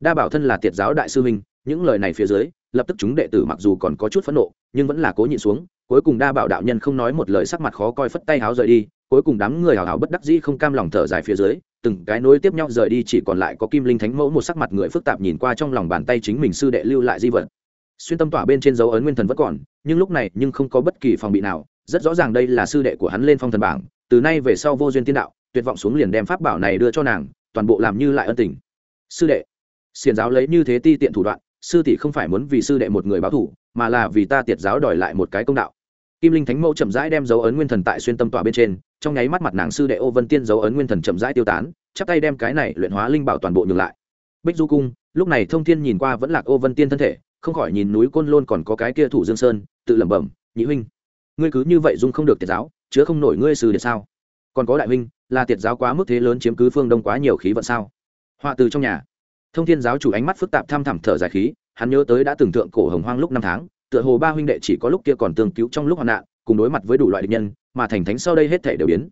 đa bảo thân là tiệt giáo đại sư huynh, những lời này phía dưới, lập tức chúng đệ tử mặc dù còn có chút phẫn nộ, nhưng vẫn là cố nhịn xuống, cuối cùng đa bảo đạo nhân không nói một lời sắc mặt khó coi phất tay háo rời đi, cuối cùng đám người hào hào bất đắc dĩ không cam lòng thở dài phía dưới, từng cái nối tiếp nhau rời đi, chỉ còn lại có kim linh thánh mẫu một sắc mặt người phức tạp nhìn qua trong lòng bàn tay chính mình sư đệ lưu lại di vật. Xuyên tâm tỏa bên trên dấu ấn nguyên thần vẫn còn, nhưng lúc này nhưng không có bất kỳ phòng bị nào, rất rõ ràng đây là sư đệ của hắn lên phong thần bảng, từ nay về sau vô duyên tiên đạo, tuyệt vọng xuống liền đem pháp bảo này đưa cho nàng, toàn bộ làm như lại ân tình. Sư đệ xiền giáo lấy như thế ti tiện thủ đoạn, sư tỷ không phải muốn vì sư đệ một người báo thủ mà là vì ta tiệt giáo đòi lại một cái công đạo. Kim linh thánh mẫu chậm rãi đem dấu ấn nguyên thần tại xuyên tâm tỏa bên trên, trong nháy mắt mặt nàng sư đệ ô vân tiên dấu ấn nguyên thần chậm rãi tiêu tán, chắp tay đem cái này luyện hóa linh bảo toàn bộ nhường lại. Bích du cung, lúc này thông thiên nhìn qua vẫn là ô vân tiên thân thể, không khỏi nhìn núi côn lôn còn có cái kia thủ dương sơn, tự lẩm bẩm, nhị huynh, ngươi cứ như vậy dung không được tiệt giáo, chứa không nổi ngươi sư để sao? Còn có đại huynh, là tiệt giáo quá mức thế lớn chiếm cứ phương đông quá nhiều khí vận sao? Họa từ trong nhà thông thiên giáo chủ ánh mắt phức tạp tham thẳm thở dài khí, hắn nhớ tới đã từng thượng cổ hồng hoang lúc năm tháng, tựa hồ ba huynh đệ chỉ có lúc kia còn tương cứu trong lúc hoạn nạn, cùng đối mặt với đủ loại địch nhân, mà thành thánh sau đây hết thể đều biến.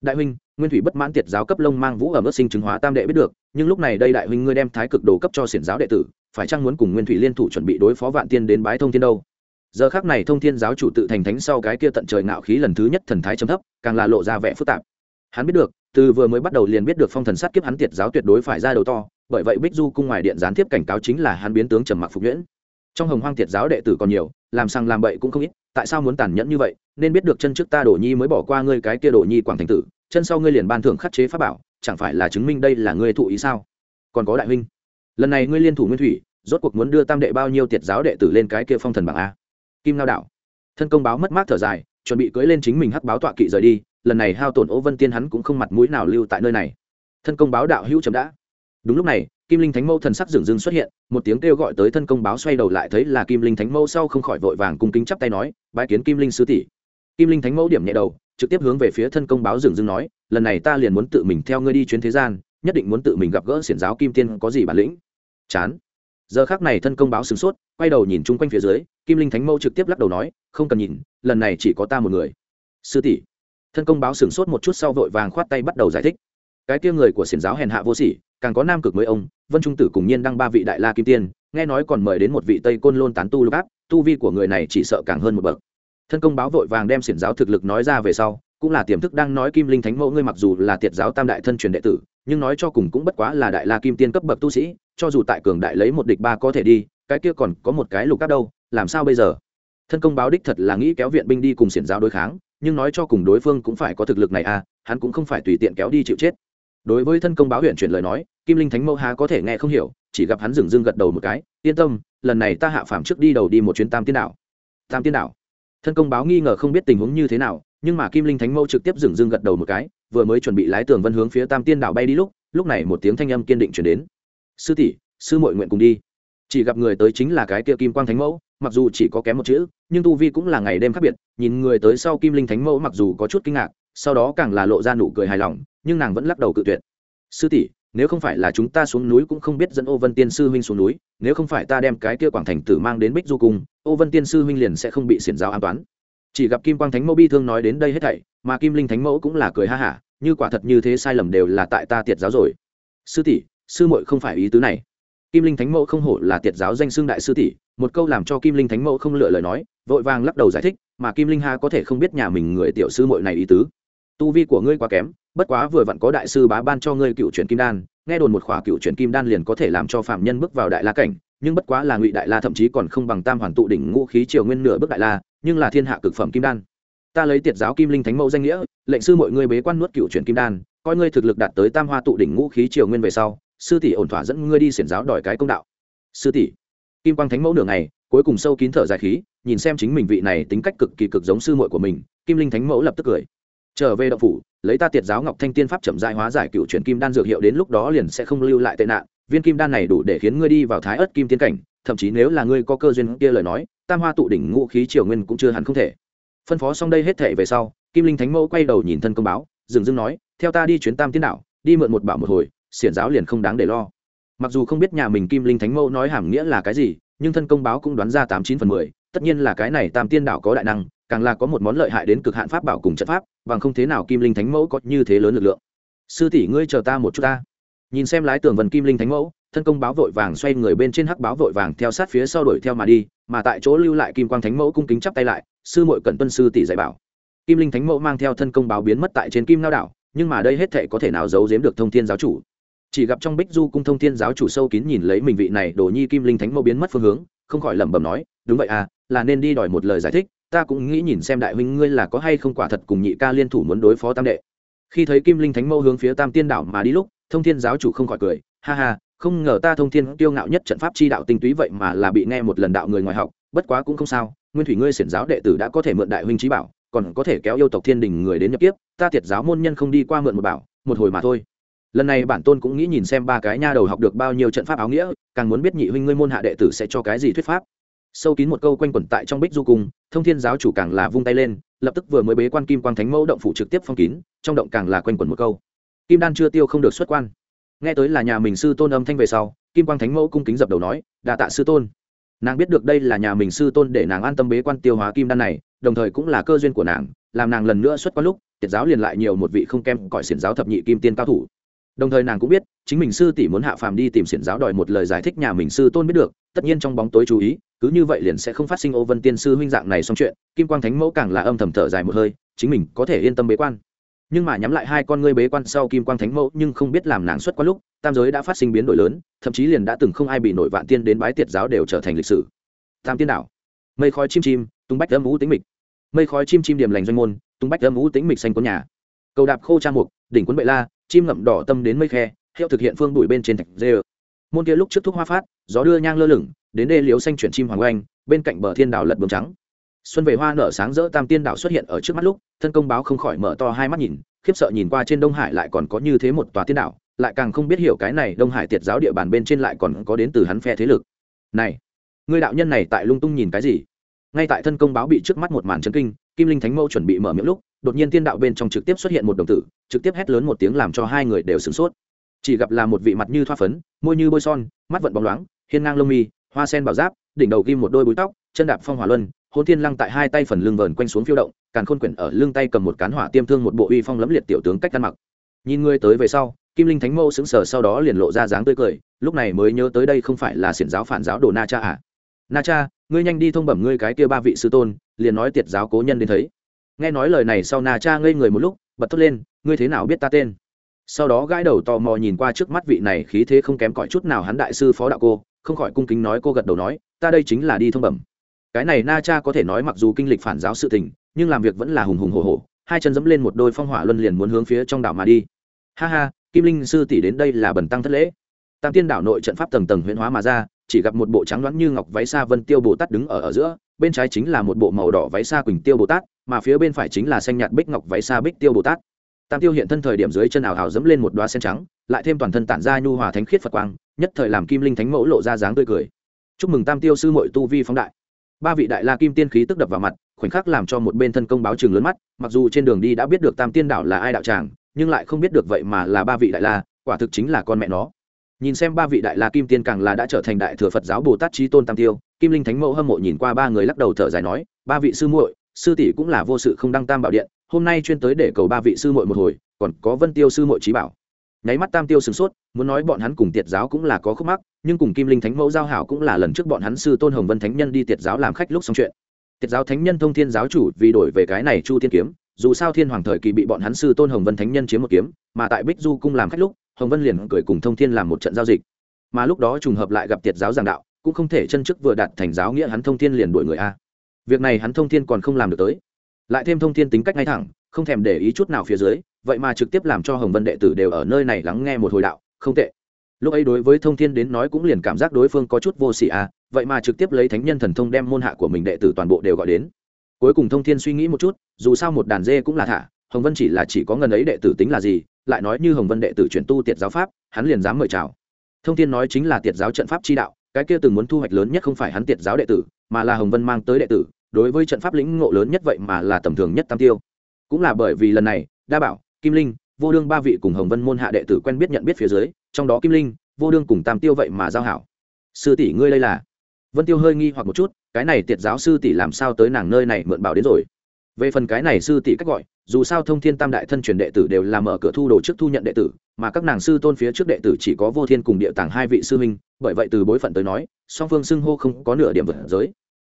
Đại huynh, nguyên thủy bất mãn tiệt giáo cấp lông mang vũ ở mức sinh chứng hóa tam đệ biết được, nhưng lúc này đây đại huynh ngươi đem thái cực đồ cấp cho xiển giáo đệ tử, phải chăng muốn cùng nguyên thủy liên thủ chuẩn bị đối phó vạn tiên đến bái thông thiên đâu? Giờ khác này thông thiên giáo chủ tự thành thánh sau cái kia tận trời ngạo khí lần thứ nhất thần thái chấm thấp, càng là lộ ra vẻ phức tạp. Hắn biết được, từ vừa mới bắt đầu liền biết được phong thần sát kiếp hắn tiệt giáo tuyệt đối phải ra đầu to bởi vậy bích du cung ngoài điện gián tiếp cảnh cáo chính là hắn biến tướng trầm mặc phục nhuyễn. Trong hồng hoang thiệt giáo đệ tử còn nhiều, làm sang làm bậy cũng không ít, tại sao muốn tàn nhẫn như vậy, nên biết được chân trước ta đổ nhi mới bỏ qua ngươi cái kia đổ nhi quảng thành tử, chân sau ngươi liền ban thưởng khắc chế pháp bảo, chẳng phải là chứng minh đây là ngươi thụ ý sao? Còn có đại huynh, lần này ngươi liên thủ nguyên thủy, rốt cuộc muốn đưa tam đệ bao nhiêu tiệt giáo đệ tử lên cái kia phong thần bảng a? Kim lao đạo, thân công báo mất mát thở dài, chuẩn bị cưỡi lên chính mình hắc báo tọa kỵ rời đi, lần này hao tổn ô vân tiên hắn cũng không mặt mũi nào lưu tại nơi này. Thân công báo đạo hữu chấm đã đúng lúc này, kim linh thánh mẫu thần sắc dường dưng xuất hiện, một tiếng kêu gọi tới thân công báo xoay đầu lại thấy là kim linh thánh mẫu sau không khỏi vội vàng cung kính chắp tay nói, bái kiến kim linh sư tỷ. Kim linh thánh mẫu điểm nhẹ đầu, trực tiếp hướng về phía thân công báo dường dưng nói, lần này ta liền muốn tự mình theo ngươi đi chuyến thế gian, nhất định muốn tự mình gặp gỡ xiển giáo kim tiên có gì bản lĩnh. Chán. Giờ khác này thân công báo sửng sốt, quay đầu nhìn chung quanh phía dưới, kim linh thánh mẫu trực tiếp lắc đầu nói, không cần nhìn, lần này chỉ có ta một người. Sư tỷ. Thân công báo sửng sốt một chút sau vội vàng khoát tay bắt đầu giải thích cái kia người của xiển giáo hèn hạ vô sỉ, càng có nam cực mới ông, vân trung tử cùng nhiên đăng ba vị đại la kim tiên, nghe nói còn mời đến một vị tây côn lôn tán tu lục áp, tu vi của người này chỉ sợ càng hơn một bậc. Thân công báo vội vàng đem xiển giáo thực lực nói ra về sau, cũng là tiềm thức đang nói kim linh thánh mẫu ngươi mặc dù là tiệt giáo tam đại thân truyền đệ tử, nhưng nói cho cùng cũng bất quá là đại la kim tiên cấp bậc tu sĩ, cho dù tại cường đại lấy một địch ba có thể đi, cái kia còn có một cái lục áp đâu, làm sao bây giờ? Thân công báo đích thật là nghĩ kéo viện binh đi cùng xiển giáo đối kháng, nhưng nói cho cùng đối phương cũng phải có thực lực này à hắn cũng không phải tùy tiện kéo đi chịu chết đối với thân công báo huyện chuyển lời nói, kim linh thánh mẫu há có thể nghe không hiểu, chỉ gặp hắn dừng dưng gật đầu một cái, yên tâm, lần này ta hạ phàm trước đi đầu đi một chuyến tam tiên đảo. Tam tiên đảo. Thân công báo nghi ngờ không biết tình huống như thế nào, nhưng mà kim linh thánh mẫu trực tiếp dừng dưng gật đầu một cái, vừa mới chuẩn bị lái tường vân hướng phía tam tiên đảo bay đi lúc lúc này một tiếng thanh âm kiên định chuyển đến. Sư tỷ, sư mội nguyện cùng đi. Chỉ gặp người tới chính là cái kia kim quang thánh mẫu, mặc dù chỉ có kém một chữ, nhưng tu vi cũng là ngày đêm khác biệt, nhìn người tới sau kim linh thánh mẫu mặc dù có chút kinh ngạc sau đó càng là lộ ra nụ cười hài lòng, nhưng nàng vẫn lắc đầu cự tuyệt. Sư tỷ, nếu không phải là chúng ta xuống núi cũng không biết dẫn ô vân tiên sư huynh xuống núi, nếu không phải ta đem cái kia quảng thành tử mang đến bích du cung, ô vân tiên sư huynh liền sẽ không bị xiển giáo an toán chỉ gặp kim quang thánh mẫu bi thương nói đến đây hết thảy, mà kim linh thánh mẫu cũng là cười ha hả, như quả thật như thế sai lầm đều là tại ta tiệt giáo rồi. Sư tỷ, sư muội không phải ý tứ này. Kim linh thánh mẫu không hổ là tiệt giáo danh xương đại sư tỷ, một câu làm cho kim linh thánh mẫu không lựa lời nói, vội vàng lắc đầu giải thích, mà kim linh ha có thể không biết nhà mình người tiểu sư muội này ý tứ tu vi của ngươi quá kém, bất quá vừa vặn có đại sư bá ban cho ngươi cựu truyền kim đan, nghe đồn một khỏa cựu truyền kim đan liền có thể làm cho phạm nhân bước vào đại la cảnh, nhưng bất quá là ngụy đại la thậm chí còn không bằng tam hoàn tụ đỉnh ngũ khí triều nguyên nửa bước đại la, nhưng là thiên hạ cực phẩm kim đan. Ta lấy tiệt giáo kim linh thánh mẫu danh nghĩa, lệnh sư mọi ngươi bế quan nuốt cựu truyền kim đan, coi ngươi thực lực đạt tới tam hoa tụ đỉnh ngũ khí triều nguyên về sau, sư tỷ ổn thỏa dẫn ngươi đi xiển giáo đòi cái công đạo. Sư tỷ, kim quang thánh mẫu nửa ngày, cuối cùng sâu kín thở dài khí, nhìn xem chính mình vị này tính cách cực kỳ cực giống sư muội của mình, kim linh thánh mẫu lập tức cười trở về động phủ, lấy ta tiệt giáo ngọc thanh tiên pháp chậm dại hóa giải cựu chuyển kim đan dược hiệu đến lúc đó liền sẽ không lưu lại tệ nạn. Viên kim đan này đủ để khiến ngươi đi vào thái ớt kim tiên cảnh, thậm chí nếu là ngươi có cơ duyên kia lời nói, tam hoa tụ đỉnh ngũ khí triều nguyên cũng chưa hẳn không thể. Phân phó xong đây hết thể về sau, kim linh thánh mẫu quay đầu nhìn thân công báo, dừng dưng nói, theo ta đi chuyến tam tiên đạo đi mượn một bảo một hồi, xiển giáo liền không đáng để lo. Mặc dù không biết nhà mình kim linh thánh mẫu nói hàm nghĩa là cái gì, nhưng thân công báo cũng đoán ra tám chín phần mười, tất nhiên là cái này tam tiên đạo có đại năng, càng là có một món lợi hại đến cực hạn pháp bảo cùng trận pháp bằng không thế nào kim linh thánh mẫu có như thế lớn lực lượng. Sư tỷ ngươi chờ ta một chút ta. Nhìn xem lái tường vần kim linh thánh mẫu, thân công báo vội vàng xoay người bên trên hắc báo vội vàng theo sát phía sau đuổi theo mà đi, mà tại chỗ lưu lại kim quang thánh mẫu cung kính chắp tay lại, sư muội cẩn tuân sư tỷ dạy bảo. Kim linh thánh mẫu mang theo thân công báo biến mất tại trên kim lao đảo, nhưng mà đây hết thể có thể nào giấu giếm được thông thiên giáo chủ. Chỉ gặp trong bích du cung thông thiên giáo chủ sâu kín nhìn lấy mình vị này đồ nhi kim linh thánh mẫu biến mất phương hướng, không khỏi lẩm bẩm nói, đúng vậy à là nên đi đòi một lời giải thích ta cũng nghĩ nhìn xem đại huynh ngươi là có hay không quả thật cùng nhị ca liên thủ muốn đối phó tam đệ. Khi thấy kim linh thánh mẫu hướng phía tam tiên đảo mà đi lúc, thông thiên giáo chủ không khỏi cười, ha ha, không ngờ ta thông thiên tiêu ngạo nhất trận pháp chi đạo tinh túy vậy mà là bị nghe một lần đạo người ngoài học, bất quá cũng không sao, nguyên thủy ngươi xiển giáo đệ tử đã có thể mượn đại huynh trí bảo, còn có thể kéo yêu tộc thiên đình người đến nhập tiếp ta thiệt giáo môn nhân không đi qua mượn một bảo, một hồi mà thôi. Lần này bản tôn cũng nghĩ nhìn xem ba cái nha đầu học được bao nhiêu trận pháp áo nghĩa, càng muốn biết nhị huynh ngươi môn hạ đệ tử sẽ cho cái gì thuyết pháp sâu kín một câu quanh quẩn tại trong bích du cung, thông thiên giáo chủ càng là vung tay lên, lập tức vừa mới bế quan kim quang thánh mẫu động phủ trực tiếp phong kín, trong động càng là quanh quẩn một câu. Kim đan chưa tiêu không được xuất quan. Nghe tới là nhà mình sư tôn âm thanh về sau, kim quang thánh mẫu cung kính dập đầu nói đà tạ sư tôn. Nàng biết được đây là nhà mình sư tôn để nàng an tâm bế quan tiêu hóa kim đan này, đồng thời cũng là cơ duyên của nàng, làm nàng lần nữa xuất quan lúc, tiệt giáo liền lại nhiều một vị không kem cõi xiển giáo thập nhị kim tiên cao thủ. Đồng thời nàng cũng biết, chính mình sư tỷ muốn hạ phàm đi tìm xiển giáo đòi một lời giải thích nhà mình sư tôn biết được, tất nhiên trong bóng tối chú ý cứ như vậy liền sẽ không phát sinh ô vân tiên sư huynh dạng này xong chuyện, kim quang thánh mẫu càng là âm thầm thở dài một hơi, chính mình có thể yên tâm bế quan. Nhưng mà nhắm lại hai con ngươi bế quan sau kim quang thánh mẫu nhưng không biết làm nàng xuất quan lúc, tam giới đã phát sinh biến đổi lớn, thậm chí liền đã từng không ai bị nổi vạn tiên đến bái tiệt giáo đều trở thành lịch sử. Tam tiên đảo, mây khói chim chim, tung bách âm ú tính mịch. Mây khói chim chim điểm lành doanh môn, tung bách âm ú tính mịch xanh có nhà. Cầu đạp khô trang mục, đỉnh quân bệ la, chim ngậm đỏ tâm đến mây khe, hiệu thực hiện phương đuổi bên trên thạch dê môn kia lúc trước thuốc hoa phát, gió đưa nhang lơ lửng đến đê liếu xanh chuyển chim hoàng oanh, bên cạnh bờ thiên đảo lật bướm trắng. Xuân về hoa nở sáng rỡ tam tiên đảo xuất hiện ở trước mắt lúc, thân công báo không khỏi mở to hai mắt nhìn, khiếp sợ nhìn qua trên đông hải lại còn có như thế một tòa tiên đảo, lại càng không biết hiểu cái này đông hải tiệt giáo địa bàn bên trên lại còn có đến từ hắn phe thế lực. Này, người đạo nhân này tại lung tung nhìn cái gì? Ngay tại thân công báo bị trước mắt một màn chấn kinh, kim linh thánh mẫu chuẩn bị mở miệng lúc, đột nhiên tiên đạo bên trong trực tiếp xuất hiện một đồng tử, trực tiếp hét lớn một tiếng làm cho hai người đều sửng sốt. Chỉ gặp là một vị mặt như thoa phấn, môi như bôi son, mắt vận bóng loáng, hiên ngang lông mi hoa sen bảo giáp, đỉnh đầu ghim một đôi búi tóc, chân đạp phong hỏa luân, hôn thiên lăng tại hai tay phần lưng vờn quanh xuống phiêu động, càn khôn quyển ở lưng tay cầm một cán hỏa tiêm thương một bộ uy phong lẫm liệt tiểu tướng cách ăn mặc. Nhìn ngươi tới về sau, kim linh thánh mẫu sững sờ sau đó liền lộ ra dáng tươi cười, lúc này mới nhớ tới đây không phải là xiển giáo phản giáo đồ na cha à? Na cha, ngươi nhanh đi thông bẩm ngươi cái kia ba vị sư tôn, liền nói tiệt giáo cố nhân đến thấy. Nghe nói lời này sau na cha ngây người một lúc, bật thốt lên, ngươi thế nào biết ta tên? Sau đó gãi đầu tò mò nhìn qua trước mắt vị này khí thế không kém cỏi chút nào hắn đại sư phó đạo cô không khỏi cung kính nói cô gật đầu nói, ta đây chính là đi thông bẩm. Cái này na cha có thể nói mặc dù kinh lịch phản giáo sự tình, nhưng làm việc vẫn là hùng hùng hồ hồ hai chân dẫm lên một đôi phong hỏa luân liền muốn hướng phía trong đảo mà đi. Ha ha, kim linh sư tỷ đến đây là bần tăng thất lễ. Tam tiên đảo nội trận pháp tầng tầng huyễn hóa mà ra, chỉ gặp một bộ trắng loãng như ngọc váy xa vân tiêu bồ tát đứng ở ở giữa, bên trái chính là một bộ màu đỏ váy xa quỳnh tiêu bồ tát, mà phía bên phải chính là xanh nhạt bích ngọc váy xa bích tiêu bồ tát tam tiêu hiện thân thời điểm dưới chân ảo hào dẫm lên một đoá sen trắng, lại thêm toàn thân tản ra nhu hòa thánh khiết phật quang, nhất thời làm kim linh thánh mẫu lộ ra dáng tươi cười. Chúc mừng tam tiêu sư mội tu vi phóng đại. Ba vị đại la kim tiên khí tức đập vào mặt, khoảnh khắc làm cho một bên thân công báo trường lớn mắt, mặc dù trên đường đi đã biết được tam tiên đảo là ai đạo tràng, nhưng lại không biết được vậy mà là ba vị đại la, quả thực chính là con mẹ nó. Nhìn xem ba vị đại la kim tiên càng là đã trở thành đại thừa phật giáo bồ tát trí tôn tam tiêu, kim linh thánh mẫu hâm mộ nhìn qua ba người lắc đầu thở dài nói, ba vị sư muội, sư tỷ cũng là vô sự không đăng tam bảo điện hôm nay chuyên tới để cầu ba vị sư muội một hồi, còn có vân tiêu sư muội trí bảo. Nháy mắt tam tiêu sửng sốt, muốn nói bọn hắn cùng tiệt giáo cũng là có khúc mắc, nhưng cùng kim linh thánh mẫu giao hảo cũng là lần trước bọn hắn sư tôn hồng vân thánh nhân đi tiệt giáo làm khách lúc xong chuyện. Tiệt giáo thánh nhân thông thiên giáo chủ vì đổi về cái này chu thiên kiếm, dù sao thiên hoàng thời kỳ bị bọn hắn sư tôn hồng vân thánh nhân chiếm một kiếm, mà tại bích du cung làm khách lúc, hồng vân liền cười cùng thông thiên làm một trận giao dịch. Mà lúc đó trùng hợp lại gặp tiệt giáo giảng đạo, cũng không thể chân chức vừa đạt thành giáo nghĩa hắn thông thiên liền đuổi người a. Việc này hắn thông thiên còn không làm được tới lại thêm thông thiên tính cách ngay thẳng, không thèm để ý chút nào phía dưới, vậy mà trực tiếp làm cho hồng vân đệ tử đều ở nơi này lắng nghe một hồi đạo, không tệ. Lúc ấy đối với thông thiên đến nói cũng liền cảm giác đối phương có chút vô xỉ à vậy mà trực tiếp lấy thánh nhân thần thông đem môn hạ của mình đệ tử toàn bộ đều gọi đến. Cuối cùng thông thiên suy nghĩ một chút, dù sao một đàn dê cũng là thả, hồng vân chỉ là chỉ có ngần ấy đệ tử tính là gì, lại nói như hồng vân đệ tử chuyển tu tiệt giáo pháp, hắn liền dám mời chào. Thông thiên nói chính là tiệt giáo trận pháp chi đạo, cái kia từng muốn thu hoạch lớn nhất không phải hắn tiệt giáo đệ tử, mà là hồng vân mang tới đệ tử đối với trận pháp lĩnh ngộ lớn nhất vậy mà là tầm thường nhất tam tiêu. Cũng là bởi vì lần này, đa bảo, kim linh, vô đương ba vị cùng hồng vân môn hạ đệ tử quen biết nhận biết phía dưới, trong đó kim linh, vô đương cùng tam tiêu vậy mà giao hảo. Sư tỷ ngươi đây là? Vân tiêu hơi nghi hoặc một chút, cái này tiệt giáo sư tỷ làm sao tới nàng nơi này mượn bảo đến rồi? Về phần cái này sư tỷ cách gọi, dù sao thông thiên tam đại thân truyền đệ tử đều là mở cửa thu đồ trước thu nhận đệ tử, mà các nàng sư tôn phía trước đệ tử chỉ có vô thiên cùng địa tàng hai vị sư huynh, bởi vậy từ bối phận tới nói, song phương xưng hô không có nửa điểm vượt giới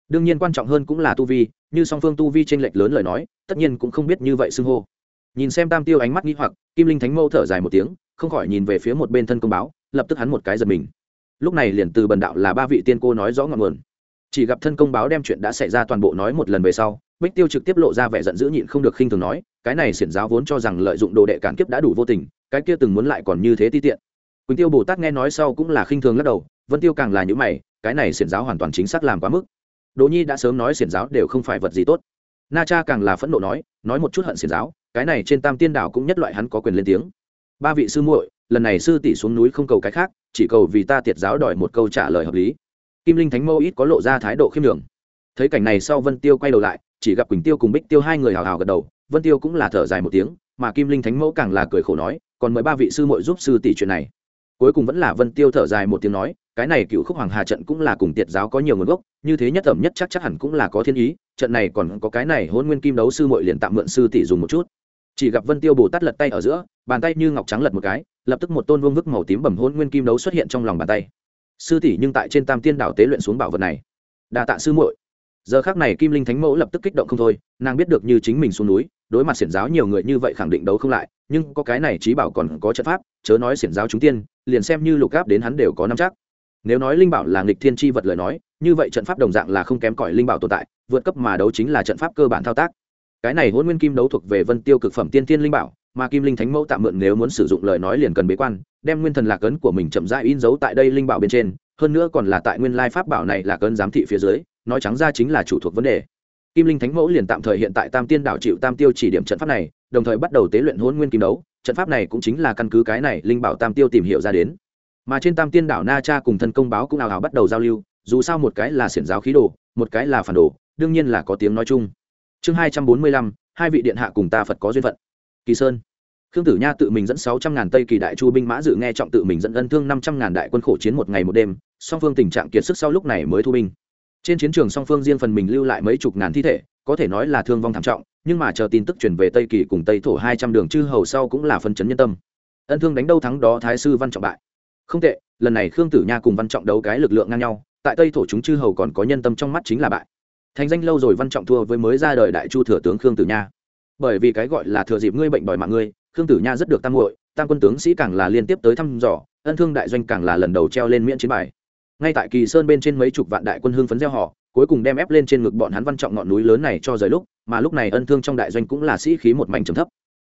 đương nhiên quan trọng hơn cũng là tu vi, như song phương tu vi t r ê n lệch lớn lời nói, tất nhiên cũng không biết như vậy xưng hô. Nhìn xem tam tiêu ánh mắt nghĩ hoặc, kim linh thánh mâu thở dài một tiếng, không khỏi nhìn về phía một bên thân công báo, lập tức hắn một cái giật mình. Lúc này liền từ bần đạo là ba vị tiên cô nói rõ ngọn nguồn. Chỉ gặp thân công báo đem chuyện đã xảy ra toàn bộ nói một lần về sau, bích tiêu trực tiếp lộ ra vẻ giận dữ nhịn không được khinh thường nói, cái này xiển giáo vốn cho rằng lợi dụng đồ đệ cản kiếp đã đủ vô tình, cái kia từng muốn lại còn như thế ti tiện. Quỳnh tiêu bồ tát nghe nói sau cũng là khinh thường lắc đầu, vân tiêu càng là những mày, cái này xiển giáo hoàn toàn chính xác làm quá mức đỗ nhi đã sớm nói xiển giáo đều không phải vật gì tốt. Na cha càng là phẫn nộ nói nói một chút hận xiển giáo, cái này trên tam tiên đảo cũng nhất loại hắn có quyền lên tiếng. Ba vị sư muội, lần này sư tỷ xuống núi không cầu cái khác, chỉ cầu vì ta tiệt giáo đòi một câu trả lời hợp lý. Kim linh thánh mâu ít có lộ ra thái độ khiêm đường thấy cảnh này sau vân tiêu quay đầu lại, chỉ gặp quỳnh tiêu cùng bích tiêu hai người hào hào gật đầu, vân tiêu cũng là thở dài một tiếng, mà kim linh thánh mẫu càng là cười khổ nói, còn mời ba vị sư muội giúp sư tỷ chuyện này. Cuối cùng vẫn là vân tiêu thở dài một tiếng nói cái này cựu khúc hoàng hà trận cũng là cùng tiệt giáo có nhiều nguồn gốc, như thế nhất ẩm nhất chắc chắc hẳn cũng là có thiên ý, trận này còn có cái này hôn nguyên kim đấu sư muội liền tạm mượn sư tỷ dùng một chút. Chỉ gặp vân tiêu bồ tát lật tay ở giữa, bàn tay như ngọc trắng lật một cái, lập tức một tôn vương vức màu tím bẩm hôn nguyên kim đấu xuất hiện trong lòng bàn tay. Sư tỷ nhưng tại trên tam tiên đảo tế luyện xuống bảo vật này. Đa tạ sư muội. Giờ khác này kim linh thánh mẫu lập tức kích động không thôi, nàng biết được như chính mình xuống núi, đối mặt xiển giáo nhiều người như vậy khẳng định đấu không lại, nhưng có cái này trí bảo còn có trận pháp, chớ nói xiển giáo chúng tiên, liền xem như lục gáp đến hắn đều có năm chắc nếu nói linh bảo là nghịch thiên tri vật lời nói, như vậy trận pháp đồng dạng là không kém cỏi linh bảo tồn tại, vượt cấp mà đấu chính là trận pháp cơ bản thao tác. Cái này hôn nguyên kim đấu thuộc về vân tiêu cực phẩm tiên tiên linh bảo, mà kim linh thánh mẫu tạm mượn nếu muốn sử dụng lời nói liền cần bế quan, đem nguyên thần lạc ấn của mình chậm rãi in dấu tại đây linh bảo bên trên, hơn nữa còn là tại nguyên lai pháp bảo này là cơn giám thị phía dưới, nói trắng ra chính là chủ thuộc vấn đề. Kim linh thánh mẫu liền tạm thời hiện tại tam tiên đảo chịu tam tiêu chỉ điểm trận pháp này, đồng thời bắt đầu tế luyện hôn nguyên kim đấu, trận pháp này cũng chính là căn cứ cái này linh bảo tam tiêu tìm hiểu ra đến mà trên tam tiên đảo na cha cùng thân công báo cũng ảo ảo bắt đầu giao lưu, dù sao một cái là xiển giáo khí đồ, một cái là phản đồ, đương nhiên là có tiếng nói chung. Chương hai trăm bốn mươi lăm, hai vị điện hạ cùng ta phật có duyên phận. Kỳ sơn. Khương tử nha tự mình dẫn sáu trăm ngàn tây kỳ đại chu binh mã dự nghe trọng tự mình dẫn ân thương năm trăm ngàn đại quân khổ chiến một ngày một đêm, song phương tình trạng kiệt sức sau lúc này mới thu binh. Trên chiến trường song phương riêng phần mình lưu lại mấy chục ngàn thi thể, có thể nói là thương vong thảm trọng, nhưng mà chờ tin tức chuyển về tây kỳ cùng tây thổ hai trăm đường chư hầu sau cũng là phân chấn nhân tâm. Ân thương đánh đâu thắng đó thái sư văn trọng bại không tệ, lần này khương tử nha cùng văn trọng đấu cái lực lượng ngang nhau, tại tây thổ chúng chư hầu còn có nhân tâm trong mắt chính là bại. Thành danh lâu rồi văn trọng thua với mới ra đời đại chu thừa tướng khương tử nha. Bởi vì cái gọi là thừa dịp ngươi bệnh đòi mạng ngươi, khương tử nha rất được tam hội tam quân tướng sĩ càng là liên tiếp tới thăm dò, ân thương đại doanh càng là lần đầu treo lên miễn chiến bài. Ngay tại kỳ sơn bên trên mấy chục vạn đại quân hưng phấn gieo họ, cuối cùng đem ép lên trên ngực bọn hắn văn trọng ngọn núi lớn này cho rời lúc, mà lúc này ân thương trong đại doanh cũng là sĩ khí một mảnh trầm thấp.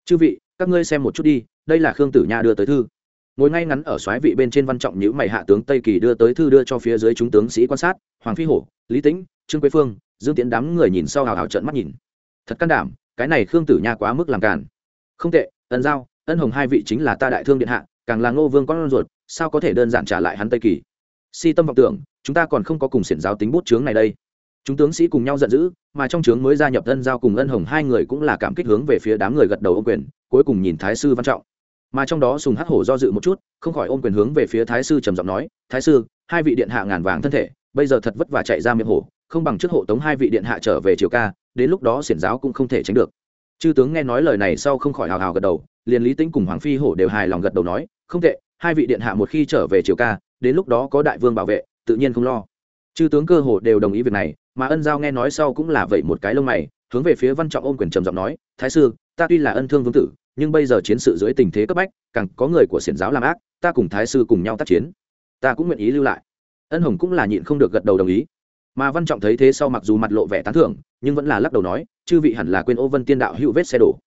Chư vị, các ngươi xem một chút đi, đây là khương tử nha đưa tới thư ngồi ngay ngắn ở xoáy vị bên trên văn trọng nhữ mày hạ tướng tây kỳ đưa tới thư đưa cho phía dưới chúng tướng sĩ quan sát, hoàng phi hổ, lý tĩnh, trương quế phương, dương tiến đám người nhìn sau hào hào trận mắt nhìn. Thật can đảm, cái này khương tử nha quá mức làm càn. Không tệ, ân giao, ân hồng hai vị chính là ta đại thương điện hạ, càng là ngô vương con ruột, sao có thể đơn giản trả lại hắn tây kỳ? Si tâm vọng tưởng, chúng ta còn không có cùng xiển giáo tính bút chướng này đây. Chúng tướng sĩ cùng nhau giận dữ, mà trong trướng mới gia nhập ân giao cùng ân hồng hai người cũng là cảm kích hướng về phía đám người gật đầu ô quyền, cuối cùng nhìn thái sư văn trọng mà trong đó sùng hắc hổ do dự một chút, không khỏi ôm quyền hướng về phía thái sư trầm giọng nói, thái sư, hai vị điện hạ ngàn vàng thân thể, bây giờ thật vất vả chạy ra miệng hổ, không bằng trước hộ tống hai vị điện hạ trở về triều ca, đến lúc đó xiển giáo cũng không thể tránh được. Chư tướng nghe nói lời này sau không khỏi hào hào gật đầu, liền lý tính cùng hoàng phi hổ đều hài lòng gật đầu nói, không tệ, hai vị điện hạ một khi trở về triều ca, đến lúc đó có đại vương bảo vệ, tự nhiên không lo. Chư tướng cơ hồ đều đồng ý việc này, mà ân giao nghe nói sau cũng là vậy một cái lông mày, hướng về phía văn trọng ôm quyền trầm giọng nói, thái sư, ta tuy là ân thương vương tử nhưng bây giờ chiến sự dưới tình thế cấp bách, càng có người của xiển giáo làm ác, ta cùng thái sư cùng nhau tác chiến. Ta cũng nguyện ý lưu lại. Ân hồng cũng là nhịn không được gật đầu đồng ý. Mà văn trọng thấy thế sau mặc dù mặt lộ vẻ tán thưởng, nhưng vẫn là lắc đầu nói, chư vị hẳn là quên ô vân tiên đạo hữu vết xe đổ.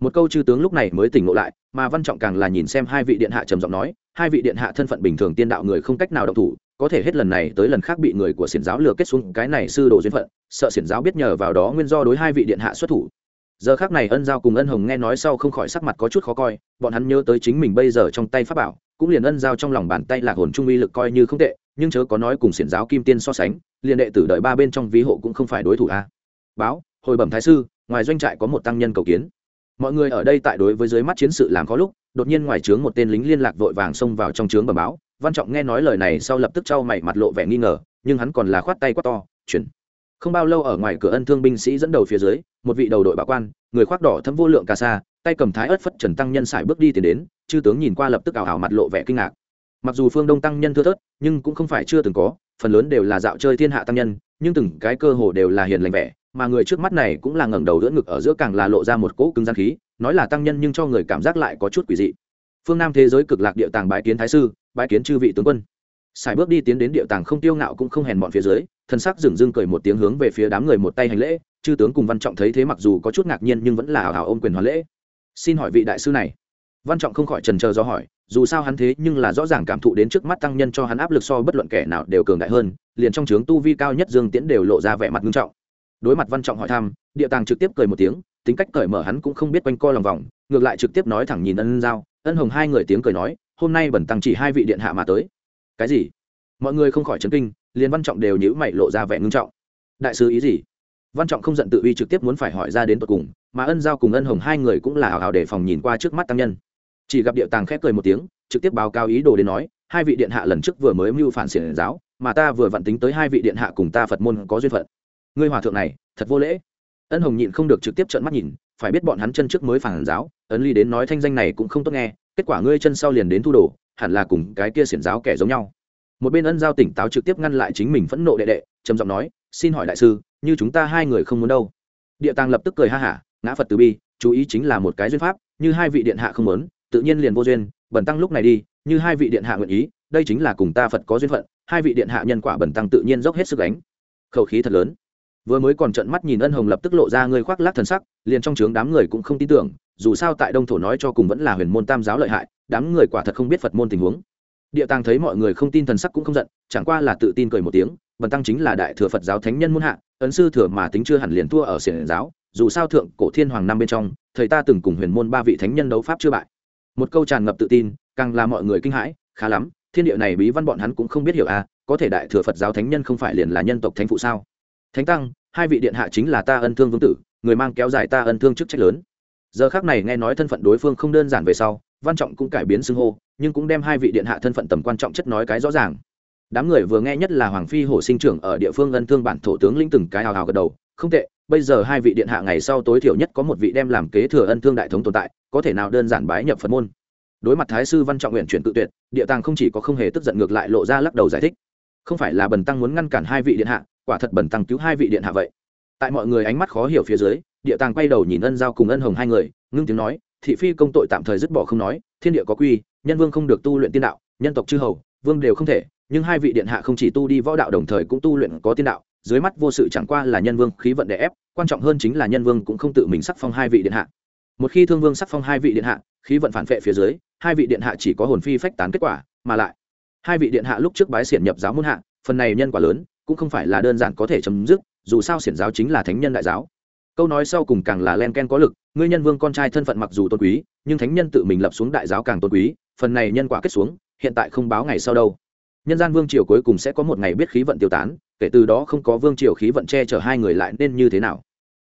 Một câu chư tướng lúc này mới tỉnh ngộ lại, mà văn trọng càng là nhìn xem hai vị điện hạ trầm giọng nói, hai vị điện hạ thân phận bình thường tiên đạo người không cách nào động thủ, có thể hết lần này tới lần khác bị người của xiển giáo lừa kết xuống cái này sư đồ duyên phận, sợ xiển giáo biết nhờ vào đó nguyên do đối hai vị điện hạ xuất thủ giờ khác này ân giao cùng ân hồng nghe nói sau không khỏi sắc mặt có chút khó coi, bọn hắn nhớ tới chính mình bây giờ trong tay pháp bảo, cũng liền ân giao trong lòng bàn tay lạc hồn trung uy lực coi như không tệ, nhưng chớ có nói cùng xiển giáo kim tiên so sánh, liền đệ tử đợi ba bên trong ví hộ cũng không phải đối thủ a. Báo, hồi bẩm thái sư, ngoài doanh trại có một tăng nhân cầu kiến. Mọi người ở đây tại đối với dưới mắt chiến sự làm khó lúc, đột nhiên ngoài trướng một tên lính liên lạc vội vàng xông vào trong trướng bẩm báo. Văn trọng nghe nói lời này sau lập tức trao mày mặt lộ vẻ nghi ngờ, nhưng hắn còn là khoát tay quát to, chuyển không bao lâu ở ngoài cửa ân thương binh sĩ dẫn đầu phía dưới, một vị đầu đội bảo quan, người khoác đỏ thâm vô lượng ca sa, tay cầm thái ớt phất trần tăng nhân sải bước đi tiến đến, chư tướng nhìn qua lập tức ảo ảo mặt lộ vẻ kinh ngạc. Mặc dù phương đông tăng nhân thưa thớt, nhưng cũng không phải chưa từng có, phần lớn đều là dạo chơi thiên hạ tăng nhân, nhưng từng cái cơ hồ đều là hiền lành vẻ, mà người trước mắt này cũng là ngẩng đầu đỡ ngực ở giữa càng là lộ ra một cỗ cứng gian khí, nói là tăng nhân nhưng cho người cảm giác lại có chút quỷ dị. Phương nam thế giới cực lạc địa tàng bái kiến thái sư, bái kiến chư vị tướng quân sải bước đi tiến đến địa tàng không tiêu ngạo cũng không hèn bọn phía dưới, thân sắc dừng dưng cười một tiếng hướng về phía đám người một tay hành lễ, chư tướng cùng văn trọng thấy thế mặc dù có chút ngạc nhiên nhưng vẫn là hào hào ôm quyền hoàn lễ. Xin hỏi vị đại sư này. Văn trọng không khỏi trần chờ do hỏi, dù sao hắn thế nhưng là rõ ràng cảm thụ đến trước mắt tăng nhân cho hắn áp lực so bất luận kẻ nào đều cường đại hơn, liền trong trướng tu vi cao nhất dương tiễn đều lộ ra vẻ mặt nghiêm trọng. Đối mặt văn trọng hỏi thăm, địa tàng trực tiếp cười một tiếng, tính cách cởi mở hắn cũng không biết quanh co lòng vòng, ngược lại trực tiếp nói thẳng nhìn ân giao, ân hồng hai người tiếng cười nói, hôm nay bẩn tăng chỉ hai vị điện hạ mà tới cái gì? Mọi người không khỏi chấn kinh, liền văn trọng đều nhữ mày lộ ra vẻ ngưng trọng. Đại sứ ý gì? Văn trọng không giận tự uy trực tiếp muốn phải hỏi ra đến tột cùng, mà ân giao cùng ân hồng hai người cũng là hào hào để phòng nhìn qua trước mắt tăng nhân. Chỉ gặp địa tàng khép cười một tiếng, trực tiếp báo cáo ý đồ đến nói, hai vị điện hạ lần trước vừa mới mưu phản xiển giáo, mà ta vừa vặn tính tới hai vị điện hạ cùng ta phật môn có duyên phận. Ngươi hòa thượng này, thật vô lễ. Ân hồng nhịn không được trực tiếp trợn mắt nhìn, phải biết bọn hắn chân trước mới phản giáo, ấn ly đến nói thanh danh này cũng không tốt nghe, kết quả ngươi chân sau liền đến thu đồ hẳn là cùng cái kia xiển giáo kẻ giống nhau. Một bên ân giao tỉnh táo trực tiếp ngăn lại chính mình phẫn nộ đệ đệ, trầm giọng nói, xin hỏi đại sư, như chúng ta hai người không muốn đâu? Địa tàng lập tức cười ha hả, ngã phật từ bi, chú ý chính là một cái duyên pháp, như hai vị điện hạ không muốn, tự nhiên liền vô duyên bẩn tăng lúc này đi, như hai vị điện hạ nguyện ý, đây chính là cùng ta phật có duyên phận, hai vị điện hạ nhân quả bẩn tăng tự nhiên dốc hết sức đánh khẩu khí thật lớn vừa mới còn trận mắt nhìn ân hồng lập tức lộ ra người khoác lác thần sắc, liền trong trướng đám người cũng không tin tưởng, dù sao tại đông thổ nói cho cùng vẫn là huyền môn tam giáo lợi hại, đám người quả thật không biết phật môn tình huống. Địa tàng thấy mọi người không tin thần sắc cũng không giận, chẳng qua là tự tin cười một tiếng, bần tăng chính là đại thừa phật giáo thánh nhân muôn hạ, ấn sư thừa mà tính chưa hẳn liền thua ở xiển giáo, dù sao thượng cổ thiên hoàng năm bên trong, thầy ta từng cùng huyền môn ba vị thánh nhân đấu pháp chưa bại. Một câu tràn ngập tự tin, càng là mọi người kinh hãi, khá lắm, thiên địa này bí văn bọn hắn cũng không biết hiểu à có thể đại thừa phật giáo thánh nhân không phải liền là nhân tộc thánh phụ sao? Thánh tăng, hai vị điện hạ chính là ta ân thương vương tử, người mang kéo dài ta ân thương chức trách lớn. Giờ khác này nghe nói thân phận đối phương không đơn giản về sau, văn trọng cũng cải biến xưng hô, nhưng cũng đem hai vị điện hạ thân phận tầm quan trọng chất nói cái rõ ràng. Đám người vừa nghe nhất là hoàng phi hổ sinh trưởng ở địa phương ân thương bản thổ tướng lĩnh từng cái hào hào gật đầu, không tệ, bây giờ hai vị điện hạ ngày sau tối thiểu nhất có một vị đem làm kế thừa ân thương đại thống tồn tại, có thể nào đơn giản bái nhập phật môn? Đối mặt thái sư văn trọng nguyện chuyển tự tuyệt, địa tàng không chỉ có không hề tức giận ngược lại lộ ra lắc đầu giải thích. Không phải là bần tăng muốn ngăn cản hai vị điện hạ quả thật bẩn tăng cứu hai vị điện hạ vậy. Tại mọi người ánh mắt khó hiểu phía dưới, địa tàng quay đầu nhìn ân giao cùng ân hồng hai người, ngưng tiếng nói, thị phi công tội tạm thời dứt bỏ không nói, thiên địa có quy, nhân vương không được tu luyện tiên đạo, nhân tộc chư hầu, vương đều không thể, nhưng hai vị điện hạ không chỉ tu đi võ đạo đồng thời cũng tu luyện có tiên đạo, dưới mắt vô sự chẳng qua là nhân vương khí vận đè ép, quan trọng hơn chính là nhân vương cũng không tự mình sắc phong hai vị điện hạ. Một khi thương vương sắc phong hai vị điện hạ, khí vận phản vệ phía dưới, hai vị điện hạ chỉ có hồn phi phách tán kết quả, mà lại, hai vị điện hạ lúc trước bái xiển nhập giáo muôn hạ, phần này nhân quả lớn cũng không phải là đơn giản có thể chấm dứt, dù sao xiển giáo chính là thánh nhân đại giáo. Câu nói sau cùng càng là len ken có lực, ngươi nhân vương con trai thân phận mặc dù tôn quý, nhưng thánh nhân tự mình lập xuống đại giáo càng tôn quý, phần này nhân quả kết xuống, hiện tại không báo ngày sau đâu. Nhân gian vương triều cuối cùng sẽ có một ngày biết khí vận tiêu tán, kể từ đó không có vương triều khí vận che chở hai người lại nên như thế nào.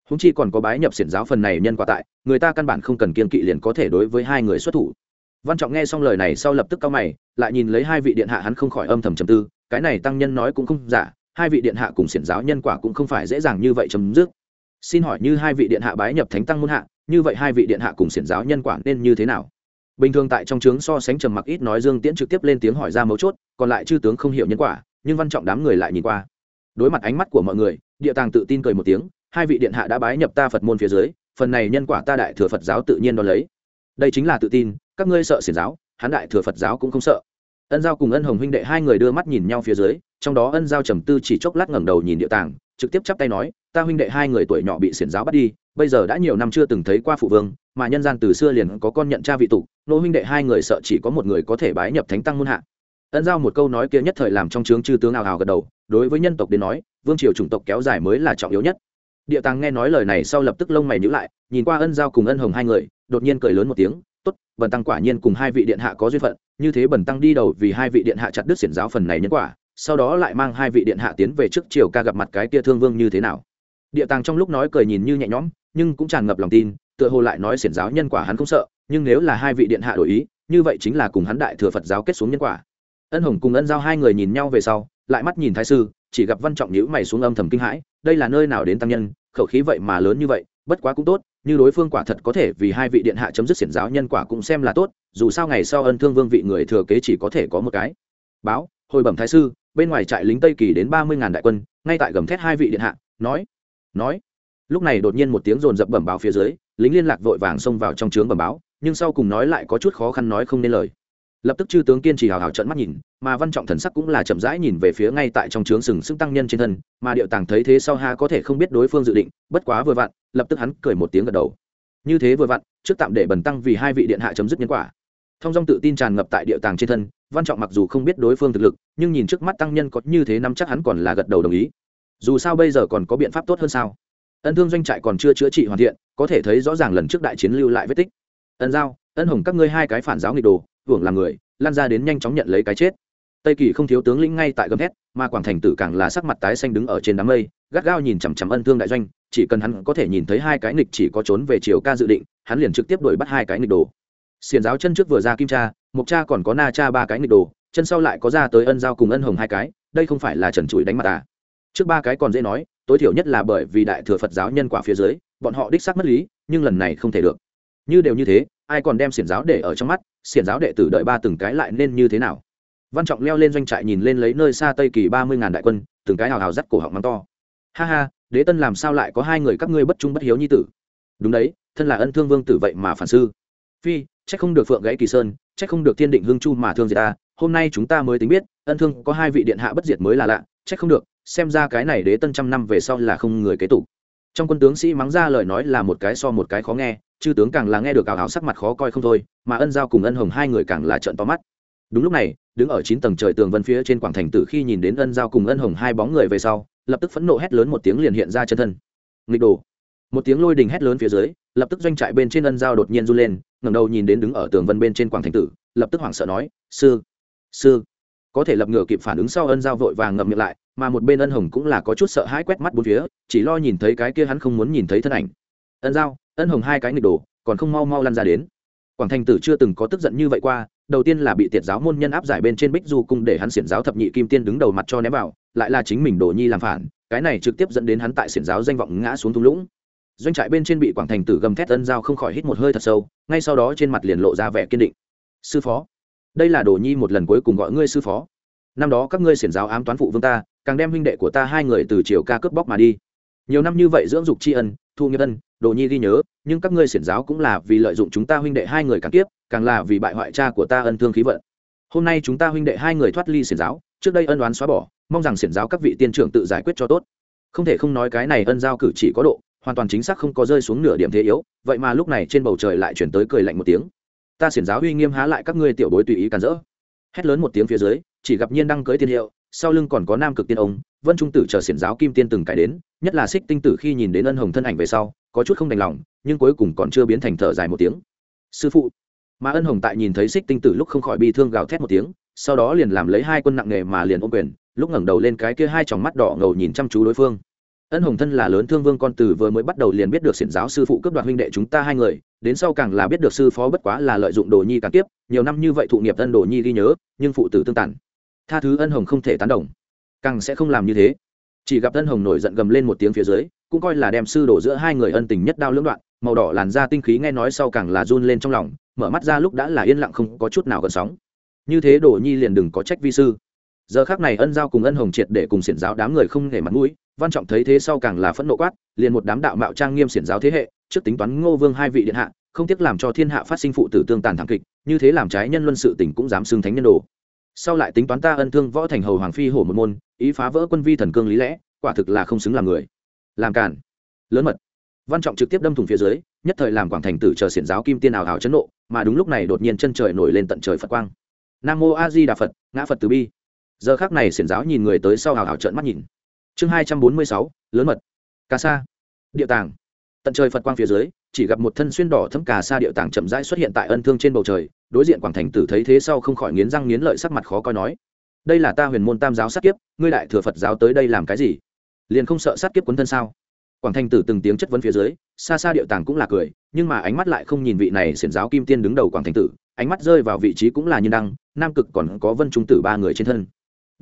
Húng chi còn có bái nhập xiển giáo phần này nhân quả tại, người ta căn bản không cần kiên kỵ liền có thể đối với hai người xuất thủ. Văn trọng nghe xong lời này sau lập tức cao mày, lại nhìn lấy hai vị điện hạ hắn không khỏi âm thầm trầm tư, cái này tăng nhân nói cũng không giả hai vị điện hạ cùng xiển giáo nhân quả cũng không phải dễ dàng như vậy chấm dứt. Xin hỏi như hai vị điện hạ bái nhập thánh tăng môn hạ, như vậy hai vị điện hạ cùng xiển giáo nhân quả nên như thế nào? Bình thường tại trong trướng so sánh trầm mặc ít nói dương tiễn trực tiếp lên tiếng hỏi ra mấu chốt, còn lại chư tướng không hiểu nhân quả, nhưng văn trọng đám người lại nhìn qua. Đối mặt ánh mắt của mọi người, địa tàng tự tin cười một tiếng, hai vị điện hạ đã bái nhập ta phật môn phía dưới, phần này nhân quả ta đại thừa phật giáo tự nhiên đo lấy. Đây chính là tự tin, các ngươi sợ xiển giáo, hắn đại thừa phật giáo cũng không sợ. Ân giao cùng ân hồng huynh đệ hai người đưa mắt nhìn nhau phía dưới trong đó ân giao trầm tư chỉ chốc lát ngẩng đầu nhìn địa tàng, trực tiếp chắp tay nói, ta huynh đệ hai người tuổi nhỏ bị xiển giáo bắt đi, bây giờ đã nhiều năm chưa từng thấy qua phụ vương, mà nhân gian từ xưa liền có con nhận cha vị tục, nô huynh đệ hai người sợ chỉ có một người có thể bái nhập thánh tăng muôn hạ. Ân giao một câu nói kia nhất thời làm trong trướng chư tướng ào ào gật đầu, đối với nhân tộc đến nói, vương triều chủng tộc kéo dài mới là trọng yếu nhất. Địa tàng nghe nói lời này sau lập tức lông mày nhữ lại, nhìn qua ân giao cùng ân hồng hai người, đột nhiên cười lớn một tiếng, tốt, bần tăng quả nhiên cùng hai vị điện hạ có duyên phận, như thế bần tăng đi đầu vì hai vị điện hạ chặt đứt xiển giáo phần này nhân quả sau đó lại mang hai vị điện hạ tiến về trước triều ca gặp mặt cái kia thương vương như thế nào. Địa tàng trong lúc nói cười nhìn như nhẹ nhõm, nhưng cũng tràn ngập lòng tin, tựa hồ lại nói xiển giáo nhân quả hắn không sợ, nhưng nếu là hai vị điện hạ đổi ý, như vậy chính là cùng hắn đại thừa phật giáo kết xuống nhân quả. Ân hồng cùng ân giao hai người nhìn nhau về sau, lại mắt nhìn thái sư, chỉ gặp văn trọng nhữ mày xuống âm thầm kinh hãi, đây là nơi nào đến tăng nhân, khẩu khí vậy mà lớn như vậy, bất quá cũng tốt, như đối phương quả thật có thể vì hai vị điện hạ chấm dứt xiển giáo nhân quả cũng xem là tốt, dù sao ngày sau ân thương vương vị người thừa kế chỉ có thể có một cái. Báo, hồi bẩm thái sư bên ngoài trại lính tây kỳ đến ba mươi ngàn đại quân, ngay tại gầm thét hai vị điện hạ, nói nói. Lúc này đột nhiên một tiếng rồn rập bẩm báo phía dưới, lính liên lạc vội vàng xông vào trong trướng bẩm báo, nhưng sau cùng nói lại có chút khó khăn nói không nên lời. Lập tức chư tướng kiên trì hào hào trận mắt nhìn, mà văn trọng thần sắc cũng là chậm rãi nhìn về phía ngay tại trong trướng sừng sững tăng nhân trên thân, mà điệu tàng thấy thế sau ha có thể không biết đối phương dự định, bất quá vừa vặn, lập tức hắn cười một tiếng gật đầu. Như thế vừa vặn, trước tạm để bần tăng vì hai vị điện hạ chấm dứt nhân quả. Thông dong tự tin tràn ngập tại điệu tàng trên thân văn trọng mặc dù không biết đối phương thực lực, nhưng nhìn trước mắt tăng nhân có như thế năm chắc hắn còn là gật đầu đồng ý. Dù sao bây giờ còn có biện pháp tốt hơn sao? Ân thương doanh trại còn chưa chữa trị hoàn thiện, có thể thấy rõ ràng lần trước đại chiến lưu lại vết tích. Ân giao, ân hồng các ngươi hai cái phản giáo nghịch đồ, hưởng làm người, lan ra đến nhanh chóng nhận lấy cái chết. Tây kỳ không thiếu tướng lĩnh ngay tại gầm thét, mà quảng thành tử càng là sắc mặt tái xanh đứng ở trên đám mây, gắt gao nhìn chằm chằm ân thương đại doanh, chỉ cần hắn có thể nhìn thấy hai cái nghịch chỉ có trốn về chiều ca dự định, hắn liền trực tiếp đuổi bắt hai cái nghịch đồ xiền giáo chân trước vừa ra kim cha, mộc cha còn có na cha ba cái nghịch đồ, chân sau lại có ra tới ân giao cùng ân hồng hai cái, đây không phải là trần trụi đánh mặt à. Trước ba cái còn dễ nói, tối thiểu nhất là bởi vì đại thừa phật giáo nhân quả phía dưới, bọn họ đích xác mất lý, nhưng lần này không thể được. Như đều như thế, ai còn đem xiển giáo để ở trong mắt, xiển giáo đệ tử đợi ba từng cái lại nên như thế nào? Văn trọng leo lên doanh trại nhìn lên lấy nơi xa tây kỳ ba mươi ngàn đại quân, từng cái hào hào dắt cổ họng mắng to. Ha ha, đế tân làm sao lại có hai người các ngươi bất trung bất hiếu như tử? Đúng đấy, thân là ân thương vương tử vậy mà phản sư. Phi chắc không được phượng gãy kỳ sơn, chắc không được thiên định hương chu mà thương diệt ta, hôm nay chúng ta mới tính biết, ân thương có hai vị điện hạ bất diệt mới là lạ, chắc không được, xem ra cái này đế tân trăm năm về sau là không người kế tục. Trong quân tướng sĩ mắng ra lời nói là một cái so một cái khó nghe, chư tướng càng là nghe được ảo ảo sắc mặt khó coi không thôi, mà ân giao cùng ân hồng hai người càng là trợn to mắt. Đúng lúc này, đứng ở chín tầng trời tường vân phía trên quảng thành tử khi nhìn đến ân giao cùng ân hồng hai bóng người về sau, lập tức phẫn nộ hét lớn một tiếng liền hiện ra chân thân. Nghịch đồ. Một tiếng lôi đình hét lớn phía dưới, lập tức doanh trại bên trên ân giao đột nhiên run lên ngẩng đầu nhìn đến đứng ở tường vân bên trên quảng thành tử, lập tức hoảng sợ nói, sư sư. Có thể lập ngửa kịp phản ứng sau ân giao vội vàng ngậm miệng lại, mà một bên ân hồng cũng là có chút sợ hãi quét mắt bốn phía, chỉ lo nhìn thấy cái kia hắn không muốn nhìn thấy thân ảnh. Ân giao. Ân hồng hai cái nghịch đồ, còn không mau mau lăn ra đến. Quảng thành tử chưa từng có tức giận như vậy qua, đầu tiên là bị tiệt giáo môn nhân áp giải bên trên bích du cung để hắn xiển giáo thập nhị kim tiên đứng đầu mặt cho ném vào, lại là chính mình đồ nhi làm phản, cái này trực tiếp dẫn đến hắn tại xiển giáo danh vọng ngã xuống thung lũng doanh trại bên trên bị quảng thành tử gầm thét ân giao không khỏi hít một hơi thật sâu ngay sau đó trên mặt liền lộ ra vẻ kiên định. Sư phó đây là đồ nhi một lần cuối cùng gọi ngươi sư phó. Năm đó các ngươi xiển giáo ám toán phụ vương ta càng đem huynh đệ của ta hai người từ triều ca cướp bóc mà đi. Nhiều năm như vậy dưỡng dục tri ân thu nghiệp ân đồ nhi ghi nhớ nhưng các ngươi xiển giáo cũng là vì lợi dụng chúng ta huynh đệ hai người càng tiếp, càng là vì bại hoại cha của ta ân thương khí vận. Hôm nay chúng ta huynh đệ hai người thoát ly xiển giáo trước đây ân đoán xóa bỏ mong rằng xiển giáo các vị tiên trưởng tự giải quyết cho tốt. Không thể không nói cái này ân giao cử chỉ có độ hoàn toàn chính xác không có rơi xuống nửa điểm thế yếu, vậy mà lúc này trên bầu trời lại chuyển tới cười lạnh một tiếng. Ta xiển giáo uy nghiêm há lại các ngươi tiểu bối tùy ý cản rỡ. Hét lớn một tiếng phía dưới, chỉ gặp nhiên đăng cưới tiên hiệu, sau lưng còn có nam cực tiên ông, vân trung tử chờ xiển giáo kim tiên từng cải đến, nhất là xích tinh tử khi nhìn đến ân hồng thân ảnh về sau, có chút không đành lòng, nhưng cuối cùng còn chưa biến thành thở dài một tiếng. Sư phụ. Mà ân hồng tại nhìn thấy xích tinh tử lúc không khỏi bị thương gào thét một tiếng, sau đó liền làm lấy hai quân nặng nghề mà liền ôm quyền, lúc ngẩng đầu lên cái kia hai tròng mắt đỏ ngầu nhìn chăm chú đối phương ân hồng thân là lớn thương vương con tử vừa mới bắt đầu liền biết được xiển giáo sư phụ cướp đoạt huynh đệ chúng ta hai người, đến sau càng là biết được sư phó bất quá là lợi dụng đồ nhi càng tiếp nhiều năm như vậy thụ nghiệp ân đồ nhi ghi nhớ, nhưng phụ tử tương tàn. Tha thứ ân hồng không thể tán đồng. Càng sẽ không làm như thế. Chỉ gặp ân hồng nổi giận gầm lên một tiếng phía dưới, cũng coi là đem sư đổ giữa hai người ân tình nhất đao lưỡng đoạn, màu đỏ làn da tinh khí nghe nói sau càng là run lên trong lòng, mở mắt ra lúc đã là yên lặng không có chút nào gần sóng. Như thế đồ nhi liền đừng có trách vi sư giờ khác này ân giao cùng ân hồng triệt để cùng xiển giáo đám người không hề mặt mũi, văn trọng thấy thế sau càng là phẫn nộ quát, liền một đám đạo mạo trang nghiêm xiển giáo thế hệ, trước tính toán ngô vương hai vị điện hạ, không tiếc làm cho thiên hạ phát sinh phụ tử tương tàn thảm kịch, như thế làm trái nhân luân sự tình cũng dám xưng thánh nhân đồ. Sau lại tính toán ta ân thương võ thành hầu hoàng phi hổ một môn, ý phá vỡ quân vi thần cương lý lẽ, quả thực là không xứng làm người. Làm cản lớn mật. Văn trọng trực tiếp đâm thủng phía dưới, nhất thời làm quảng thành tử chờ xiển giáo kim tiên ảo hào chấn nộ, mà đúng lúc này đột nhiên chân trời nổi lên tận trời phật quang. Nam mô a di đà phật, ngã phật từ bi giờ khác này xiển giáo nhìn người tới sau hào hào trợn mắt nhìn. Chương hai trăm bốn mươi sáu, lớn mật. Cà sa. Địa tàng. Tận trời phật quang phía dưới, chỉ gặp một thân xuyên đỏ thấm cà sa địa tàng chậm rãi xuất hiện tại ân thương trên bầu trời, đối diện quảng thành tử thấy thế sau không khỏi nghiến răng nghiến lợi sắc mặt khó coi nói, đây là ta huyền môn tam giáo sát kiếp, ngươi đại thừa phật giáo tới đây làm cái gì? Liền không sợ sát kiếp quấn thân sao? Quảng thành tử từng tiếng chất vấn phía dưới, xa xa điệu tàng cũng là cười, nhưng mà ánh mắt lại không nhìn vị này xiển giáo kim tiên đứng đầu quảng thành tử, ánh mắt rơi vào vị trí cũng là như đăng, nam cực còn có vân trung tử ba người trên thân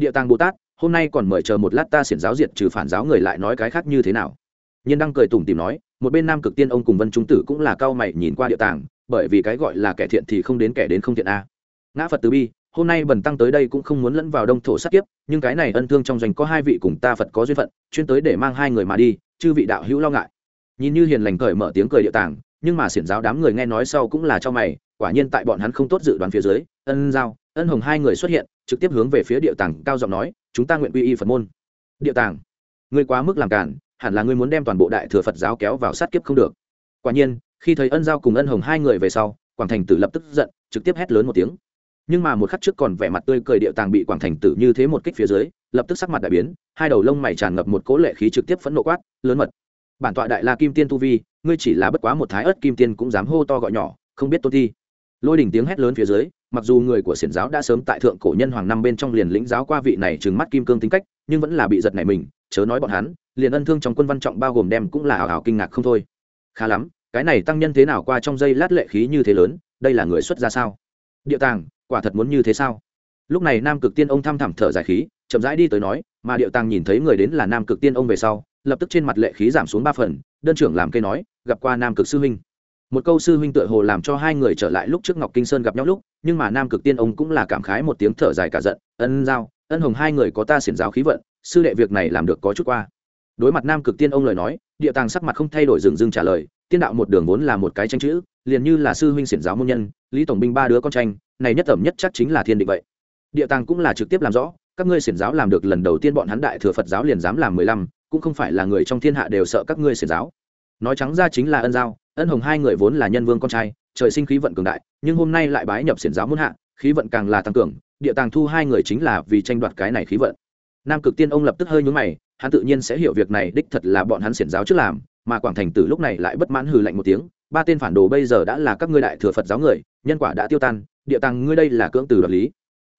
địa tàng bồ tát, hôm nay còn mời chờ một lát ta xiển giáo diệt trừ phản giáo người lại nói cái khác như thế nào? Nhiên đang cười tủm tìm nói, một bên nam cực tiên ông cùng vân trung tử cũng là cao mày nhìn qua địa tàng, bởi vì cái gọi là kẻ thiện thì không đến kẻ đến không thiện a. Ngã phật từ bi, hôm nay bần tăng tới đây cũng không muốn lẫn vào đông thổ sát kiếp, nhưng cái này ân thương trong doanh có hai vị cùng ta phật có duyên phận, chuyên tới để mang hai người mà đi, chư vị đạo hữu lo ngại. Nhìn như hiền lành cởi mở tiếng cười địa tàng, nhưng mà xiển giáo đám người nghe nói sau cũng là cho mày, quả nhiên tại bọn hắn không tốt dự đoán phía dưới, ân giao ân hồng hai người xuất hiện, trực tiếp hướng về phía địa tàng cao giọng nói, chúng ta nguyện quy y phật môn. Địa tàng, ngươi quá mức làm cản hẳn là ngươi muốn đem toàn bộ đại thừa phật giáo kéo vào sát kiếp không được. Quả nhiên, khi thấy ân giao cùng ân hồng hai người về sau, quảng thành tử lập tức giận, trực tiếp hét lớn một tiếng. Nhưng mà một khắc trước còn vẻ mặt tươi cười địa tàng bị quảng thành tử như thế một kích phía dưới, lập tức sắc mặt đại biến, hai đầu lông mày tràn ngập một cỗ lệ khí trực tiếp phẫn nộ quát, lớn mật, bản tọa đại la kim tiên tu vi, ngươi chỉ là bất quá một thái ớt kim tiên cũng dám hô to gọi nhỏ, không biết tôn thi lôi đỉnh tiếng hét lớn phía dưới, mặc dù người của xiển giáo đã sớm tại thượng cổ nhân hoàng năm bên trong liền lĩnh giáo qua vị này trừng mắt kim cương tính cách, nhưng vẫn là bị giật này mình, chớ nói bọn hắn, liền ân thương trong quân văn trọng bao gồm đem cũng là hào hào kinh ngạc không thôi. Khá lắm, cái này tăng nhân thế nào qua trong giây lát lệ khí như thế lớn, đây là người xuất ra sao? Địa tàng, quả thật muốn như thế sao? Lúc này nam cực tiên ông thăm thẳm thở dài khí, chậm rãi đi tới nói, mà điệu tàng nhìn thấy người đến là nam cực tiên ông về sau, lập tức trên mặt lệ khí giảm xuống ba phần, đơn trưởng làm cây nói, gặp qua nam cực sư huynh một câu sư huynh tựa hồ làm cho hai người trở lại lúc trước ngọc kinh sơn gặp nhau lúc, nhưng mà nam cực tiên ông cũng là cảm khái một tiếng thở dài cả giận, ân giao, ân hồng hai người có ta xiển giáo khí vận, sư đệ việc này làm được có chút qua. Đối mặt nam cực tiên ông lời nói, địa tàng sắc mặt không thay đổi dừng dưng trả lời, tiên đạo một đường vốn là một cái tranh chữ, liền như là sư huynh xiển giáo môn nhân, lý tổng binh ba đứa con tranh, này nhất tẩm nhất chắc chính là thiên định vậy. Địa tàng cũng là trực tiếp làm rõ, các ngươi xiển giáo làm được lần đầu tiên bọn hắn đại thừa phật giáo liền dám làm mười lăm, cũng không phải là người trong thiên hạ đều sợ các ngươi xiển giáo. Nói trắng ra chính là ân giao ân hồng hai người vốn là nhân vương con trai, trời sinh khí vận cường đại, nhưng hôm nay lại bái nhập xiển giáo muôn hạ, khí vận càng là tăng cường, địa tàng thu hai người chính là vì tranh đoạt cái này khí vận. Nam cực tiên ông lập tức hơi nhúng mày, hắn tự nhiên sẽ hiểu việc này đích thật là bọn hắn xiển giáo trước làm, mà quảng thành tử lúc này lại bất mãn hừ lạnh một tiếng, ba tên phản đồ bây giờ đã là các ngươi đại thừa phật giáo người, nhân quả đã tiêu tan, địa tàng ngươi đây là cưỡng từ đoạt lý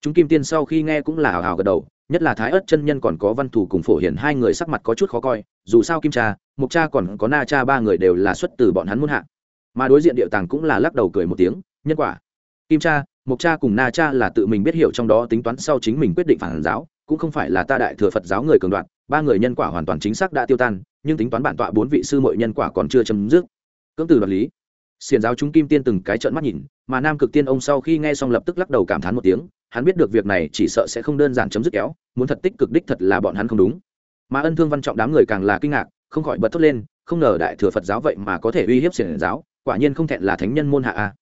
chúng kim tiên sau khi nghe cũng là hào hào gật đầu, nhất là thái ớt chân nhân còn có văn thủ cùng phổ hiển hai người sắc mặt có chút khó coi, dù sao kim cha mục cha còn có na cha ba người đều là xuất từ bọn hắn muôn hạ. Mà đối diện địa tàng cũng là lắc đầu cười một tiếng, nhân quả, kim cha mục cha cùng na cha là tự mình biết hiểu trong đó tính toán sau chính mình quyết định phản giáo, cũng không phải là ta đại thừa phật giáo người cường đoạn ba người nhân quả hoàn toàn chính xác đã tiêu tan, nhưng tính toán bản tọa bốn vị sư mọi nhân quả còn chưa chấm dứt. Cưỡng từ đoạt lý xiền giáo chúng kim tiên từng cái trợn mắt nhìn, mà nam cực tiên ông sau khi nghe xong lập tức lắc đầu cảm thán một tiếng, hắn biết được việc này chỉ sợ sẽ không đơn giản chấm dứt kéo, muốn thật tích cực đích thật là bọn hắn không đúng. Mà ân thương văn trọng đám người càng là kinh ngạc, không khỏi bật thốt lên, không ngờ đại thừa phật giáo vậy mà có thể uy hiếp xiển giáo, quả nhiên không thẹn là thánh nhân môn hạ a.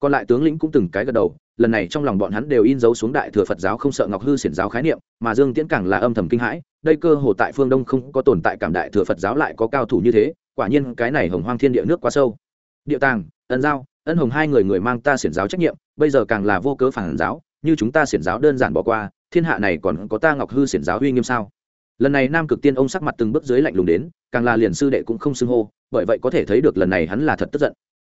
Còn lại tướng lĩnh cũng từng cái gật đầu, lần này trong lòng bọn hắn đều in dấu xuống đại thừa phật giáo không sợ ngọc hư xiển giáo khái niệm, mà dương tiễn càng là âm thầm kinh hãi, đây cơ hồ tại phương đông không có tồn tại cảm đại thừa phật giáo lại có cao thủ như thế, quả nhiên cái này hồng hoang thiên địa nước quá sâu địa tàng, ân giao, ân hồng hai người người mang ta xiển giáo trách nhiệm, bây giờ càng là vô cớ phản giáo, như chúng ta xiển giáo đơn giản bỏ qua, thiên hạ này còn có ta ngọc hư xiển giáo uy nghiêm sao? Lần này nam cực tiên ông sắc mặt từng bước dưới lạnh lùng đến, càng là liền sư đệ cũng không xưng hô, bởi vậy có thể thấy được lần này hắn là thật tức giận.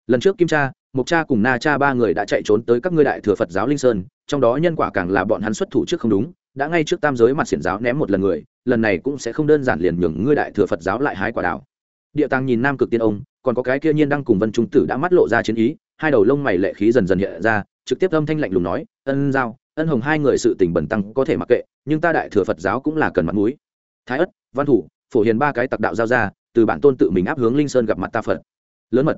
Lần trước kim cha mục cha cùng na cha ba người đã chạy trốn tới các ngươi đại thừa phật giáo linh sơn, trong đó nhân quả càng là bọn hắn xuất thủ trước không đúng, đã ngay trước tam giới mặt xiển giáo ném một lần người, lần này cũng sẽ không đơn giản liền nhường ngươi đại thừa phật giáo lại hái quả đảo địa tàng nhìn nam cực tiên ông còn có cái kia nhiên đang cùng vân trung tử đã mắt lộ ra chiến ý, hai đầu lông mày lệ khí dần dần hiện ra, trực tiếp âm thanh lạnh lùng nói, ân giao, ân hồng hai người sự tình bẩn tăng có thể mặc kệ, nhưng ta đại thừa phật giáo cũng là cần mặt mũi. Thái ất, văn thủ, phổ hiền ba cái tặc đạo giao ra, từ bản tôn tự mình áp hướng linh sơn gặp mặt ta phật. Lớn mật.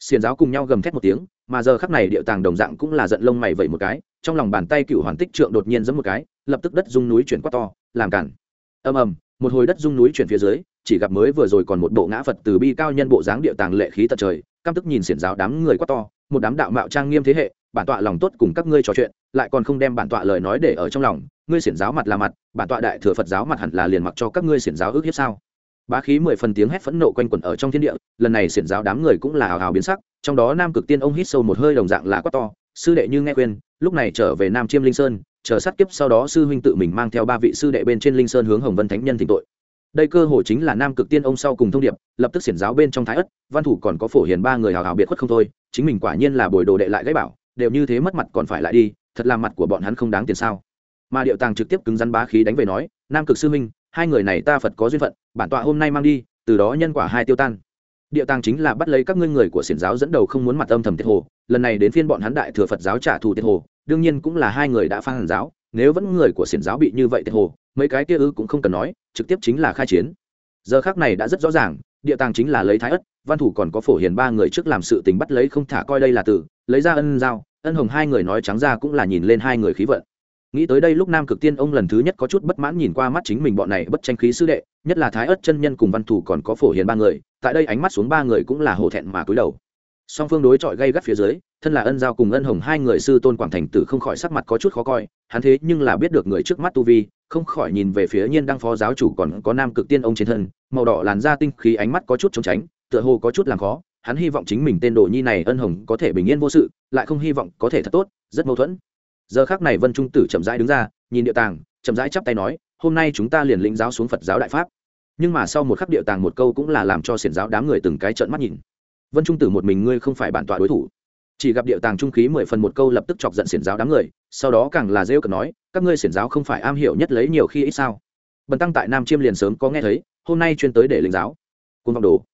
Xiền giáo cùng nhau gầm thét một tiếng, mà giờ khắc này điệu tàng đồng dạng cũng là giận lông mày vậy một cái, trong lòng bàn tay cựu hoàn tích trượng đột nhiên giẫm một cái, lập tức đất rung núi chuyển quát to, làm cản. Ầm ầm, một hồi đất rung núi chuyển phía dưới chỉ gặp mới vừa rồi còn một bộ ngã phật từ bi cao nhân bộ dáng địa tàng lệ khí tận trời, căm tức nhìn xiển giáo đám người quát to, một đám đạo mạo trang nghiêm thế hệ, bản tọa lòng tốt cùng các ngươi trò chuyện, lại còn không đem bản tọa lời nói để ở trong lòng, ngươi xiển giáo mặt là mặt, bản tọa đại thừa phật giáo mặt hẳn là liền mặc cho các ngươi xiển giáo ước hiếp sao? Bá khí mười phần tiếng hét phẫn nộ quanh quẩn ở trong thiên địa, lần này xiển giáo đám người cũng là hào hào biến sắc, trong đó nam cực tiên ông hít sâu một hơi đồng dạng là quát to, sư đệ như nghe khuyên, lúc này trở về nam chiêm linh sơn, chờ sát kiếp sau đó sư huynh tự mình mang theo ba vị sư đệ bên trên linh sơn hướng hồng vân thánh nhân thỉnh tội đây cơ hội chính là nam cực tiên ông sau cùng thông điệp, lập tức xiển giáo bên trong thái ất, văn thủ còn có phổ hiền ba người hào hào biệt khuất không thôi, chính mình quả nhiên là bồi đồ đệ lại gãy bảo, đều như thế mất mặt còn phải lại đi, thật là mặt của bọn hắn không đáng tiền sao. Mà điệu tàng trực tiếp cứng rắn bá khí đánh về nói, nam cực sư minh hai người này ta phật có duyên phận, bản tọa hôm nay mang đi, từ đó nhân quả hai tiêu tan. Địa tàng chính là bắt lấy các ngươi người của xiển giáo dẫn đầu không muốn mặt âm thầm tiết hồ, lần này đến phiên bọn hắn đại thừa phật giáo trả thù tiết hồ, đương nhiên cũng là hai người đã phan hàn giáo, nếu vẫn người của xiển giáo bị như vậy tiết hồ mấy cái kia ư cũng không cần nói, trực tiếp chính là khai chiến. Giờ khác này đã rất rõ ràng, địa tàng chính là lấy thái ất văn thủ còn có phổ hiền ba người trước làm sự tình bắt lấy không thả coi đây là tử, lấy ra ân giao, ân hồng hai người nói trắng ra cũng là nhìn lên hai người khí vận. Nghĩ tới đây lúc nam cực tiên ông lần thứ nhất có chút bất mãn nhìn qua mắt chính mình bọn này bất tranh khí sư đệ, nhất là thái ất chân nhân cùng văn thủ còn có phổ hiền ba người, tại đây ánh mắt xuống ba người cũng là hổ thẹn mà cúi đầu. Song phương đối chọi gây gắt phía dưới, thân là ân giao cùng ân hồng hai người sư tôn quảng thành tử không khỏi sắc mặt có chút khó coi, hắn thế nhưng là biết được người trước mắt tu vi không khỏi nhìn về phía nhiên đăng phó giáo chủ còn có nam cực tiên ông trên thân, màu đỏ làn da tinh khí ánh mắt có chút trống tránh, tựa hồ có chút làm khó, hắn hy vọng chính mình tên đồ nhi này ân hồng có thể bình yên vô sự, lại không hy vọng có thể thật tốt, rất mâu thuẫn. Giờ khác này vân trung tử chậm rãi đứng ra, nhìn địa tàng, chậm rãi chắp tay nói, hôm nay chúng ta liền lĩnh giáo xuống phật giáo đại pháp. Nhưng mà sau một khắc địa tàng một câu cũng là làm cho xiển giáo đám người từng cái trợn mắt nhìn. Vân trung tử một mình ngươi không phải bản tọa đối thủ. Chỉ gặp địa tàng trung khí mười phần một câu lập tức chọc giận xiển giáo đám người, sau đó càng là rêu cực nói các ngươi xiển giáo không phải am hiểu nhất lấy nhiều khi ít sao? Bần tăng tại nam chiêm liền sớm có nghe thấy, hôm nay chuyên tới để linh giáo. Côn vọng đồ.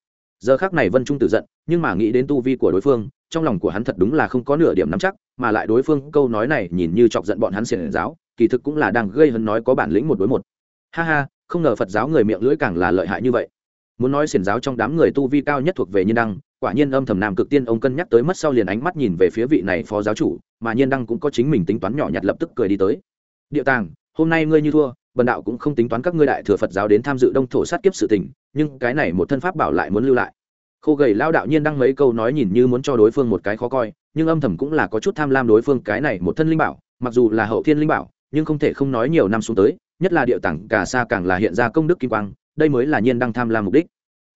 Giờ khác này vân trung tự giận, nhưng mà nghĩ đến tu vi của đối phương, trong lòng của hắn thật đúng là không có nửa điểm nắm chắc, mà lại đối phương câu nói này nhìn như chọc giận bọn hắn xiển giáo, kỳ thực cũng là đang gây hấn nói có bản lĩnh một đối một. Ha ha, không ngờ phật giáo người miệng lưỡi càng là lợi hại như vậy. Muốn nói xiển giáo trong đám người tu vi cao nhất thuộc về nhiên đăng, quả nhiên âm thầm nam cực tiên ông cân nhắc tới mất sau liền ánh mắt nhìn về phía vị này phó giáo chủ, mà nhiên đăng cũng có chính mình tính toán nhỏ nhặt lập tức cười đi tới địa tàng, hôm nay ngươi như thua, bần đạo cũng không tính toán các ngươi đại thừa phật giáo đến tham dự đông thổ sát kiếp sự tình, nhưng cái này một thân pháp bảo lại muốn lưu lại. Khô gầy lao đạo nhiên đăng mấy câu nói nhìn như muốn cho đối phương một cái khó coi, nhưng âm thầm cũng là có chút tham lam đối phương cái này một thân linh bảo, mặc dù là hậu thiên linh bảo, nhưng không thể không nói nhiều năm xuống tới, nhất là điệu Tàng, cả xa càng là hiện ra công đức kim quang, đây mới là nhiên đăng tham lam mục đích.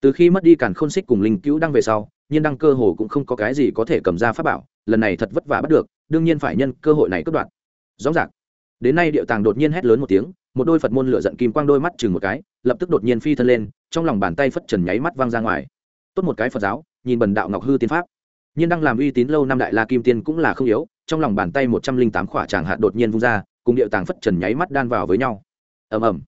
Từ khi mất đi càn khôn xích cùng linh cứu đăng về sau, nhiên đăng cơ hồ cũng không có cái gì có thể cầm ra pháp bảo, lần này thật vất vả bắt được, đương nhiên phải nhân cơ hội này cướp đoạt. Rõ ràng đến nay điệu tàng đột nhiên hét lớn một tiếng, một đôi phật môn lửa giận kim quang đôi mắt chừng một cái, lập tức đột nhiên phi thân lên, trong lòng bàn tay phất trần nháy mắt văng ra ngoài. Tốt một cái phật giáo, nhìn bần đạo ngọc hư tiên pháp. Nhiên đang làm uy tín lâu năm đại la kim tiên cũng là không yếu, trong lòng bàn tay một trăm linh tám khỏa tràng hạt đột nhiên vung ra, cùng điệu tàng phất trần nháy mắt đan vào với nhau. Ầm ầm.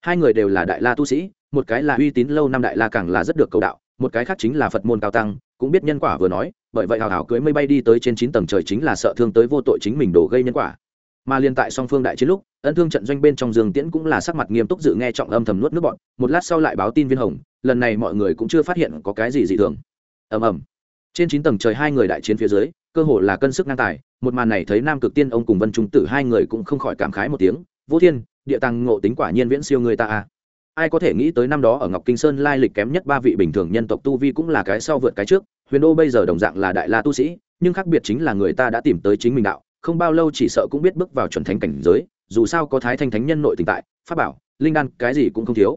Hai người đều là đại la tu sĩ, một cái là uy tín lâu năm đại la càng là rất được cầu đạo, một cái khác chính là phật môn cao tăng, cũng biết nhân quả vừa nói, bởi vậy hào hào cưới mây bay đi tới trên chín tầng trời chính là sợ thương tới vô tội chính mình đổ gây nhân quả mà liên tại song phương đại chiến lúc, ân thương trận doanh bên trong dương tiễn cũng là sắc mặt nghiêm túc dự nghe trọng âm thầm nuốt nước bọn một lát sau lại báo tin viên hồng, lần này mọi người cũng chưa phát hiện có cái gì dị thường. Ầm ầm. Trên chín tầng trời hai người đại chiến phía dưới, cơ hồ là cân sức ngang tài, một màn này thấy nam cực tiên ông cùng vân trung tử hai người cũng không khỏi cảm khái một tiếng. Vô thiên, địa tăng ngộ tính quả nhiên viễn siêu người ta a ai có thể nghĩ tới năm đó ở ngọc kinh sơn lai lịch kém nhất ba vị bình thường nhân tộc tu vi cũng là cái sau vượt cái trước. Huyền đô bây giờ đồng dạng là đại la tu sĩ, nhưng khác biệt chính là người ta đã tìm tới chính mình đạo không bao lâu chỉ sợ cũng biết bước vào chuẩn thánh cảnh giới, dù sao có thái thanh thánh nhân nội tình tại, pháp bảo, linh đan, cái gì cũng không thiếu.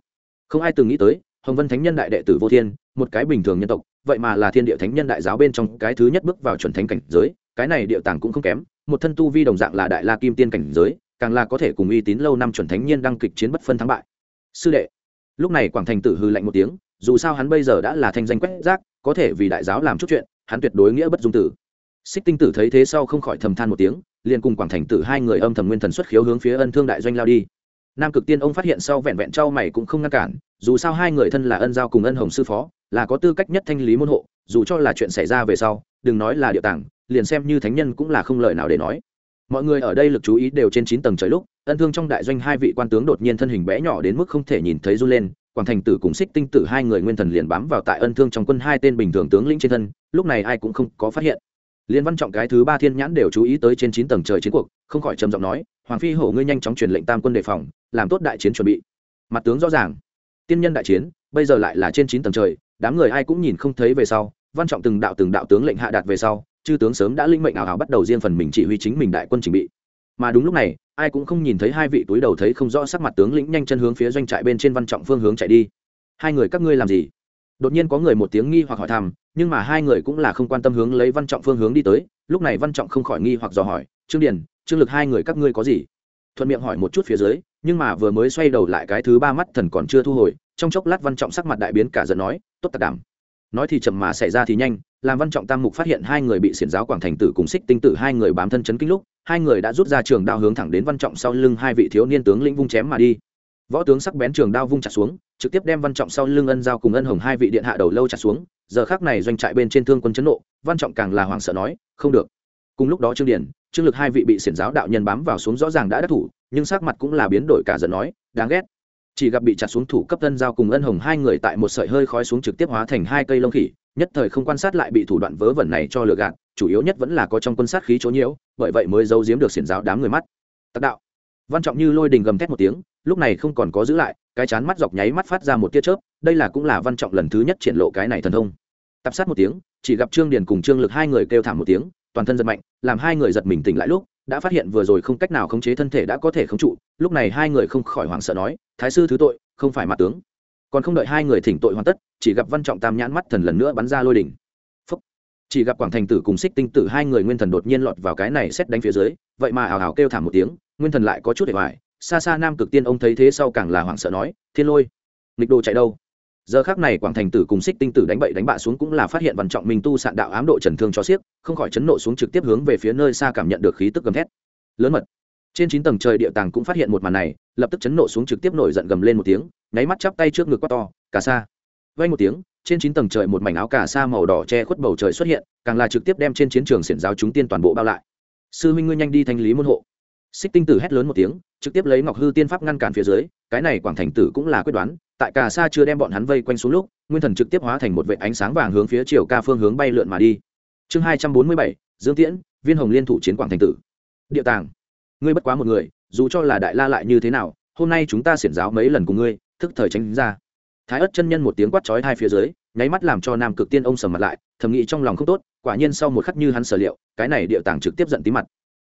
Không ai từng nghĩ tới, hồng vân thánh nhân đại đệ tử vô thiên, một cái bình thường nhân tộc, vậy mà là thiên địa thánh nhân đại giáo bên trong cái thứ nhất bước vào chuẩn thánh cảnh giới, cái này địa tàng cũng không kém, một thân tu vi đồng dạng là đại la kim tiên cảnh giới, càng là có thể cùng uy tín lâu năm chuẩn thánh nhiên đăng kịch chiến bất phân thắng bại. Sư đệ, lúc này quảng thành tử hư lạnh một tiếng, dù sao hắn bây giờ đã là thanh danh quét rác, có thể vì đại giáo làm chút chuyện, hắn tuyệt đối nghĩa bất dung tử xích tinh tử thấy thế sau không khỏi thầm than một tiếng, liền cùng quảng thành tử hai người âm thầm nguyên thần xuất khiếu hướng phía ân thương đại doanh lao đi. Nam cực tiên ông phát hiện sau vẹn vẹn trao mày cũng không ngăn cản, dù sao hai người thân là ân giao cùng ân hồng sư phó, là có tư cách nhất thanh lý môn hộ, dù cho là chuyện xảy ra về sau, đừng nói là địa tàng, liền xem như thánh nhân cũng là không lời nào để nói. Mọi người ở đây lực chú ý đều trên chín tầng trời lúc, ân thương trong đại doanh hai vị quan tướng đột nhiên thân hình bé nhỏ đến mức không thể nhìn thấy run lên, quảng thành tử cùng xích tinh tử hai người nguyên thần liền bám vào tại ân thương trong quân hai tên bình thường tướng lĩnh trên thân, lúc này ai cũng không có phát hiện liên văn trọng cái thứ ba thiên nhãn đều chú ý tới trên chín tầng trời chiến cuộc, không khỏi trầm giọng nói, hoàng phi hổ ngươi nhanh chóng truyền lệnh tam quân đề phòng, làm tốt đại chiến chuẩn bị. Mặt tướng rõ ràng, tiên nhân đại chiến, bây giờ lại là trên chín tầng trời, đám người ai cũng nhìn không thấy về sau, văn trọng từng đạo từng đạo tướng lệnh hạ đạt về sau, chư tướng sớm đã linh mệnh ảo ảo bắt đầu riêng phần mình chỉ huy chính mình đại quân trình bị. Mà đúng lúc này, ai cũng không nhìn thấy hai vị túi đầu thấy không rõ sắc mặt tướng lĩnh nhanh chân hướng phía doanh trại bên trên văn trọng phương hướng chạy đi. Hai người các ngươi làm gì? Đột nhiên có người một tiếng nghi hoặc hỏi thăm, nhưng mà hai người cũng là không quan tâm hướng lấy văn trọng phương hướng đi tới, lúc này văn trọng không khỏi nghi hoặc dò hỏi, trương điền, trương lực hai người các ngươi có gì? Thuận miệng hỏi một chút phía dưới, nhưng mà vừa mới xoay đầu lại cái thứ ba mắt thần còn chưa thu hồi, trong chốc lát văn trọng sắc mặt đại biến cả giận nói, tốt tạc đảm nói thì chậm mà xảy ra thì nhanh, làm văn trọng tam mục phát hiện hai người bị xiển giáo quảng thành tử cùng xích tinh tử hai người bám thân chấn kinh lúc, hai người đã rút ra trường đao hướng thẳng đến văn trọng sau lưng hai vị thiếu niên tướng lĩnh vung chém mà đi. Võ tướng sắc bén trường đao vung chặt xuống trực tiếp đem văn trọng sau lưng ân giao cùng ân hồng hai vị điện hạ đầu lâu chặt xuống, giờ khác này doanh trại bên trên thương quân chấn nộ, văn trọng càng là hoảng sợ nói, không được. Cùng lúc đó trương điển trương lực hai vị bị xiển giáo đạo nhân bám vào xuống rõ ràng đã đắc thủ, nhưng sắc mặt cũng là biến đổi cả giận nói, đáng ghét. Chỉ gặp bị chặt xuống thủ cấp thân giao cùng ân hồng hai người tại một sợi hơi khói xuống trực tiếp hóa thành hai cây lông khỉ, nhất thời không quan sát lại bị thủ đoạn vớ vẩn này cho lừa gạt, chủ yếu nhất vẫn là có trong quân sát khí chỗ nhiễu, bởi vậy mới giấu giếm được xiển giáo đám người mắt. Tạc đạo văn trọng như lôi đình gầm thét một tiếng, lúc này không còn có giữ lại, cái chán mắt dọc nháy mắt phát ra một tia chớp, đây là cũng là văn trọng lần thứ nhất triển lộ cái này thần thông. Tập sát một tiếng, chỉ gặp trương điền cùng trương lực hai người kêu thảm một tiếng, toàn thân giật mạnh, làm hai người giật mình tỉnh lại lúc, đã phát hiện vừa rồi không cách nào khống chế thân thể đã có thể khống trụ, lúc này hai người không khỏi hoảng sợ nói, thái sư thứ tội, không phải mặt tướng. Còn không đợi hai người thỉnh tội hoàn tất, chỉ gặp văn trọng tam nhãn mắt thần lần nữa bắn ra lôi đỉnh Phúc. chỉ gặp quảng thành tử cùng xích tinh tử hai người nguyên thần đột nhiên lọt vào cái này xét đánh phía dưới, vậy mà ảo ảo kêu thảm một tiếng nguyên thần lại có chút để hoài xa xa nam cực tiên ông thấy thế sau càng là hoảng sợ nói, thiên lôi, nghịch đồ chạy đâu? Giờ khác này quảng thành tử cùng xích tinh tử đánh bậy đánh bạ xuống cũng là phát hiện văn trọng minh tu sạn đạo ám độ trần thương cho xiếc, không khỏi chấn nộ xuống trực tiếp hướng về phía nơi xa cảm nhận được khí tức gầm thét. Lớn mật. Trên chín tầng trời địa tàng cũng phát hiện một màn này, lập tức chấn nộ xuống trực tiếp nổi giận gầm lên một tiếng, nháy mắt chắp tay trước ngực quát to, cà sa. Vay một tiếng, trên chín tầng trời một mảnh áo cà sa màu đỏ che khuất bầu trời xuất hiện, càng là trực tiếp đem trên chiến trường xiển giáo chúng tiên toàn bộ bao lại. Sư minh ngươi nhanh đi thanh lý môn hộ xích tinh tử hét lớn một tiếng, trực tiếp lấy ngọc hư tiên pháp ngăn cản phía dưới, cái này quảng thành tử cũng là quyết đoán, tại cà sa chưa đem bọn hắn vây quanh xuống lúc, nguyên thần trực tiếp hóa thành một vệ ánh sáng vàng hướng phía chiều ca phương hướng bay lượn mà đi. Chương hai trăm bốn mươi bảy, dương tiễn, viên hồng liên thủ chiến quảng thành tử. Địa tàng, ngươi bất quá một người, dù cho là đại la lại như thế nào, hôm nay chúng ta xiển giáo mấy lần cùng ngươi, thức thời tránh ra. Thái ất chân nhân một tiếng quát chói hai phía dưới, nháy mắt làm cho nam cực tiên ông sầm mặt lại, thầm nghĩ trong lòng không tốt, quả nhiên sau một khắc như hắn sở liệu, cái này địa tàng trực tiếp giận tí mặt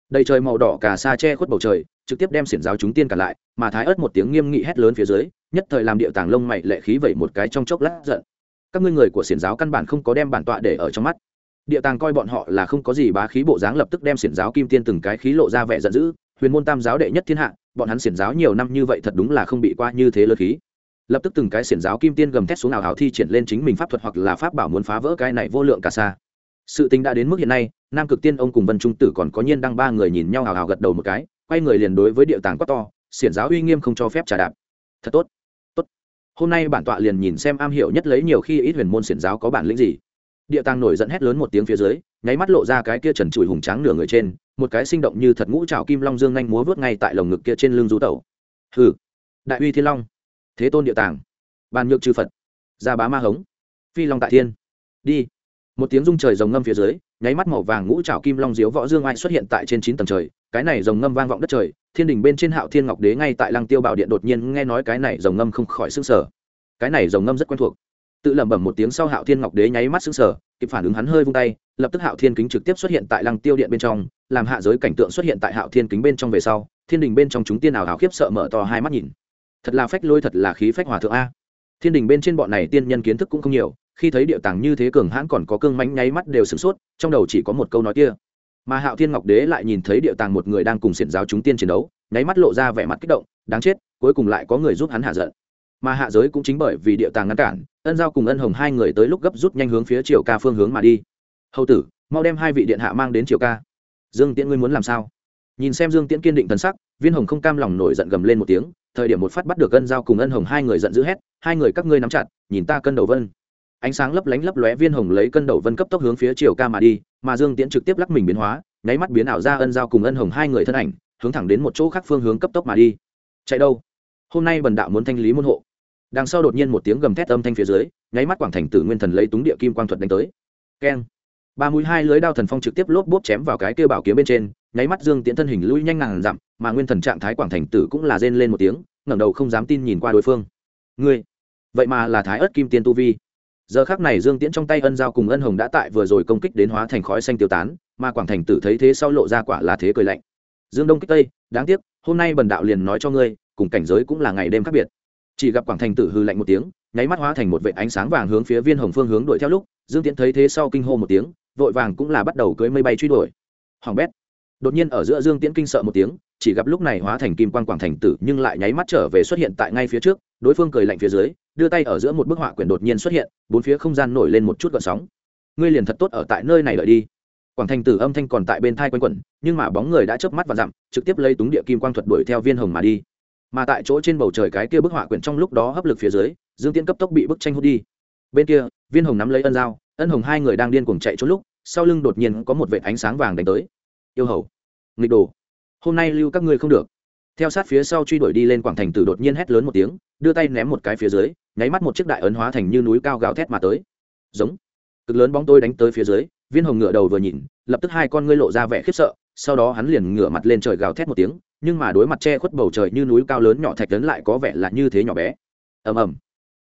đầy trời màu đỏ cả xa che khuất bầu trời, trực tiếp đem xiển giáo chúng tiên cả lại, mà thái ớt một tiếng nghiêm nghị hét lớn phía dưới, nhất thời làm địa tàng lông mày lệ khí vẩy một cái trong chốc lát giận. Các ngươi người của xiển giáo căn bản không có đem bản tọa để ở trong mắt. Địa tàng coi bọn họ là không có gì bá khí bộ dáng lập tức đem xiển giáo kim tiên từng cái khí lộ ra vẻ giận dữ, huyền môn tam giáo đệ nhất thiên hạ, bọn hắn xiển giáo nhiều năm như vậy thật đúng là không bị qua như thế lơ khí. Lập tức từng cái xiển giáo kim tiên gầm thét xuống nào hào thi triển lên chính mình pháp thuật hoặc là pháp bảo muốn phá vỡ cái này vô lượng cả xa sự tình đã đến mức hiện nay, nam cực tiên ông cùng vân trung tử còn có nhiên đăng ba người nhìn nhau hào hào gật đầu một cái, quay người liền đối với địa tàng quát to, xiển giáo uy nghiêm không cho phép trả đạp. Thật tốt tốt. Hôm nay bản tọa liền nhìn xem am hiểu nhất lấy nhiều khi ít huyền môn xiển giáo có bản lĩnh gì. Địa tàng nổi giận hét lớn một tiếng phía dưới, nháy mắt lộ ra cái kia trần trụi hùng tráng nửa người trên, một cái sinh động như thật ngũ trào kim long dương nhanh múa vớt ngay tại lồng ngực kia trên lưng rú tẩu. Hừ, đại uy thiên long, thế tôn địa tàng, bàn nhược chư phật, gia bá ma hống, phi long tại thiên, đi một tiếng rung trời rồng ngâm phía dưới, nháy mắt màu vàng ngũ trảo kim long diếu võ dương ai xuất hiện tại trên chín tầng trời, cái này rồng ngâm vang vọng đất trời, thiên đình bên trên hạo thiên ngọc đế ngay tại lăng tiêu bảo điện đột nhiên nghe nói cái này rồng ngâm không khỏi sức sở cái này rồng ngâm rất quen thuộc. Tự lẩm bẩm một tiếng sau hạo thiên ngọc đế nháy mắt sức sở kịp phản ứng hắn hơi vung tay, lập tức hạo thiên kính trực tiếp xuất hiện tại lăng tiêu điện bên trong, làm hạ giới cảnh tượng xuất hiện tại hạo thiên kính bên trong về sau, thiên đình bên trong chúng tiên ảo hảo khiếp sợ mở to hai mắt nhìn. Thật là phách lôi, thật là khí phách hòa thượng a. Thiên đình bên trên bọn này tiên nhân kiến thức cũng không nhiều khi thấy địa tàng như thế cường hãn còn có cương mánh nháy mắt đều sửng sốt, trong đầu chỉ có một câu nói kia. Mà hạo thiên ngọc đế lại nhìn thấy địa tàng một người đang cùng xiển giáo chúng tiên chiến đấu, nháy mắt lộ ra vẻ mặt kích động, đáng chết, cuối cùng lại có người giúp hắn hạ giận. Mà hạ giới cũng chính bởi vì địa tàng ngăn cản, ân giao cùng ân hồng hai người tới lúc gấp rút nhanh hướng phía triều ca phương hướng mà đi. Hầu tử, mau đem hai vị điện hạ mang đến triều ca. Dương tiễn ngươi muốn làm sao? Nhìn xem dương tiễn kiên định thần sắc, viên hồng không cam lòng nổi giận gầm lên một tiếng, thời điểm một phát bắt được ân giao cùng ân hồng hai người giận dữ hét, hai người các ngươi nắm chặt, nhìn ta cân đầu vân ánh sáng lấp lánh lấp lóe viên hồng lấy cân đầu vân cấp tốc hướng phía chiều ca mà đi, mà dương tiễn trực tiếp lắc mình biến hóa, nháy mắt biến ảo ra ân giao cùng ân hồng hai người thân ảnh, hướng thẳng đến một chỗ khác phương hướng cấp tốc mà đi. Chạy đâu? Hôm nay bần đạo muốn thanh lý môn hộ. Đằng sau đột nhiên một tiếng gầm thét âm thanh phía dưới, nháy mắt quảng thành tử nguyên thần lấy túng địa kim quang thuật đánh tới. Keng. Ba mũi hai lưới đao thần phong trực tiếp lốp bốp chém vào cái kêu bảo kiếm bên trên, nháy mắt dương tiễn thân hình lui nhanh ngàn dặm, mà nguyên thần trạng thái quảng thành tử cũng là rên lên một tiếng, ngẩng đầu không dám tin nhìn qua đối phương. Ngươi? Vậy mà là thái ớt kim tiên tu vi giờ khác này dương tiễn trong tay ân giao cùng ân hồng đã tại vừa rồi công kích đến hóa thành khói xanh tiêu tán, mà quảng thành tử thấy thế sau lộ ra quả là thế cười lạnh. Dương đông kích tây, đáng tiếc, hôm nay bần đạo liền nói cho ngươi, cùng cảnh giới cũng là ngày đêm khác biệt. Chỉ gặp quảng thành tử hư lạnh một tiếng, nháy mắt hóa thành một vệ ánh sáng vàng hướng phía viên hồng phương hướng đuổi theo lúc, dương tiễn thấy thế sau kinh hô một tiếng, vội vàng cũng là bắt đầu cưới mây bay truy đuổi. Hoàng bét. Đột nhiên ở giữa dương tiễn kinh sợ một tiếng chỉ gặp lúc này hóa thành kim quan quảng thành tử nhưng lại nháy mắt trở về xuất hiện tại ngay phía trước, đối phương cười lạnh phía dưới, đưa tay ở giữa một bức họa quyển đột nhiên xuất hiện, bốn phía không gian nổi lên một chút gợn sóng. Ngươi liền thật tốt ở tại nơi này đợi đi. Quảng thành tử âm thanh còn tại bên thai quanh quẩn, nhưng mà bóng người đã chớp mắt và dặm, trực tiếp lấy túng địa kim quang thuật đuổi theo viên hồng mà đi. Mà tại chỗ trên bầu trời cái kia bức họa quyển trong lúc đó hấp lực phía dưới, dương tiễn cấp tốc bị bức tranh hút đi. Bên kia, viên hồng nắm lấy ân dao, ân hồng hai người đang điên cuồng chạy trốn lúc, sau lưng đột nhiên có một vệt ánh sáng vàng đánh tới. Yêu hầu, nghịch đồ hôm nay lưu các ngươi không được. Theo sát phía sau truy đuổi đi lên quảng thành tử đột nhiên hét lớn một tiếng, đưa tay ném một cái phía dưới, nháy mắt một chiếc đại ấn hóa thành như núi cao gào thét mà tới. Giống. Cực lớn bóng tôi đánh tới phía dưới, viên hồng ngựa đầu vừa nhìn, lập tức hai con ngươi lộ ra vẻ khiếp sợ, sau đó hắn liền ngửa mặt lên trời gào thét một tiếng, nhưng mà đối mặt che khuất bầu trời như núi cao lớn nhỏ thạch lớn lại có vẻ là như thế nhỏ bé. Ầm ầm.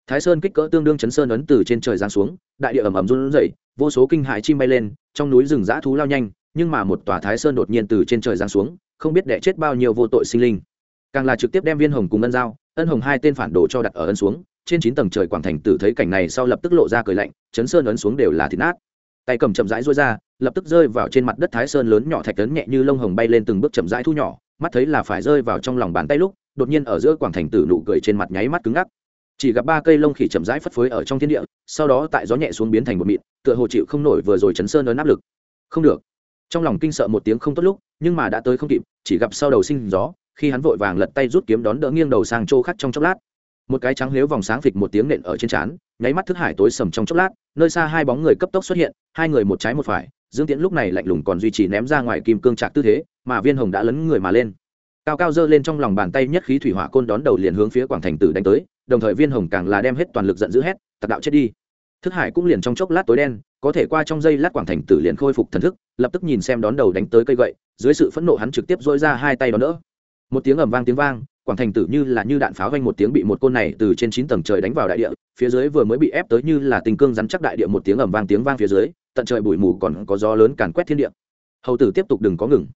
Thái sơn kích cỡ tương đương chấn sơn ấn từ trên trời giáng xuống, đại địa ầm ầm run rẩy, vô số kinh hại chim bay lên, trong núi rừng dã thú lao nhanh, nhưng mà một tòa thái sơn đột nhiên từ trên trời giáng xuống không biết đẻ chết bao nhiêu vô tội sinh linh. Càng là trực tiếp đem viên hồng cùng ân giao, ân hồng hai tên phản đồ cho đặt ở ân xuống, trên chín tầng trời quảng thành tử thấy cảnh này sau lập tức lộ ra cười lạnh, chấn sơn ấn xuống đều là thịt nát. Tay cầm chậm rãi rối ra, lập tức rơi vào trên mặt đất thái sơn lớn nhỏ thạch tấn nhẹ như lông hồng bay lên từng bước chậm rãi thu nhỏ, mắt thấy là phải rơi vào trong lòng bàn tay lúc, đột nhiên ở giữa quảng thành tử nụ cười trên mặt nháy mắt cứng ngắc. Chỉ gặp ba cây lông khỉ chậm rãi phất phới ở trong thiên địa, sau đó tại gió nhẹ xuống biến thành một mịn, tựa hồ chịu không nổi vừa rồi chấn sơn ấn áp lực. Không được trong lòng kinh sợ một tiếng không tốt lúc, nhưng mà đã tới không kịp, chỉ gặp sau đầu sinh gió, khi hắn vội vàng lật tay rút kiếm đón đỡ nghiêng đầu sang chỗ khác trong chốc lát. Một cái trắng lếu vòng sáng phịch một tiếng nện ở trên trán, nháy mắt thức hải tối sầm trong chốc lát, nơi xa hai bóng người cấp tốc xuất hiện, hai người một trái một phải, dương tiễn lúc này lạnh lùng còn duy trì ném ra ngoài kim cương trạc tư thế, mà viên hồng đã lấn người mà lên. Cao cao giơ lên trong lòng bàn tay nhất khí thủy hỏa côn đón đầu liền hướng phía quảng thành tử đánh tới, đồng thời viên hồng càng là đem hết toàn lực giận dữ hét, tặc đạo chết đi thức hải cũng liền trong chốc lát tối đen, có thể qua trong giây lát quảng thành tử liền khôi phục thần thức, lập tức nhìn xem đón đầu đánh tới cây gậy, dưới sự phẫn nộ hắn trực tiếp dỗi ra hai tay đón đỡ. Một tiếng ầm vang tiếng vang, quảng thành tử như là như đạn pháo vanh một tiếng bị một côn này từ trên chín tầng trời đánh vào đại địa, phía dưới vừa mới bị ép tới như là tình cương rắn chắc đại địa một tiếng ầm vang tiếng vang phía dưới, tận trời bụi mù còn có gió lớn càn quét thiên địa. Hầu tử tiếp tục đừng có ngừng.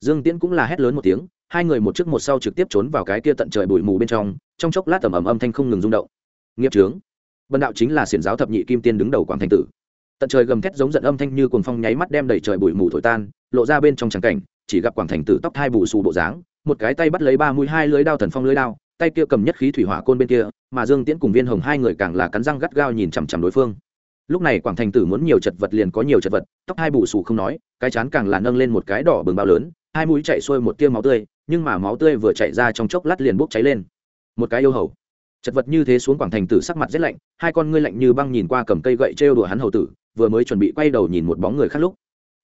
Dương tiễn cũng là hét lớn một tiếng, hai người một trước một sau trực tiếp trốn vào cái kia tận trời bụi mù bên trong trong chốc lát tầm ầm âm thanh không ngừng rung động. Nghiệp trướng bần đạo chính là xiển giáo thập nhị kim tiên đứng đầu quảng thành tử. Tận trời gầm thét giống giận âm thanh như cuồng phong nháy mắt đem đầy trời bụi mù thổi tan, lộ ra bên trong tràng cảnh, chỉ gặp quảng thành tử tóc hai bù xù bộ dáng, một cái tay bắt lấy ba mũi hai lưới đao thần phong lưới đao, tay kia cầm nhất khí thủy hỏa côn bên kia, mà dương tiễn cùng viên hồng hai người càng là cắn răng gắt gao nhìn chằm chằm đối phương. Lúc này quảng thành tử muốn nhiều chật vật liền có nhiều chật vật, tóc hai bù xù không nói, cái chán càng là nâng lên một cái đỏ bừng bao lớn, hai mũi chạy xuôi một tia máu tươi, nhưng mà máu tươi vừa chạy ra trong chốc lát liền bốc cháy lên. Một cái yêu hầu chật vật như thế xuống quảng thành tử sắc mặt rét lạnh, hai con ngươi lạnh như băng nhìn qua cầm cây gậy trêu đùa hắn hầu tử, vừa mới chuẩn bị quay đầu nhìn một bóng người khác lúc.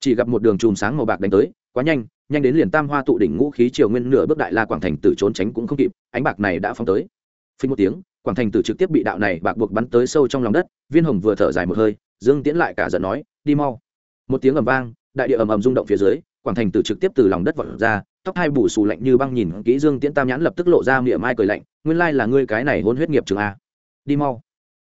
Chỉ gặp một đường chùm sáng màu bạc đánh tới, quá nhanh nhanh đến liền tam hoa tụ đỉnh ngũ khí triều nguyên nửa bước đại la quảng thành tử trốn tránh cũng không kịp, ánh bạc này đã phong tới. Phí một tiếng, quảng thành tử trực tiếp bị đạo này bạc buộc bắn tới sâu trong lòng đất, viên hồng vừa thở dài một hơi, dương tiễn lại cả giận nói, đi mau. Một tiếng ầm vang, đại địa ầm ầm rung động phía dưới, quảng thành tử trực tiếp từ lòng đất vọt ra tóc hai bù xù lạnh như băng nhìn kỹ dương tiễn tam nhãn lập tức lộ ra miệng mai cười lạnh, nguyên lai là ngươi cái này hôn huyết nghiệp trường a. Đi mau.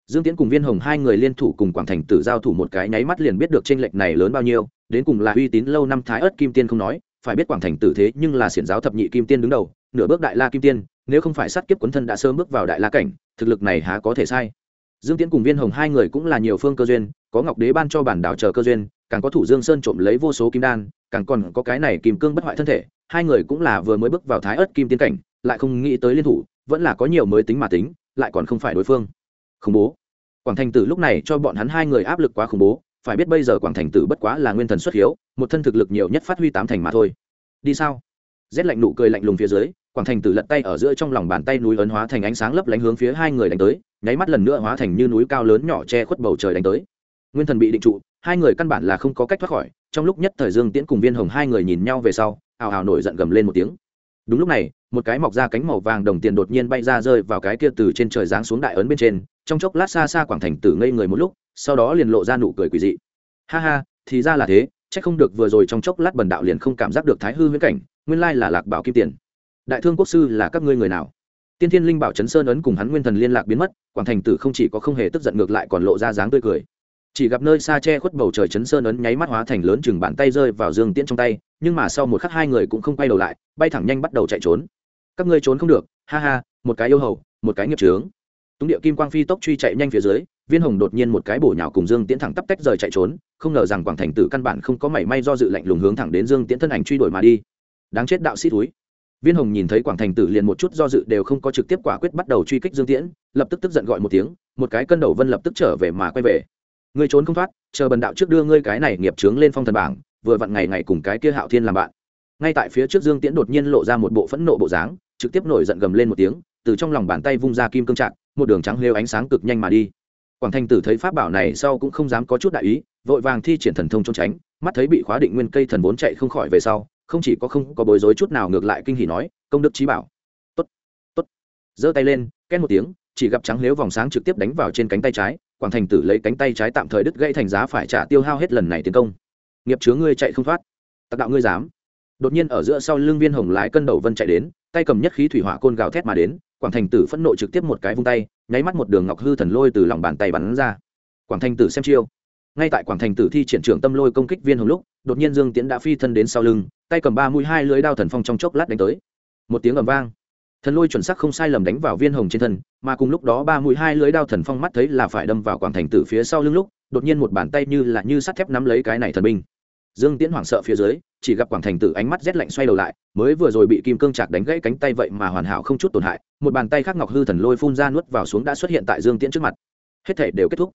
Dương tiễn cùng viên hồng hai người liên thủ cùng quảng thành tử giao thủ một cái nháy mắt liền biết được tranh lệch này lớn bao nhiêu, đến cùng là uy tín lâu năm thái ớt kim tiên không nói, phải biết quảng thành tử thế nhưng là xiển giáo thập nhị kim tiên đứng đầu, nửa bước đại la kim tiên, nếu không phải sát kiếp quấn thân đã sớm bước vào đại la cảnh, thực lực này há có thể sai. Dương tiễn cùng viên hồng hai người cũng là nhiều phương cơ duyên, có ngọc đế ban cho bản đảo chờ cơ duyên, càng có thủ dương sơn trộm lấy vô số kim đan càng còn có cái này kim cương bất hoại thân thể, hai người cũng là vừa mới bước vào thái ớt kim tiên cảnh, lại không nghĩ tới liên thủ, vẫn là có nhiều mới tính mà tính, lại còn không phải đối phương. Khủng bố. Quảng thành tử lúc này cho bọn hắn hai người áp lực quá khủng bố, phải biết bây giờ quảng thành tử bất quá là nguyên thần xuất hiếu, một thân thực lực nhiều nhất phát huy tám thành mà thôi. Đi sao? Rét lạnh nụ cười lạnh lùng phía dưới, quảng thành tử lật tay ở giữa trong lòng bàn tay núi ấn hóa thành ánh sáng lấp lánh hướng phía hai người đánh tới, nháy mắt lần nữa hóa thành như núi cao lớn nhỏ che khuất bầu trời đánh tới nguyên thần bị định trụ, hai người căn bản là không có cách thoát khỏi, trong lúc nhất thời dương tiễn cùng viên hồng hai người nhìn nhau về sau, ào ào nổi giận gầm lên một tiếng. Đúng lúc này, một cái mọc ra cánh màu vàng đồng tiền đột nhiên bay ra rơi vào cái kia từ trên trời giáng xuống đại ấn bên trên, trong chốc lát xa xa quảng thành tử ngây người một lúc, sau đó liền lộ ra nụ cười quỳ dị. Ha ha, thì ra là thế, chắc không được vừa rồi trong chốc lát bần đạo liền không cảm giác được thái hư viễn cảnh, nguyên lai là lạc bảo kim tiền. Đại thương quốc sư là các ngươi người nào? Tiên thiên linh bảo chấn sơn ấn cùng hắn nguyên thần liên lạc biến mất, quảng thành tử không chỉ có không hề tức giận ngược lại còn lộ ra dáng tươi cười chỉ gặp nơi xa che khuất bầu trời chấn sơn ấn nháy mắt hóa thành lớn chừng bàn tay rơi vào dương tiễn trong tay, nhưng mà sau một khắc hai người cũng không quay đầu lại, bay thẳng nhanh bắt đầu chạy trốn. Các ngươi trốn không được, ha ha, một cái yêu hầu, một cái nghiệp trướng túng địa kim quang phi tốc truy chạy nhanh phía dưới, viên hồng đột nhiên một cái bổ nhào cùng dương tiễn thẳng tắp tách rời chạy trốn, không ngờ rằng quảng thành tử căn bản không có mảy may do dự lạnh lùng hướng thẳng đến dương tiễn thân ảnh truy đuổi mà đi. Đáng chết đạo sĩ túi viên hồng nhìn thấy quảng thành tử liền một chút do dự đều không có trực tiếp quả quyết bắt đầu truy kích dương tiễn, lập tức tức giận gọi một tiếng, một cái cân đầu vân lập tức trở về mà quay về ngươi trốn không thoát chờ bần đạo trước đưa ngươi cái này nghiệp trướng lên phong thần bảng vừa vặn ngày ngày cùng cái kia hạo thiên làm bạn. Ngay tại phía trước dương tiễn đột nhiên lộ ra một bộ phẫn nộ bộ dáng trực tiếp nổi giận gầm lên một tiếng từ trong lòng bàn tay vung ra kim cương trạng một đường trắng lêu ánh sáng cực nhanh mà đi. Quảng thanh tử thấy pháp bảo này sau cũng không dám có chút đại ý vội vàng thi triển thần thông trốn tránh mắt thấy bị khóa định nguyên cây thần vốn chạy không khỏi về sau không chỉ có không có bối rối chút nào ngược lại kinh hỉ nói công đức trí bảo. Tốt tốt, giơ tay lên ken một tiếng chỉ gặp trắng lếu vòng sáng trực tiếp đánh vào trên cánh tay trái quảng thành tử lấy cánh tay trái tạm thời đứt gãy thành giá phải trả tiêu hao hết lần này tiến công. Nghiệp chứa ngươi chạy không thoát. Tặc đạo ngươi dám. Đột nhiên ở giữa sau lưng viên hồng lái cân đầu vân chạy đến, tay cầm nhất khí thủy hỏa côn gào thét mà đến, quảng thành tử phẫn nộ trực tiếp một cái vung tay, nháy mắt một đường ngọc hư thần lôi từ lòng bàn tay bắn ra. Quảng thành tử xem chiêu. Ngay tại quảng thành tử thi triển trưởng tâm lôi công kích viên hồng lúc, đột nhiên dương tiễn đã phi thân đến sau lưng, tay cầm ba mũi hai lưới đao thần phong trong chốc lát đánh tới. Một tiếng ầm vang thần lôi chuẩn xác không sai lầm đánh vào viên hồng trên thân, mà cùng lúc đó ba mũi hai lưới đao thần phong mắt thấy là phải đâm vào quảng thành tử phía sau lưng lúc, đột nhiên một bàn tay như là như sắt thép nắm lấy cái này thần binh. Dương tiễn hoảng sợ phía dưới, chỉ gặp quảng thành tử ánh mắt rét lạnh xoay đầu lại, mới vừa rồi bị kim cương chạc đánh gãy cánh tay vậy mà hoàn hảo không chút tổn hại, một bàn tay khác ngọc hư thần lôi phun ra nuốt vào xuống đã xuất hiện tại dương tiễn trước mặt. Hết thể đều kết thúc.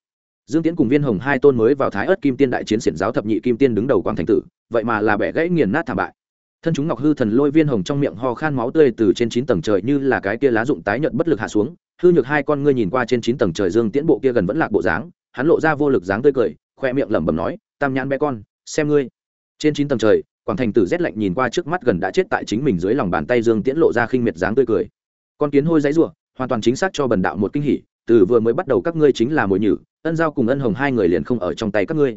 Dương tiễn cùng viên hồng hai tôn mới vào thái ớt kim tiên đại chiến xiển giáo thập nhị kim tiên đứng đầu quảng thành tử, vậy mà là bẻ gãy nghiền nát thảm bại thân chúng ngọc hư thần lôi viên hồng trong miệng ho khan máu tươi từ trên chín tầng trời như là cái kia lá dụng tái nhợt bất lực hạ xuống. Hư nhược hai con ngươi nhìn qua trên chín tầng trời dương tiễn bộ kia gần vẫn lạc bộ dáng, hắn lộ ra vô lực dáng tươi cười, khoe miệng lẩm bẩm nói, tam nhãn bé con, xem ngươi. Trên chín tầng trời, quảng thành tử rét lạnh nhìn qua trước mắt gần đã chết tại chính mình dưới lòng bàn tay dương tiễn lộ ra khinh miệt dáng tươi cười. Con kiến hôi dãy rủa, hoàn toàn chính xác cho bần đạo một kinh hỉ, từ vừa mới bắt đầu các ngươi chính là mồi nhử, ân giao cùng ân hồng hai người liền không ở trong tay các ngươi.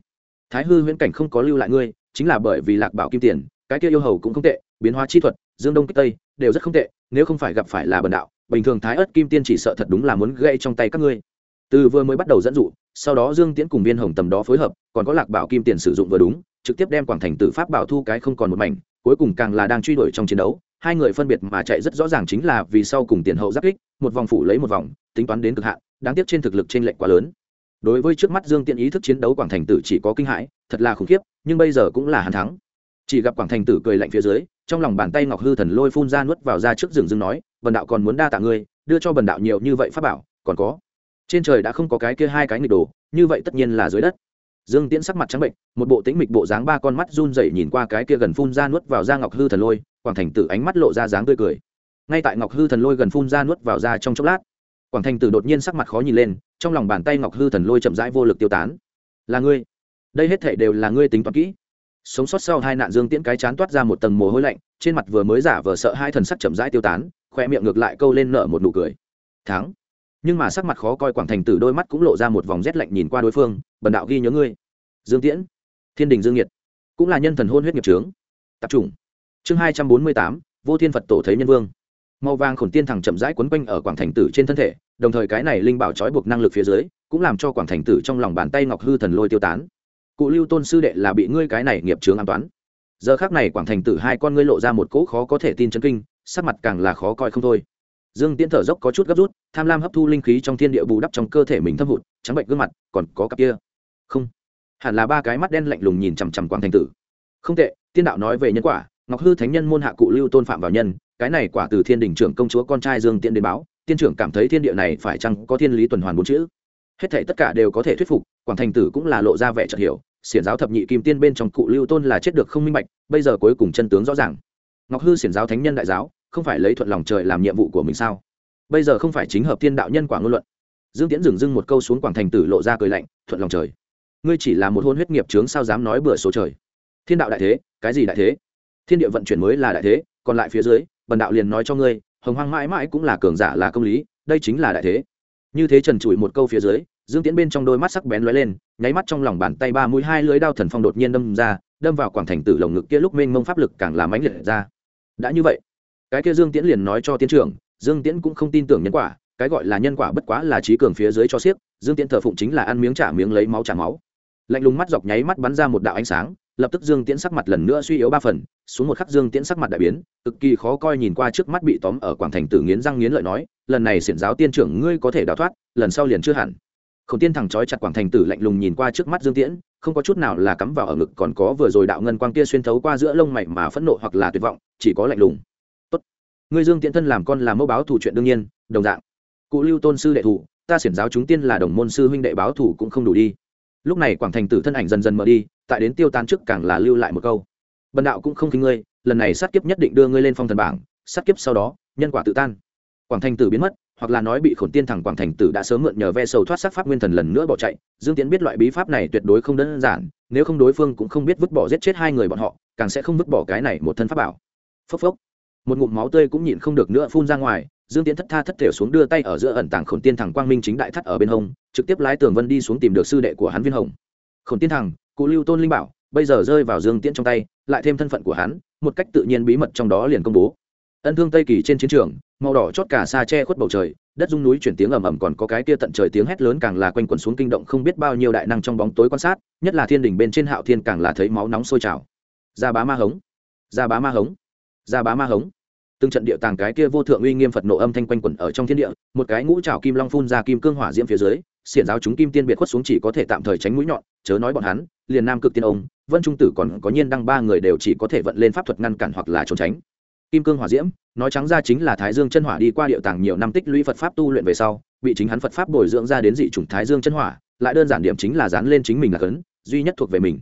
Thái hư huyễn cảnh không có lưu lại ngươi, chính là bởi vì lạc bảo kim tiền cái kia yêu hầu cũng không tệ, biến hóa chi thuật, dương đông kích tây, đều rất không tệ, nếu không phải gặp phải là bần đạo, bình thường thái ớt kim tiên chỉ sợ thật đúng là muốn gây trong tay các ngươi. Từ vừa mới bắt đầu dẫn dụ, sau đó dương tiễn cùng viên hồng tầm đó phối hợp, còn có lạc bảo kim tiền sử dụng vừa đúng, trực tiếp đem quảng thành tử pháp bảo thu cái không còn một mảnh, cuối cùng càng là đang truy đuổi trong chiến đấu, hai người phân biệt mà chạy rất rõ ràng chính là vì sau cùng tiền hậu giáp kích, một vòng phủ lấy một vòng, tính toán đến cực hạn, đáng tiếc trên thực lực trên lệnh quá lớn. Đối với trước mắt dương Tiễn ý thức chiến đấu quảng thành tử chỉ có kinh hãi, thật là khủng khiếp, nhưng bây giờ cũng là hàn thắng chỉ gặp quảng thành tử cười lạnh phía dưới, trong lòng bàn tay ngọc hư thần lôi phun ra nuốt vào ra trước rừng rừng nói, bần đạo còn muốn đa tạ ngươi, đưa cho bần đạo nhiều như vậy pháp bảo, còn có. Trên trời đã không có cái kia hai cái nghịch đồ, như vậy tất nhiên là dưới đất. Dương tiễn sắc mặt trắng bệnh một bộ tĩnh mịch bộ dáng ba con mắt run rẩy nhìn qua cái kia gần phun ra nuốt vào da ngọc hư thần lôi, quảng thành tử ánh mắt lộ ra dáng tươi cười. Ngay tại ngọc hư thần lôi gần phun ra nuốt vào da trong chốc lát, quảng thành tử đột nhiên sắc mặt khó nhìn lên, trong lòng bàn tay ngọc hư thần lôi chậm rãi vô lực tiêu tán. Là ngươi. Đây hết thể đều là ngươi tính toán kỹ sống sót sau hai nạn dương tiễn cái chán toát ra một tầng mồ hôi lạnh, trên mặt vừa mới giả vờ sợ hai thần sắc chậm rãi tiêu tán khoe miệng ngược lại câu lên nở một nụ cười. Thắng. Nhưng mà sắc mặt khó coi quảng thành tử đôi mắt cũng lộ ra một vòng rét lạnh nhìn qua đối phương, bần đạo ghi nhớ ngươi. Dương tiễn. Thiên đình dương nhiệt. Cũng là nhân thần hôn huyết nghiệp trướng tập trung chương hai trăm bốn mươi tám, vô thiên phật tổ thấy nhân vương. Màu vàng khổn tiên thẳng chậm rãi quấn quanh ở quảng thành tử trên thân thể, đồng thời cái này linh bảo trói buộc năng lực phía dưới, cũng làm cho quảng thành tử trong lòng bàn tay ngọc hư thần lôi tiêu tán cụ lưu tôn sư đệ là bị ngươi cái này nghiệp chướng an toán. Giờ khác này quảng thành tử hai con ngươi lộ ra một cỗ khó có thể tin chân kinh, sắc mặt càng là khó coi không thôi. Dương tiễn thở dốc có chút gấp rút, tham lam hấp thu linh khí trong thiên địa bù đắp trong cơ thể mình thâm hụt, trắng bệnh gương mặt còn có cặp kia. Không. Hẳn là ba cái mắt đen lạnh lùng nhìn chằm chằm quang thành tử. Không tệ, tiên đạo nói về nhân quả, ngọc hư thánh nhân môn hạ cụ lưu tôn phạm vào nhân, cái này quả từ thiên đình trưởng công chúa con trai dương tiễn đến báo, tiên trưởng cảm thấy thiên địa này phải chăng có thiên lý tuần hoàn bốn chữ. Hết thể tất cả đều có thể thuyết phục, quảng thành tử cũng là lộ ra vẻ chợt hiểu xiển giáo thập nhị kim tiên bên trong cụ lưu tôn là chết được không minh bạch, bây giờ cuối cùng chân tướng rõ ràng. Ngọc hư xiển giáo thánh nhân đại giáo, không phải lấy thuận lòng trời làm nhiệm vụ của mình sao? Bây giờ không phải chính hợp thiên đạo nhân quả ngôn luận. Dương tiễn dừng dưng một câu xuống quảng thành tử lộ ra cười lạnh, thuận lòng trời. Ngươi chỉ là một hôn huyết nghiệp trướng sao dám nói bừa số trời? Thiên đạo đại thế, cái gì đại thế? Thiên địa vận chuyển mới là đại thế, còn lại phía dưới, bần đạo liền nói cho ngươi, hồng hoang mãi mãi cũng là cường giả là công lý, đây chính là đại thế. Như thế trần trụi một câu phía dưới dương tiễn bên trong đôi mắt sắc bén lóe lên, nháy mắt trong lòng bàn tay ba mũi hai lưới đao thần phong đột nhiên đâm ra, đâm vào quảng thành tử lồng ngực kia lúc mênh mông pháp lực càng làm ánh liệt ra. Đã như vậy, cái kia dương tiễn liền nói cho tiến trưởng, dương tiễn cũng không tin tưởng nhân quả, cái gọi là nhân quả bất quá là trí cường phía dưới cho xiếc, dương tiễn thờ phụng chính là ăn miếng trả miếng lấy máu trả máu. Lạnh lùng mắt dọc nháy mắt bắn ra một đạo ánh sáng, lập tức dương tiễn sắc mặt lần nữa suy yếu ba phần, xuống một khắc dương tiễn sắc mặt đại biến, cực kỳ khó coi nhìn qua trước mắt bị tóm ở quảng thành tử nghiến răng nghiến lợi nói, lần này xiển giáo tiên trưởng ngươi có thể đào thoát, lần sau liền chưa hẳn khổng tiên thẳng trói chặt quảng thành tử lạnh lùng nhìn qua trước mắt dương tiễn, không có chút nào là cắm vào ở ngực, còn có vừa rồi đạo ngân quang kia xuyên thấu qua giữa lông mày mà phẫn nộ hoặc là tuyệt vọng, chỉ có lạnh lùng. Tốt, ngươi dương tiễn thân làm con làm mẫu báo thủ chuyện đương nhiên, đồng dạng. Cụ lưu tôn sư đệ thủ, ta xiển giáo chúng tiên là đồng môn sư huynh đệ báo thủ cũng không đủ đi. Lúc này quảng thành tử thân ảnh dần dần mở đi, tại đến tiêu tan trước càng là lưu lại một câu. Bần đạo cũng không khinh ngươi, lần này sát kiếp nhất định đưa ngươi lên phong thần bảng, sát kiếp sau đó, nhân quả tự tan. Quảng thành tử biến mất hoặc là nói bị khổn tiên thẳng quảng thành tử đã sớm mượn nhờ ve sầu thoát sắc pháp nguyên thần lần nữa bỏ chạy, dương tiến biết loại bí pháp này tuyệt đối không đơn giản, nếu không đối phương cũng không biết vứt bỏ giết chết hai người bọn họ, càng sẽ không vứt bỏ cái này một thân pháp bảo. Phốc phốc. Một ngụm máu tươi cũng nhịn không được nữa phun ra ngoài, dương tiễn thất tha thất thể xuống đưa tay ở giữa ẩn tàng khổn tiên thẳng quang minh chính đại thắt ở bên hông, trực tiếp lái tường vân đi xuống tìm được sư đệ của hắn viên hồng. Khổn tiên thẳng, cụ lưu tôn linh bảo, bây giờ rơi vào dương tiễn trong tay, lại thêm thân phận của hắn, một cách tự nhiên bí mật trong đó liền công bố ân thương tây kỳ trên chiến trường, màu đỏ chót cả xa che khuất bầu trời, đất rung núi chuyển tiếng ầm ầm còn có cái kia tận trời tiếng hét lớn càng là quanh quẩn xuống kinh động không biết bao nhiêu đại năng trong bóng tối quan sát, nhất là thiên đình bên trên hạo thiên càng là thấy máu nóng sôi trào. Ra bá ma hống, ra bá ma hống, ra bá ma hống. Từng trận địa tàng cái kia vô thượng uy nghiêm phật nộ âm thanh quanh quẩn ở trong thiên địa, một cái ngũ trào kim long phun ra kim cương hỏa diễm phía dưới, xiển giáo chúng kim tiên biệt khuất xuống chỉ có thể tạm thời tránh mũi nhọn, chớ nói bọn hắn, liền nam cực tiên ông, vân trung tử còn có nhiên đăng ba người đều chỉ có thể vận lên pháp thuật ngăn cản hoặc là trốn tránh kim cương hỏa diễm, nói trắng ra chính là thái dương chân hỏa đi qua địa tàng nhiều năm tích lũy phật pháp tu luyện về sau, bị chính hắn phật pháp bồi dưỡng ra đến dị chủng thái dương chân hỏa, lại đơn giản điểm chính là dán lên chính mình là cấn, duy nhất thuộc về mình.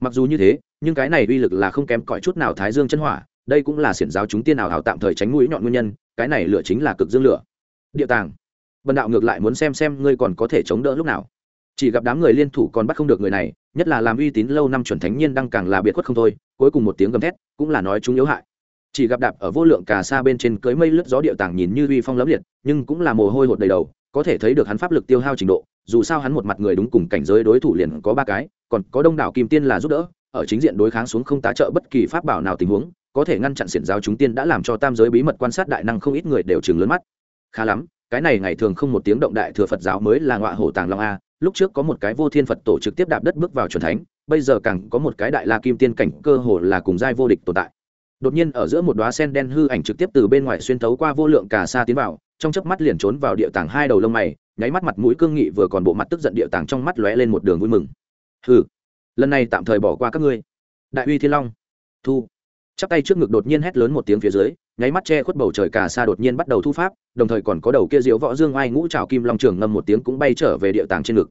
Mặc dù như thế, nhưng cái này uy lực là không kém cỏi chút nào thái dương chân hỏa, đây cũng là xiển giáo chúng tiên nào hào tạm thời tránh mũi nhọn nguyên nhân, cái này lửa chính là cực dương lửa. Địa tàng. Bần đạo ngược lại muốn xem xem ngươi còn có thể chống đỡ lúc nào. Chỉ gặp đám người liên thủ còn bắt không được người này, nhất là làm uy tín lâu năm chuẩn thánh nhiên đang càng là biệt khuất không thôi, cuối cùng một tiếng gầm thét, cũng là nói chúng yếu hại chỉ gặp đạp ở vô lượng cà sa bên trên cưới mây lướt gió điệu tàng nhìn như uy phong lẫm liệt, nhưng cũng là mồ hôi hột đầy đầu, có thể thấy được hắn pháp lực tiêu hao trình độ, dù sao hắn một mặt người đúng cùng cảnh giới đối thủ liền có ba cái, còn có đông đảo kim tiên là giúp đỡ, ở chính diện đối kháng xuống không tá trợ bất kỳ pháp bảo nào tình huống, có thể ngăn chặn xiển giáo chúng tiên đã làm cho tam giới bí mật quan sát đại năng không ít người đều chừng lớn mắt. Khá lắm, cái này ngày thường không một tiếng động đại thừa phật giáo mới là ngọa hổ tàng long a, lúc trước có một cái vô thiên phật tổ trực tiếp đạp đất bước vào c thánh, bây giờ càng có một cái đại la kim tiên cảnh cơ hồ là cùng giai vô địch tồn tại đột nhiên ở giữa một đoá sen đen hư ảnh trực tiếp từ bên ngoài xuyên thấu qua vô lượng cà sa tiến vào, trong chớp mắt liền trốn vào địa tàng hai đầu lông mày, nháy mắt mặt mũi cương nghị vừa còn bộ mặt tức giận địa tàng trong mắt lóe lên một đường vui mừng. Hừ, lần này tạm thời bỏ qua các ngươi. Đại uy thiên long, thu. Chắp tay trước ngực đột nhiên hét lớn một tiếng phía dưới, nháy mắt che khuất bầu trời cà sa đột nhiên bắt đầu thu pháp, đồng thời còn có đầu kia diễu võ dương ai ngũ trào kim long trường ngâm một tiếng cũng bay trở về địa tàng trên ngực.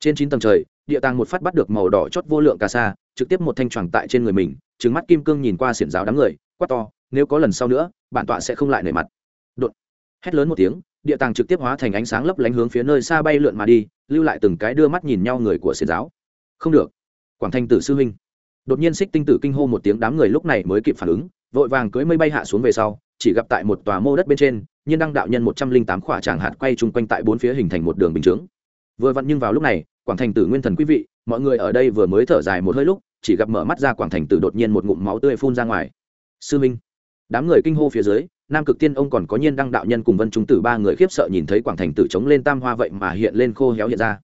Trên chín tầng trời, địa tàng một phát bắt được màu đỏ chót vô lượng cà sa trực tiếp một thanh tròn tại trên người mình trứng mắt kim cương nhìn qua xiển giáo đám người, quát to, nếu có lần sau nữa, bản tọa sẽ không lại nể mặt. Đột, hét lớn một tiếng, địa tàng trực tiếp hóa thành ánh sáng lấp lánh hướng phía nơi xa bay lượn mà đi, lưu lại từng cái đưa mắt nhìn nhau người của xiển giáo. Không được, quảng thanh tử sư huynh. Đột nhiên xích tinh tử kinh hô một tiếng, đám người lúc này mới kịp phản ứng, vội vàng cưới mây bay hạ xuống về sau, chỉ gặp tại một tòa mô đất bên trên, nhiên đăng đạo nhân một trăm linh tám khỏa tràng hạt quay chung quanh tại bốn phía hình thành một đường bình chướng. Vừa vặn nhưng vào lúc này, quảng thành tử nguyên thần quý vị, mọi người ở đây vừa mới thở dài một hơi lúc chỉ gặp mở mắt ra quảng thành tử đột nhiên một ngụm máu tươi phun ra ngoài. Sư minh, đám người kinh hô phía dưới, nam cực tiên ông còn có nhiên đăng đạo nhân cùng vân trung tử ba người khiếp sợ nhìn thấy quảng thành tử chống lên tam hoa vậy mà hiện lên khô héo hiện ra.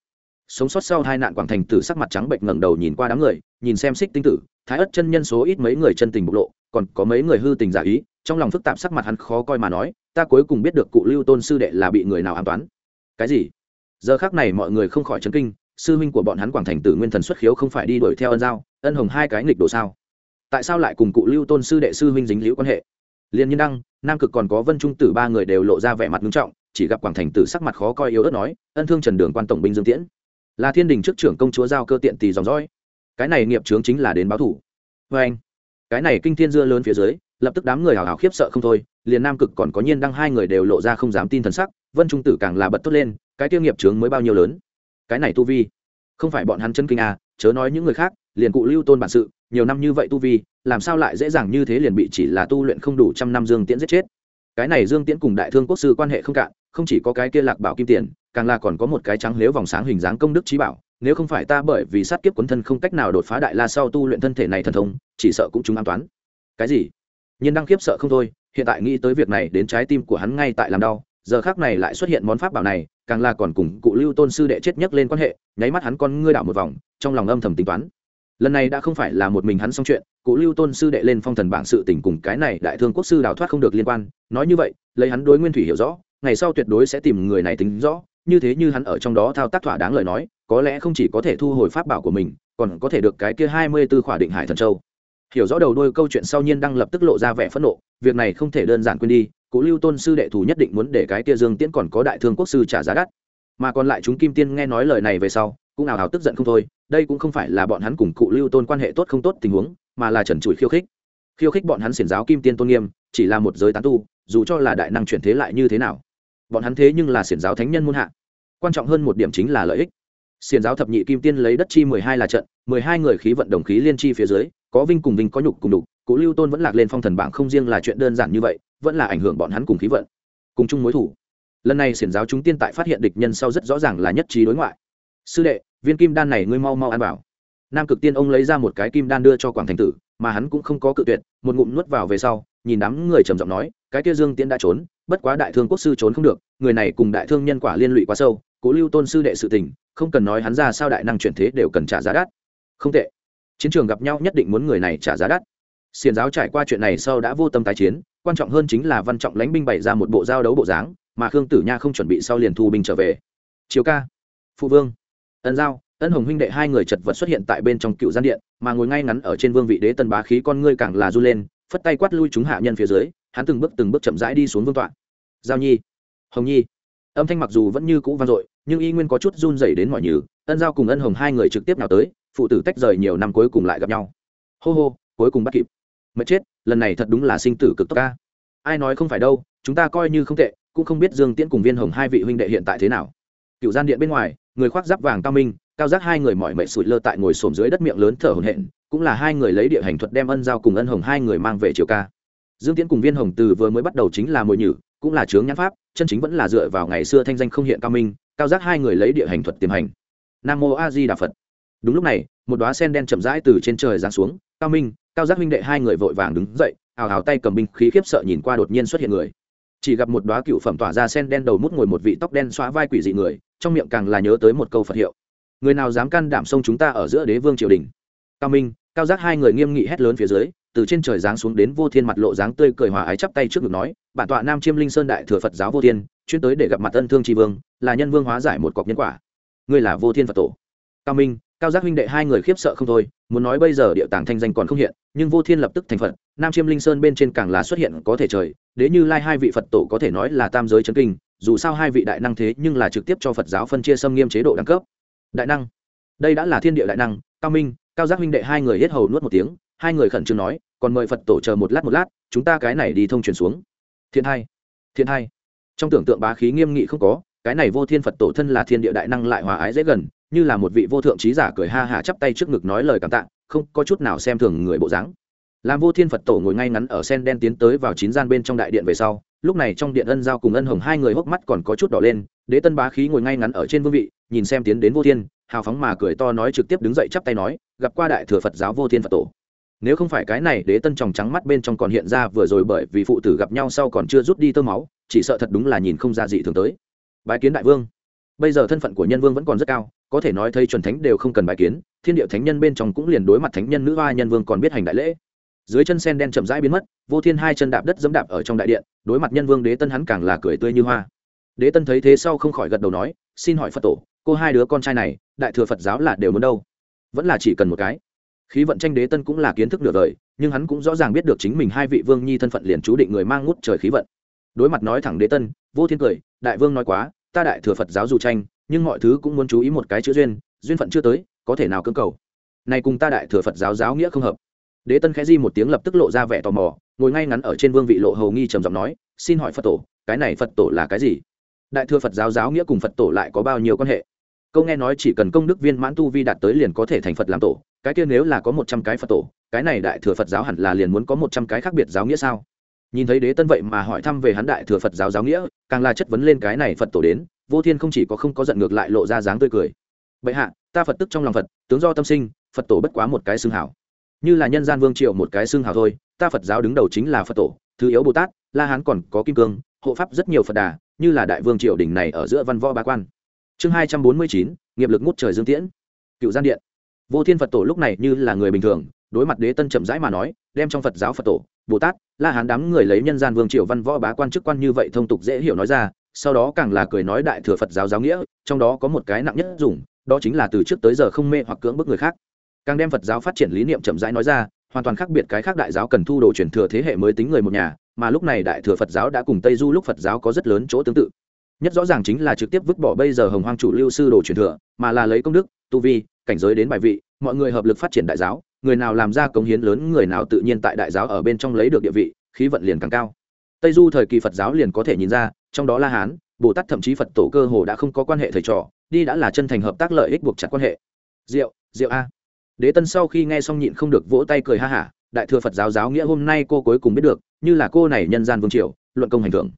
Sống sót sau hai nạn quảng thành tử sắc mặt trắng bệnh ngẩng đầu nhìn qua đám người, nhìn xem xích tinh tử, thái ất chân nhân số ít mấy người chân tình bộc lộ, còn có mấy người hư tình giả ý, trong lòng phức tạp sắc mặt hắn khó coi mà nói, ta cuối cùng biết được cụ lưu tôn sư đệ là bị người nào an toán. Cái gì? Giờ khác này mọi người không khỏi chấn kinh sư huynh của bọn hắn quảng thành tử nguyên thần xuất khiếu không phải đi đuổi theo ân giao, ân hồng hai cái nghịch đồ sao? Tại sao lại cùng cụ lưu tôn sư đệ sư huynh dính liễu quan hệ? Liền nhiên đăng, nam cực còn có vân trung tử ba người đều lộ ra vẻ mặt nghiêm trọng, chỉ gặp quảng thành tử sắc mặt khó coi yếu ớt nói, ân thương trần đường quan tổng binh dương tiễn, là thiên đình trước trưởng công chúa giao cơ tiện tỳ dòng dõi. Cái này nghiệp trướng chính là đến báo thủ. Vê anh, cái này kinh thiên dưa lớn phía dưới, lập tức đám người hào hào khiếp sợ không thôi, liền nam cực còn có nhiên đăng hai người đều lộ ra không dám tin thần sắc, vân trung tử càng là bật tốt lên, cái tiêu nghiệp trướng mới bao nhiêu lớn? Cái này tu vi. Không phải bọn hắn chân kinh à chớ nói những người khác, liền cụ lưu tôn bản sự, nhiều năm như vậy tu vi, làm sao lại dễ dàng như thế liền bị chỉ là tu luyện không đủ trăm năm dương tiễn giết chết? Cái này dương tiễn cùng đại thương quốc sư quan hệ không cạn, không chỉ có cái kia lạc bảo kim tiền, càng là còn có một cái trắng lếu vòng sáng hình dáng công đức trí bảo, nếu không phải ta bởi vì sát kiếp quấn thân không cách nào đột phá đại la sau tu luyện thân thể này thần thông, chỉ sợ cũng chúng an toán. Cái gì? Nhiên đăng khiếp sợ không thôi, hiện tại nghĩ tới việc này đến trái tim của hắn ngay tại làm đau giờ khác này lại xuất hiện món pháp bảo này, càng là còn cùng cụ lưu tôn sư đệ chết nhất lên quan hệ, nháy mắt hắn con ngươi đảo một vòng, trong lòng âm thầm tính toán. Lần này đã không phải là một mình hắn xong chuyện, cụ lưu tôn sư đệ lên phong thần bảng sự tình cùng cái này đại thương quốc sư đào thoát không được liên quan, nói như vậy, lấy hắn đối nguyên thủy hiểu rõ, ngày sau tuyệt đối sẽ tìm người này tính rõ, như thế như hắn ở trong đó thao tác thỏa đáng lời nói, có lẽ không chỉ có thể thu hồi pháp bảo của mình, còn có thể được cái kia hai mươi b ố khỏa định hải thần châu. Hiểu rõ đầu đôi câu chuyện sau nhiên đang lập tức lộ ra vẻ phẫn nộ, việc này không thể đơn giản quên đi cụ lưu tôn sư đệ thủ nhất định muốn để cái kia dương tiễn còn có đại thương quốc sư trả giá đắt. Mà còn lại chúng kim tiên nghe nói lời này về sau, cũng ảo hào tức giận không thôi, đây cũng không phải là bọn hắn cùng cụ lưu tôn quan hệ tốt không tốt tình huống, mà là trần trụi khiêu khích. Khiêu khích bọn hắn xiển giáo kim tiên tôn nghiêm, chỉ là một giới tán tu, dù cho là đại năng chuyển thế lại như thế nào. Bọn hắn thế nhưng là xiển giáo thánh nhân muôn hạ. Quan trọng hơn một điểm chính là lợi ích. Xiển giáo thập nhị kim tiên lấy đất chi mười hai là trận, mười hai người khí vận đồng khí liên chi phía dưới, có vinh cùng vinh có nhục cùng đục, cụ lưu tôn vẫn lạc lên phong thần bảng không riêng là chuyện đơn giản như vậy vẫn là ảnh hưởng bọn hắn cùng khí vận, cùng chung mối thủ. Lần này xiển giáo chúng tiên tại phát hiện địch nhân sau rất rõ ràng là nhất trí đối ngoại. Sư đệ, viên kim đan này ngươi mau mau ăn vào. Nam cực tiên ông lấy ra một cái kim đan đưa cho quảng thành tử, mà hắn cũng không có cự tuyệt, một ngụm nuốt vào về sau, nhìn đám người trầm giọng nói, cái kia dương tiễn đã trốn, bất quá đại thương quốc sư trốn không được, người này cùng đại thương nhân quả liên lụy quá sâu, cố lưu tôn sư đệ sự tình, không cần nói hắn ra sao đại năng chuyển thế đều cần trả giá đắt. Không tệ. Chiến trường gặp nhau nhất định muốn người này trả giá đắt. Xiền giáo trải qua chuyện này sau đã vô tâm tái chiến quan trọng hơn chính là văn trọng lãnh binh bày ra một bộ giao đấu bộ dáng, mà khương tử nha không chuẩn bị sau liền thu binh trở về. Chiều ca, phụ vương, ân giao, ân hồng huynh đệ hai người chật vật xuất hiện tại bên trong cựu gian điện, mà ngồi ngay ngắn ở trên vương vị đế tân bá khí con ngươi càng là r u lên, phất tay quát lui chúng hạ nhân phía dưới, hắn từng bước từng bước chậm rãi đi xuống vương tọa. Giao nhi, hồng nhi. Âm thanh mặc dù vẫn như cũ vang dội, nhưng y nguyên có chút run dày đến mọi nhừ, ân giao cùng ân hồng hai người trực tiếp nào tới, phụ tử tách rời nhiều năm cuối cùng lại gặp nhau. Hô hô, cuối cùng bắt kịp mất chết, lần này thật đúng là sinh tử cực tốc ca. Ai nói không phải đâu, chúng ta coi như không tệ, cũng không biết dương tiễn cùng viên hồng hai vị huynh đệ hiện tại thế nào. Cựu gian điện bên ngoài, người khoác giáp vàng cao minh, cao giác hai người mỏi mệt sụi lơ tại ngồi xổm dưới đất miệng lớn thở hổn hển, cũng là hai người lấy địa hành thuật đem ân giao cùng ân hồng hai người mang về triều ca. Dương tiễn cùng viên hồng từ vừa mới bắt đầu chính là mồi nhử, cũng là chướng nhãn pháp, chân chính vẫn là dựa vào ngày xưa thanh danh không hiện cao minh, cao giác hai người lấy địa hành thuật tiềm hành. Nam mô a di đà phật. Đúng lúc này, một đoá sen đen chậm rãi từ trên trời giáng xuống cao minh, cao giác huynh đệ hai người vội vàng đứng dậy, hào hào tay cầm binh khí khiếp sợ nhìn qua đột nhiên xuất hiện người. Chỉ gặp một đoá cựu phẩm tỏa ra sen đen đầu mút ngồi một vị tóc đen xóa vai quỷ dị người, trong miệng càng là nhớ tới một câu phật hiệu. Người nào dám can đảm sông chúng ta ở giữa đế vương triều đình? Cao minh, cao giác hai người nghiêm nghị hét lớn phía dưới, từ trên trời giáng xuống đến vô thiên mặt lộ dáng tươi cười hòa ái chắp tay trước ngực nói, bản tọa nam chiêm linh sơn đại thừa phật giáo vô thiên, chuyên tới để gặp mặt ân thương tri vương, là nhân vương hóa giải một cọc nhân quả. Ngươi là vô thiên phật tổ. Cao minh, cao giác huynh đệ hai người khiếp sợ không thôi muốn nói bây giờ địa tàng thanh danh còn không hiện, nhưng vô thiên lập tức thành phật, nam chiêm linh sơn bên trên càng là xuất hiện có thể trời, đế như lai hai vị phật tổ có thể nói là tam giới chấn kinh, dù sao hai vị đại năng thế nhưng là trực tiếp cho phật giáo phân chia xâm nghiêm chế độ đẳng cấp. Đại năng, đây đã là thiên địa đại năng, cao minh, cao giác huynh đệ hai người hết hầu nuốt một tiếng, hai người khẩn trương nói, còn mời phật tổ chờ một lát một lát, chúng ta cái này đi thông truyền xuống. Thiên hai thiên hai trong tưởng tượng bá khí nghiêm nghị không có, cái này vô thiên phật tổ thân là thiên địa đại năng lại hòa ái dễ gần như là một vị vô thượng trí giả cười ha hả chắp tay trước ngực nói lời cảm tạ, không có chút nào xem thường người bộ dáng. Làm vô thiên phật tổ ngồi ngay ngắn ở sen đen tiến tới vào chín gian bên trong đại điện về sau, lúc này trong điện ân giao cùng ân hồng hai người hốc mắt còn có chút đỏ lên, đế tân bá khí ngồi ngay ngắn ở trên vương vị, nhìn xem tiến đến vô thiên, hào phóng mà cười to nói trực tiếp đứng dậy chắp tay nói, gặp qua đại thừa phật giáo vô thiên phật tổ. Nếu không phải cái này, đế tân tròng trắng mắt bên trong còn hiện ra vừa rồi bởi vì phụ tử gặp nhau sau còn chưa rút đi tơ máu, chỉ sợ thật đúng là nhìn không ra gì thường tới. Bái kiến đại vương bây giờ thân phận của nhân vương vẫn còn rất cao, có thể nói thấy chuẩn thánh đều không cần bài kiến, thiên địa thánh nhân bên trong cũng liền đối mặt thánh nhân nữ hoa nhân vương còn biết hành đại lễ. Dưới chân sen đen chậm rãi biến mất, vô thiên hai chân đạp đất dẫm đạp ở trong đại điện, đối mặt nhân vương đế tân hắn càng là cười tươi như hoa. Đế tân thấy thế sau không khỏi gật đầu nói, xin hỏi phật tổ, cô hai đứa con trai này, đại thừa phật giáo là đều muốn đâu? Vẫn là chỉ cần một cái. Khí vận tranh đế tân cũng là kiến thức nửa đời, nhưng hắn cũng rõ ràng biết được chính mình hai vị vương nhi thân phận liền chú định người mang ngút trời khí vận. Đối mặt nói thẳng đế tân, vô thiên cười, đại vương nói quá ta đại thừa phật giáo dù tranh, nhưng mọi thứ cũng muốn chú ý một cái chữ duyên duyên phận chưa tới, có thể nào cưỡng cầu? Này cùng ta đại thừa phật giáo giáo nghĩa không hợp. Đế tân khẽ di một tiếng lập tức lộ ra vẻ tò mò, ngồi ngay ngắn ở trên vương vị lộ hầu nghi trầm giọng nói, xin hỏi phật tổ, cái này phật tổ là cái gì? Đại thừa phật giáo giáo nghĩa cùng phật tổ lại có bao nhiêu quan hệ? Câu nghe nói chỉ cần công đức viên mãn tu vi đạt tới liền có thể thành phật làm tổ, cái kia nếu là có một trăm cái phật tổ, cái này đại thừa phật giáo hẳn là liền muốn có một trăm cái khác biệt giáo nghĩa sao? Nhìn thấy đế tân vậy mà hỏi thăm về hắn đại thừa phật giáo giáo nghĩa, càng là chất vấn lên cái này phật tổ đến, vô thiên không chỉ có không có giận ngược lại lộ ra dáng tươi cười. Bệ hạ, ta phật tức trong lòng phật, tướng do tâm sinh, phật tổ bất quá một cái xương hảo. Như là nhân gian vương triệu một cái xương hảo thôi, ta phật giáo đứng đầu chính là phật tổ, thứ yếu bồ tát, la hán còn có kim cương, hộ pháp rất nhiều phật đà, như là đại vương triều đỉnh này ở giữa văn võ ba quan. Chương hai trăm bốn mươi chín, nghiệp lực ngút trời dương tiễn. Cựu gian điện. Vô thiên phật tổ lúc này như là người bình thường đối mặt đế tân chậm rãi mà nói, đem trong phật giáo phật tổ, bồ tát, la hán đám người lấy nhân gian vương triều văn võ bá quan chức quan như vậy thông tục dễ hiểu nói ra, sau đó càng là cười nói đại thừa phật giáo giáo nghĩa, trong đó có một cái nặng nhất dùng, đó chính là từ trước tới giờ không mê hoặc cưỡng bức người khác. Càng đem phật giáo phát triển lý niệm chậm rãi nói ra, hoàn toàn khác biệt cái khác đại giáo cần thu đồ truyền thừa thế hệ mới tính người một nhà, mà lúc này đại thừa phật giáo đã cùng tây du lúc phật giáo có rất lớn chỗ tương tự. Nhất rõ ràng chính là trực tiếp vứt bỏ bây giờ hồng hoang chủ lưu sư đồ truyền thừa, mà là lấy công đức, tu vi, cảnh giới đến bài vị, mọi người hợp lực phát triển đại giáo người nào làm ra công hiến lớn, người nào tự nhiên tại đại giáo ở bên trong lấy được địa vị, khí vận liền càng cao. Tây du thời kỳ phật giáo liền có thể nhìn ra, trong đó la hán, bồ tát thậm chí phật tổ cơ hồ đã không có quan hệ thầy trò, đi đã là chân thành hợp tác lợi ích buộc chặt quan hệ. Diệu diệu a. Đế tân sau khi nghe xong nhịn không được vỗ tay cười ha hả, đại thừa phật giáo giáo nghĩa hôm nay cô cuối cùng biết được, như là cô này nhân gian vương triều, luận công hành thưởng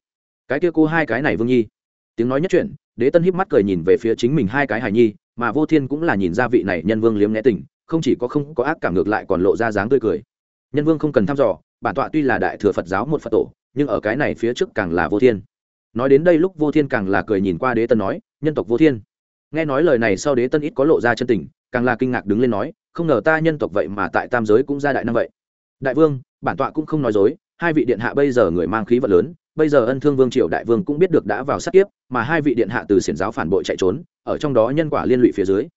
cái kia cô hai cái này vương nhi. Tiếng nói nhất chuyện, đế tân híp mắt cười nhìn về phía chính mình hai cái hài nhi, mà vô thiên cũng là nhìn ra vị này nhân vương liếm né tình không chỉ có không có ác cảm ngược lại còn lộ ra dáng tươi cười. Nhân vương không cần thăm dò, bản tọa tuy là đại thừa phật giáo một phật tổ, nhưng ở cái này phía trước càng là vô thiên. Nói đến đây lúc vô thiên càng là cười nhìn qua đế tân nói, nhân tộc vô thiên. Nghe nói lời này sau đế tân ít có lộ ra chân tình, càng là kinh ngạc đứng lên nói, không ngờ ta nhân tộc vậy mà tại tam giới cũng ra đại năng vậy. Đại vương, bản tọa cũng không nói dối, hai vị điện hạ bây giờ người mang khí vật lớn, bây giờ ân thương vương triều đại vương cũng biết được đã vào sát kiếp, mà hai vị điện hạ từ xiển giáo phản bội chạy trốn, ở trong đó nhân quả liên lụy phía dưới.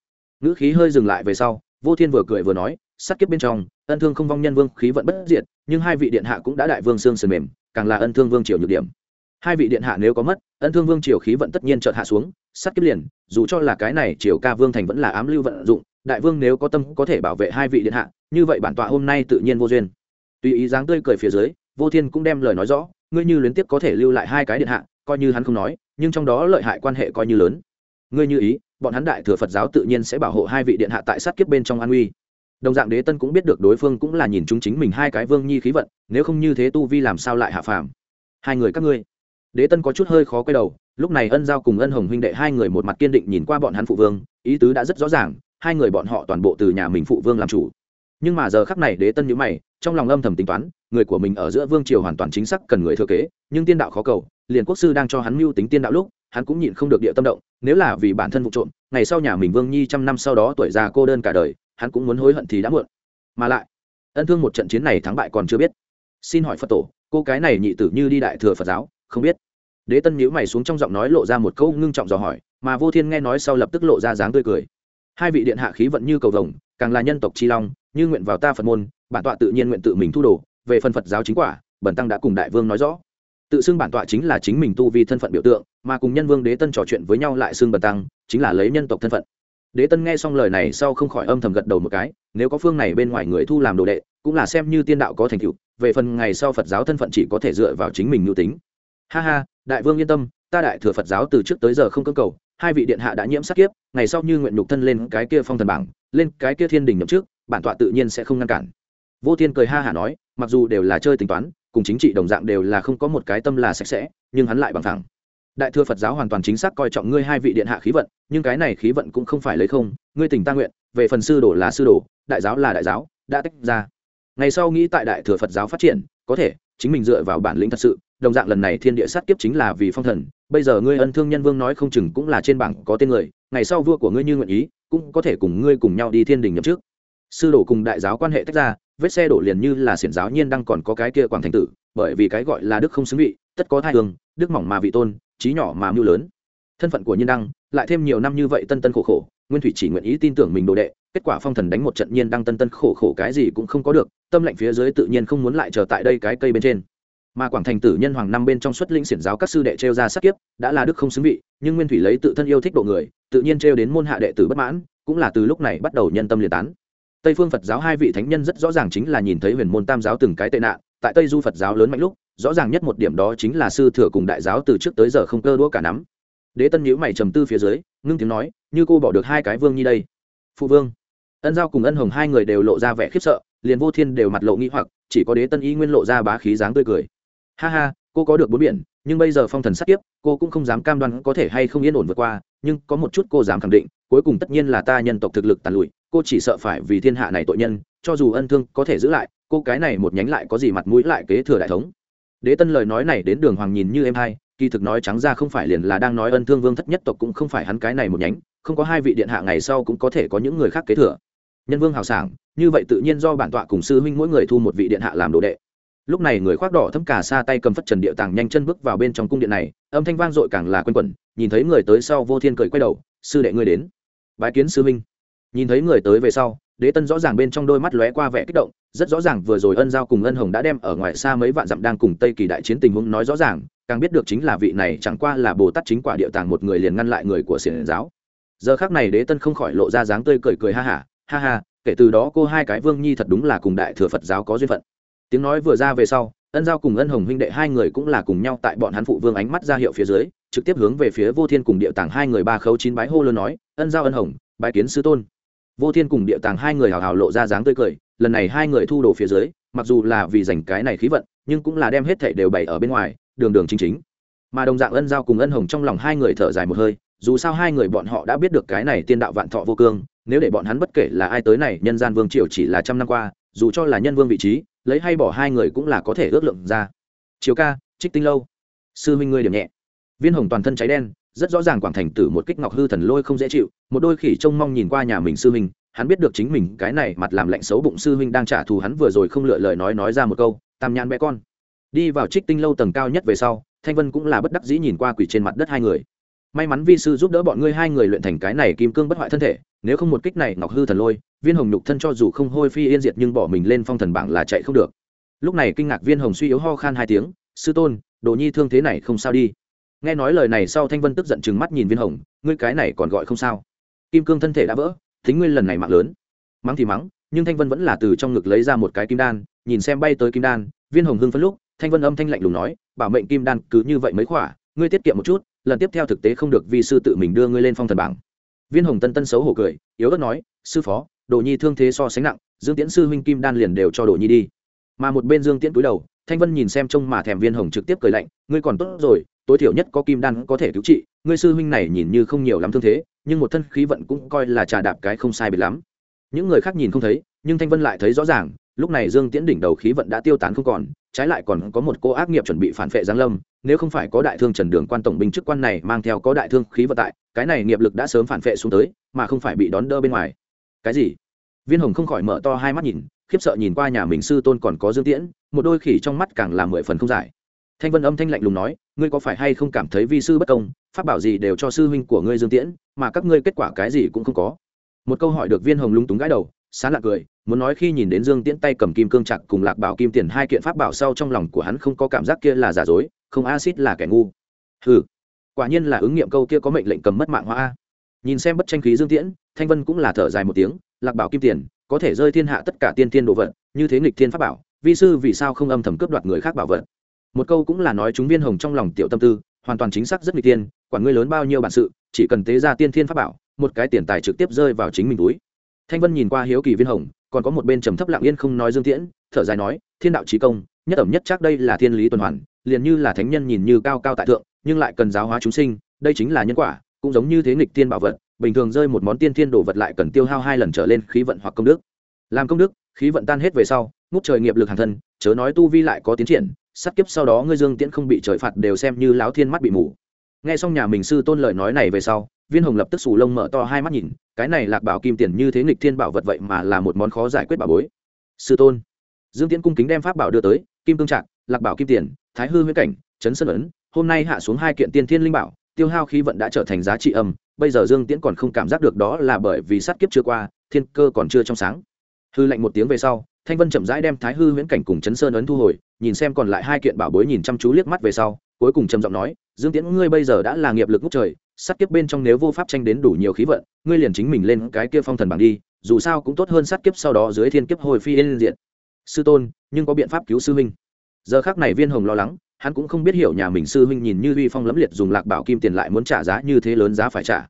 Ngữ khí hơi dừng lại về sau vô thiên vừa cười vừa nói, sát kiếp bên trong, ân thương không vong nhân vương khí vận bất diệt, nhưng hai vị điện hạ cũng đã đại vương xương sườn mềm, càng là ân thương vương triều nhược điểm. Hai vị điện hạ nếu có mất, ân thương vương triều khí vận tất nhiên chợt hạ xuống, sát kiếp liền, dù cho là cái này triều ca vương thành vẫn là ám lưu vận dụng, đại vương nếu có tâm có thể bảo vệ hai vị điện hạ, như vậy bản tọa hôm nay tự nhiên vô duyên. Tùy ý dáng tươi cười phía dưới, vô thiên cũng đem lời nói rõ, ngươi như luyến tiếp có thể lưu lại hai cái điện hạ, coi như hắn không nói, nhưng trong đó lợi hại quan hệ coi như lớn. Ngươi như ý bọn hắn đại thừa phật giáo tự nhiên sẽ bảo hộ hai vị điện hạ tại sát kiếp bên trong an uy đồng dạng đế tân cũng biết được đối phương cũng là nhìn chúng chính mình hai cái vương nhi khí vận, nếu không như thế tu vi làm sao lại hạ phàm? Hai người các ngươi. Đế tân có chút hơi khó quay đầu, lúc này ân giao cùng ân hồng huynh đệ hai người một mặt kiên định nhìn qua bọn hắn phụ vương, ý tứ đã rất rõ ràng, hai người bọn họ toàn bộ từ nhà mình phụ vương làm chủ. Nhưng mà giờ khắc này đế tân nhữ mày, trong lòng âm thầm tính toán, người của mình ở giữa vương triều hoàn toàn chính xác cần người thừa kế, nhưng tiên đạo khó cầu, liền quốc sư đang cho hắn mưu tính tiên đạo lúc hắn cũng nhịn không được địa tâm động, nếu là vì bản thân vụ trộm, ngày sau nhà mình vương nhi trăm năm sau đó tuổi già cô đơn cả đời, hắn cũng muốn hối hận thì đã muộn. Mà lại, ân thương một trận chiến này thắng bại còn chưa biết. Xin hỏi phật tổ, cô cái này nhị tử như đi đại thừa phật giáo, không biết. Đế tân nhíu mày xuống trong giọng nói lộ ra một câu ngưng trọng dò hỏi, mà vô thiên nghe nói sau lập tức lộ ra dáng tươi cười. Hai vị điện hạ khí vận như cầu vồng, càng là nhân tộc chi long, như nguyện vào ta phật môn, bản tọa tự nhiên nguyện tự mình thu đồ, về phần phật giáo chính quả bẩn tăng đã cùng đại vương nói rõ tự xưng bản tọa chính là chính mình tu vi thân phận biểu tượng, mà cùng nhân vương đế tân trò chuyện với nhau lại xưng bần tăng, chính là lấy nhân tộc thân phận. Đế tân nghe xong lời này sau không khỏi âm thầm gật đầu một cái, nếu có phương này bên ngoài người thu làm đồ đệ, cũng là xem như tiên đạo có thành tựu, về phần ngày sau phật giáo thân phận chỉ có thể dựa vào chính mình mưu tính. Ha ha, đại vương yên tâm, ta đại thừa phật giáo từ trước tới giờ không cơ cầu, hai vị điện hạ đã nhiễm sát kiếp, ngày sau như nguyện nhục thân lên cái kia phong thần bảng, lên cái kia thiên đình nhậm trước bản tọa tự nhiên sẽ không ngăn cản. Vô thiên cười ha hả nói, mặc dù đều là chơi tính toán cùng chính trị đồng dạng đều là không có một cái tâm là sạch sẽ, nhưng hắn lại bằng thẳng đại thừa phật giáo hoàn toàn chính xác coi trọng ngươi hai vị điện hạ khí vận, nhưng cái này khí vận cũng không phải lấy không, ngươi tình ta nguyện, về phần sư đồ là sư đồ, đại giáo là đại giáo, đã tách ra. Ngày sau nghĩ tại đại thừa phật giáo phát triển, có thể, chính mình dựa vào bản lĩnh thật sự, đồng dạng lần này thiên địa sát kiếp chính là vì phong thần, bây giờ ngươi ân thương nhân vương nói không chừng cũng là trên bảng có tên người, ngày sau vua của ngươi như nguyện ý, cũng có thể cùng ngươi cùng nhau đi thiên đình nhậm trước sư đồ cùng đại giáo quan hệ tách ra vết xe đổ liền như là xiển giáo nhiên đang còn có cái kia quảng thành tử, bởi vì cái gọi là đức không xứng vị, tất có thai hương, đức mỏng mà vị tôn, trí nhỏ mà mưu lớn. Thân phận của nhiên đăng, lại thêm nhiều năm như vậy tân tân khổ khổ, nguyên thủy chỉ nguyện ý tin tưởng mình đồ đệ, kết quả phong thần đánh một trận nhiên đăng tân tân khổ khổ cái gì cũng không có được, tâm lệnh phía dưới tự nhiên không muốn lại chờ tại đây cái cây bên trên. Mà quảng thành tử nhân hoàng năm bên trong xuất linh xiển giáo các sư đệ trêu ra sát kiếp, đã là đức không xứng vị, nhưng nguyên thủy lấy tự thân yêu thích độ người, tự nhiên trêu đến môn hạ đệ tử bất mãn, cũng là từ lúc này bắt đầu nhân tâm liệt tán tây phương phật giáo hai vị thánh nhân rất rõ ràng chính là nhìn thấy huyền môn tam giáo từng cái tệ nạn, tại tây du phật giáo lớn mạnh lúc, rõ ràng nhất một điểm đó chính là sư thừa cùng đại giáo từ trước tới giờ không cơ đũa cả nắm. Đế tân nhíu mày trầm tư phía dưới, ngưng tiếng nói, như cô bỏ được hai cái vương như đây. Phụ vương. Ân giao cùng ân hồng hai người đều lộ ra vẻ khiếp sợ, liền vô thiên đều mặt lộ nghĩ hoặc, chỉ có đế tân y nguyên lộ ra bá khí dáng tươi cười. Ha ha cô có được bốn biển, nhưng bây giờ phong thần sát tiếp cô cũng không dám cam đoan có thể hay không yên ổn vượt qua, nhưng có một chút cô dám khẳng định, cuối cùng tất nhiên là ta nhân tộc thực lực tàn lụi, cô chỉ sợ phải vì thiên hạ này tội nhân, cho dù ân thương có thể giữ lại, cô cái này một nhánh lại có gì mặt mũi lại kế thừa đại thống. Đế tân lời nói này đến đường hoàng nhìn như em hai kỳ thực nói trắng ra không phải liền là đang nói ân thương vương thất nhất tộc cũng không phải hắn cái này một nhánh, không có hai vị điện hạ ngày sau cũng có thể có những người khác kế thừa. Nhân vương hào sảng, như vậy tự nhiên do bản tọa cùng sư huynh mỗi người thu một vị điện hạ làm đồ đệ lúc này người khoác đỏ thấm cả xa tay cầm phất trần địa tàng nhanh chân bước vào bên trong cung điện này âm thanh vang dội càng là quen quẩn nhìn thấy người tới sau vô thiên cười quay đầu sư đệ ngươi đến. Bái kiến sư minh nhìn thấy người tới về sau đế tân rõ ràng bên trong đôi mắt lóe qua vẻ kích động rất rõ ràng vừa rồi ân giao cùng ân hồng đã đem ở ngoài xa mấy vạn dặm đang cùng tây kỳ đại chiến tình huống nói rõ ràng càng biết được chính là vị này chẳng qua là bồ tát chính quả địa tàng một người liền ngăn lại người của xiển giáo. Giờ khác này đế tân không khỏi lộ ra dáng tươi cười cười ha hả ha, ha ha kể từ đó cô hai cái vương nhi thật đúng là cùng đại thừa phật giáo có duyên phận tiếng nói vừa ra về sau, ân giao cùng ân hồng huynh đệ hai người cũng là cùng nhau tại bọn hắn phụ vương ánh mắt ra hiệu phía dưới, trực tiếp hướng về phía vô thiên cùng địa tàng hai người ba khấu chín bái hô lớn nói, ân giao ân hồng, bái kiến sư tôn. Vô thiên cùng địa tàng hai người hào hào lộ ra dáng tươi cười, lần này hai người thu đồ phía dưới, mặc dù là vì dành cái này khí vận, nhưng cũng là đem hết thảy đều bày ở bên ngoài, đường đường chính chính. Mà đồng dạng ân giao cùng ân hồng trong lòng hai người thở dài một hơi, dù sao hai người bọn họ đã biết được cái này tiên đạo vạn thọ vô cương, nếu để bọn hắn bất kể là ai tới này, nhân gian vương triều chỉ là trăm năm qua, dù cho là nhân vương vị trí lấy hay bỏ hai người cũng là có thể ước lượng ra. Chiều ca, trích tinh lâu. Sư huynh ngươi điểm nhẹ. Viên hồng toàn thân cháy đen, rất rõ ràng quảng thành tử một kích ngọc hư thần lôi không dễ chịu, một đôi khỉ trông mong nhìn qua nhà mình sư huynh, hắn biết được chính mình cái này mặt làm lạnh xấu bụng sư huynh đang trả thù hắn vừa rồi không lựa lời nói nói ra một câu, tam nhãn bé con. Đi vào trích tinh lâu tầng cao nhất về sau, thanh vân cũng là bất đắc dĩ nhìn qua quỷ trên mặt đất hai người may mắn vi sư giúp đỡ bọn ngươi hai người luyện thành cái này kim cương bất hoại thân thể, nếu không một kích này ngọc hư thần lôi, viên hồng nhục thân cho dù không hôi phi yên diệt nhưng bỏ mình lên phong thần bảng là chạy không được. Lúc này kinh ngạc viên hồng suy yếu ho khan hai tiếng, sư tôn, đồ nhi thương thế này không sao đi. Nghe nói lời này sau thanh vân tức giận chừng mắt nhìn viên hồng, ngươi cái này còn gọi không sao? Kim cương thân thể đã vỡ, thính ngươi lần này mạng lớn. Mắng thì mắng, nhưng thanh vân vẫn là từ trong ngực lấy ra một cái kim đan, nhìn xem bay tới kim đan, viên hồng hưng phân lúc, thanh vân âm thanh lạnh lùng nói, bảo mệnh kim đan cứ như vậy mấy khỏa, ngươi tiết kiệm một chút lần tiếp theo thực tế không được vì sư tự mình đưa ngươi lên phong thần bảng. Viên hồng tân tân xấu hổ cười, yếu ớt nói, sư phó, đồ nhi thương thế so sánh nặng, dương tiễn sư huynh kim đan liền đều cho đồ nhi đi. Mà một bên dương tiễn túi đầu, thanh vân nhìn xem trông mà thèm viên hồng trực tiếp cười lạnh, ngươi còn tốt rồi, tối thiểu nhất có kim đan có thể cứu trị, ngươi sư huynh này nhìn như không nhiều lắm thương thế, nhưng một thân khí vận cũng coi là trà đạp cái không sai biệt lắm. Những người khác nhìn không thấy, nhưng thanh vân lại thấy rõ ràng, lúc này dương tiễn đỉnh đầu khí vận đã tiêu tán không còn, trái lại còn có một cô ác nghiệp chuẩn bị phản vệ giáng lâm nếu không phải có đại thương trần đường quan tổng binh chức quan này mang theo có đại thương khí vận tại, cái này nghiệp lực đã sớm phản vệ xuống tới, mà không phải bị đón đỡ bên ngoài. Cái gì? Viên hồng không khỏi mở to hai mắt nhìn, khiếp sợ nhìn qua nhà mình sư tôn còn có dương tiễn, một đôi khỉ trong mắt càng là mười phần không giải. Thanh vân âm thanh lạnh lùng nói, ngươi có phải hay không cảm thấy vi sư bất công phát bảo gì đều cho sư huynh của ngươi dương tiễn, mà các ngươi kết quả cái gì cũng không có? Một câu hỏi được viên hồng lung túng gãi đầu sán lạc cười, muốn nói khi nhìn đến dương tiễn tay cầm kim cương chặt cùng lạc bảo kim tiền hai kiện pháp bảo sau trong lòng của hắn không có cảm giác kia là giả dối, không acid là kẻ ngu. Ừ quả nhiên là ứng nghiệm câu kia có mệnh lệnh cầm mất mạng hoa nhìn xem bất tranh khí dương tiễn, thanh vân cũng là thở dài một tiếng, lạc bảo kim tiền, có thể rơi thiên hạ tất cả tiên tiên đồ vật, như thế nghịch thiên pháp bảo, vi sư vì sao không âm thầm cướp đoạt người khác bảo vật? Một câu cũng là nói chúng viên hồng trong lòng tiểu tâm tư, hoàn toàn chính xác rất nghịch tiên quản ngươi lớn bao nhiêu bản sự, chỉ cần tế ra tiên thiên pháp bảo, một cái tiền tài trực tiếp rơi vào chính mình túi thanh vân nhìn qua hiếu kỳ viên hồng, còn có một bên trầm thấp lặng yên không nói dương tiễn, thở dài nói, thiên đạo trí công, nhất ẩm nhất chắc đây là thiên lý tuần hoàn, liền như là thánh nhân nhìn như cao cao tại thượng, nhưng lại cần giáo hóa chúng sinh, đây chính là nhân quả, cũng giống như thế nghịch tiên bảo vật, bình thường rơi một món tiên thiên đồ vật lại cần tiêu hao hai lần trở lên khí vận hoặc công đức. Làm công đức, khí vận tan hết về sau, ngút trời nghiệp lực hàng thân, chớ nói tu vi lại có tiến triển sát kiếp sau đó ngươi dương tiễn không bị trời phạt đều xem như láo thiên mắt bị mù. Nghe xong nhà mình sư tôn lời nói này về sau, viên hồng lập tức sù lông mở to hai mắt nhìn cái này lạc bảo kim tiền như thế nghịch thiên bảo vật vậy mà là một món khó giải quyết bảo bối. Sư tôn, dương tiễn cung kính đem pháp bảo đưa tới, kim cương trạc, lạc bảo kim tiền, thái hư huyễn cảnh trấn sơn ấn, hôm nay hạ xuống hai kiện tiên thiên linh bảo, tiêu hao khí vận đã trở thành giá trị âm, bây giờ dương tiễn còn không cảm giác được đó là bởi vì sát kiếp chưa qua, thiên cơ còn chưa trong sáng. Hư lạnh một tiếng về sau, thanh vân chậm rãi đem thái hư huyễn cảnh cùng chấn sơn ấn thu hồi, nhìn xem còn lại hai kiện bảo bối nhìn chăm chú liếc mắt về sau, cuối cùng trầm giọng nói, dương tiễn, ngươi bây giờ đã là nghiệp lực ngốc trời sát kiếp bên trong nếu vô pháp tranh đến đủ nhiều khí vận, ngươi liền chính mình lên cái kia phong thần bảng đi, dù sao cũng tốt hơn sát kiếp sau đó dưới thiên kiếp hồi phi lên diện sư tôn, nhưng có biện pháp cứu sư huynh. Giờ khác này viên hồng lo lắng, hắn cũng không biết hiểu nhà mình sư huynh nhìn như uy phong lẫm liệt dùng lạc bảo kim tiền lại muốn trả giá như thế lớn giá phải trả.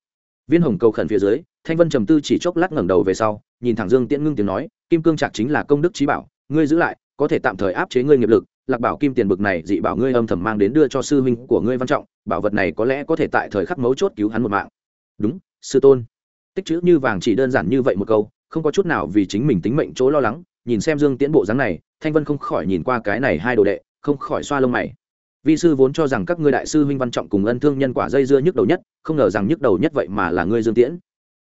Viên hồng cầu khẩn phía dưới, thanh vân trầm tư chỉ chốc lát ngẩng đầu về sau, nhìn thẳng dương tiễn ngưng tiếng nói, kim cương trạc chính là công đức trí bảo, ngươi giữ lại, có thể tạm thời áp chế ngươi nghiệp lực lạc bảo kim tiền bực này, dị bảo ngươi âm thầm mang đến đưa cho sư huynh của ngươi văn trọng, bảo vật này có lẽ có thể tại thời khắc mấu chốt cứu hắn một mạng. Đúng, sư tôn. Tích chữ như vàng chỉ đơn giản như vậy một câu, không có chút nào vì chính mình tính mệnh chỗ lo lắng, nhìn xem dương tiễn bộ dáng này, thanh vân không khỏi nhìn qua cái này hai đồ đệ, không khỏi xoa lông mày. Vi sư vốn cho rằng các ngươi đại sư huynh văn trọng cùng ân thương nhân quả dây dưa nhức đầu nhất, không ngờ rằng nhức đầu nhất vậy mà là ngươi dương tiễn.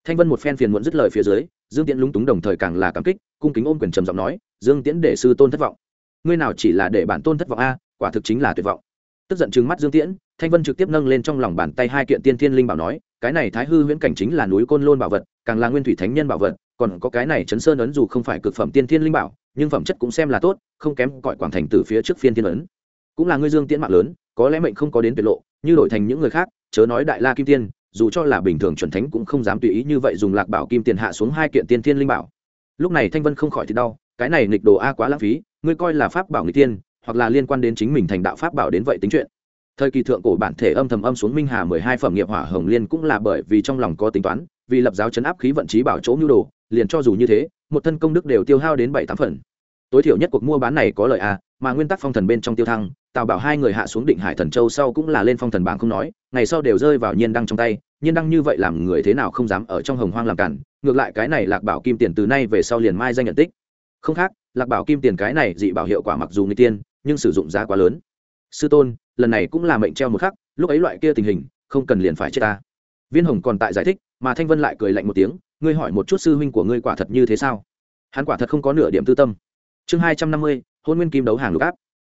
Thanh vân một phen phiền muộn dứt lời phía dưới, dương tiễn lúng túng đồng thời càng là cảm kích, cung kính ôm quyền trầm giọng nói, dương tiễn để sư tôn thất vọng ngươi nào chỉ là để bản tôn thất vọng a, quả thực chính là tuyệt vọng. Tức giận trừng mắt dương tiễn, thanh vân trực tiếp nâng lên trong lòng bàn tay hai kiện tiên thiên linh bảo nói, cái này thái hư huyễn cảnh chính là núi côn lôn bảo vật, càng là nguyên thủy thánh nhân bảo vật, còn có cái này chấn sơn ấn dù không phải cực phẩm tiên thiên linh bảo, nhưng phẩm chất cũng xem là tốt, không kém cõi quảng thành từ phía trước phiên thiên ấn. Cũng là ngươi dương tiễn mạng lớn, có lẽ mệnh không có đến tuyệt lộ, như đổi thành những người khác, chớ nói đại la kim tiên, dù cho là bình thường chuẩn thánh cũng không dám tùy ý như vậy dùng lạc bảo kim tiền hạ xuống hai kiện tiên thiên linh bảo. Lúc này thanh vân không khỏi thì đau, cái này nghịch đồ a quá lãng phí ngươi coi là pháp bảo người tiên, hoặc là liên quan đến chính mình thành đạo pháp bảo đến vậy tính chuyện. Thời kỳ thượng cổ bản thể âm thầm âm xuống minh hà mười hai phẩm nghiệp hỏa hồng liên cũng là bởi vì trong lòng có tính toán, vì lập giáo chấn áp khí vận trí bảo chỗ nhu đồ, liền cho dù như thế, một thân công đức đều tiêu hao đến bảy tám phần. Tối thiểu nhất cuộc mua bán này có lợi a mà nguyên tắc phong thần bên trong tiêu thăng, tào bảo hai người hạ xuống định hải thần châu sau cũng là lên phong thần bảng không nói, ngày sau đều rơi vào nhiên đăng trong tay, nhiên đăng như vậy làm người thế nào không dám ở trong hồng hoang làm cản, ngược lại cái này lạc bảo kim tiền từ nay về sau liền mai danh nhận tích. Không khác lạc bảo kim tiền cái này dị bảo hiệu quả mặc dù người tiên, nhưng sử dụng giá quá lớn. Sư tôn, lần này cũng là mệnh treo một khắc, lúc ấy loại kia tình hình, không cần liền phải chết ta. Viên hồng còn tại giải thích, mà thanh vân lại cười lạnh một tiếng, ngươi hỏi một chút sư huynh của ngươi quả thật như thế sao? Hắn quả thật không có nửa điểm tư tâm. Chương hai trăm năm mươi, hôn nguyên kim đấu hàng lục áp.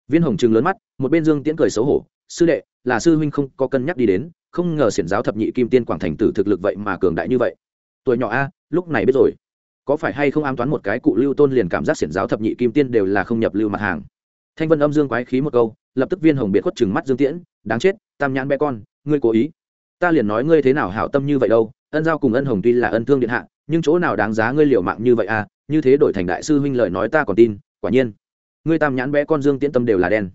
Viên hồng chừng lớn mắt, một bên dương tiễn cười xấu hổ, sư đệ, là sư huynh không có cân nhắc đi đến, không ngờ xiển giáo thập nhị kim tiên quảng thành tử thực lực vậy mà cường đại như vậy. Tuổi nhỏ a, lúc này biết rồi có phải hay không ám toán một cái cụ lưu tôn liền cảm giác xiển giáo thập nhị kim tiên đều là không nhập lưu mặt hàng. Thanh vân âm dương quái khí một câu, lập tức viên hồng biệt khuất chừng mắt dương tiễn, đáng chết, tam nhãn bé con, ngươi cố ý. Ta liền nói ngươi thế nào hảo tâm như vậy đâu, ân giao cùng ân hồng tuy là ân thương điện hạ, nhưng chỗ nào đáng giá ngươi liều mạng như vậy à như thế đổi thành đại sư huynh lời nói ta còn tin, quả nhiên, ngươi tam nhãn bé con dương tiễn tâm đều là đen.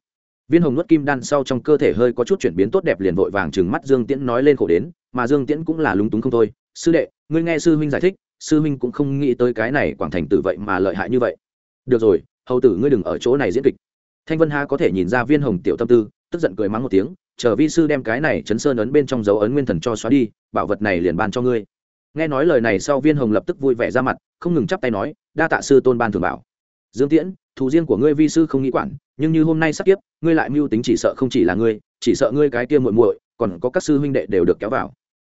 Viên hồng nuốt kim đan sau trong cơ thể hơi có chút chuyển biến tốt đẹp liền vội vàng chừng mắt dương tiễn nói lên khổ đến, mà dương tiễn cũng là lúng túng không thôi, sư đệ, ngươi nghe sư huynh giải thích sư huynh cũng không nghĩ tới cái này quảng thành tử vậy mà lợi hại như vậy. Được rồi, hầu tử ngươi đừng ở chỗ này diễn kịch. Thanh vân ha có thể nhìn ra viên hồng tiểu tâm tư, tức giận cười mắng một tiếng, chờ vi sư đem cái này chấn sơn ấn bên trong dấu ấn nguyên thần cho xóa đi, bảo vật này liền ban cho ngươi. Nghe nói lời này sau viên hồng lập tức vui vẻ ra mặt, không ngừng chắp tay nói, đa tạ sư tôn ban thường bảo. Dương tiễn, thù riêng của ngươi vi sư không nghĩ quản, nhưng như hôm nay sắp tiếp, ngươi lại mưu tính chỉ sợ không chỉ là ngươi, chỉ sợ ngươi cái kia muội muội, còn có các sư huynh đệ đều được kéo vào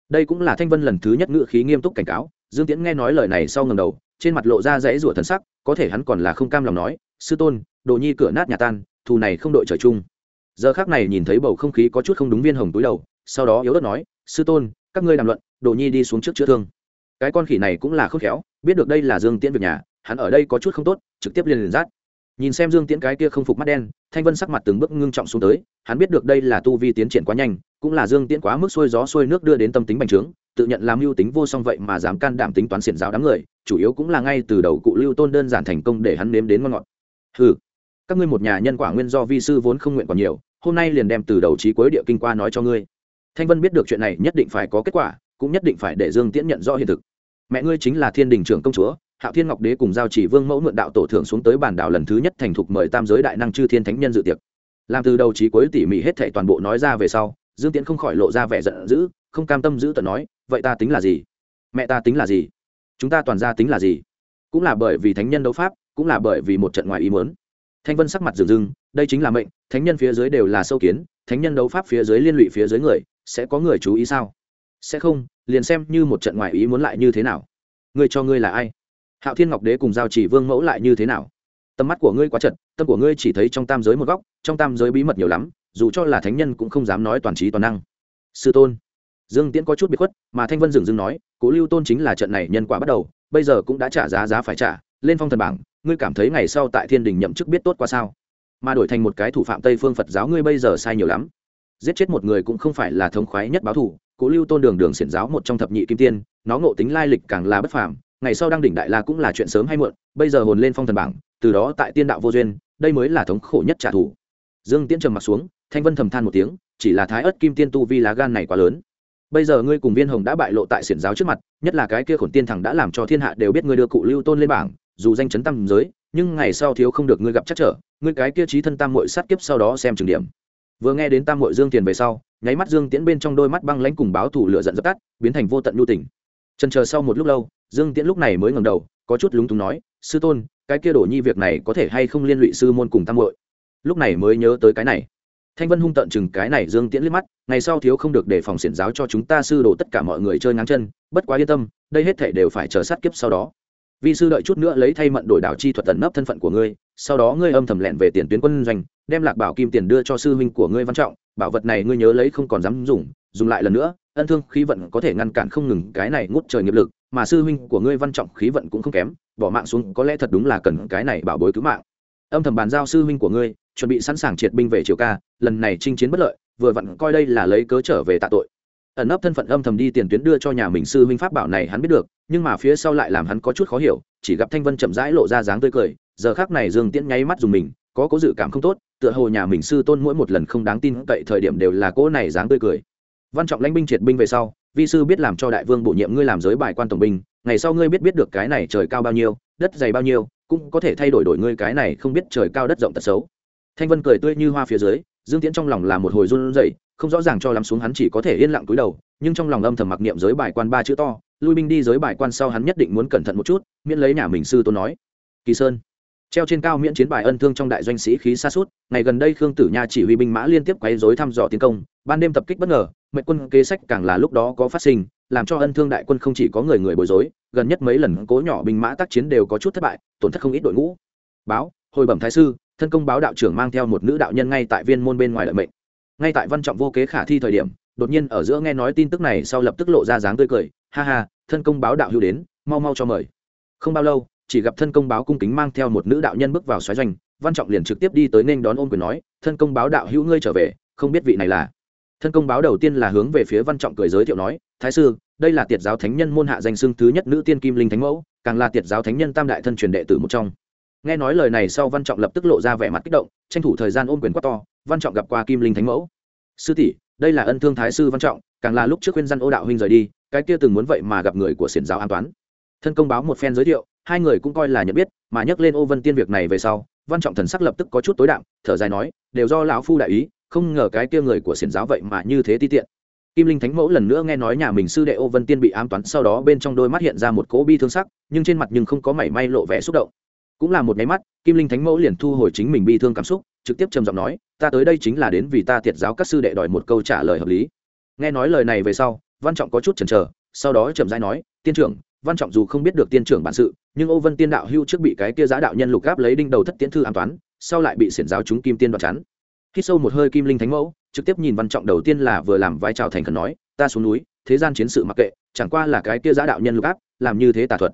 đây cũng là thanh vân lần thứ nhất ngự khí nghiêm túc cảnh cáo, dương tiễn nghe nói lời này sau ngầm đầu, trên mặt lộ ra dãy rủa thần sắc, có thể hắn còn là không cam lòng nói, sư tôn, đồ nhi cửa nát nhà tan, thù này không đội trời chung. Giờ khác này nhìn thấy bầu không khí có chút không đúng viên hồng túi đầu, sau đó yếu ớt nói, sư tôn, các ngươi đàm luận, đồ nhi đi xuống trước chữa thương. Cái con khỉ này cũng là khôn khéo, biết được đây là dương tiễn việc nhà, hắn ở đây có chút không tốt, trực tiếp liền liền rát. Nhìn xem dương tiễn cái kia không phục mắt đen thanh vân sắc mặt từng bước ngưng trọng xuống tới, hắn biết được đây là tu vi tiến triển quá nhanh, cũng là dương tiễn quá mức xuôi gió xuôi nước đưa đến tâm tính bành trướng, tự nhận làm mưu tính vô song vậy mà dám can đảm tính toán xiển giáo đám người, chủ yếu cũng là ngay từ đầu cụ lưu tôn đơn giản thành công để hắn nếm đến ngon ngọt. Ừ các ngươi một nhà nhân quả nguyên do vi sư vốn không nguyện còn nhiều, hôm nay liền đem từ đầu trí cuối địa kinh qua nói cho ngươi. Thanh vân biết được chuyện này nhất định phải có kết quả, cũng nhất định phải để dương tiễn nhận rõ hiện thực. Mẹ ngươi chính là thiên đình trưởng công chúa hạo thiên ngọc đế cùng giao chỉ vương mẫu mượn đạo tổ thưởng xuống tới bản đảo lần thứ nhất thành thục mời tam giới đại năng chư thiên thánh nhân dự tiệc. Làm từ đầu trí cuối tỉ mỉ hết thảy toàn bộ nói ra về sau, dương tiễn không khỏi lộ ra vẻ giận dữ, không cam tâm giữ tận nói, vậy ta tính là gì? Mẹ ta tính là gì? Chúng ta toàn ra tính là gì? Cũng là bởi vì thánh nhân đấu pháp, cũng là bởi vì một trận ngoài ý muốn. Thanh vân sắc mặt rừng rừng đây chính là mệnh, thánh nhân phía dưới đều là sâu kiến, thánh nhân đấu pháp phía dưới liên lụy phía dưới người, sẽ có người chú ý sao? Sẽ không, liền xem như một trận ngoài ý muốn lại như thế nào. Ngươi cho ngươi là ai? Hạo thiên ngọc đế cùng giao chỉ vương mẫu lại như thế nào? Tầm mắt của ngươi quá chật, tâm của ngươi chỉ thấy trong tam giới một góc, trong tam giới bí mật nhiều lắm, dù cho là thánh nhân cũng không dám nói toàn trí toàn năng. Sư tôn. Dương tiễn có chút bị khuất, mà thanh vân dừng dưng nói, cố lưu tôn chính là trận này nhân quả bắt đầu, bây giờ cũng đã trả giá giá phải trả, lên phong thần bảng, ngươi cảm thấy ngày sau tại thiên đình nhậm chức biết tốt qua sao? Mà đổi thành một cái thủ phạm tây phương phật giáo ngươi bây giờ sai nhiều lắm. Giết chết một người cũng không phải là thống khoái nhất báo thủ cố lưu tôn đường đường xiển giáo một trong thập nhị kim tiên, nó ngộ tính lai lịch càng là bất phàm ngày sau đăng đỉnh đại la cũng là chuyện sớm hay muộn, bây giờ hồn lên phong thần bảng, từ đó tại tiên đạo vô duyên, đây mới là thống khổ nhất trả thù. Dương tiễn trầm mặt xuống, thanh vân thầm than một tiếng, chỉ là thái ớt kim tiên tu vi lá gan này quá lớn. Bây giờ ngươi cùng viên hồng đã bại lộ tại xiển giáo trước mặt, nhất là cái kia khổn tiên thẳng đã làm cho thiên hạ đều biết ngươi đưa cụ lưu tôn lên bảng, dù danh chấn tâm giới, nhưng ngày sau thiếu không được ngươi gặp chắc trở, ngươi cái kia trí thân tam muội sát kiếp sau đó xem trường điểm. Vừa nghe đến tam muội dương tiền về sau, nháy mắt dương tiễn bên trong đôi mắt băng lãnh cùng báo thủ lửa giận dập tắt, biến thành vô tận nhu tình. Trần chờ sau một lúc lâu dương tiễn lúc này mới ngẩng đầu, có chút lúng túng nói, sư tôn, cái kia đổ nhi việc này có thể hay không liên lụy sư môn cùng tam muội? Lúc này mới nhớ tới cái này. Thanh vân hung tận chừng cái này dương tiễn liếc mắt, ngày sau thiếu không được để phòng xiển giáo cho chúng ta sư đồ tất cả mọi người chơi ngang chân, bất quá yên tâm, đây hết thể đều phải chờ sát kiếp sau đó. Vi sư đợi chút nữa lấy thay mận đổi đảo chi thuật tận nấp thân phận của ngươi, sau đó ngươi âm thầm lẹn về tiền tuyến quân doanh, đem lạc bảo kim tiền đưa cho sư huynh của ngươi văn trọng, bảo vật này ngươi nhớ lấy không còn dám dùng dùng lại lần nữa ân thương khí vận có thể ngăn cản không ngừng cái này ngút trời nghiệp lực, mà sư huynh của ngươi văn trọng khí vận cũng không kém, bỏ mạng xuống có lẽ thật đúng là cần cái này bảo bối cứu mạng. Âm thầm bàn giao sư huynh của ngươi, chuẩn bị sẵn sàng triệt binh về triều ca, lần này chinh chiến bất lợi, vừa vặn coi đây là lấy cớ trở về tạ tội. Ẩn nấp thân phận âm thầm đi tiền tuyến đưa cho nhà mình sư huynh pháp bảo này hắn biết được, nhưng mà phía sau lại làm hắn có chút khó hiểu, chỉ gặp thanh vân chậm rãi lộ ra dáng tươi cười, giờ khác này dương tiễn nháy mắt dùng mình, có có dự cảm không tốt, tựa hồ nhà mình sư tôn mỗi một lần không đáng tin cậy thời điểm đều là cỗ này dáng tươi cười văn trọng lãnh binh triệt binh về sau, vi sư biết làm cho đại vương bổ nhiệm ngươi làm giới bài quan tổng binh, ngày sau ngươi biết biết được cái này trời cao bao nhiêu, đất dày bao nhiêu, cũng có thể thay đổi đổi ngươi cái này không biết trời cao đất rộng tật xấu. Thanh vân cười tươi như hoa phía dưới, dương tiễn trong lòng là một hồi run rẩy, không rõ ràng cho lắm xuống hắn chỉ có thể yên lặng cúi đầu, nhưng trong lòng âm thầm mặc niệm giới bài quan ba chữ to, lui binh đi giới bài quan sau hắn nhất định muốn cẩn thận một chút, miễn lấy nhà mình sư tôn nói. Kỳ sơn treo trên cao miễn chiến bài ân thương trong đại doanh sĩ khí xa suốt, ngày gần đây khương tử nha chỉ huy binh mã liên tiếp quấy rối thăm dò tiến công, ban đêm tập kích bất ngờ, mệnh quân kế sách càng là lúc đó có phát sinh, làm cho ân thương đại quân không chỉ có người người bối rối, gần nhất mấy lần cố nhỏ binh mã tác chiến đều có chút thất bại, tổn thất không ít đội ngũ. Báo, hồi bẩm thái sư, thân công báo đạo trưởng mang theo một nữ đạo nhân ngay tại viên môn bên ngoài lợi mệnh. Ngay tại văn trọng vô kế khả thi thời điểm, đột nhiên ở giữa nghe nói tin tức này sau lập tức lộ ra dáng tươi cười, ha ha, thân công báo đạo hữu đến, mau mau cho mời. Không bao lâu chỉ gặp thân công báo cung kính mang theo một nữ đạo nhân bước vào xoáy doanh, văn trọng liền trực tiếp đi tới nên đón ôm quyền nói, thân công báo đạo hữu ngươi trở về, không biết vị này là. Thân công báo đầu tiên là hướng về phía văn trọng cười giới thiệu nói, thái sư, đây là tiệt giáo thánh nhân môn hạ danh xưng thứ nhất nữ tiên kim linh thánh mẫu, càng là tiệt giáo thánh nhân tam đại thân truyền đệ tử một trong. Nghe nói lời này sau văn trọng lập tức lộ ra vẻ mặt kích động, tranh thủ thời gian ôm quyền quát to, văn trọng gặp qua kim linh thánh mẫu. Sư tỷ, đây là ân thương thái sư văn trọng, càng là lúc trước khuyên dân ô đạo huynh rời đi, cái kia từng muốn vậy mà gặp người của xiển giáo an toán. Thân công báo một phen giới thiệu hai người cũng coi là nhận biết, mà nhắc lên ô vân tiên việc này về sau, văn trọng thần sắc lập tức có chút tối đạm, thở dài nói, đều do lão phu đại ý, không ngờ cái kia người của xiển giáo vậy mà như thế ti tiện. Kim linh thánh mẫu lần nữa nghe nói nhà mình sư đệ ô vân tiên bị ám toán, sau đó bên trong đôi mắt hiện ra một cỗ bi thương sắc, nhưng trên mặt nhưng không có mảy may lộ vẻ xúc động. Cũng là một nháy mắt, kim linh thánh mẫu liền thu hồi chính mình bi thương cảm xúc, trực tiếp trầm giọng nói, ta tới đây chính là đến vì ta thiệt giáo các sư đệ đòi một câu trả lời hợp lý. Nghe nói lời này về sau, văn trọng có chút chần chờ, sau đó trầm dai nói, tiên trưởng văn trọng dù không biết được tiên trưởng bản sự, nhưng ô vân tiên đạo hưu trước bị cái kia giá đạo nhân lục gáp lấy đinh đầu thất tiễn thư an toán, sau lại bị xiển giáo chúng kim tiên đoạt chắn. Khi sâu một hơi kim linh thánh mẫu, trực tiếp nhìn văn trọng đầu tiên là vừa làm vai trào thành khẩn nói, ta xuống núi, thế gian chiến sự mặc kệ, chẳng qua là cái kia giá đạo nhân lục áp làm như thế tà thuật.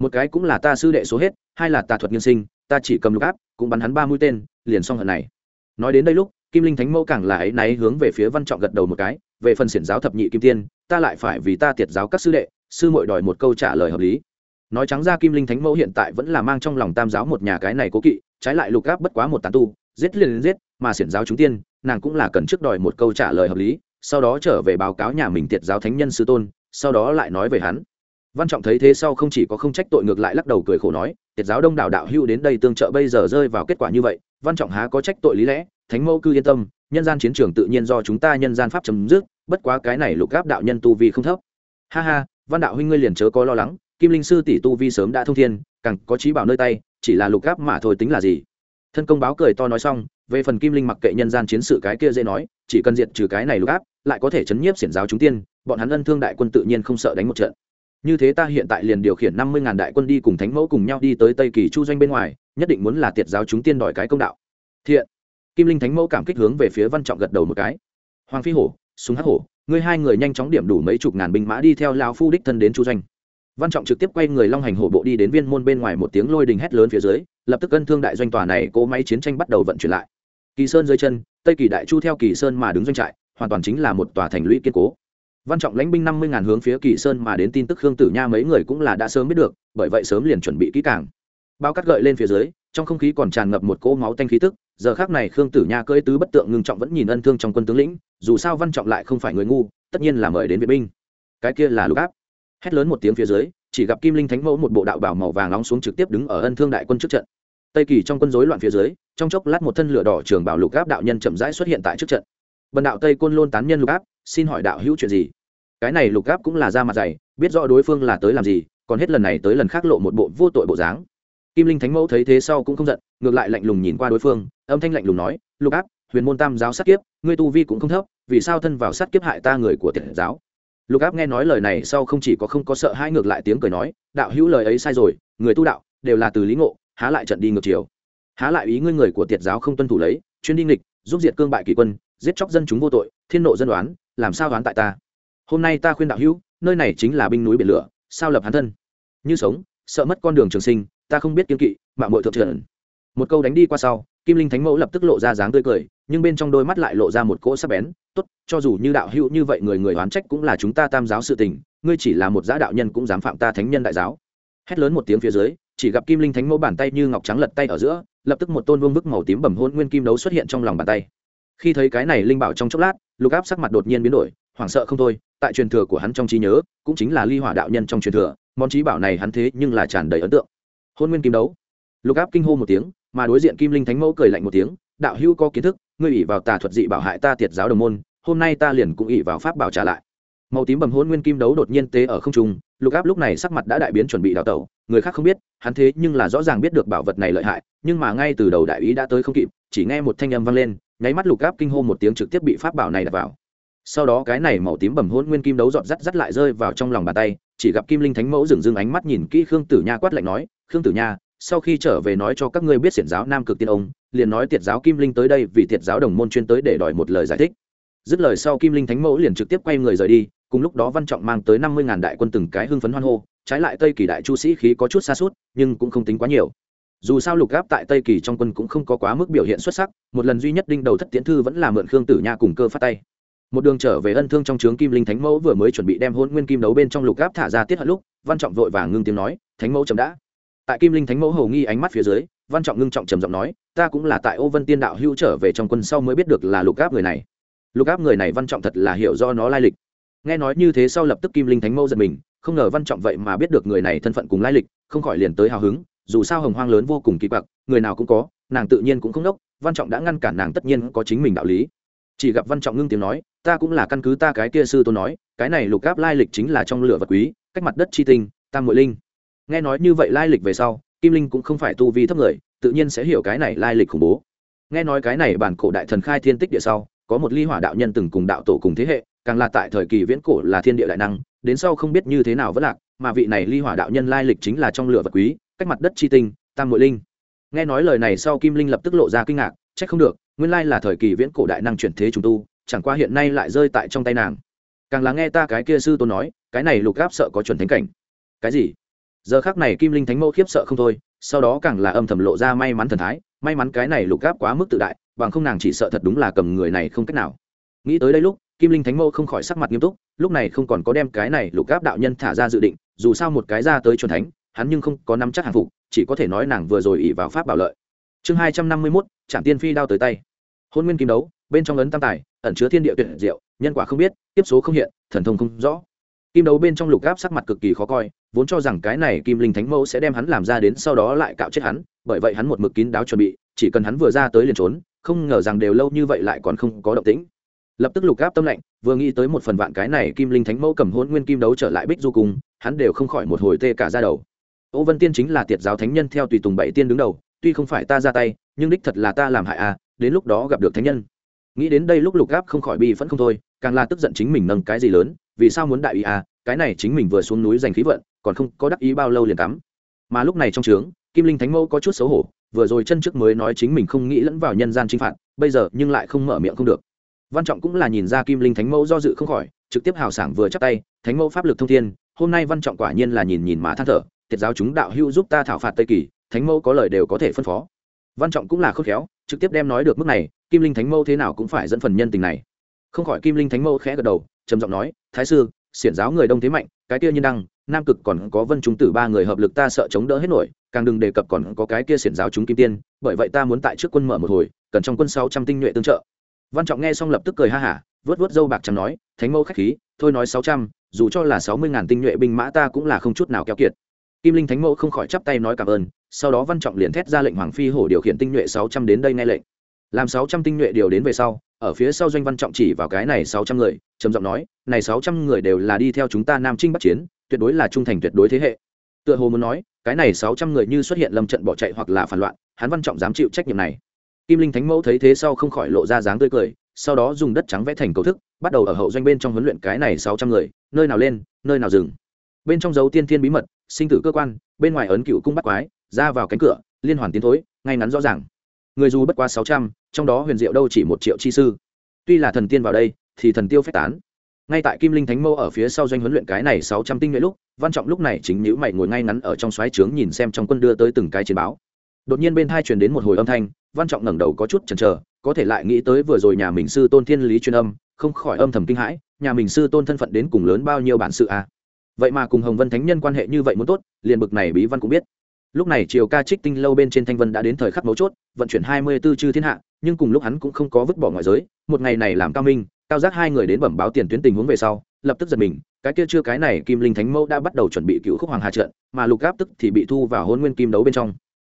Một cái cũng là ta sư đệ số hết, hai là tà thuật nhân sinh, ta chỉ cầm lục áp cũng bắn hắn ba mũi tên, liền xong hận này. Nói đến đây lúc, kim linh thánh mẫu càng là ấy náy hướng về phía văn trọng gật đầu một cái, về phần xiển giáo thập nhị kim tiên, ta lại phải vì ta tiệt giáo các sư đệ sư muội đòi một câu trả lời hợp lý. Nói trắng ra kim linh thánh mẫu hiện tại vẫn là mang trong lòng tam giáo một nhà cái này cố kỵ, trái lại lục gáp bất quá một tàn tu, giết liền giết, mà xiển giáo chúng tiên, nàng cũng là cần trước đòi một câu trả lời hợp lý, sau đó trở về báo cáo nhà mình tiệt giáo thánh nhân sư tôn, sau đó lại nói về hắn. Văn trọng thấy thế sau không chỉ có không trách tội ngược lại lắc đầu cười khổ nói, tiệt giáo đông đảo đạo hưu đến đây tương trợ bây giờ rơi vào kết quả như vậy, văn trọng há có trách tội lý lẽ, thánh mẫu cư yên tâm, nhân gian chiến trường tự nhiên do chúng ta nhân gian pháp chấm dứt, bất quá cái này lục gáp đạo nhân tu vi không thấp. Ha ha văn đạo huynh ngươi liền chớ có lo lắng, kim linh sư tỷ tu vi sớm đã thông thiên, càng có trí bảo nơi tay, chỉ là lục gáp mà thôi tính là gì? Thân công báo cười to nói xong, về phần kim linh mặc kệ nhân gian chiến sự cái kia dễ nói, chỉ cần diệt trừ cái này lục áp lại có thể chấn nhiếp xiển giáo chúng tiên, bọn hắn ân thương đại quân tự nhiên không sợ đánh một trận. Như thế ta hiện tại liền điều khiển năm mươi ngàn đại quân đi cùng thánh mẫu cùng nhau đi tới tây kỳ chu doanh bên ngoài, nhất định muốn là tiệt giáo chúng tiên đòi cái công đạo. Thiện. Kim linh thánh mẫu cảm kích hướng về phía văn trọng gật đầu một cái. Hoàng phi hổ, súng hắc hổ ngươi hai người nhanh chóng điểm đủ mấy chục ngàn binh mã đi theo lão phu đích thân đến chu doanh. Văn trọng trực tiếp quay người long hành hổ bộ đi đến viên môn bên ngoài một tiếng lôi đình hét lớn phía dưới, lập tức cân thương đại doanh tòa này cỗ máy chiến tranh bắt đầu vận chuyển lại. Kỳ sơn dưới chân, tây kỳ đại chu theo kỳ sơn mà đứng doanh trại, hoàn toàn chính là một tòa thành lũy kiên cố. Văn trọng lãnh binh năm mươi ngàn hướng phía kỳ sơn mà đến tin tức khương tử nha mấy người cũng là đã sớm biết được, bởi vậy sớm liền chuẩn bị kỹ càng. Bao cắt gợi lên phía dưới trong không khí còn tràn ngập một cỗ máu tanh khí tức, giờ khác này khương tử nha cưỡi tứ bất tượng ngưng trọng vẫn nhìn ân thương trong quân tướng lĩnh, dù sao văn trọng lại không phải người ngu, tất nhiên là mời đến vệ binh. Cái kia là lục áp. Hét lớn một tiếng phía dưới, chỉ gặp kim linh thánh mẫu một bộ đạo bảo màu vàng nóng xuống trực tiếp đứng ở ân thương đại quân trước trận. Tây kỳ trong quân rối loạn phía dưới, trong chốc lát một thân lửa đỏ trường bảo lục áp đạo nhân chậm rãi xuất hiện tại trước trận. Bần đạo tây côn lôn tán nhân lục áp, xin hỏi đạo hữu chuyện gì? Cái này lục áp cũng là ra mặt dày, biết rõ đối phương là tới làm gì, còn hết lần này tới lần khác lộ một bộ vô tội bộ dáng kim linh thánh mẫu thấy thế sau cũng không giận, ngược lại lạnh lùng nhìn qua đối phương, âm thanh lạnh lùng nói, lục áp, huyền môn tam giáo sát kiếp, ngươi tu vi cũng không thấp, vì sao thân vào sát kiếp hại ta người của tiệt giáo? Lục áp nghe nói lời này sau không chỉ có không có sợ hai ngược lại tiếng cười nói, đạo hữu lời ấy sai rồi, người tu đạo đều là từ lý ngộ, há lại trận đi ngược chiều. Há lại ý ngươi người của tiệt giáo không tuân thủ lấy, chuyên đi nghịch, giúp diệt cương bại kỷ quân, giết chóc dân chúng vô tội, thiên nộ dân đoán làm sao đoán tại ta? Hôm nay ta khuyên đạo hữu, nơi này chính là binh núi biển lửa, sao lập hắn thân? Như sống sợ mất con đường trường sinh, ta không biết kiên kỵ, mạng mội thượng trần một câu đánh đi qua sau, kim linh thánh mẫu lập tức lộ ra dáng tươi cười, nhưng bên trong đôi mắt lại lộ ra một cỗ sắc bén. Tốt, cho dù như đạo hữu như vậy người người oán trách cũng là chúng ta tam giáo sự tình, ngươi chỉ là một giã đạo nhân cũng dám phạm ta thánh nhân đại giáo. Hét lớn một tiếng phía dưới, chỉ gặp kim linh thánh mẫu bàn tay như ngọc trắng lật tay ở giữa, lập tức một tôn vương bức màu tím bẩm hôn nguyên kim đấu xuất hiện trong lòng bàn tay. Khi thấy cái này linh bảo trong chốc lát, lục áp sắc mặt đột nhiên biến đổi, hoảng sợ không thôi, tại truyền thừa của hắn trong trí nhớ, cũng chính là ly hỏa đạo nhân trong truyền thừa món trí bảo này hắn thế nhưng là tràn đầy ấn tượng. Hôn nguyên kim đấu. Lục áp kinh hô một tiếng, mà đối diện kim linh thánh mẫu cười lạnh một tiếng, đạo hữu có kiến thức, ngươi ỉ vào tà thuật dị bảo hại ta tiệt giáo đồng môn, hôm nay ta liền cũng ỉ vào pháp bảo trả lại. Màu tím bầm hôn nguyên kim đấu đột nhiên tế ở không trung, lục áp lúc này sắc mặt đã đại biến chuẩn bị đào tẩu, người khác không biết, hắn thế nhưng là rõ ràng biết được bảo vật này lợi hại, nhưng mà ngay từ đầu đại ý đã tới không kịp, chỉ nghe một thanh âm vang lên, nháy mắt lục áp kinh hô một tiếng trực tiếp bị pháp bảo này đặt vào. Sau đó cái này màu tím bầm hôn nguyên kim đấu dọn rắt rắt lại rơi vào trong lòng bàn tay chỉ gặp kim linh thánh mẫu dừng dưng ánh mắt nhìn kỹ khương tử nha quát lạnh nói, khương tử nha, sau khi trở về nói cho các ngươi biết xiển giáo nam cực tiên ông, liền nói tiệt giáo kim linh tới đây vì tiệt giáo đồng môn chuyên tới để đòi một lời giải thích. Dứt lời sau kim linh thánh mẫu liền trực tiếp quay người rời đi, cùng lúc đó văn trọng mang tới năm mươi ngàn đại quân từng cái hưng phấn hoan hô, trái lại tây kỳ đại chu sĩ khí có chút xa suốt nhưng cũng không tính quá nhiều. Dù sao lục gáp tại tây kỳ trong quân cũng không có quá mức biểu hiện xuất sắc, một lần duy nhất đinh đầu thất tiễn thư vẫn là mượn khương tử nha cùng cơ phát tay một đường trở về ân thương trong trướng kim linh thánh mẫu vừa mới chuẩn bị đem hôn nguyên kim đấu bên trong lục gáp thả ra tiết hận lúc, văn trọng vội vàng ngưng tiếng nói, thánh mẫu chậm đã. Tại kim linh thánh mẫu hầu nghi ánh mắt phía dưới, văn trọng ngưng trọng trầm giọng nói, ta cũng là tại ô vân tiên đạo hưu trở về trong quân sau mới biết được là lục gáp người này. Lục áp người này văn trọng thật là hiểu do nó lai lịch. Nghe nói như thế sau lập tức kim linh thánh mẫu giật mình, không ngờ văn trọng vậy mà biết được người này thân phận cùng lai lịch, không khỏi liền tới hào hứng, dù sao hồng hoang lớn vô cùng kỳ quặc, người nào cũng có, nàng tự nhiên cũng không đốc, văn trọng đã ngăn cản nàng tất nhiên có chính mình đạo lý chỉ gặp văn trọng ngưng tiếng nói, ta cũng là căn cứ ta cái kia sư tôn nói, cái này lục gáp lai lịch chính là trong lửa vật quý, cách mặt đất chi tinh, tam mội linh. Nghe nói như vậy lai lịch về sau, kim linh cũng không phải tu vi thấp người, tự nhiên sẽ hiểu cái này lai lịch khủng bố. Nghe nói cái này bản cổ đại thần khai thiên tích địa sau, có một ly hỏa đạo nhân từng cùng đạo tổ cùng thế hệ, càng là tại thời kỳ viễn cổ là thiên địa đại năng, đến sau không biết như thế nào vẫn lạc, mà vị này ly hỏa đạo nhân lai lịch chính là trong lửa vật quý, cách mặt đất chi tinh, tam mội linh. Nghe nói lời này sau kim linh lập tức lộ ra kinh ngạc trách không được nguyên lai là thời kỳ viễn cổ đại năng chuyển thế trùng tu, chẳng qua hiện nay lại rơi tại trong tay nàng. Càng là nghe ta cái kia sư tôn nói, cái này lục gáp sợ có chuẩn thánh cảnh. Cái gì? Giờ khác này kim linh thánh mẫu khiếp sợ không thôi, sau đó càng là âm thầm lộ ra may mắn thần thái, may mắn cái này lục gáp quá mức tự đại, bằng không nàng chỉ sợ thật đúng là cầm người này không cách nào. Nghĩ tới đây lúc, kim linh thánh mẫu không khỏi sắc mặt nghiêm túc, lúc này không còn có đem cái này lục gáp đạo nhân thả ra dự định, dù sao một cái ra tới chuẩn thánh, hắn nhưng không có nắm chắc hàng phục, chỉ có thể nói nàng vừa rồi ỉ vào pháp bảo lợi chương hai trăm năm mươi mốt trạm tiên phi đao tới tay. Hôn nguyên kim đấu, bên trong ấn tam tài, ẩn chứa thiên địa tuyệt diệu, nhân quả không biết tiếp số không hiện, thần thông không rõ. Kim đấu bên trong lục gáp sắc mặt cực kỳ khó coi, vốn cho rằng cái này kim linh thánh mẫu sẽ đem hắn làm ra đến sau đó lại cạo chết hắn, bởi vậy hắn một mực kín đáo chuẩn bị, chỉ cần hắn vừa ra tới liền trốn, không ngờ rằng đều lâu như vậy lại còn không có động tĩnh. Lập tức lục gáp tâm lạnh, vừa nghĩ tới một phần vạn cái này kim linh thánh mẫu cầm hôn nguyên kim đấu trở lại bích du cùng hắn đều không khỏi một hồi tê cả ra đầu. Ô vân tiên chính là tiệt giáo thánh nhân theo tùy tùng bảy tiên đứng đầu tuy không phải ta ra tay, nhưng đích thật là ta làm hại à đến lúc đó gặp được thánh nhân. Nghĩ đến đây lúc lục gáp không khỏi bi phẫn không thôi, càng là tức giận chính mình nâng cái gì lớn, vì sao muốn đại ý à cái này chính mình vừa xuống núi giành khí vận, còn không có đắc ý bao lâu liền tắm mà lúc này trong trướng, kim linh thánh mẫu có chút xấu hổ, vừa rồi chân trước mới nói chính mình không nghĩ lẫn vào nhân gian chinh phạt, bây giờ nhưng lại không mở miệng không được. Văn trọng cũng là nhìn ra kim linh thánh mẫu do dự không khỏi, trực tiếp hào sảng vừa chắc tay, thánh mẫu pháp lực thông thiên, hôm nay văn trọng quả nhiên là nhìn nhìn mà than thở thiệt giáo chúng đạo hữu giúp ta thảo phạt tây kỳ thánh mẫu có lời đều có thể phân phó. Văn trọng cũng là khôn khéo, trực tiếp đem nói được mức này, kim linh thánh mẫu thế nào cũng phải dẫn phần nhân tình này. Không khỏi kim linh thánh mẫu khẽ gật đầu, trầm giọng nói, thái sư, xiển giáo người đông thế mạnh, cái kia nhiên đăng, nam cực còn có vân chúng tử ba người hợp lực ta sợ chống đỡ hết nổi, càng đừng đề cập còn có cái kia xiển giáo chúng kim tiên, bởi vậy ta muốn tại trước quân mở một hồi, cần trong quân sáu trăm tinh nhuệ tương trợ. Văn trọng nghe xong lập tức cười ha hả vớt vớt dâu bạc chẳng nói, thánh mẫu khách khí, thôi nói sáu trăm, dù cho là sáu mươi ngàn tinh nhuệ binh mã ta cũng là không chút nào keo kiệt. Kim linh thánh mẫu không khỏi chắp tay nói cảm ơn sau đó văn trọng liền thét ra lệnh hoàng phi hổ điều khiển tinh nhuệ sáu trăm đến đây nghe lệnh. Làm sáu trăm tinh nhuệ điều đến về sau, ở phía sau doanh văn trọng chỉ vào cái này sáu trăm người, trầm giọng nói, này sáu trăm người đều là đi theo chúng ta nam trinh bắc chiến, tuyệt đối là trung thành tuyệt đối thế hệ. Tựa hồ muốn nói, cái này sáu trăm người như xuất hiện lâm trận bỏ chạy hoặc là phản loạn, hắn văn trọng dám chịu trách nhiệm này. Kim linh thánh mẫu thấy thế sau không khỏi lộ ra dáng tươi cười, sau đó dùng đất trắng vẽ thành cầu thức, bắt đầu ở hậu doanh bên trong huấn luyện cái này sáu trăm người, nơi nào lên, nơi nào dừng. Bên trong dấu tiên thiên bí mật, sinh tử cơ quan, bên ngoài ấn cựu cung bắt quái ra vào cánh cửa, liên hoàn tiến thối, ngay ngắn rõ ràng. Người dù bất quá sáu trăm, trong đó huyền diệu đâu chỉ một triệu chi sư. Tuy là thần tiên vào đây, thì thần tiêu phép tán. Ngay tại kim linh thánh mâu ở phía sau doanh huấn luyện cái này sáu trăm tinh nhuệ lúc, văn trọng lúc này chính nhữ mày ngồi ngay ngắn ở trong xoáy trướng nhìn xem trong quân đưa tới từng cái chiến báo. Đột nhiên bên thai truyền đến một hồi âm thanh, văn trọng ngẩng đầu có chút chần chờ, có thể lại nghĩ tới vừa rồi nhà mình sư tôn thiên lý truyền âm, không khỏi âm thầm kinh hãi, nhà mình sư tôn thân phận đến cùng lớn bao nhiêu bản sự à? Vậy mà cùng hồng vân thánh nhân quan hệ như vậy muốn tốt, liền bực này bí văn cũng biết lúc này triều ca trích tinh lâu bên trên thanh vân đã đến thời khắc mấu chốt, vận chuyển hai mươi b ố chư thiên hạ, nhưng cùng lúc hắn cũng không có vứt bỏ ngoại giới. Một ngày này làm cao minh, cao giác hai người đến bẩm báo tiền tuyến tình huống về sau, lập tức giật mình, cái kia chưa cái này kim linh thánh mẫu đã bắt đầu chuẩn bị cựu khúc hoàng hà trận, mà lục gáp tức thì bị thu vào hôn nguyên kim đấu bên trong.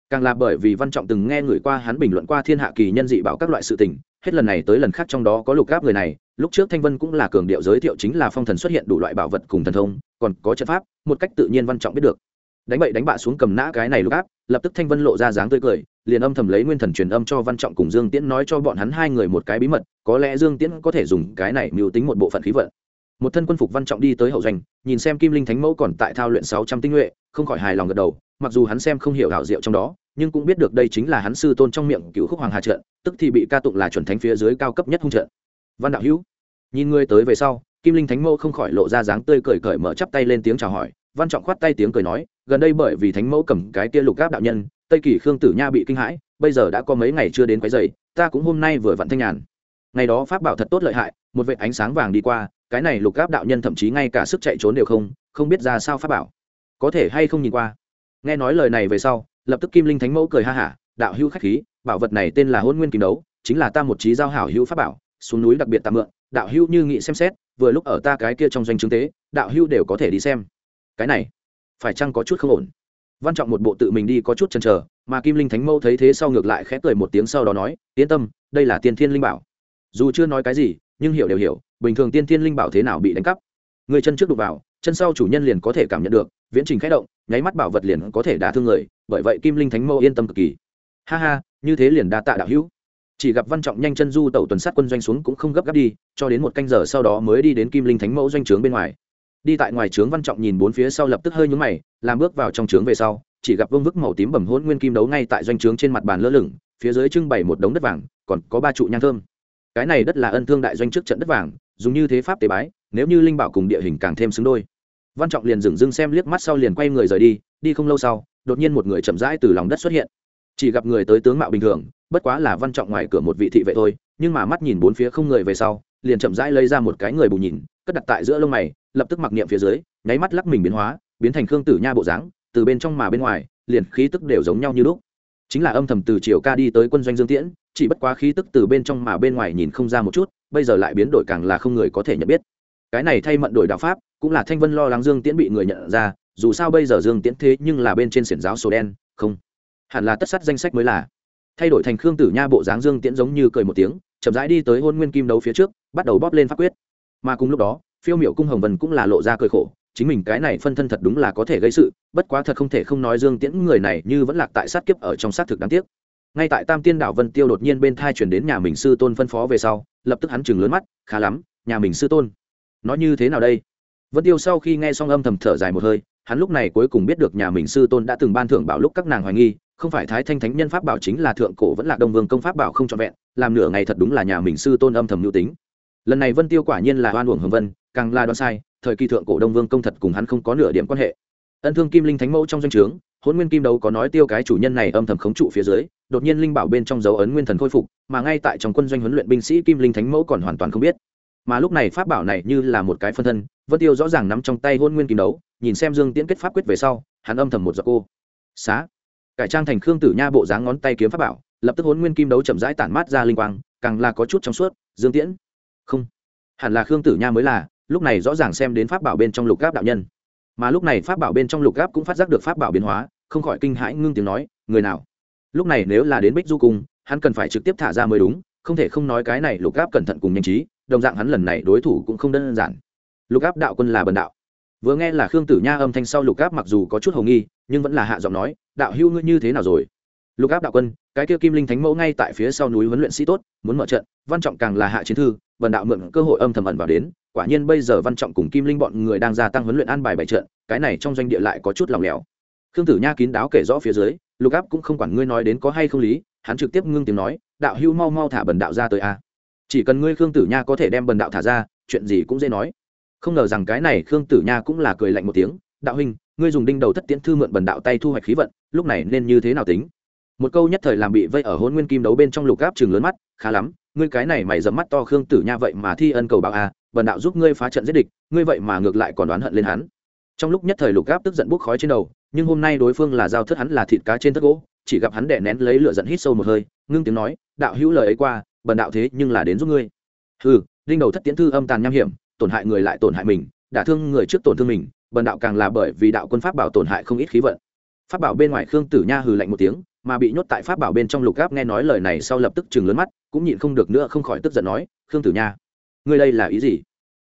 Càng là bởi vì văn trọng từng nghe người qua hắn bình luận qua thiên hạ kỳ nhân dị bảo các loại sự tình, hết lần này tới lần khác trong đó có lục gáp người này, lúc trước thanh vân cũng là cường điệu giới thiệu chính là phong thần xuất hiện đủ loại bảo vật cùng thần thông, còn có trận pháp, một cách tự nhiên văn trọng biết được đánh bậy đánh bạ xuống cầm nã cái này lục áp, lập tức thanh vân lộ ra dáng tươi cười, liền âm thầm lấy nguyên thần truyền âm cho văn trọng cùng dương tiễn nói cho bọn hắn hai người một cái bí mật, có lẽ dương tiễn có thể dùng cái này mưu tính một bộ phận khí vận. Một thân quân phục văn trọng đi tới hậu doanh, nhìn xem kim linh thánh mẫu còn tại thao luyện sáu trăm tinh nhuệ, không khỏi hài lòng gật đầu, mặc dù hắn xem không hiểu đạo diệu trong đó, nhưng cũng biết được đây chính là hắn sư tôn trong miệng cựu khúc hoàng hà trận, tức thì bị ca tụng là chuẩn thánh phía dưới cao cấp nhất hung trận. Văn đạo hữu, nhìn ngươi tới về sau, kim linh thánh mẫu không khỏi lộ ra dáng tươi cười cởi mở chắp tay lên tiếng chào hỏi, văn trọng khoát tay tiếng cười nói gần đây bởi vì thánh mẫu cầm cái kia lục gáp đạo nhân, tây kỳ khương tử nha bị kinh hãi, bây giờ đã có mấy ngày chưa đến quấy giày ta cũng hôm nay vừa vặn thanh nhàn. Ngày đó pháp bảo thật tốt lợi hại, một vệ ánh sáng vàng đi qua, cái này lục gáp đạo nhân thậm chí ngay cả sức chạy trốn đều không không biết ra sao pháp bảo. Có thể hay không nhìn qua? Nghe nói lời này về sau, lập tức kim linh thánh mẫu cười ha hả, đạo hữu khách khí, bảo vật này tên là hôn nguyên kim đấu, chính là ta một trí giao hảo hữu pháp bảo, xuống núi đặc biệt tạm mượn, đạo hữu như nghị xem xét, vừa lúc ở ta cái kia trong doanh chứng tế, đạo hữu đều có thể đi xem. Cái này phải chăng có chút không ổn? Văn trọng một bộ tự mình đi có chút chần chờ, mà kim linh thánh mẫu thấy thế sau ngược lại khẽ cười một tiếng sau đó nói, yên tâm, đây là tiên thiên linh bảo. Dù chưa nói cái gì, nhưng hiểu đều hiểu, bình thường tiên thiên linh bảo thế nào bị đánh cắp? Người chân trước đụng vào, chân sau chủ nhân liền có thể cảm nhận được, viễn trình khẽ động, nháy mắt bảo vật liền có thể đả thương người, bởi vậy kim linh thánh mẫu yên tâm cực kỳ. Ha ha, như thế liền đa tạ đạo hữu. Chỉ gặp văn trọng nhanh chân du tàu tuần sát quân doanh xuống cũng không gấp gáp đi, cho đến một canh giờ sau đó mới đi đến kim linh thánh mẫu doanh trướng bên ngoài đi tại ngoài trướng văn trọng nhìn bốn phía sau lập tức hơi nhúng mày, làm bước vào trong trướng về sau, chỉ gặp vương vức màu tím bẩm hôn nguyên kim đấu ngay tại doanh trướng trên mặt bàn lơ lửng, phía dưới trưng bày một đống đất vàng, còn có ba trụ nhang thơm. Cái này đất là ân thương đại doanh trước trận đất vàng, dùng như thế pháp tế bái, nếu như linh bảo cùng địa hình càng thêm xứng đôi. Văn trọng liền dừng dưng xem liếc mắt sau liền quay người rời đi đi không lâu sau, đột nhiên một người chậm rãi từ lòng đất xuất hiện. Chỉ gặp người tới tướng mạo bình thường, bất quá là văn trọng ngoài cửa một vị thị vệ thôi, nhưng mà mắt nhìn bốn phía không người về sau, liền chậm rãi lấy ra một cái người bù nhìn cất đặt tại giữa lông mày, lập tức mặc niệm phía dưới, nháy mắt lắc mình biến hóa, biến thành khương tử nha bộ dáng, từ bên trong mà bên ngoài, liền khí tức đều giống nhau như lúc. Chính là âm thầm từ triều ca đi tới quân doanh dương tiễn, chỉ bất quá khí tức từ bên trong mà bên ngoài nhìn không ra một chút, bây giờ lại biến đổi càng là không người có thể nhận biết. Cái này thay mận đổi đạo pháp, cũng là thanh vân lo lắng dương tiễn bị người nhận ra, dù sao bây giờ dương tiễn thế nhưng là bên trên xiển giáo số đen, không. Hẳn là tất sắt danh sách mới là. Thay đổi thành khương tử nha bộ dáng dương tiễn giống như cười một tiếng, chậm rãi đi tới hôn nguyên kim đấu phía trước, bắt đầu bóp lên pháp quyết mà cùng lúc đó, phiêu miểu cung hồng vân cũng là lộ ra cười khổ, chính mình cái này phân thân thật đúng là có thể gây sự, bất quá thật không thể không nói dương tiễn người này như vẫn lạc tại sát kiếp ở trong sát thực đáng tiếc. Ngay tại tam tiên đảo vân tiêu đột nhiên bên thai chuyển đến nhà mình sư tôn phân phó về sau, lập tức hắn chừng lớn mắt, khá lắm, nhà mình sư tôn. Nói như thế nào đây? Vân tiêu sau khi nghe xong âm thầm thở dài một hơi, hắn lúc này cuối cùng biết được nhà mình sư tôn đã từng ban thưởng bảo lúc các nàng hoài nghi, không phải thái thanh thánh nhân pháp bảo chính là thượng cổ vẫn là đông vương công pháp bảo không trọn vẹn, làm nửa ngày thật đúng là nhà mình sư tôn âm thầm lưu tính lần này vân tiêu quả nhiên là oan uổng hồng vân, càng là đoan sai, thời kỳ thượng cổ đông vương công thật cùng hắn không có nửa điểm quan hệ. Ân thương kim linh thánh mẫu trong danh o trướng hôn nguyên kim đấu có nói tiêu cái chủ nhân này âm thầm khống trụ phía dưới, đột nhiên linh bảo bên trong dấu ấn nguyên thần khôi phục, mà ngay tại trong quân doanh huấn luyện binh sĩ kim linh thánh mẫu còn hoàn toàn không biết. Mà lúc này pháp bảo này như là một cái phân thân, vân tiêu rõ ràng nắm trong tay hôn nguyên kim đấu, nhìn xem dương tiễn kết pháp quyết về sau, hắn âm thầm một giọt cô. Xá. Cải trang thành khương tử nha bộ dáng ngón tay kiếm pháp bảo, lập tức hôn nguyên kim đấu chậm rãi tản mát ra linh quang, càng là có chút trong suốt, dương tiễn không. Hẳn là khương tử nha mới là, lúc này rõ ràng xem đến pháp bảo bên trong lục gáp đạo nhân. Mà lúc này pháp bảo bên trong lục gáp cũng phát giác được pháp bảo biến hóa, không khỏi kinh hãi ngưng tiếng nói, người nào? Lúc này nếu là đến bích du cung, hắn cần phải trực tiếp thả ra mới đúng, không thể không nói cái này lục gáp cẩn thận cùng nhanh trí, đồng dạng hắn lần này đối thủ cũng không đơn giản. Lục áp đạo quân là bần đạo. Vừa nghe là khương tử nha âm thanh sau lục áp mặc dù có chút hầu nghi, nhưng vẫn là hạ giọng nói, đạo hưu ngươi như thế nào rồi? Lục áp đạo quân, cái kia kim linh thánh mẫu ngay tại phía sau núi huấn luyện sĩ tốt, muốn mở trận, văn trọng càng là hạ chiến thư vần đạo mượn cơ hội âm thầm ẩn vào đến, quả nhiên bây giờ văn trọng cùng kim linh bọn người đang gia tăng huấn luyện an bài bài trận, cái này trong doanh địa lại có chút lòng lẻo. Khương tử nha kín đáo kể rõ phía dưới, lục áp cũng không quản ngươi nói đến có hay không lý, hắn trực tiếp ngưng tiếng nói, đạo hưu mau mau thả bần đạo ra tới a. Chỉ cần ngươi khương tử nha có thể đem bần đạo thả ra, chuyện gì cũng dễ nói. Không ngờ rằng cái này khương tử nha cũng là cười lạnh một tiếng, đạo huynh, ngươi dùng đinh đầu thất tiễn thư mượn bần đạo tay thu hoạch khí vận, lúc này nên như thế nào tính? Một câu nhất thời làm bị vây ở hôn nguyên kim đấu bên trong lục Áp chừng lớn mắt, khá lắm ngươi cái này mày dầm mắt to khương tử nha vậy mà thi ân cầu báo a à, bần đạo giúp ngươi phá trận giết địch ngươi vậy mà ngược lại còn đoán hận lên hắn. Trong lúc nhất thời lục gáp tức giận bốc khói trên đầu nhưng hôm nay đối phương là giao thất hắn là thịt cá trên thất gỗ chỉ gặp hắn đẻ nén lấy lửa giận hít sâu một hơi ngưng tiếng nói đạo hữu lời ấy qua bần đạo thế nhưng là đến giúp ngươi. Ừ đinh đầu thất tiến thư âm tàn nham hiểm tổn hại người lại tổn hại mình đả thương người trước tổn thương mình bần đạo càng là bởi vì đạo quân pháp bảo tổn hại không ít khí vận. Pháp bảo bên ngoài khương tử nha hừ lạnh một tiếng mà bị nhốt tại pháp bảo bên trong lục gáp nghe nói lời này sau lập tức chừng lớn mắt cũng nhịn không được nữa không khỏi tức giận nói khương tử nha ngươi đây là ý gì?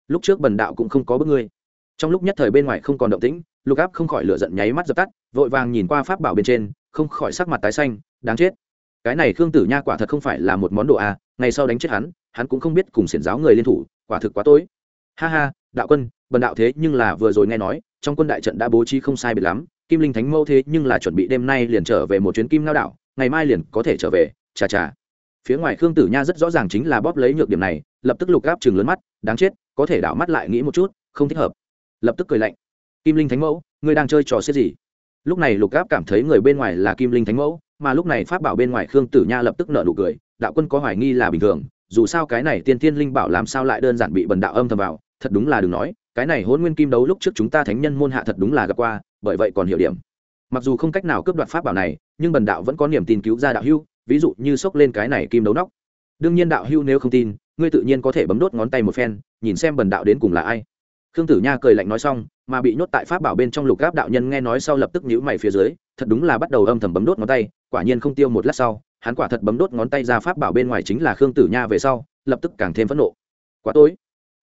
Lúc trước bần đạo cũng không có bức ngươi. Trong lúc nhất thời bên ngoài không còn động tĩnh lục áp không khỏi lửa giận nháy mắt dập tắt vội vàng nhìn qua pháp bảo bên trên không khỏi sắc mặt tái xanh đáng chết. Cái này khương tử nha quả thật không phải là một món đồ à, ngày sau đánh chết hắn hắn cũng không biết cùng xiển giáo người liên thủ quả thực quá tối. Ha ha đạo quân bần đạo thế nhưng là vừa rồi nghe nói trong quân đại trận đã bố trí không sai biệt lắm kim linh thánh mẫu thế nhưng là chuẩn bị đêm nay liền trở về một chuyến kim lao đảo ngày mai liền có thể trở về chà chà phía ngoài khương tử nha rất rõ ràng chính là bóp lấy nhược điểm này, lập tức lục gáp chừng lớn mắt, đáng chết, có thể đảo mắt lại nghĩ một chút, không thích hợp. Lập tức cười lạnh. Kim linh thánh mẫu, ngươi đang chơi trò xếp gì? Lúc này lục gáp cảm thấy người bên ngoài là kim linh thánh mẫu, mà lúc này pháp bảo bên ngoài khương tử nha lập tức nợ nụ cười, đạo quân có hoài nghi là bình thường, dù sao cái này tiên thiên linh bảo làm sao lại đơn giản bị bần đạo âm thầm vào, thật đúng là đừng nói, cái này hôn nguyên kim đấu lúc trước chúng ta thánh nhân môn hạ thật đúng là gặp qua, bởi vậy còn hiểu điểm. Mặc dù không cách nào cướp đoạt pháp bảo này, nhưng bần đạo vẫn có niềm tin cứu ra đạo hưu ví dụ như xốc lên cái này kim đấu nóc. Đương nhiên đạo hưu nếu không tin, ngươi tự nhiên có thể bấm đốt ngón tay một phen, nhìn xem bần đạo đến cùng là ai. Khương tử nha cười lạnh nói xong, mà bị nhốt tại pháp bảo bên trong lục gáp đạo nhân nghe nói sau lập tức nhíu mày phía dưới, thật đúng là bắt đầu âm thầm bấm đốt ngón tay, quả nhiên không tiêu một lát sau, hắn quả thật bấm đốt ngón tay ra pháp bảo bên ngoài chính là khương tử nha về sau, lập tức càng thêm phẫn nộ. Quá tối.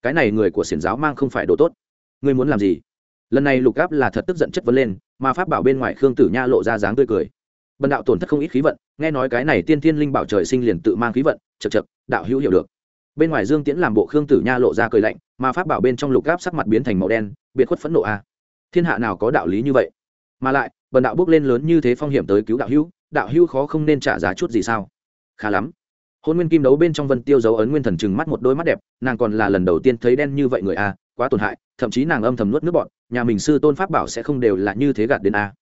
Cái này người của xiển giáo mang không phải đồ tốt. Ngươi muốn làm gì? Lần này lục gáp là thật tức giận chất vấn lên, mà pháp bảo bên ngoài khương tử nha lộ ra dáng tươi cười bần đạo tổn thất không ít khí vận, nghe nói cái này tiên thiên linh bảo trời sinh liền tự mang khí vận chật chật đạo hữu hiểu được. Bên ngoài dương tiễn làm bộ khương tử nha lộ ra cười lạnh, mà pháp bảo bên trong lục gáp sắc mặt biến thành màu đen, biệt khuất phẫn nộ a. Thiên hạ nào có đạo lý như vậy? Mà lại, bần đạo bước lên lớn như thế phong hiểm tới cứu đạo hữu đạo hữu khó không nên trả giá chút gì sao? Khá lắm. Hôn nguyên kim đấu bên trong vân tiêu dấu ấn nguyên thần chừng mắt một đôi mắt đẹp, nàng còn là lần đầu tiên thấy đen như vậy người a, quá tổn hại, thậm chí nàng âm thầm nuốt nước bọn nhà mình sư tôn pháp bảo sẽ không đều là như thế gạt đến a.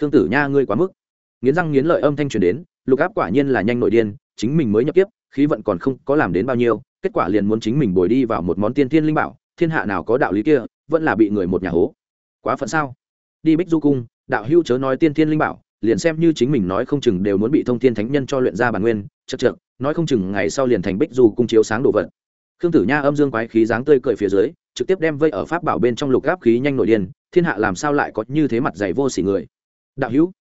Khương tử nha, ngươi quá mức nghiến răng nghiến lợi âm thanh truyền đến, lục áp quả nhiên là nhanh nội điên, chính mình mới nhập kiếp, khí vận còn không có làm đến bao nhiêu, kết quả liền muốn chính mình bồi đi vào một món tiên thiên linh bảo, thiên hạ nào có đạo lý kia, vẫn là bị người một nhà hố. Quá phận sao? Đi bích du cung, đạo hưu chớ nói tiên thiên linh bảo, liền xem như chính mình nói không chừng đều muốn bị thông thiên thánh nhân cho luyện ra bản nguyên chật chật nói không chừng ngày sau liền thành bích du cung chiếu sáng đồ vật. Khương tử nha âm dương quái khí dáng tươi cười phía dưới, trực tiếp đem vây ở pháp bảo bên trong lục gáp khí nhanh nội điên, thiên hạ làm sao lại có như thế mặt dày vô sỉ người? Đạo hữu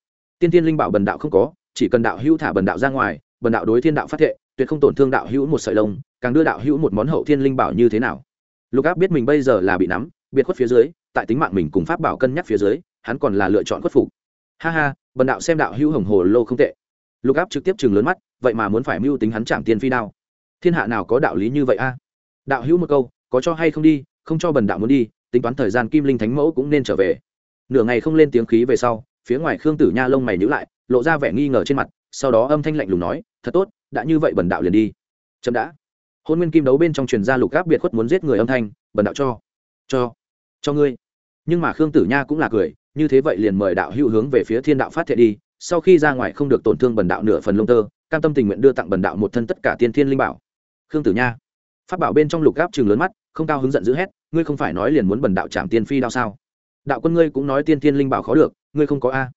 tiên tiên linh bảo bần đạo không có, chỉ cần đạo hữu thả bần đạo ra ngoài, bần đạo đối thiên đạo phát thệ, tuyệt không tổn thương đạo hữu một sợi lông, càng đưa đạo hữu một món hậu thiên linh bảo như thế nào. Lục áp biết mình bây giờ là bị nắm, biệt khuất phía dưới, tại tính mạng mình cùng pháp bảo cân nhắc phía dưới, hắn còn là lựa chọn khuất phục. Ha ha, bần đạo xem đạo hữu hồng hồ lô không tệ. Lục áp trực tiếp chừng lớn mắt, vậy mà muốn phải mưu tính hắn chạm tiên phi đao. Thiên hạ nào có đạo lý như vậy a? Đạo hữu một câu, có cho hay không đi, không cho bần đạo muốn đi, tính toán thời gian kim linh thánh mẫu cũng nên trở về. Nửa ngày không lên tiếng khí về sau phía ngoài khương tử nha lông mày nhữ lại, lộ ra vẻ nghi ngờ trên mặt, sau đó âm thanh lạnh lùng nói, thật tốt, đã như vậy bần đạo liền đi. Chậm đã. Hôn nguyên kim đấu bên trong truyền gia lục gáp biệt khuất muốn giết người âm thanh, bần đạo cho cho cho ngươi. Nhưng mà khương tử nha cũng là cười, như thế vậy liền mời đạo hữu hướng về phía thiên đạo phát thệ đi, sau khi ra ngoài không được tổn thương bần đạo nửa phần lông tơ, cam tâm tình nguyện đưa tặng bần đạo một thân tất cả tiên thiên linh bảo. Khương tử nha phát bảo bên trong lục gáp chừng lớn mắt, không cao hứng giận dữ hét, ngươi không phải nói liền muốn bần đạo chạm tiên phi đao sao? Đạo quân ngươi cũng nói tiên thiên linh bảo khó được ngươi không có a?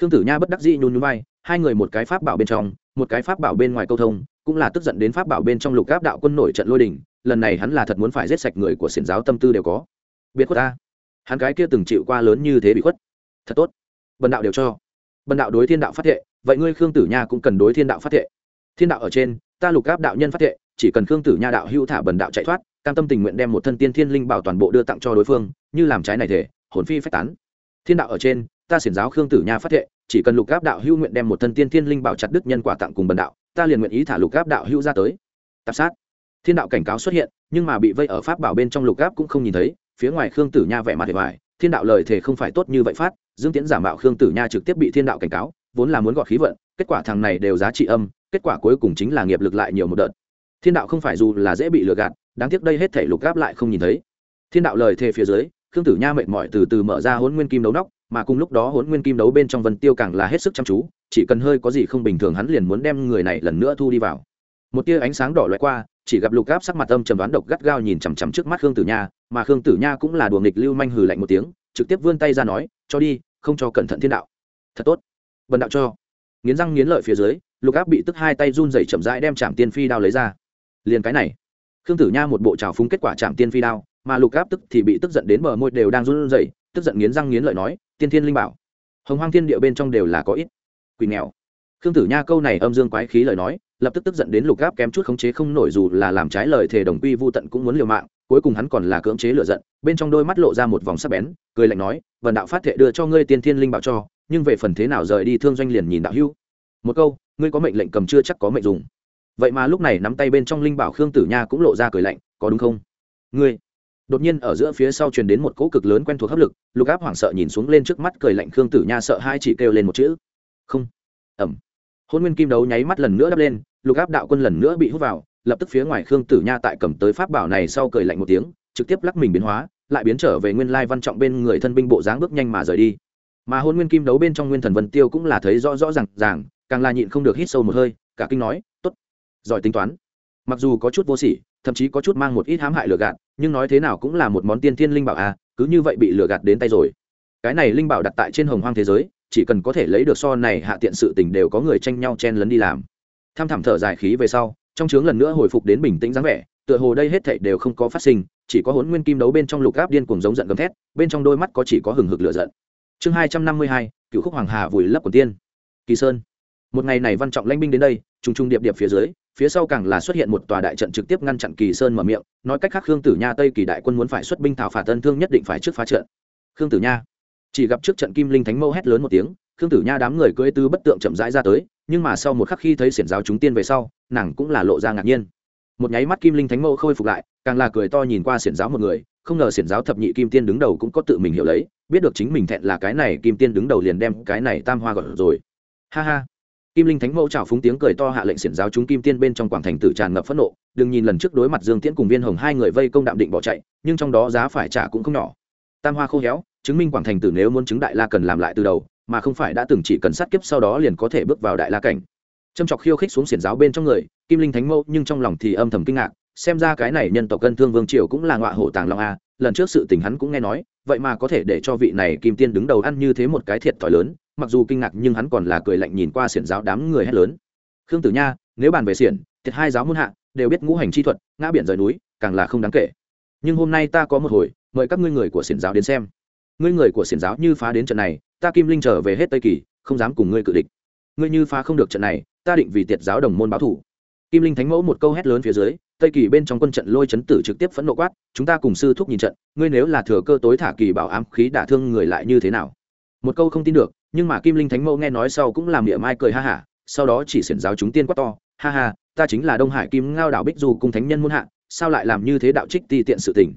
Khương tử nha bất đắc dĩ nhún nhún vai, hai người một cái pháp bảo bên trong, một cái pháp bảo bên ngoài câu thông, cũng là tức giận đến pháp bảo bên trong lục gáp đạo quân nổi trận lôi đình, lần này hắn là thật muốn phải giết sạch người của xiển giáo tâm tư đều có. Biệt khuất ta hắn cái kia từng chịu qua lớn như thế bị khuất. Thật tốt. Bần đạo đều cho. Bần đạo đối thiên đạo phát thệ, vậy ngươi khương tử nha cũng cần đối thiên đạo phát thệ. Thiên đạo ở trên, ta lục gáp đạo nhân phát thệ, chỉ cần khương tử nha đạo hưu thả bần đạo chạy thoát, cam tâm tình nguyện đem một thân tiên thiên linh bảo toàn bộ đưa tặng cho đối phương, như làm trái này thể, hồn phi phách tán. Thiên đạo ở trên ta xiển giáo khương tử nha phát thệ, chỉ cần lục gáp đạo hưu nguyện đem một thân tiên thiên linh bảo chặt đức nhân quả tặng cùng bần đạo, ta liền nguyện ý thả lục gáp đạo hưu ra tới. Tạp sát. Thiên đạo cảnh cáo xuất hiện, nhưng mà bị vây ở pháp bảo bên trong lục gáp cũng không nhìn thấy, phía ngoài khương tử nha vẻ mặt để vải thiên đạo lời thể không phải tốt như vậy phát, dương tiễn giả mạo khương tử nha trực tiếp bị thiên đạo cảnh cáo, vốn là muốn gọi khí vận, kết quả thằng này đều giá trị âm, kết quả cuối cùng chính là nghiệp lực lại nhiều một đợt. Thiên đạo không phải dù là dễ bị lừa gạt, đáng tiếc đây hết thể lục gáp lại không nhìn thấy. Thiên đạo lời thề phía dưới, khương tử nha mệt mỏi từ từ mở ra hôn nguyên kim đấu nóc mà cùng lúc đó huấn nguyên kim đấu bên trong vân tiêu càng là hết sức chăm chú, chỉ cần hơi có gì không bình thường hắn liền muốn đem người này lần nữa thu đi vào. Một tia ánh sáng đỏ loại qua, chỉ gặp lục gáp sắc mặt âm trầm đoán độc gắt gao nhìn chằm chằm trước mắt khương tử nha, mà khương tử nha cũng là đùa nghịch lưu manh hừ lạnh một tiếng, trực tiếp vươn tay ra nói, cho đi, không cho cẩn thận thiên đạo. Thật tốt. Vần đạo cho. Nghiến răng nghiến lợi phía dưới, lục áp bị tức hai tay run rẩy chậm rãi đem trạm tiên phi đao lấy ra. Liền cái này. Khương tử nha một bộ trào phúng kết quả trạm tiên phi đao, mà lục áp tức thì bị tức giận đến bờ môi đều đang run rẩy, tức giận nghiến răng nghiến lợi nói tiên thiên linh bảo. Hồng hoang thiên địa bên trong đều là có ít. Quỷ nghèo. Khương tử nha câu này âm dương quái khí lời nói, lập tức tức giận đến lục gáp kém chút khống chế không nổi dù là làm trái lời thề đồng quy vô tận cũng muốn liều mạng, cuối cùng hắn còn là cưỡng chế lựa giận, bên trong đôi mắt lộ ra một vòng sắc bén, cười lạnh nói vần đạo phát thệ đưa cho ngươi tiên thiên linh bảo cho, nhưng về phần thế nào rời đi thương doanh liền nhìn đạo hưu. một câu, ngươi có mệnh lệnh cầm chưa chắc có mệnh dùng. Vậy mà lúc này nắm tay bên trong linh bảo khương tử nha cũng lộ ra cười lạnh, có đúng không? Ngươi đột nhiên ở giữa phía sau truyền đến một cỗ cực lớn quen thuộc hấp lực, lục áp hoảng sợ nhìn xuống lên trước mắt cười lạnh khương tử nha sợ hai chỉ kêu lên một chữ. Không. Ẩm hôn nguyên kim đấu nháy mắt lần nữa đắp lên, lục áp đạo quân lần nữa bị hút vào, lập tức phía ngoài khương tử nha tại cầm tới pháp bảo này sau cười lạnh một tiếng, trực tiếp lắc mình biến hóa, lại biến trở về nguyên lai văn trọng bên người thân binh bộ dáng bước nhanh mà rời đi. Mà hôn nguyên kim đấu bên trong nguyên thần vân tiêu cũng là thấy rõ rõ rằng ràng, càng là nhịn không được hít sâu một hơi, cả kinh nói t ố t giỏi tính toán. Mặc dù có chút vô sỉ thậm chí có chút mang một ít hãm hại lừa gạt, nhưng nói thế nào cũng là một món tiên thiên linh bảo à cứ như vậy bị lừa gạt đến tay rồi. Cái này linh bảo đặt tại trên hồng hoang thế giới, chỉ cần có thể lấy được so này hạ tiện sự tình đều có người tranh nhau chen lấn đi làm. Tham thảm thở dài khí về sau, trong trướng lần nữa hồi phục đến bình tĩnh dáng vẻ, tựa hồ đây hết thảy đều không có phát sinh, chỉ có hỗn nguyên kim đấu bên trong lục áp điên cuồng giống giận gầm thét, bên trong đôi mắt có chỉ có hừng hực lửa giận. Chương hai trăm năm mươi hai, cựu khúc hoàng hà vùi lấp của tiên. Kỳ sơn. Một ngày này văn trọng lãnh binh đến đây, trùng trùng điệp điệp phía dưới phía sau càng là xuất hiện một tòa đại trận trực tiếp ngăn chặn kỳ sơn mở miệng, nói cách khác khương tử nha tây kỳ đại quân muốn phải xuất binh thảo phạt tân thương nhất định phải trước phá trận. Khương tử nha, chỉ gặp trước trận kim linh thánh mâu hét lớn một tiếng, khương tử nha đám người cưỡi tư bất tượng chậm rãi ra tới, nhưng mà sau một khắc khi thấy xiển giáo chúng tiên về sau, nàng cũng là lộ ra ngạc nhiên. Một nháy mắt kim linh thánh mâu khôi phục lại, càng là cười to nhìn qua xiển giáo một người, không ngờ xiển giáo thập nhị kim tiên đứng đầu cũng có tự mình hiểu lấy, biết được chính mình thẹn là cái này kim tiên đứng đầu liền đem cái này tam hoa gọi rồi. Ha ha kim linh thánh mẫu trào phúng tiếng cười to hạ lệnh xiển giáo chúng kim tiên bên trong quảng thành tử tràn ngập phẫn nộ. Đừng nhìn lần trước đối mặt dương tiễn cùng viên hồng hai người vây công đạm định bỏ chạy, nhưng trong đó giá phải trả cũng không nhỏ. Tam hoa khô héo, chứng minh quảng thành tử nếu muốn chứng đại la cần làm lại từ đầu, mà không phải đã từng chỉ cần sát kiếp sau đó liền có thể bước vào đại la cảnh. Châm chọc khiêu khích xuống xiển giáo bên trong người, kim linh thánh mẫu nhưng trong lòng thì âm thầm kinh ngạc, xem ra cái này nhân tộc cân thương vương triều cũng là ngọa hổ tàng long a, lần trước sự tình hắn cũng nghe nói, vậy mà có thể để cho vị này kim tiên đứng đầu ăn như thế một cái thiệt thòi lớn mặc dù kinh ngạc nhưng hắn còn là cười lạnh nhìn qua xiển giáo đám người hét lớn. Khương tử nha, nếu bàn về xiển, thiệt hai giáo muôn hạ, đều biết ngũ hành chi thuật, ngã biển rời núi, càng là không đáng kể. Nhưng hôm nay ta có một hồi, mời các ngươi người của xiển giáo đến xem. Ngươi người của xiển giáo như phá đến trận này, ta kim linh trở về hết tây kỳ, không dám cùng ngươi cự địch. Ngươi như phá không được trận này, ta định vì tiệt giáo đồng môn báo thủ. Kim linh thánh mẫu một câu hét lớn phía dưới, tây kỳ bên trong quân trận lôi chấn tử trực tiếp phẫn nộ quát, chúng ta cùng sư thúc nhìn trận, ngươi nếu là thừa cơ tối thả kỳ bảo ám khí đả thương người lại như thế nào? Một câu không tin được, nhưng mà kim linh thánh mẫu nghe nói sau cũng làm miệng mai cười ha hả, sau đó chỉ xiển giáo chúng tiên quát to, ha ha, ta chính là đông hải kim ngao đảo bích du cùng thánh nhân muôn hạ, sao lại làm như thế đạo trích ti tiện sự tình?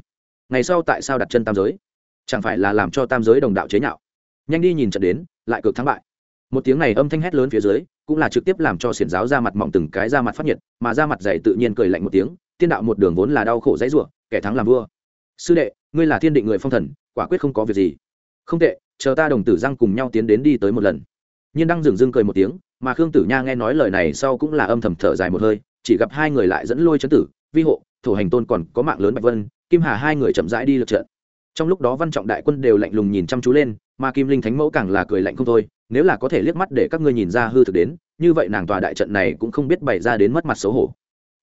Ngày sau tại sao đặt chân tam giới? Chẳng phải là làm cho tam giới đồng đạo chế nhạo? Nhanh đi nhìn trận đến, lại cực thắng bại. Một tiếng này âm thanh hét lớn phía dưới, cũng là trực tiếp làm cho xiển giáo ra mặt mỏng từng cái ra mặt phát nhiệt, mà ra mặt dày tự nhiên cười lạnh một tiếng, tiên đạo một đường vốn là đau khổ dãy rủa, kẻ thắng làm vua. Sư đệ, ngươi là thiên định người phong thần, quả quyết không có việc gì. Không tệ chờ ta đồng tử răng cùng nhau tiến đến đi tới một lần. Nhiên đang dừng dưng cười một tiếng, mà khương tử nha nghe nói lời này sau cũng là âm thầm thở dài một hơi, chỉ gặp hai người lại dẫn lôi chấn tử, vi hộ thủ hành tôn còn có mạng lớn bạch vân, kim hà hai người chậm rãi đi lượt trận. Trong lúc đó văn trọng đại quân đều lạnh lùng nhìn chăm chú lên, mà kim linh thánh mẫu càng là cười lạnh không thôi, nếu là có thể liếc mắt để các ngươi nhìn ra hư thực đến, như vậy nàng tòa đại trận này cũng không biết bày ra đến mất mặt xấu hổ.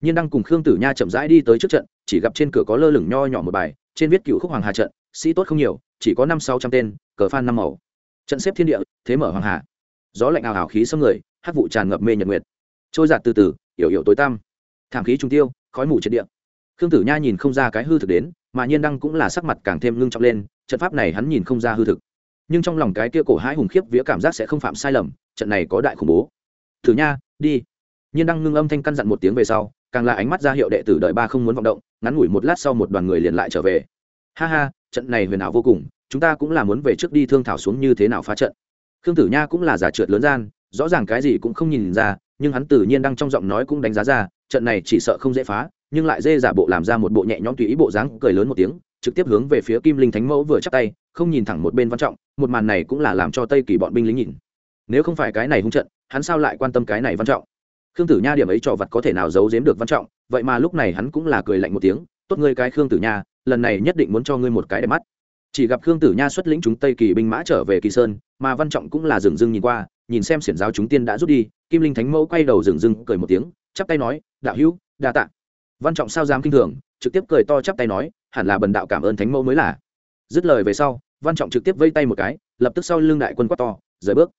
Nhiên đăng cùng khương tử nha chậm rãi đi tới trước trận, chỉ gặp trên cửa có lơ lửng nho nhỏ một bài, trên viết cựu khúc hoàng hà trận, sĩ tốt không nhiều chỉ có năm sáu trăm tên, cờ phan năm màu. Trận xếp thiên địa, thế mở hoàng hà. Gió lạnh ảo ảo khí xâm người hát vụ tràn ngập mê nhật nguyệt. Trôi giạt từ từ, yểu yểu tối tăm. Thảm khí trung tiêu, khói mù trên địa. Khương tử nha nhìn không ra cái hư thực đến, mà nhiên đăng cũng là sắc mặt càng thêm ngưng trọng lên, trận pháp này hắn nhìn không ra hư thực. Nhưng trong lòng cái kia cổ hãi hùng khiếp vía cảm giác sẽ không phạm sai lầm, trận này có đại khủng bố. Thử nha, đi. Nhiên đăng ngưng âm thanh căn dặn một tiếng về sau, càng là ánh mắt ra hiệu đệ tử đợi ba không muốn vọng động, ngắn ngủi một lát sau một đoàn người liền lại trở về. Ha ha trận này huyền ảo vô cùng, chúng ta cũng là muốn về trước đi thương thảo xuống như thế nào phá trận. Khương tử nha cũng là giả trượt lớn gian, rõ ràng cái gì cũng không nhìn ra, nhưng hắn tự nhiên đang trong giọng nói cũng đánh giá ra, trận này chỉ sợ không dễ phá, nhưng lại dê giả bộ làm ra một bộ nhẹ nhõm tùy ý bộ dáng, cười lớn một tiếng, trực tiếp hướng về phía kim linh thánh mẫu vừa chắc tay, không nhìn thẳng một bên văn trọng, một màn này cũng là làm cho tây kỳ bọn binh lính nhìn. Nếu không phải cái này hung trận, hắn sao lại quan tâm cái này văn trọng? Khương tử nha điểm ấy trò vật có thể nào giấu giếm được văn trọng, vậy mà lúc này hắn cũng là cười lạnh một tiếng, tốt ngươi cái khương tử nha lần này nhất định muốn cho ngươi một cái đẹp mắt. Chỉ gặp khương tử nha xuất lĩnh chúng tây kỳ binh mã trở về kỳ sơn, mà văn trọng cũng là dừng dưng nhìn qua, nhìn xem xiển giáo chúng tiên đã rút đi, kim linh thánh mẫu quay đầu dừng dưng cười một tiếng, chắp tay nói, đạo hữu, đa tạ. Văn trọng sao dám kinh thường, trực tiếp cười to chắp tay nói, hẳn là bần đạo cảm ơn thánh mẫu mới là. Dứt lời về sau, văn trọng trực tiếp vây tay một cái, lập tức sau lưng đại quân quát to, rời bước.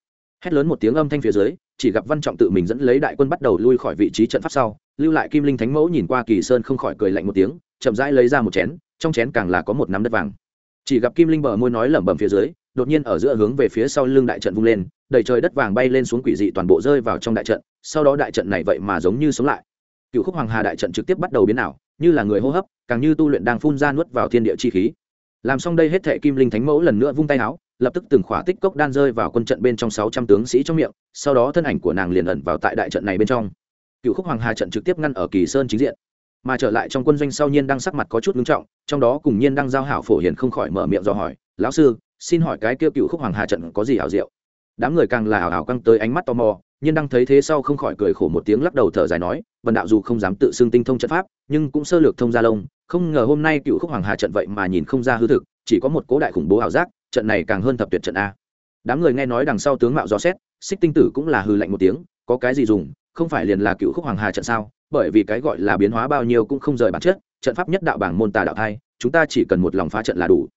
Hét lớn một tiếng âm thanh phía dưới, chỉ gặp văn trọng tự mình dẫn lấy đại quân bắt đầu lui khỏi vị trí trận pháp sau, lưu lại kim linh thánh mẫu nhìn qua kỳ sơn không khỏi cười lạnh một tiếng, chậm rãi lấy ra một chén trong chén càng là có một nắm đất vàng. Chỉ gặp kim linh bờ môi nói lẩm bẩm phía dưới, đột nhiên ở giữa hướng về phía sau lưng đại trận vung lên, đầy trời đất vàng bay lên xuống quỷ dị toàn bộ rơi vào trong đại trận, sau đó đại trận này vậy mà giống như sống lại. Cựu khúc hoàng hà đại trận trực tiếp bắt đầu biến ảo, như là người hô hấp, càng như tu luyện đang phun ra nuốt vào thiên địa chi khí. Làm xong đây hết thệ kim linh thánh mẫu lần nữa vung tay áo, lập tức từng khỏa tích cốc đan rơi vào quân trận bên trong sáu trăm tướng sĩ trong miệng, sau đó thân ảnh của nàng liền ẩn vào tại đại trận này bên trong. Cựu khúc hoàng hà trận trực tiếp ngăn ở kỳ sơn chính diện mà trở lại trong quân doanh sau nhiên đang sắc mặt có chút ngưng trọng, trong đó cùng nhiên đang giao hảo phổ hiền không khỏi mở miệng dò hỏi, lão sư, xin hỏi cái kêu cựu khúc hoàng hà trận có gì hảo diệu? Đám người càng là hảo hảo căng tới ánh mắt tò mò, nhiên đang thấy thế sau không khỏi cười khổ một tiếng lắc đầu thở dài nói vần đạo dù không dám tự xưng tinh thông trận pháp, nhưng cũng sơ lược thông gia lông, không ngờ hôm nay cựu khúc hoàng hà trận vậy mà nhìn không ra hư thực, chỉ có một cố đại khủng bố ảo giác, trận này càng hơn thập tuyệt trận a. Đám người nghe nói đằng sau tướng mạo gió xét, xích tinh tử cũng là hư lạnh một tiếng, có cái gì dùng không phải liền là cựu khúc hoàng hà trận sao? Bởi vì cái gọi là biến hóa bao nhiêu cũng không rời bản chất, trận pháp nhất đạo bảng môn tà đạo thai chúng ta chỉ cần một lòng phá trận là đủ.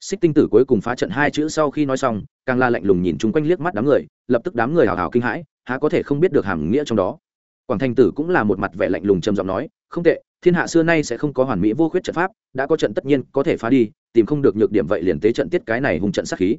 Xích tinh tử cuối cùng phá trận hai chữ sau khi nói xong, càng la lạnh lùng nhìn chung quanh liếc mắt đám người, lập tức đám người hào hào kinh hãi, há có thể không biết được hàm nghĩa trong đó. Quảng thành tử cũng là một mặt vẻ lạnh lùng trầm giọng nói, không tệ, thiên hạ xưa nay sẽ không có hoàn mỹ vô khuyết trận pháp, đã có trận tất nhiên có thể phá đi, tìm không được nhược điểm vậy liền tế trận tiết cái này hùng trận sát khí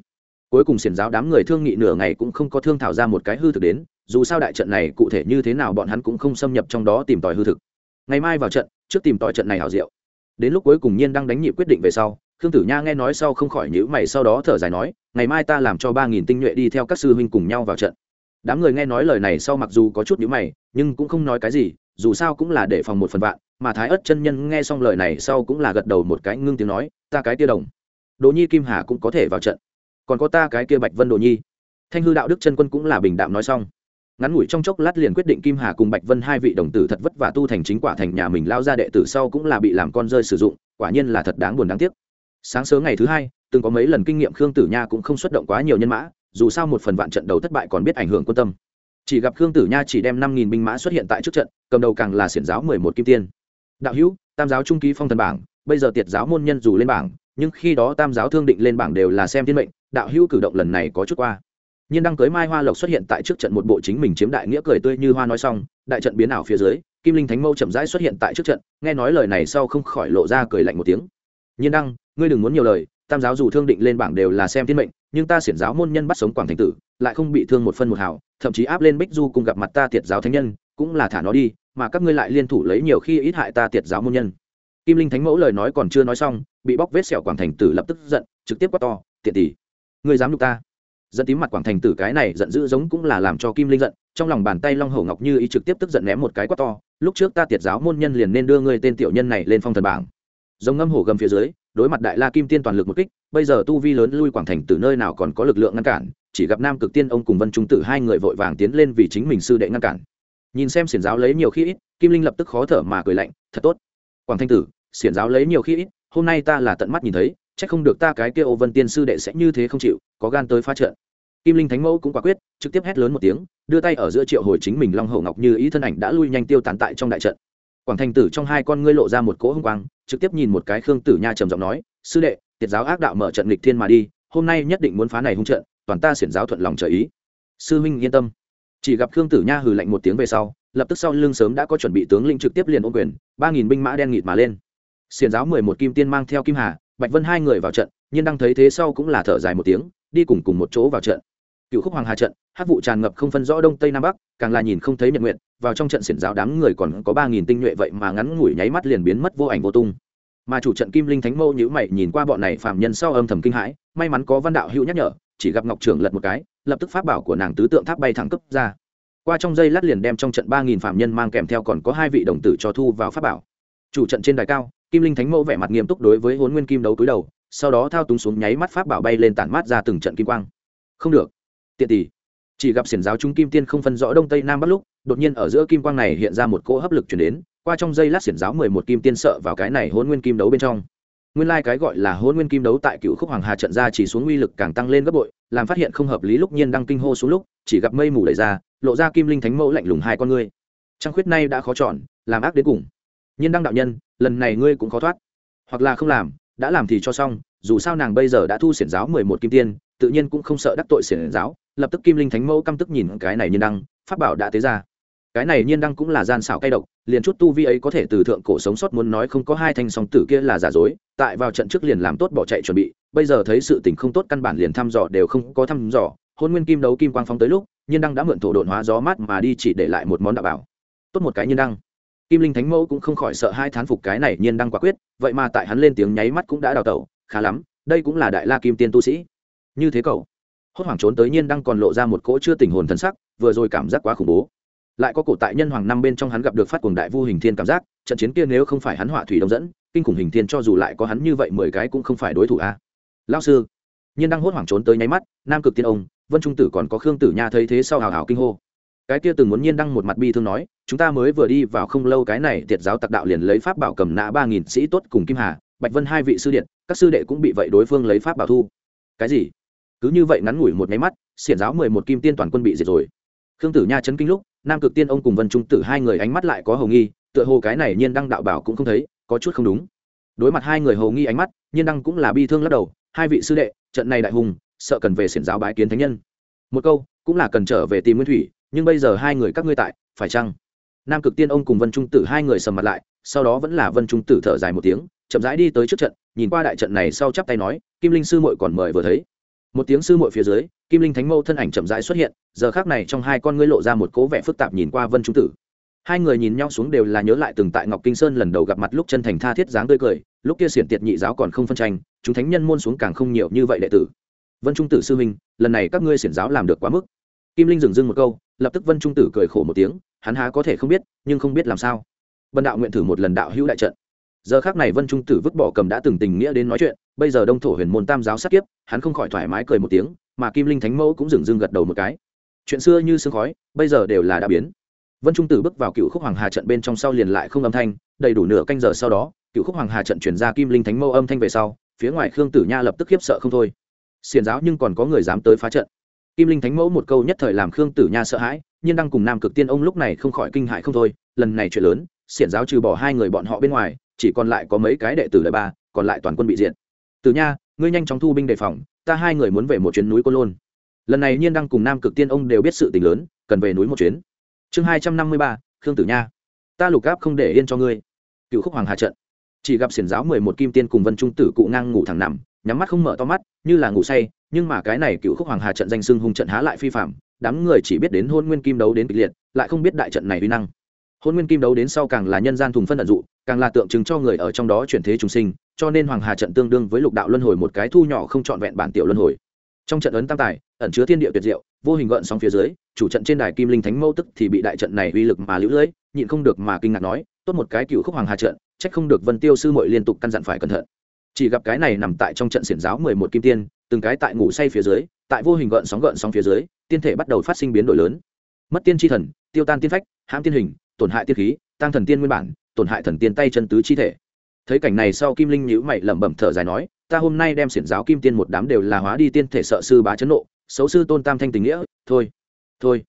cuối cùng xiển giáo đám người thương nghị nửa ngày cũng không có thương thảo ra một cái hư thực đến, dù sao đại trận này cụ thể như thế nào bọn hắn cũng không xâm nhập trong đó tìm tòi hư thực. Ngày mai vào trận, trước tìm tòi trận này hảo diệu. Đến lúc cuối cùng nhiên đang đánh nhị quyết định về sau, khương tử nha nghe nói sau không khỏi nhữ mày sau đó thở dài nói, ngày mai ta làm cho ba nghìn tinh nhuệ đi theo các sư huynh cùng nhau vào trận. Đám người nghe nói lời này sau mặc dù có chút nhữ mày, nhưng cũng không nói cái gì, dù sao cũng là để phòng một phần vạn, mà thái ất chân nhân nghe xong lời này sau cũng là gật đầu một cái, ngưng tiếng nói, ta cái tia đồng. Đỗ nhi kim hà cũng có thể vào trận còn có ta cái kia bạch vân đồ nhi. Thanh hư đạo đức chân quân cũng là bình đạm nói xong. Ngắn ngủi trong chốc lát liền quyết định kim hà cùng bạch vân hai vị đồng tử thật vất vả tu thành chính quả thành nhà mình lao ra đệ tử sau cũng là bị làm con rơi sử dụng, quả nhiên là thật đáng buồn đáng tiếc. Sáng sớm ngày thứ hai, từng có mấy lần kinh nghiệm khương tử nha cũng không xuất động quá nhiều nhân mã, dù sao một phần vạn trận đầu thất bại còn biết ảnh hưởng quân tâm. Chỉ gặp khương tử nha chỉ đem năm nghìn binh mã xuất hiện tại trước trận, cầm đầu càng là xiển giáo mười một kim tiên. Đạo hữu, tam giáo trung ký phong thần bảng, bây giờ tiệt giáo môn nhân dù lên bảng, nhưng khi đó tam giáo thương định lên bảng đều là xem thiên mệnh đạo hữu cử động lần này có chút qua. Nhiên đăng cưới mai hoa lộc xuất hiện tại trước trận một bộ chính mình chiếm đại nghĩa cười tươi như hoa nói xong, đại trận biến ảo phía dưới, kim linh thánh mâu chậm rãi xuất hiện tại trước trận, nghe nói lời này sau không khỏi lộ ra cười lạnh một tiếng. Nhiên đăng, ngươi đừng muốn nhiều lời, tam giáo dù thương định lên bảng đều là xem thiên mệnh, nhưng ta xiển giáo môn nhân bắt sống quảng thành tử, lại không bị thương một phân một hào, thậm chí áp lên bích du cùng gặp mặt ta tiệt giáo thánh nhân, cũng là thả nó đi, mà các ngươi lại liên thủ lấy nhiều khi ít hại ta tiệt giáo môn nhân. Kim linh thánh mẫu lời nói còn chưa nói xong, bị bóc vết sẹo quảng thành tử lập tức giận, trực tiếp quát to, tiện tỷ ngươi dám nhục ta. Dẫn tím mặt quảng thành tử cái này giận dữ giống cũng là làm cho kim linh giận, trong lòng bàn tay long hổ ngọc như ý trực tiếp tức giận ném một cái quát to, lúc trước ta tiệt giáo môn nhân liền nên đưa ngươi tên tiểu nhân này lên phong thần bảng. Giống ngâm hổ gầm phía dưới, đối mặt đại la kim tiên toàn lực một kích, bây giờ tu vi lớn lui quảng thành từ nơi nào còn có lực lượng ngăn cản, chỉ gặp nam cực tiên ông cùng vân trung tử hai người vội vàng tiến lên vì chính mình sư đệ ngăn cản. Nhìn xem xiển giáo lấy nhiều khi ít, kim linh lập tức khó thở mà cười lạnh, thật tốt, quảng thanh tử, xiển giáo lấy nhiều khi ít, hôm nay ta là tận mắt nhìn thấy chắc không được ta cái kia ô vân tiên sư đệ sẽ như thế không chịu, có gan tới phá trận. Kim linh thánh mẫu cũng quả quyết, trực tiếp hét lớn một tiếng, đưa tay ở giữa triệu hồi chính mình long hậu ngọc như ý thân ảnh đã lui nhanh tiêu tán tại trong đại trận. Quảng thành tử trong hai con ngươi lộ ra một cỗ hung quang, trực tiếp nhìn một cái khương tử nha trầm giọng nói, sư đệ, tiệt giáo ác đạo mở trận nghịch thiên mà đi, hôm nay nhất định muốn phá này hung trận, toàn ta xiển giáo thuận lòng trợ ý. Sư huynh yên tâm. Chỉ gặp khương tử nha hừ lạnh một tiếng về sau, lập tức sau lưng sớm đã có chuẩn bị tướng linh trực tiếp liền ôm quyền, ba nghìn binh mã đen nghịt mà lên. Xiển giáo mười một kim tiên mang theo kim hà bạch vân hai người vào trận nhưng đang thấy thế sau cũng là thở dài một tiếng, đi cùng cùng một chỗ vào trận. Cựu khúc hoàng hà trận hát vụ tràn ngập không phân rõ đông tây nam bắc, càng là nhìn không thấy nhật nguyện vào trong trận xiển giáo đám người còn có ba nghìn tinh nhuệ vậy mà ngắn ngủi nháy mắt liền biến mất vô ảnh vô tung. Mà chủ trận kim linh thánh mâu nhữ mày nhìn qua bọn này phạm nhân sau âm thầm kinh hãi, may mắn có văn đạo hữu nhắc nhở, chỉ gặp ngọc trưởng lật một cái, lập tức pháp bảo của nàng tứ tượng tháp bay thẳng cấp ra. Qua trong dây lát liền đem trong trận ba nghìn phạm nhân mang kèm theo còn có hai vị đồng tử cho thu vào pháp bảo. Chủ trận trên đài cao kim linh thánh mẫu vẻ mặt nghiêm túc đối với hôn nguyên kim đấu túi đầu, sau đó thao túng xuống nháy mắt pháp bảo bay lên tản mát ra từng trận kim quang. Không được. Tiện tỷ. Chỉ gặp xiển giáo chúng kim tiên không phân rõ đông tây nam bắc lúc, đột nhiên ở giữa kim quang này hiện ra một cỗ hấp lực chuyển đến, qua trong dây lát xiển giáo mười một kim tiên sợ vào cái này hôn nguyên kim đấu bên trong. Nguyên lai、like、cái gọi là hôn nguyên kim đấu tại cựu khúc hoàng hà trận ra chỉ xuống uy lực càng tăng lên gấp bội, làm phát hiện không hợp lý lúc nhiên đang kinh hô xuống lúc, chỉ gặp mây mù đẩy ra, lộ ra kim linh thánh mẫu lạnh lùng hai con ngươi. Trăng khuyết nay đã khó chọn, làm ác đến cùng nhiên đăng đạo nhân, lần này ngươi cũng khó thoát. Hoặc là không làm, đã làm thì cho xong, dù sao nàng bây giờ đã thu xiển giáo mười một kim tiên, tự nhiên cũng không sợ đắc tội xiển giáo, lập tức kim linh thánh mẫu căm tức nhìn cái này nhiên đăng, pháp bảo đã tế ra. Cái này nhiên đăng cũng là gian xảo cay độc, liền chút tu vi ấy có thể từ thượng cổ sống sót muốn nói không có hai thanh song tử kia là giả dối, tại vào trận trước liền làm tốt bỏ chạy chuẩn bị, bây giờ thấy sự tình không tốt căn bản liền thăm dò đều không có thăm dò, hôn nguyên kim đấu kim quang phong tới lúc, nhiên đăng đã mượn thổ độn hóa gió mát mà đi chỉ để lại một món đạo bảo. Tốt một cái nhiên đăng kim linh thánh mẫu cũng không khỏi sợ hai thán phục cái này nhiên đăng quả quyết, vậy mà tại hắn lên tiếng nháy mắt cũng đã đào tẩu, khá lắm, đây cũng là đại la kim tiên tu sĩ. Như thế cậu, hốt hoảng trốn tới nhiên đăng còn lộ ra một cỗ chưa tình hồn thần sắc, vừa rồi cảm giác quá khủng bố. Lại có cổ tại nhân hoàng năm bên trong hắn gặp được phát cuồng đại vu hình thiên cảm giác, trận chiến kia nếu không phải hắn họa thủy đông dẫn, kinh khủng hình thiên cho dù lại có hắn như vậy mười cái cũng không phải đối thủ à. a lao sư, nhiên đang hốt hoảng trốn tới nháy mắt, nam cực tiên ông, vân trung tử còn có khương tử nha thấy thế sau hào hào kinh hô cái kia từng muốn nhiên đăng một mặt bi thương nói, chúng ta mới vừa đi vào không lâu cái này tiệt giáo tặc đạo liền lấy pháp bảo cầm nã ba nghìn sĩ tốt cùng kim hà, bạch vân hai vị sư điện, các sư đệ cũng bị vậy đối phương lấy pháp bảo thu. Cái gì? Cứ như vậy ngắn ngủi một máy mắt, xiển giáo mười một kim tiên toàn quân bị diệt rồi. Khương tử nha chấn kinh lúc, nam cực tiên ông cùng vân trung tử hai người ánh mắt lại có hầu nghi, tựa hồ cái này nhiên đăng đạo bảo cũng không thấy, có chút không đúng. Đối mặt hai người hầu nghi ánh mắt, nhiên đăng cũng là bi thương lắc đầu, hai vị sư đệ, trận này đại hùng, sợ cần về xiển giáo bái kiến thánh nhân. Một câu, cũng là cần trở về tìm nguyên thủy nhưng bây giờ hai người các ngươi tại, phải chăng? Nam cực tiên ông cùng vân trung tử hai người sầm mặt lại, sau đó vẫn là vân trung tử thở dài một tiếng, chậm rãi đi tới trước trận, nhìn qua đại trận này sau chắp tay nói, kim linh sư muội còn mời vừa thấy. Một tiếng sư muội phía dưới, kim linh thánh mâu thân ảnh chậm rãi xuất hiện, giờ khác này trong hai con ngươi lộ ra một cố vẻ phức tạp nhìn qua vân trung tử. Hai người nhìn nhau xuống đều là nhớ lại từng tại ngọc kinh sơn lần đầu gặp mặt lúc chân thành tha thiết dáng tươi cười, lúc kia xiển tiệt nhị giáo còn không phân tranh, chúng thánh nhân môn xuống càng không nhiều như vậy đệ tử. Vân trung tử sư huynh, lần này các ngươi xiển giáo làm được quá mức. Kim linh dừng dưng một câu lập tức vân trung tử cười khổ một tiếng, hắn há có thể không biết, nhưng không biết làm sao. Vân đạo nguyện thử một lần đạo hữu đại trận. Giờ khác này vân trung tử vứt bỏ cầm đã từng tình nghĩa đến nói chuyện, bây giờ đông thổ huyền môn tam giáo sát kiếp, hắn không khỏi thoải mái cười một tiếng, mà kim linh thánh mẫu cũng dừng dưng gật đầu một cái. Chuyện xưa như sương khói, bây giờ đều là đã biến. Vân trung tử bước vào cựu khúc hoàng hà trận bên trong sau liền lại không âm thanh, đầy đủ nửa canh giờ sau đó, cựu khúc hoàng hà trận chuyển ra kim linh thánh mẫu âm thanh về sau, phía ngoài khương tử nha lập tức khiếp sợ không thôi. Xiền giáo nhưng còn có người dám tới phá trận kim linh thánh mẫu một câu nhất thời làm khương tử nha sợ hãi, nhưng đang cùng nam cực tiên ông lúc này không khỏi kinh hại không thôi, lần này chuyện lớn, xiển giáo trừ bỏ hai người bọn họ bên ngoài, chỉ còn lại có mấy cái đệ tử đời ba, còn lại toàn quân bị diện Tử nha, ngươi nhanh chóng thu binh đề phòng, ta hai người muốn về một chuyến núi côn lôn. Lần này nhiên đăng cùng nam cực tiên ông đều biết sự tình lớn, cần về núi một chuyến. Chương hai trăm năm mươi ba, khương tử nha. Ta lục gáp không để yên cho ngươi. Cựu khúc hoàng hà trận. Chỉ gặp xiển giáo mười một kim tiên cùng vân trung tử cụ ngang ngủ thẳng nằm, nhắm mắt không mở to mắt, như là ngủ say nhưng mà cái này cựu khúc hoàng hà trận danh xưng hung trận há lại phi phạm, đám người chỉ biết đến hôn nguyên kim đấu đến kịch liệt, lại không biết đại trận này uy năng. Hôn nguyên kim đấu đến sau càng là nhân gian thùng phân ẩn dụ, càng là tượng trưng cho người ở trong đó chuyển thế trùng sinh, cho nên hoàng hà trận tương đương với lục đạo luân hồi một cái thu nhỏ không trọn vẹn bản tiểu luân hồi. Trong trận ấn tam tài, ẩn chứa thiên địa tuyệt diệu, vô hình gợn sóng phía dưới, chủ trận trên đài kim linh thánh mâu tức thì bị đại trận này uy lực mà lũ lưỡi nhịn không được mà kinh ngạc nói, tốt một cái cựu khúc hoàng hà trận trách không được vân tiêu sư mội liên tục căn dặn phải cẩn thận chỉ gặp cái này nằm tại trong trận xiển giáo mười một kim tiên, từng cái tại ngủ say phía dưới, tại vô hình gợn sóng gợn sóng phía dưới, tiên thể bắt đầu phát sinh biến đổi lớn. Mất tiên tri thần, tiêu tan tiên phách, hãm tiên hình, tổn hại tiên khí, tăng thần tiên nguyên bản, tổn hại thần tiên tay chân tứ chi thể. Thấy cảnh này sau kim linh nhữ mày lẩm bẩm thở dài nói, ta hôm nay đem xiển giáo kim tiên một đám đều là hóa đi tiên thể sợ sư bá chấn nộ, xấu sư tôn tam thanh tình nghĩa, thôi thôi,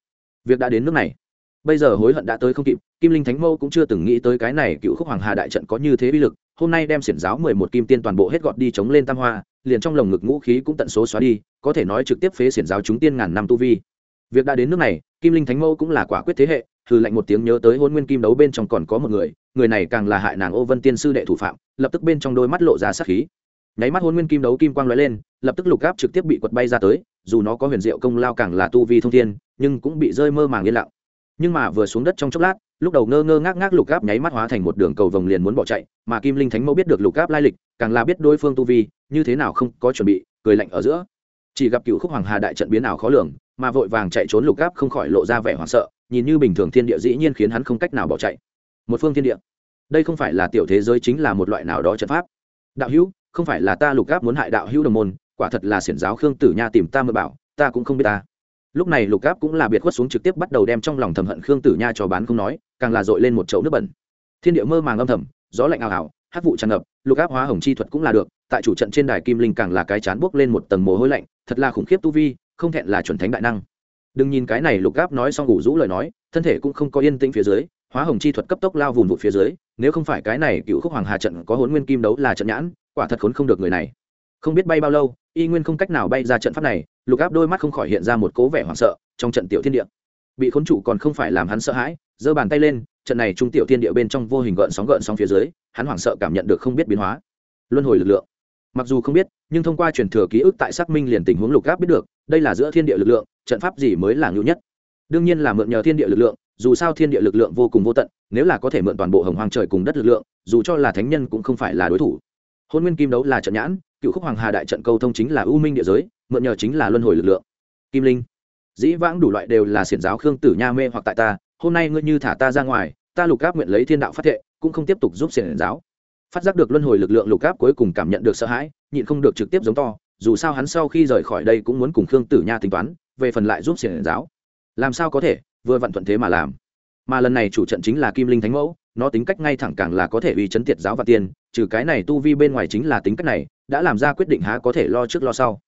việc đã đến nước này. Bây giờ hối hận đã tới không kịp, kim linh thánh mâu cũng chưa từng nghĩ tới cái này cựu khúc hoàng hà đại trận có như thế bi lực hôm nay đem xiển giáo mười một kim tiên toàn bộ hết gọt đi chống lên tam hoa, liền trong lồng ngực ngũ khí cũng tận số xóa đi, có thể nói trực tiếp phế xiển giáo chúng tiên ngàn năm tu vi. Việc đã đến nước này, kim linh thánh mâu cũng là quả quyết thế hệ, hừ lạnh một tiếng nhớ tới hôn nguyên kim đấu bên trong còn có một người người này càng là hại nàng ô vân tiên sư đệ thủ phạm, lập tức bên trong đôi mắt lộ ra sát khí. Nháy mắt hôn nguyên kim đấu kim quang lóe lên, lập tức lục áp trực tiếp bị quật bay ra tới, dù nó có huyền diệu công lao càng là tu vi thông thiên, nhưng cũng bị rơi mơ màng yên lặng. Nhưng mà vừa xuống đất trong chốc lát lúc đầu ngơ ngơ ngác ngác lục áp nháy mắt hóa thành một đường cầu vồng liền muốn bỏ chạy, mà kim linh thánh mẫu biết được lục áp lai lịch, càng là biết đối phương tu vi, như thế nào không có chuẩn bị, cười lạnh ở giữa. Chỉ gặp cựu khúc hoàng hà đại trận biến ảo khó lường, mà vội vàng chạy trốn lục áp không khỏi lộ ra vẻ hoảng sợ, nhìn như bình thường thiên địa dĩ nhiên khiến hắn không cách nào bỏ chạy. Một phương thiên địa. Đây không phải là tiểu thế giới chính là một loại nào đó trận pháp. Đạo hữu, không phải là ta lục áp muốn hại đạo hữu đồng môn, quả thật là xiển giáo khương tử nha tìm ta mơ bảo, ta cũng không biết ta lúc này lục áp cũng là biệt khuất xuống trực tiếp bắt đầu đem trong lòng thầm hận khương tử nha cho bán không nói, càng là dội lên một chậu nước bẩn. Thiên địa mơ màng âm thầm, gió lạnh ảo ảo hát vụ tràn ngập, lục áp hóa hồng chi thuật cũng là được, tại chủ trận trên đài kim linh càng là cái chán buốc lên một tầng mồ hôi lạnh, thật là khủng khiếp tu vi, không thẹn là chuẩn thánh đại năng. Đừng nhìn cái này lục áp nói xong ngủ rũ lời nói, thân thể cũng không có yên tĩnh phía dưới, hóa hồng chi thuật cấp tốc lao vùng vụt phía dưới, nếu không phải cái này cựu khúc hoàng hà trận có hốn nguyên kim đấu là trận nhãn, quả thật khốn không được người này không biết bay bao lâu, y nguyên không cách nào bay ra trận pháp này, lục áp đôi mắt không khỏi hiện ra một cố vẻ hoảng sợ trong trận tiểu thiên địa. Bị khốn trụ còn không phải làm hắn sợ hãi, giơ bàn tay lên, trận này trung tiểu thiên địa bên trong vô hình gợn sóng gợn sóng phía dưới, hắn hoảng sợ cảm nhận được không biết biến hóa. Luân hồi lực lượng. Mặc dù không biết, nhưng thông qua truyền thừa ký ức tại xác minh liền tình huống lục Áp biết được, đây là giữa thiên địa lực lượng, trận pháp gì mới là ngưu nhất. Đương nhiên là mượn nhờ thiên địa lực lượng, dù sao thiên địa lực lượng vô cùng vô tận, nếu là có thể mượn toàn bộ hồng hoàng trời cùng đất lực lượng, dù cho là thánh nhân cũng không phải là đối thủ. Hôn nguyên kim đấu là trận nhãn cựu khúc hoàng hà đại trận câu thông chính là ưu minh địa giới, mượn nhờ chính là luân hồi lực lượng. Kim linh, dĩ vãng đủ loại đều là xiển giáo khương tử nha mê hoặc tại ta, hôm nay ngươi như thả ta ra ngoài, ta lục áp nguyện lấy thiên đạo phát thệ, cũng không tiếp tục giúp xiển giáo. Phát giác được luân hồi lực lượng lục áp cuối cùng cảm nhận được sợ hãi, nhịn không được trực tiếp giống to, dù sao hắn sau khi rời khỏi đây cũng muốn cùng khương tử nha tính toán, về phần lại giúp xiển giáo. Làm sao có thể, vừa vặn thuận thế mà làm. Mà lần này chủ trận chính là kim linh thánh mẫu, nó tính cách ngay thẳng càng là có thể uy chấn tiệt giáo và tiền trừ cái này tu vi bên ngoài chính là tính cách này đã làm ra quyết định há có thể lo trước lo sau.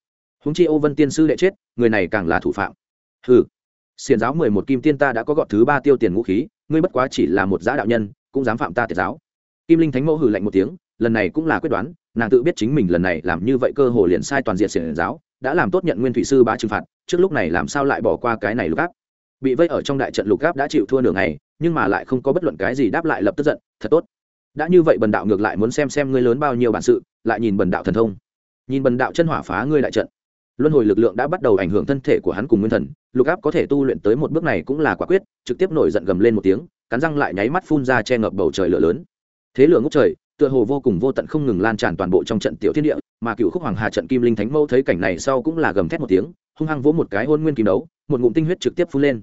Húng chi ô vân tiên sư đệ chết, người này càng là thủ phạm. Ừ xiền giáo mười một kim tiên ta đã có gọt thứ ba tiêu tiền ngũ khí, ngươi bất quá chỉ là một giã đạo nhân, cũng dám phạm ta tiệt giáo. Kim linh thánh mẫu hử lạnh một tiếng, lần này cũng là quyết đoán, nàng tự biết chính mình lần này làm như vậy cơ hồ liền sai toàn diện xiển giáo, đã làm tốt nhận nguyên thủy sư bá trừng phạt, trước lúc này làm sao lại bỏ qua cái này lục áp bị vây ở trong đại trận lục áp đã chịu thua nửa ngày, nhưng mà lại không có bất luận cái gì đáp lại lập tức giận, thật tốt. Đã như vậy bần đạo ngược lại muốn xem xem ngươi lớn bao nhiêu bản sự lại nhìn bần đạo thần thông. Nhìn bần đạo chân hỏa phá ngươi đại trận. Luân hồi lực lượng đã bắt đầu ảnh hưởng thân thể của hắn cùng nguyên thần, lục áp có thể tu luyện tới một bước này cũng là quả quyết, trực tiếp nổi giận gầm lên một tiếng, cắn răng lại nháy mắt phun ra che ngập bầu trời lửa lớn. Thế lửa ngốc trời, tựa hồ vô cùng vô tận không ngừng lan tràn toàn bộ trong trận tiểu thiên địa, mà cựu khúc hoàng hà trận kim linh thánh mẫu thấy cảnh này sau cũng là gầm thét một tiếng, hung hăng vỗ một cái hôn nguyên kim đấu, một ngụm tinh huyết trực tiếp phun lên.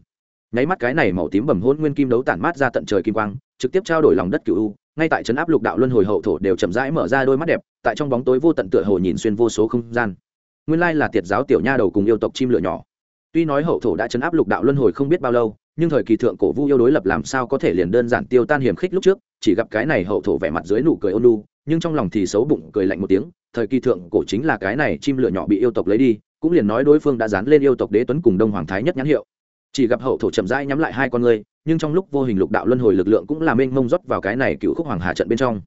Nháy mắt cái này màu tím bầm hôn nguyên kim đấu tản mát ra tận trời kim quang, trực tiếp trao đổi lòng đất cựu u ngay tại trấn áp lục đạo luân hồi hậu thổ đều chậm rãi mở ra đôi mắt đẹp, tại trong bóng tối vô tận tựa hồ nhìn xuyên vô số không gian nguyên lai là tiệt giáo tiểu nha đầu cùng yêu tộc chim lửa nhỏ tuy nói hậu thổ đã chấn áp lục đạo luân hồi không biết bao lâu, nhưng thời kỳ thượng cổ vu yêu đối lập làm sao có thể liền đơn giản tiêu tan hiểm khích lúc trước, chỉ gặp cái này hậu thổ vẻ mặt dưới nụ cười ôn lu nhưng trong lòng thì xấu bụng, cười lạnh một tiếng, thời kỳ thượng cổ chính là cái này chim lửa nhỏ bị yêu tộc lấy đi, cũng liền nói đối phương đã dán lên yêu tộc đế tuấn cùng đông hoàng thái nhất nhãn hiệu chỉ gặp hậu thổ chậm rãi nhắm lại hai con người nhưng trong lúc vô hình lục đạo luân hồi lực lượng cũng làm mênh mông rót vào cái này cựu khúc hoàng hà trận bên trong.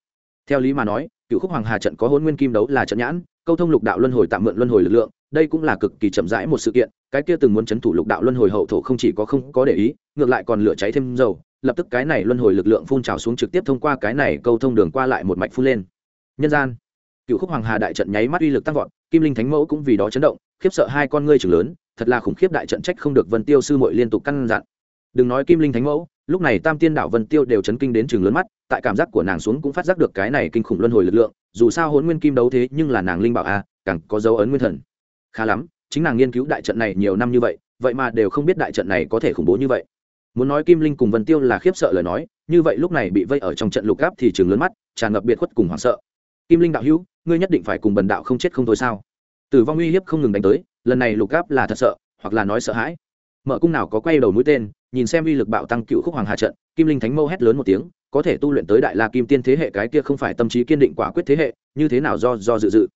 Theo lý mà nói, cựu khúc hoàng hà trận có hôn nguyên kim đấu là trận nhãn, câu thông lục đạo luân hồi tạm mượn luân hồi lực lượng, đây cũng là cực kỳ chậm rãi một sự kiện, cái kia từng muốn chấn thủ lục đạo luân hồi hậu thổ không chỉ có không có để ý, ngược lại còn lửa cháy thêm dầu, lập tức cái này luân hồi lực lượng phun trào xuống trực tiếp thông qua cái này câu thông đường qua lại một mạch phun lên. Nhân gian, cựu khúc hoàng hà đại trận nháy mắt uy lực tăng vọt, kim linh thánh mẫu cũng vì đó chấn động, khiếp sợ hai con ngươi trưởng lớn, thật là khủng khiếp đại trận trách không được vân tiêu sư muội liên tục căn dặn đừng nói kim linh thánh mẫu, lúc này tam tiên đảo vân tiêu đều chấn kinh đến trường lớn mắt, tại cảm giác của nàng xuống cũng phát giác được cái này kinh khủng luân hồi lực lượng, dù sao hôn nguyên kim đấu thế nhưng là nàng linh bảo a, càng có dấu ấn nguyên thần. Khá lắm, chính nàng nghiên cứu đại trận này nhiều năm như vậy vậy mà đều không biết đại trận này có thể khủng bố như vậy. Muốn nói kim linh cùng vân tiêu là khiếp sợ lời nói, như vậy lúc này bị vây ở trong trận lục gáp thì trường lớn mắt, tràn ngập biệt khuất cùng hoảng sợ. Kim linh đạo hữu, ngươi nhất định phải cùng bần đạo không chết không thôi sao? Tử vong uy hiếp không ngừng đánh tới, lần này lục gáp là thật sợ, hoặc là nói sợ hãi. Mở cung nào có quay đầu mũi tên nhìn xem uy lực bạo tăng cựu khúc hoàng hà trận, kim linh thánh mâu hét lớn một tiếng, có thể tu luyện tới đại la kim tiên thế hệ cái kia không phải tâm trí kiên định quả quyết thế hệ, như thế nào do do dự dự.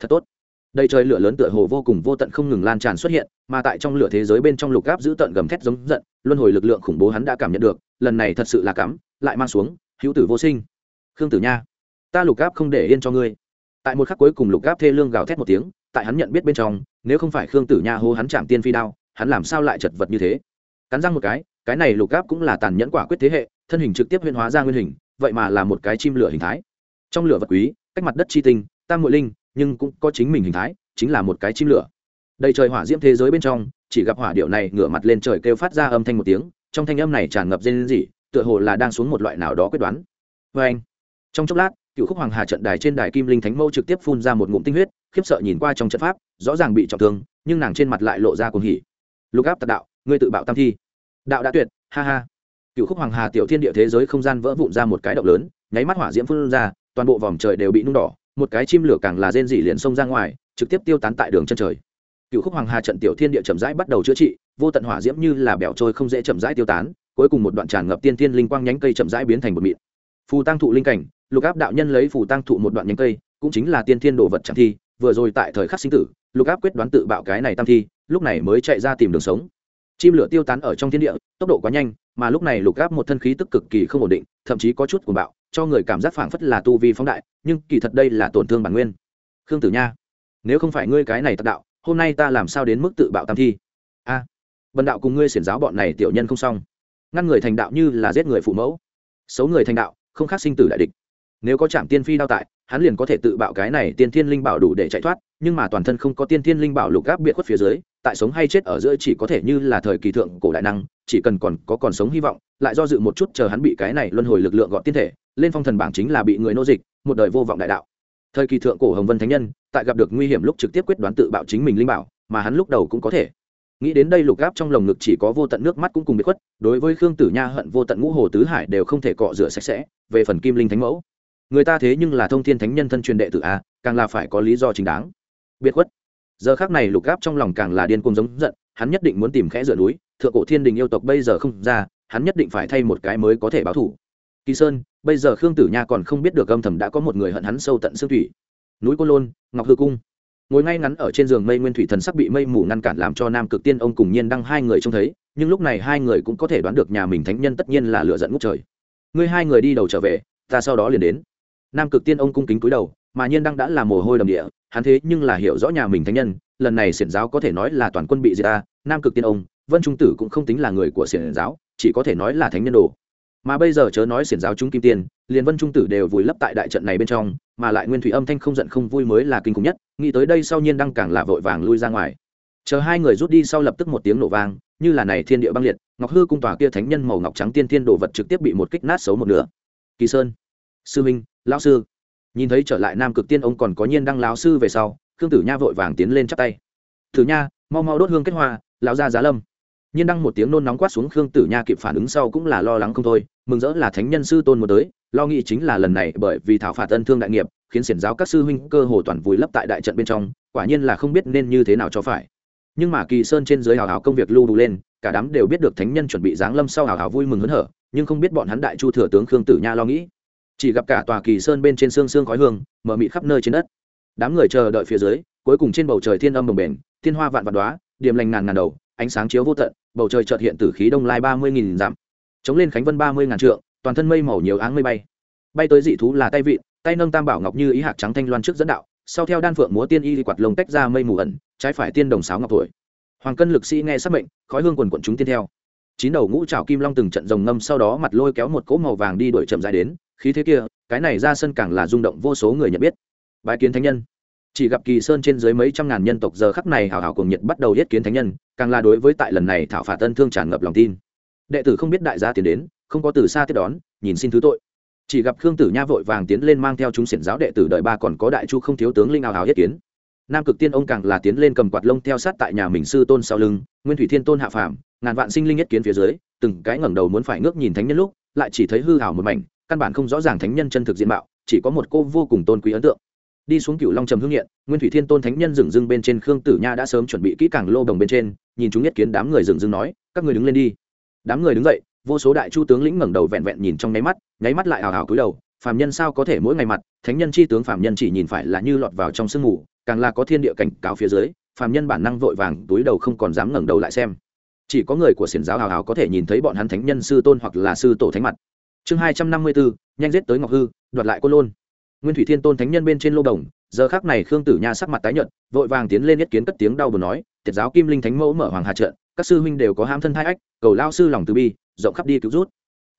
Thật tốt. Đầy trời lửa lớn tựa hồ vô cùng vô tận không ngừng lan tràn xuất hiện, mà tại trong lửa thế giới bên trong lục gáp giữ tận gầm thét giống giận, luân hồi lực lượng khủng bố hắn đã cảm nhận được, lần này thật sự là cắm, lại mang xuống, hữu tử vô sinh. Khương tử nha, ta lục gáp không để yên cho ngươi. Tại một khắc cuối cùng lục gáp thê lương gào thét một tiếng, tại hắn nhận biết bên trong, nếu không phải khương tử nha hô hắn chạm tiên phi đao, hắn làm sao lại chật vật như thế? Cắn răng một cái cái này lục gáp cũng là tàn nhẫn quả quyết thế hệ, thân hình trực tiếp huyên hóa ra nguyên hình, vậy mà là một cái chim lửa hình thái. Trong lửa vật quý, cách mặt đất chi tinh, tam muội linh, nhưng cũng có chính mình hình thái, chính là một cái chim lửa. Đầy trời hỏa diễm thế giới bên trong, chỉ gặp hỏa điệu này ngửa mặt lên trời kêu phát ra âm thanh một tiếng, trong thanh âm này tràn ngập dên gì tựa hồ là đang xuống một loại nào đó quyết đoán. Vê anh, trong chốc lát, cựu khúc hoàng hà trận đài trên đài kim linh thánh mâu trực tiếp phun ra một ngụm tinh huyết, khiếp sợ nhìn qua trong trận pháp, rõ ràng bị trọng thương, nhưng nàng trên mặt lại lộ ra cuồng hỉ. Lục áp tạc đạo ngươi tự bạo tam thi. Đạo đã tuyệt, ha ha. Cựu khúc hoàng hà tiểu thiên địa thế giới không gian vỡ vụn ra một cái động lớn, nháy mắt hỏa diễm phun ra, toàn bộ vòng trời đều bị nung đỏ, một cái chim lửa càng là rên rỉ liền xông ra ngoài, trực tiếp tiêu tán tại đường chân trời. Cựu khúc hoàng hà trận tiểu thiên địa chậm rãi bắt đầu chữa trị, vô tận hỏa diễm như là bẻo trôi không dễ chậm rãi tiêu tán, cuối cùng một đoạn tràn ngập tiên thiên linh quang nhánh cây chậm rãi biến thành một mịn. Phù tăng thụ linh cảnh, lục áp đạo nhân lấy phù tăng thụ một đoạn nhánh cây, cũng chính là tiên thiên đồ vật chẳng thi, vừa rồi tại thời khắc sinh tử, lục áp quyết đoán tự bạo cái này tam thi, lúc này mới chạy ra tìm đường sống chim lửa tiêu tán ở trong thiên địa, tốc độ quá nhanh, mà lúc này lục áp một thân khí tức cực kỳ không ổn định, thậm chí có chút cuồng bạo, cho người cảm giác phảng phất là tu vi phóng đại, nhưng kỳ thật đây là tổn thương bản nguyên. Khương tử nha, nếu không phải ngươi cái này tạc đạo, hôm nay ta làm sao đến mức tự bạo tam thi? A, bần đạo cùng ngươi xiển giáo bọn này tiểu nhân không xong. Ngăn người thành đạo như là giết người phụ mẫu. Xấu người thành đạo, không khác sinh tử đại địch. Nếu có trạm tiên phi đao tại, hắn liền có thể tự bạo cái này tiên thiên linh bảo đủ để chạy thoát, nhưng mà toàn thân không có tiên thiên linh bảo lục gáp biệt khuất phía dưới tại sống hay chết ở giữa chỉ có thể như là thời kỳ thượng cổ đại năng, chỉ cần còn có còn sống hy vọng, lại do dự một chút chờ hắn bị cái này luân hồi lực lượng gọn tiên thể, lên phong thần bảng chính là bị người nô dịch, một đời vô vọng đại đạo. Thời kỳ thượng cổ hồng vân thánh nhân, tại gặp được nguy hiểm lúc trực tiếp quyết đoán tự bạo chính mình linh bảo, mà hắn lúc đầu cũng có thể. Nghĩ đến đây lục gáp trong lồng ngực chỉ có vô tận nước mắt cũng cùng bị khuất, đối với khương tử nha hận vô tận ngũ hồ tứ hải đều không thể cọ rửa sạch sẽ, về phần kim linh thánh mẫu. Người ta thế nhưng là thông thiên thánh nhân thân truyền đệ tử a, càng là phải có lý do chính đáng. Biệt khuất giờ khác này lục gáp trong lòng càng là điên cuồng giống giận, hắn nhất định muốn tìm khẽ dựa núi, thượng cổ thiên đình yêu tộc bây giờ không ra, hắn nhất định phải thay một cái mới có thể báo thủ. Kỳ sơn, bây giờ khương tử nha còn không biết được âm thầm đã có một người hận hắn sâu tận xương thủy. Núi cô lôn, ngọc hư cung. Ngồi ngay ngắn ở trên giường mây nguyên thủy thần sắc bị mây mù ngăn cản làm cho nam cực tiên ông cùng nhiên đăng hai người trông thấy, nhưng lúc này hai người cũng có thể đoán được nhà mình thánh nhân tất nhiên là lựa dẫn ngút trời. Ngươi hai người đi đầu trở về, ta sau đó liền đến. Nam cực tiên ông cung kính cúi đầu, mà nhiên đăng đã là mồ hôi đầm địa hắn thế nhưng là hiểu rõ nhà mình thánh nhân, lần này xiển giáo có thể nói là toàn quân bị diệt ta, nam cực tiên ông, vân trung tử cũng không tính là người của xiển giáo, chỉ có thể nói là thánh nhân đồ. Mà bây giờ chớ nói xiển giáo chúng kim tiền, liền vân trung tử đều vùi lấp tại đại trận này bên trong, mà lại nguyên thủy âm thanh không giận không vui mới là kinh khủng nhất, nghĩ tới đây sau nhiên đăng càng là vội vàng lui ra ngoài. Chờ hai người rút đi sau lập tức một tiếng nổ vang, như là này thiên địa băng liệt, ngọc hư cung tòa kia thánh nhân màu ngọc trắng tiên thiên đồ vật trực tiếp bị một kích nát xấu một nửa. Kỳ sơn, sư minh, lão sư nhìn thấy trở lại nam cực tiên, ông còn có nhiên đăng lão sư về sau, khương tử nha vội vàng tiến lên chắp tay. Thử nha, mau mau đốt hương kết hoa, lão gia giá lâm. Nhiên đăng một tiếng nôn nóng quát xuống khương tử nha kịp phản ứng sau cũng là lo lắng không thôi, mừng rỡ là thánh nhân sư tôn một tới, lo nghĩ chính là lần này bởi vì thảo phạt ân thương đại nghiệp, khiến xiển giáo các sư huynh cơ hồ toàn vùi lấp tại đại trận bên trong, quả nhiên là không biết nên như thế nào cho phải. Nhưng mà kỳ sơn trên dưới hào hào công việc lưu đủ lên, cả đám đều biết được thánh nhân chuẩn bị giáng lâm sau hào hào vui mừng hớn hở, nhưng không biết bọn hắn đại chu thừa tướng khương tử nha lo nghĩ chỉ gặp cả tòa kỳ sơn bên trên xương xương khói hương, mở mị khắp nơi trên đất. Đám người chờ đợi phía dưới, cuối cùng trên bầu trời thiên âm bồng bềnh, thiên hoa vạn vạn đoá điểm lành ngàn ngàn đầu, ánh sáng chiếu vô tận, bầu trời chợt hiện tử khí đông lai ba mươi nghìn dặm. Chống lên khánh vân ba mươi ngàn trượng, toàn thân mây màu nhiều áng mây bay. Bay tới dị thú là tay vịn, tay nâng tam bảo ngọc như ý hạc trắng thanh loan trước dẫn đạo, sau theo đan phượng múa tiên y quạt lồng tách ra mây mù ẩn, trái phải tiên đồng sáo ngọc tuổi hoàng cân lực sĩ nghe sắc mệnh, khói hương quần quận chúng tiên theo. Chín đầu ngũ trào kim long từng trận rồng ngâm sau đó mặt lôi kéo một cỗ màu vàng đi đuổi chậm dài đến khí thế kia, cái này ra sân càng là rung động vô số người nhận biết. Bái kiến thánh nhân. Chỉ gặp kỳ sơn trên dưới mấy trăm ngàn nhân tộc giờ khắc này hào hào cùng nhiệt bắt đầu yết kiến thánh nhân, càng là đối với tại lần này thảo phạt tân thương tràn ngập lòng tin. Đệ tử không biết đại gia tiến đến, không có từ xa tiếp đón, nhìn xin thứ tội. Chỉ gặp khương tử nha vội vàng tiến lên mang theo chúng xiển giáo đệ tử đợi ba còn có đại chu không thiếu tướng linh hào hào yết kiến. Nam cực tiên ông càng là tiến lên cầm quạt lông theo sát tại nhà mình sư tôn sau lưng, nguyên thủy thiên tôn hạ phàm, ngàn vạn sinh linh yết kiến phía dưới, từng cái ngẩng đầu muốn phải ngước nhìn thánh nhân lúc, lại chỉ thấy hư hào một mảnh căn bản không rõ ràng thánh nhân chân thực diện mạo, chỉ có một cô vô cùng tôn quý ấn tượng. Đi xuống cựu long trầm hương nghiện nguyên thủy thiên tôn thánh nhân dừng dưng bên trên khương tử nha đã sớm chuẩn bị kỹ càng lô đồng bên trên, nhìn chúng nhất kiến đám người dừng dưng nói, các người đứng lên đi. Đám người đứng dậy, vô số đại chu tướng lĩnh ngẩng đầu vẹn vẹn nhìn trong nháy mắt nháy mắt lại hào hào cúi đầu, phàm nhân sao có thể mỗi ngày mặt, thánh nhân chi tướng phàm nhân chỉ nhìn phải là như lọt vào trong sương mù, càng là có thiên địa cảnh cáo phía dưới, phàm nhân bản năng vội vàng, túi đầu không còn dám ngẩng đầu lại xem. Chỉ có người của xiển giáo hào hào có thể nhìn thấy bọn hắn thánh nhân sư tôn hoặc là sư tổ thánh mặt chương hai trăm năm mươi bốn nhanh giết tới ngọc hư, đoạt lại côn lôn. Nguyên thủy thiên tôn thánh nhân bên trên lô đồng, giờ khác này khương tử nha sắc mặt tái nhợt, vội vàng tiến lên nhất kiến cất tiếng đau buồn nói, tiệt giáo kim linh thánh mẫu mở hoàng hà trận, các sư huynh đều có ham thân thai ách, cầu lao sư lòng từ bi, rộng khắp đi cứu rút.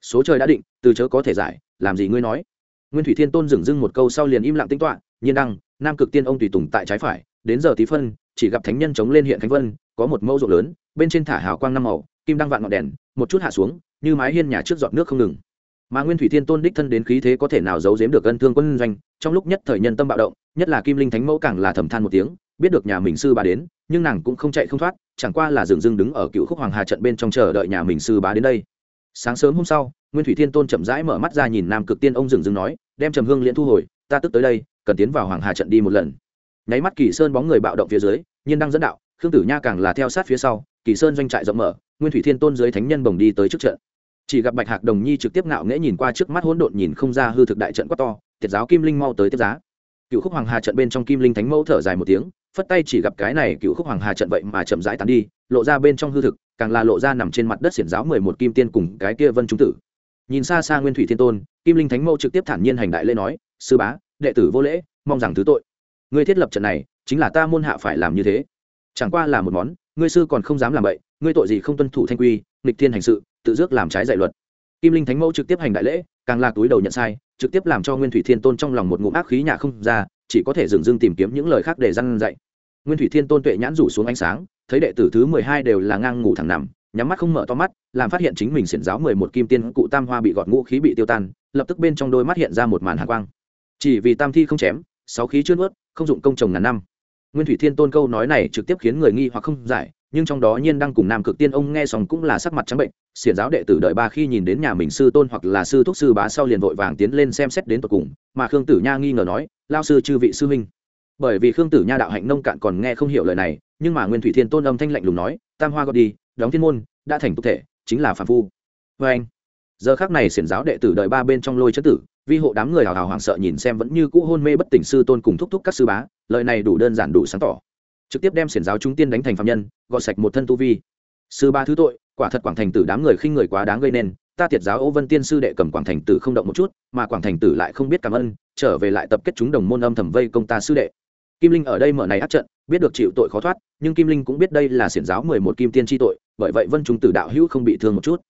Số trời đã định, từ chớ có thể giải, làm gì ngươi nói? Nguyên thủy thiên tôn dừng dưng một câu sau liền im lặng tính toạ nhiên đăng, nam cực tiên ông tùy tùng tại trái phải, đến giờ tí phân, chỉ gặp thánh nhân chống lên hiện khánh vân, có một mẫu rộng lớn, bên trên thả hào quang năm màu, kim đăng vạn ngọn đèn, một chút hạ xuống, như mái hiên nhà trước giọt nước không ngừng mà nguyên thủy thiên tôn đích thân đến khí thế có thể nào giấu giếm được ân thương quân doanh, trong lúc nhất thời nhân tâm bạo động, nhất là kim linh thánh mẫu càng là thầm than một tiếng, biết được nhà mình sư bà đến, nhưng nàng cũng không chạy không thoát, chẳng qua là dừng dưng đứng ở cựu khúc hoàng hà trận bên trong chờ đợi nhà mình sư bá đến đây. Sáng sớm hôm sau, nguyên thủy thiên tôn chậm rãi mở mắt ra nhìn nam cực tiên ông dừng dưng nói, đem trầm hương liễn thu hồi, ta tức tới đây, cần tiến vào hoàng hà trận đi một lần. Nháy mắt kỳ sơn bóng người bạo động phía dưới, nhiên đang dẫn đạo, khương tử nha càng là theo sát phía sau, kỳ sơn doanh trại rộng mở, nguyên thủy thiên tôn dưới thánh nhân bồng đi tới trước trận chỉ gặp bạch hạc đồng nhi trực tiếp ngạo nghễ nhìn qua trước mắt hỗn độn nhìn không ra hư thực đại trận quá to thiệt giáo kim linh mau tới tiếp giá. Cựu khúc hoàng hà trận bên trong kim linh thánh mẫu thở dài một tiếng, phất tay chỉ gặp cái này cựu khúc hoàng hà trận vậy mà chậm rãi tán đi, lộ ra bên trong hư thực, càng là lộ ra nằm trên mặt đất xiển giáo mười một kim tiên cùng cái kia vân trung tử. Nhìn xa xa nguyên thủy thiên tôn, kim linh thánh mẫu trực tiếp thản nhiên hành đại lễ nói, sư bá, đệ tử vô lễ, mong rằng thứ tội. Ngươi thiết lập trận này, chính là ta môn hạ phải làm như thế. Chẳng qua là một món, ngươi sư còn không dám làm vậy ngươi tội gì không tuân thủ thanh quy, nghịch thiên hành sự tự dước làm trái dạy luật. Kim linh thánh mẫu trực tiếp hành đại lễ, càng là túi đầu nhận sai, trực tiếp làm cho nguyên thủy thiên tôn trong lòng một ngụm ác khí nhà không ra, chỉ có thể dừng dưng tìm kiếm những lời khác để răn dạy. Nguyên thủy thiên tôn tuệ nhãn rủ xuống ánh sáng, thấy đệ tử thứ mười hai đều là ngang ngủ thẳng nằm, nhắm mắt không mở to mắt, làm phát hiện chính mình xiển giáo mười một kim tiên cụ tam hoa bị gọt ngũ khí bị tiêu tan, lập tức bên trong đôi mắt hiện ra một màn hạ quang. Chỉ vì tam thi không chém, sáu khí chưa nuốt không dụng công trồng ngàn năm. Nguyên thủy thiên tôn câu nói này trực tiếp khiến người nghi hoặc không giải nhưng trong đó nhiên đang cùng nam cực tiên ông nghe xong cũng là sắc mặt trắng bệnh, xiển giáo đệ tử đợi ba khi nhìn đến nhà mình sư tôn hoặc là sư thúc sư bá sau liền vội vàng tiến lên xem xét đến tột cùng, mà khương tử nha nghi ngờ nói lao sư, chư vị sư huynh. Bởi vì khương tử nha đạo hạnh nông cạn còn nghe không hiểu lời này, nhưng mà nguyên thủy thiên tôn âm thanh lạnh lùng nói, tam hoa gọi đi, đóng thiên môn, đã thành tục thể, chính là phạm phu. Vê anh, giờ khác này xiển giáo đệ tử đợi ba bên trong lôi chất tử, vi hộ đám người hào hào hoảng sợ nhìn xem vẫn như cũ hôn mê bất tỉnh sư tôn cùng thúc thúc các sư bá, lời này đủ đơn giản đủ sáng tỏ trực tiếp đem xiển giáo chúng tiên đánh thành phạm nhân, gọt sạch một thân tu vi. Sư ba thứ tội, quả thật quảng thành tử đám người khinh người quá đáng gây nên, ta tiệt giáo ô vân tiên sư đệ cầm quảng thành tử không động một chút, mà quảng thành tử lại không biết cảm ơn, trở về lại tập kết chúng đồng môn âm thầm vây công ta sư đệ. Kim linh ở đây mở này áp trận, biết được chịu tội khó thoát, nhưng kim linh cũng biết đây là xiển giáo mười một kim tiên tri tội, bởi vậy vân chúng tử đạo hữu không bị thương một chút.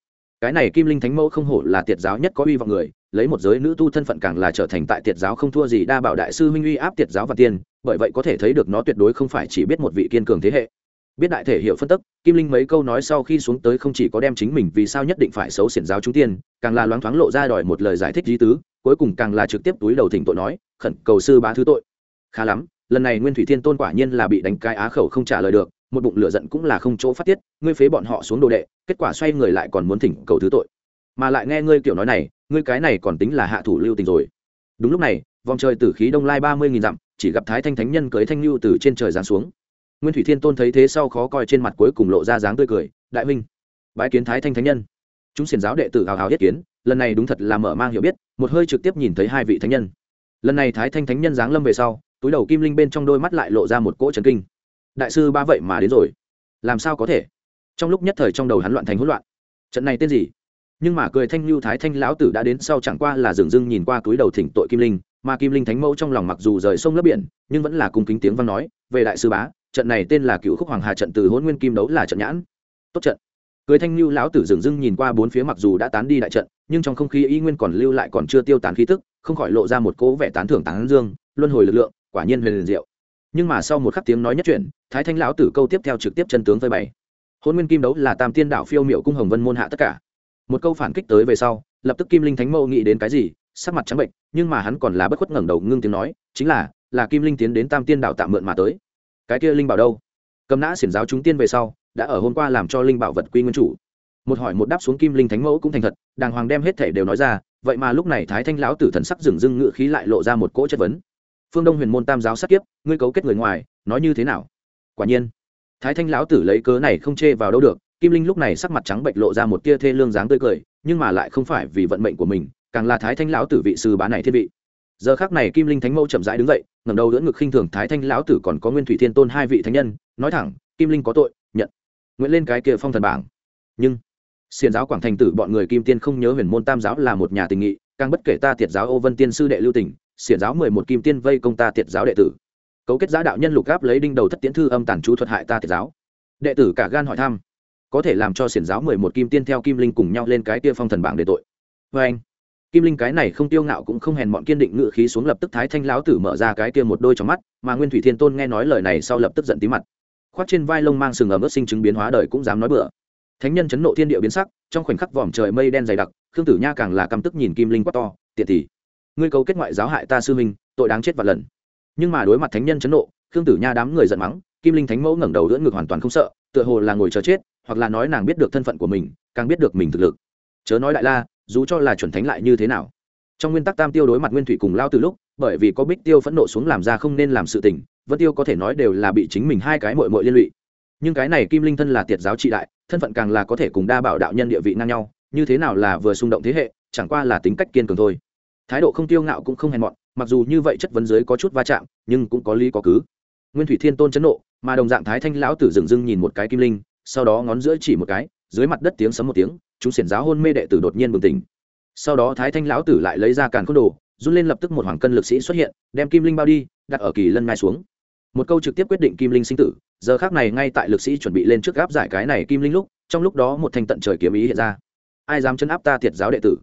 Cái này kim linh thánh mẫu không hổ là tiệt giáo nhất có uy vọng người lấy một giới nữ tu thân phận càng là trở thành tại tiệt giáo không thua gì, đa bảo đại sư huynh uy áp tiệt giáo và tiên, bởi vậy có thể thấy được nó tuyệt đối không phải chỉ biết một vị kiên cường thế hệ. Biết đại thể hiểu phân tức, kim linh mấy câu nói sau khi xuống tới không chỉ có đem chính mình vì sao nhất định phải xấu xiển giáo chúng tiên, càng là loáng thoáng lộ ra đòi một lời giải thích lý tứ, cuối cùng càng là trực tiếp túi đầu thỉnh tội nói, khẩn cầu sư bá thứ tội. Khá lắm, lần này nguyên thủy thiên tôn quả nhiên là bị đánh cái á khẩu không trả lời được, một bụng lửa giận cũng là không chỗ phát tiết, ngươi phế bọn họ xuống đồ đệ, kết quả xoay người lại còn muốn thỉnh cầu thứ tội. Mà lại nghe ngươi kiểu nói này ngươi cái này còn tính là hạ thủ lưu tình rồi. Đúng lúc này, vòng trời tử khí đông lai ba mươi nghìn dặm, chỉ gặp thái thanh thánh nhân cưới thanh lưu từ trên trời giáng xuống. Nguyên thủy thiên tôn thấy thế sau khó coi trên mặt cuối cùng lộ ra dáng tươi cười, đại huynh, bái kiến thái thanh thánh nhân. Chúng xiển giáo đệ tử hào hào yết kiến, lần này đúng thật là mở mang hiểu biết, một hơi trực tiếp nhìn thấy hai vị thánh nhân. Lần này thái thanh thánh nhân giáng lâm về sau, túi đầu kim linh bên trong đôi mắt lại lộ ra một cỗ chấn kinh. Đại sư, ba vậy mà đến rồi. Làm sao có thể? Trong lúc nhất thời trong đầu hắn loạn thành hỗn loạn. Trận này tên gì? Nhưng mà cười thanh lưu thái thanh lão tử đã đến sau chẳng qua là dường dưng nhìn qua túi đầu thỉnh tội kim linh, mà kim linh thánh mẫu trong lòng mặc dù rời sông lấp biển, nhưng vẫn là cung kính tiếng văn nói, về đại sư bá, trận này tên là cựu khúc hoàng hà trận từ hôn nguyên kim đấu là trận nhãn. Tốt trận. Cười thanh lưu lão tử dường dưng nhìn qua bốn phía mặc dù đã tán đi đại trận, nhưng trong không khí y nguyên còn lưu lại còn chưa tiêu tán khí tức, không khỏi lộ ra một cố vẻ tán thưởng tán dương, luân hồi lực lượng, quả nhiên huyền liền diệu. Nhưng mà sau một khắc tiếng nói nhất chuyển, thái thanh lão tử câu tiếp theo trực tiếp chân tướng phơi bày. Hôn nguyên kim đấu là tam tiên đạo phiêu miệu cung hồng vân môn hạ tất cả một câu phản kích tới về sau, lập tức kim linh thánh mẫu nghĩ đến cái gì, sắc mặt trắng bệnh, nhưng mà hắn còn là bất khuất ngẩng đầu ngưng tiếng nói, chính là là kim linh tiến đến tam tiên đạo tạm mượn mà tới. Cái kia linh bảo đâu? Cầm nã xiển giáo chúng tiên về sau, đã ở hôm qua làm cho linh bảo vật quy nguyên chủ. Một hỏi một đáp xuống kim linh thánh mẫu cũng thành thật, đàng hoàng đem hết thể đều nói ra, vậy mà lúc này thái thanh lão tử thần sắc dừng dưng ngự khí lại lộ ra một cỗ chất vấn. Phương đông huyền môn tam giáo sát kiếp, ngươi cấu kết người ngoài, nói như thế nào? Quả nhiên, thái thanh lão tử lấy cớ này không chê vào đâu được kim linh lúc này sắc mặt trắng bệnh lộ ra một tia thê lương dáng tươi cười, nhưng mà lại không phải vì vận mệnh của mình, càng là thái thanh lão tử vị sư bá này thiên vị. Giờ khác này kim linh thánh mẫu chậm rãi đứng dậy, ngẩng đầu đỡ ngực khinh thường thái thanh lão tử còn có nguyên thủy thiên tôn hai vị thánh nhân, nói thẳng, kim linh có tội, nhận. Nguyện lên cái kia phong thần bảng. Nhưng, xiền giáo quảng thành tử bọn người kim tiên không nhớ huyền môn tam giáo là một nhà tình nghị, càng bất kể ta tiệt giáo ô vân tiên sư đệ lưu tỉnh xiển giáo mười một kim tiên vây công ta tiệt giáo đệ tử. Cấu kết giá đạo nhân lục gáp lấy đinh đầu thất tiễn thư âm tàn chú thuật hại ta tiệt giáo. Đệ tử cả gan hỏi thăm có thể làm cho xiển giáo mười một kim tiên theo kim linh cùng nhau lên cái tia phong thần bảng để tội. Vê anh. Kim linh cái này không tiêu ngạo cũng không hèn mọn kiên định ngự khí xuống lập tức thái thanh lão tử mở ra cái kia một đôi trong mắt, mà nguyên thủy thiên tôn nghe nói lời này sau lập tức giận tí mặt. Khoác trên vai lông mang sừng ấm ướt sinh chứng biến hóa đời cũng dám nói bừa. Thánh nhân chấn nộ thiên địa biến sắc, trong khoảnh khắc vòm trời mây đen dày đặc, khương tử nha càng là căm tức nhìn kim linh quát to, tiện tỷ, ngươi cấu kết ngoại giáo hại ta sư minh tội đáng chết vạn lần. Nhưng mà đối mặt thánh nhân chấn nộ, khương tử nha đám người giận mắng, kim linh thánh mẫu ngẩng đầu đỡ ngực hoàn toàn không sợ tựa hồ là ngồi chờ chết, hoặc là nói nàng biết được thân phận của mình, càng biết được mình thực lực. Chớ nói đại la, dù cho là chuẩn thánh lại như thế nào. Trong nguyên tắc tam tiêu đối mặt nguyên thủy cùng lao từ lúc, bởi vì có bích tiêu phẫn nộ xuống làm ra không nên làm sự tình, vân tiêu có thể nói đều là bị chính mình hai cái mội mội liên lụy. Nhưng cái này kim linh thân là tiệt giáo trị đại, thân phận càng là có thể cùng đa bảo đạo nhân địa vị ngang nhau, như thế nào là vừa xung động thế hệ, chẳng qua là tính cách kiên cường thôi. Thái độ không tiêu ngạo cũng không hèn mọn, mặc dù như vậy chất vấn dưới có chút va chạm, nhưng cũng có lý có cứ. Nguyên thủy thiên tôn chấn nộ mà đồng dạng thái thanh lão tử dừng dưng nhìn một cái kim linh, sau đó ngón giữa chỉ một cái, dưới mặt đất tiếng sấm một tiếng, chúng xiển giáo hôn mê đệ tử đột nhiên bừng tỉnh. Sau đó thái thanh lão tử lại lấy ra càn khôn đồ, run lên lập tức một hoàng cân lực sĩ xuất hiện, đem kim linh bao đi, đặt ở kỳ lân ngai xuống. Một câu trực tiếp quyết định kim linh sinh tử, giờ khác này ngay tại lực sĩ chuẩn bị lên trước gáp giải cái này kim linh lúc, trong lúc đó một thanh tận trời kiếm ý hiện ra. Ai dám chấn áp ta thiệt giáo đệ tử?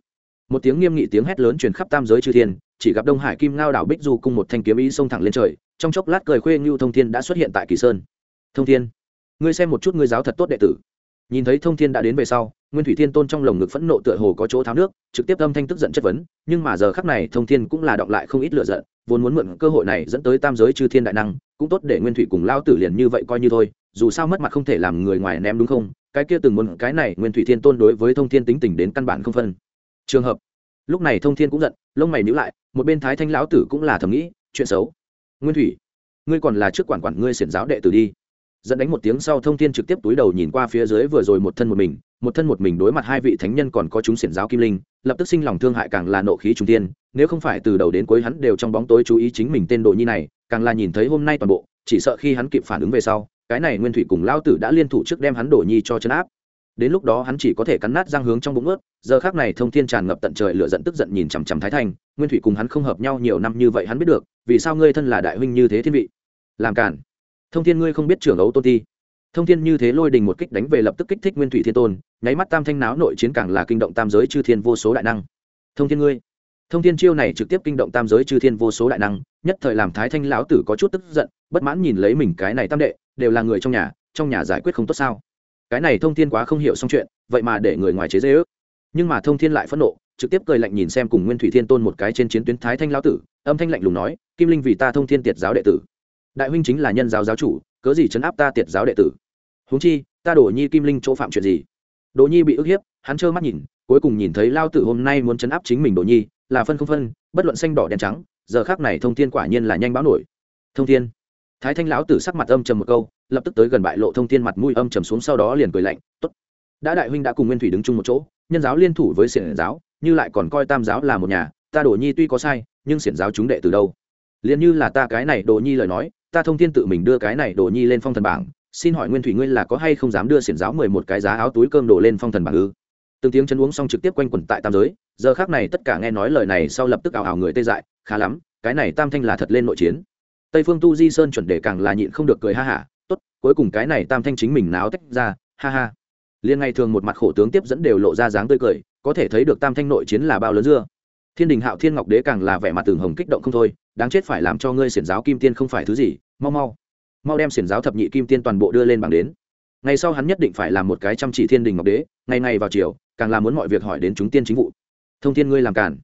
Một tiếng nghiêm nghị tiếng hét lớn truyền khắp tam giới chư thiên chỉ gặp đông hải kim ngao đảo bích du cung một thanh kiếm ý xông thẳng lên trời, trong chốc lát cười khuê ngưu thông thiên đã xuất hiện tại kỳ sơn. Thông thiên, ngươi xem một chút ngươi giáo thật tốt đệ tử. Nhìn thấy thông thiên đã đến về sau, nguyên thủy thiên tôn trong lồng ngực phẫn nộ tựa hồ có chỗ tháo nước, trực tiếp âm thanh tức giận chất vấn, nhưng mà giờ khắc này thông thiên cũng là động lại không ít lựa giận, vốn muốn mượn cơ hội này dẫn tới tam giới chư thiên đại năng, cũng tốt để nguyên thủy cùng lao tử liền như vậy coi như thôi, dù sao mất mặt không thể làm người ngoài ném đúng không? Cái kia từng muốn, cái này nguyên thủy thiên tôn đối với thông thiên tính tình đến căn bản không phân. Trường hợp, lúc này thông thiên cũng giận, lông mày nhíu lại một bên thái thanh lão tử cũng là thầm nghĩ, chuyện xấu. Nguyên thủy, ngươi còn là trước quản quản ngươi xiển giáo đệ tử đi. Dẫn đánh một tiếng sau thông thiên trực tiếp túi đầu nhìn qua phía dưới vừa rồi một thân một mình, một thân một mình đối mặt hai vị thánh nhân còn có chúng xiển giáo kim linh, lập tức sinh lòng thương hại càng là nộ khí trung tiên nếu không phải từ đầu đến cuối hắn đều trong bóng tối chú ý chính mình tên đồ nhi này, càng là nhìn thấy hôm nay toàn bộ, chỉ sợ khi hắn kịp phản ứng về sau, cái này nguyên thủy cùng lao tử đã liên thủ trước đem hắn đồ nhi cho chấn áp đến lúc đó hắn chỉ có thể cắn nát răng hướng trong bụng ướt, giờ khác này thông thiên tràn ngập tận trời lửa giận tức giận nhìn chằm chằm thái thành nguyên thủy cùng hắn không hợp nhau nhiều năm như vậy hắn biết được, vì sao ngươi thân là đại huynh như thế thiên vị? Làm cản. Thông thiên ngươi không biết trưởng ấu tôn ti. Thông thiên như thế lôi đình một kích đánh về lập tức kích thích nguyên thủy thiên tôn, nháy mắt tam thanh náo nội chiến càng là kinh động tam giới chư thiên vô số đại năng. Thông thiên ngươi. Thông thiên chiêu này trực tiếp kinh động tam giới chư thiên vô số đại năng, nhất thời làm thái thanh lão tử có chút tức giận, bất mãn nhìn lấy mình cái này tam đệ, đều là người trong nhà trong nhà giải quyết không tốt sao? Cái này thông thiên quá không hiểu xong chuyện, vậy mà để người ngoài chế dễ ước. Nhưng mà thông thiên lại phẫn nộ, trực tiếp cười lạnh nhìn xem cùng nguyên thủy thiên tôn một cái trên chiến tuyến thái thanh lão tử, âm thanh lạnh lùng nói, kim linh vì ta thông thiên tiệt giáo đệ tử. Đại huynh chính là nhân giáo giáo chủ, cớ gì chấn áp ta tiệt giáo đệ tử? Huống chi, ta đổ nhi kim linh chỗ phạm chuyện gì? Đỗ nhi bị ức hiếp, hắn trơ mắt nhìn, cuối cùng nhìn thấy lao tử hôm nay muốn chấn áp chính mình đỗ nhi, là phân không phân, bất luận xanh đỏ đen trắng, giờ khác này thông thiên quả nhiên là nhanh báo nổi. Thông thiên? Thái thanh lão tử sắc mặt âm trầm một câu lập tức tới gần bại lộ thông thiên mặt mũi âm trầm xuống sau đó liền cười lạnh, tốt. Đã đại huynh đã cùng nguyên thủy đứng chung một chỗ, nhân giáo liên thủ với xiển giáo, như lại còn coi tam giáo là một nhà, ta đổ nhi tuy có sai, nhưng xiển giáo chúng đệ từ đâu? Liền như là ta cái này đồ nhi lời nói, ta thông thiên tự mình đưa cái này đồ nhi lên phong thần bảng, xin hỏi nguyên thủy ngươi là có hay không dám đưa xiển giáo mười một cái giá áo túi cơm đổ lên phong thần bảng ư? Từng tiếng chân uống xong trực tiếp quanh quẩn tại tam giới, giờ khác này tất cả nghe nói lời này sau lập tức ảo ảo người tê dại, khá lắm, cái này tam thanh là thật lên nội chiến. Tây phương tu di sơn chuẩn đề càng là nhịn không được cười ha hả tốt, cuối cùng cái này tam thanh chính mình náo tách ra, ha ha. Liên ngày thường một mặt khổ tướng tiếp dẫn đều lộ ra dáng tươi cười, có thể thấy được tam thanh nội chiến là bao lớn dưa. Thiên đình hạo thiên ngọc đế càng là vẻ mặt tường hồng kích động không thôi, đáng chết phải làm cho ngươi xiển giáo kim tiên không phải thứ gì, mau mau. Mau đem xiển giáo thập nhị kim tiên toàn bộ đưa lên bảng đến. Ngày sau hắn nhất định phải làm một cái chăm chỉ thiên đình ngọc đế, ngày ngày vào chiều càng làm muốn mọi việc hỏi đến chúng tiên chính vụ. Thông thiên ngươi làm cản.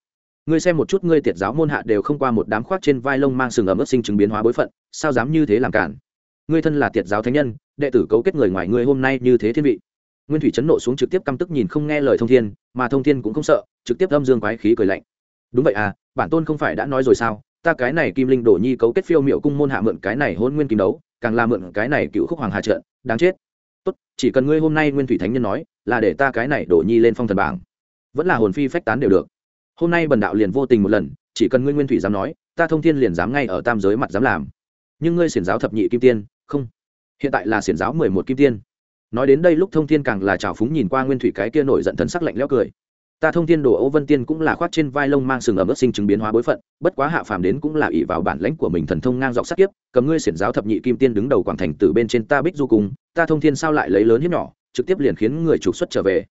Ngươi xem một chút ngươi tiệt giáo môn hạ đều không qua một đám khoác trên vai lông mang sừng ẩm ướt sinh chứng biến hóa bối phận, sao dám như thế làm cản? Ngươi thân là tiệt giáo thánh nhân, đệ tử cấu kết người ngoài ngươi hôm nay như thế thiên vị. Nguyên thủy chấn nộ xuống trực tiếp căm tức nhìn không nghe lời thông thiên, mà thông thiên cũng không sợ, trực tiếp âm dương quái khí cười lạnh. Đúng vậy à bản tôn không phải đã nói rồi sao? Ta cái này kim linh đổ nhi cấu kết phiêu miệu cung môn hạ mượn cái này hôn nguyên kim đấu, càng là mượn cái này cựu khúc hoàng hà trợn đáng chết. Tốt, chỉ cần ngươi hôm nay nguyên thủy thánh nhân nói, là để ta cái này đổ nhi lên phong thần bảng. Vẫn là hồn phi phách tán đều được. Hôm nay bần đạo liền vô tình một lần, chỉ cần ngươi nguyên thủy dám nói, ta thông thiên liền dám ngay ở tam giới mặt dám làm. Nhưng ngươi xiển giáo thập nhị kim tiên không. Hiện tại là xiển giáo mười một kim tiên. Nói đến đây lúc thông thiên càng là trào phúng nhìn qua nguyên thủy cái kia nổi giận thần sắc lạnh lẽo cười. Ta thông thiên đồ ô vân tiên cũng là khoác trên vai lông mang sừng ở mức sinh chứng biến hóa bối phận, bất quá hạ phàm đến cũng là ỷ vào bản lãnh của mình thần thông ngang dọc sát kiếp, cầm ngươi xiển giáo thập nhị kim tiên đứng đầu quảng thành từ bên trên ta bích du cùng, ta thông thiên sao lại lấy lớn hiếp nhỏ, trực tiếp liền khiến người trục xuất trở về.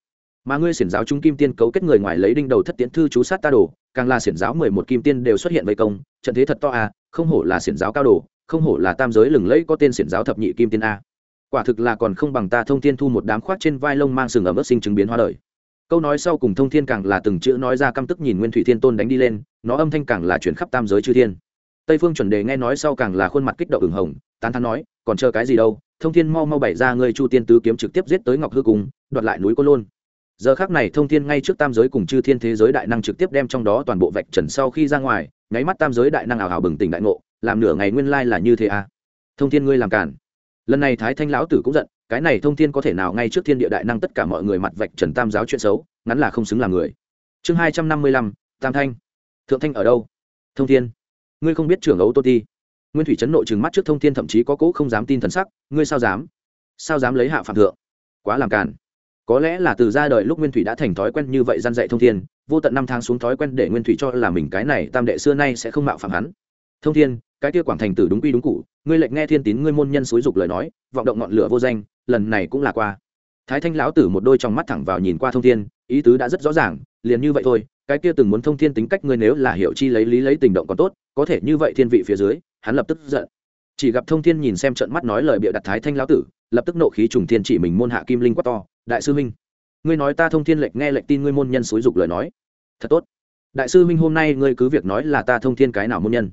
Mà ngươi xiển giáo trung kim tiên cấu kết người ngoài lấy đinh đầu thất tiến thư chú sát ta đồ, càng là xiển giáo mười một kim tiên đều xuất hiện vây công, trận thế thật to à không hổ là xiển giáo cao đồ không hổ là tam giới lừng lẫy có tên xiển giáo thập nhị kim tiên a. Quả thực là còn không bằng ta thông thiên thu một đám khoác trên vai lông mang sừng ở mức sinh chứng biến hóa đời. Câu nói sau cùng thông thiên càng là từng chữ nói ra căm tức nhìn nguyên thủy thiên tôn đánh đi lên, nó âm thanh càng là chuyển khắp tam giới chư thiên. Tây phương chuẩn đề nghe nói sau càng là khuôn mặt kích động ửng hồng, tán thán nói, còn chờ cái gì đâu, thông thiên mau mau bày ra ngươi chu tiên tứ kiếm trực tiếp giết tới ngọc hư cùng đoạt lại núi cô lôn. Giờ khác này thông thiên ngay trước tam giới cùng chư thiên thế giới đại năng trực tiếp đem trong đó toàn bộ vạch trần sau khi ra ngoài, nháy mắt tam giới đại năng ảo hào bừng tỉnh đại ngộ làm nửa ngày nguyên lai là như thế à? Thông thiên ngươi làm cản lần này thái thanh lão tử cũng giận, cái này thông thiên có thể nào ngay trước thiên địa đại năng tất cả mọi người mặt vạch trần tam giáo chuyện xấu, ngắn là không xứng làm người. Chương hai trăm năm mươi lăm, tam thanh. Thượng thanh ở đâu? Thông thiên. Ngươi không biết trưởng ấu tô ti. Nguyên thủy chấn nội trừng mắt trước thông thiên thậm chí có cỗ không dám tin thần sắc, ngươi sao dám? Sao dám lấy hạ phạm thượng? Quá làm càn. Có lẽ là từ ra đời lúc nguyên thủy đã thành thói quen như vậy gian dạy thông thiên, vô tận năm tháng xuống thói quen để nguyên thủy cho là mình cái này tam đệ xưa nay sẽ không mạo phạm hắn. Thông thiên cái kia quảng thành tử đúng quy đúng cụ, ngươi lệnh nghe thiên tín ngươi môn nhân xúi dục lời nói, vọng động ngọn lửa vô danh, lần này cũng là qua. Thái thanh lão tử một đôi trong mắt thẳng vào nhìn qua thông thiên, ý tứ đã rất rõ ràng, liền như vậy thôi, cái kia từng muốn thông thiên tính cách ngươi nếu là hiểu chi lấy lý lấy tình động còn tốt, có thể như vậy thiên vị phía dưới, hắn lập tức giận. Chỉ gặp thông thiên nhìn xem trận mắt nói lời bịa đặt thái thanh lão tử, lập tức nộ khí trùng thiên chỉ mình môn hạ kim linh quát to, đại sư huynh, ngươi nói ta thông thiên lệnh nghe lệnh tin ngươi môn nhân xúi dục lời nói. Thật tốt. Đại sư huynh hôm nay ngươi cứ việc nói là ta thông thiên cái nào môn nhân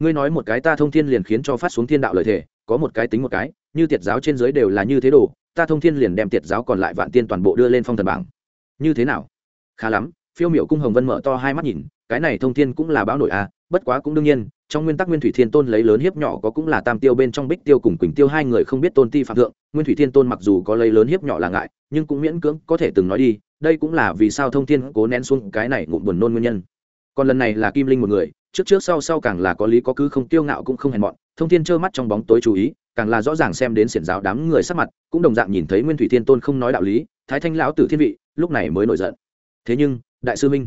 ngươi nói một cái ta thông thiên liền khiến cho phát xuống thiên đạo lời thề có một cái tính một cái như tiệt giáo trên giới đều là như thế đồ ta thông thiên liền đem tiệt giáo còn lại vạn tiên toàn bộ đưa lên phong thần bảng. Như thế nào? Khá lắm phiêu miểu cung hồng vân mở to hai mắt nhìn cái này thông thiên cũng là báo nổi a à, bất quá cũng đương nhiên trong nguyên tắc nguyên thủy thiên tôn lấy lớn hiếp nhỏ có cũng là tam tiêu bên trong bích tiêu cùng quỳnh tiêu hai người không biết tôn ti phạm thượng nguyên thủy thiên tôn mặc dù có lấy lớn hiếp nhỏ là ngại nhưng cũng miễn cưỡng có thể từng nói đi đây cũng là vì sao thông thiên cố nén xuống cái này ngụm buồn nôn nguyên nhân còn lần này là kim linh một người, trước trước sau sau càng là có lý có cứ không tiêu ngạo cũng không hèn mọn, thông thiên trơ mắt trong bóng tối chú ý, càng là rõ ràng xem đến xiển giáo đám người sắc mặt, cũng đồng dạng nhìn thấy nguyên thủy thiên tôn không nói đạo lý, thái thanh lão tử thiên vị, lúc này mới nổi giận. Thế nhưng, đại sư minh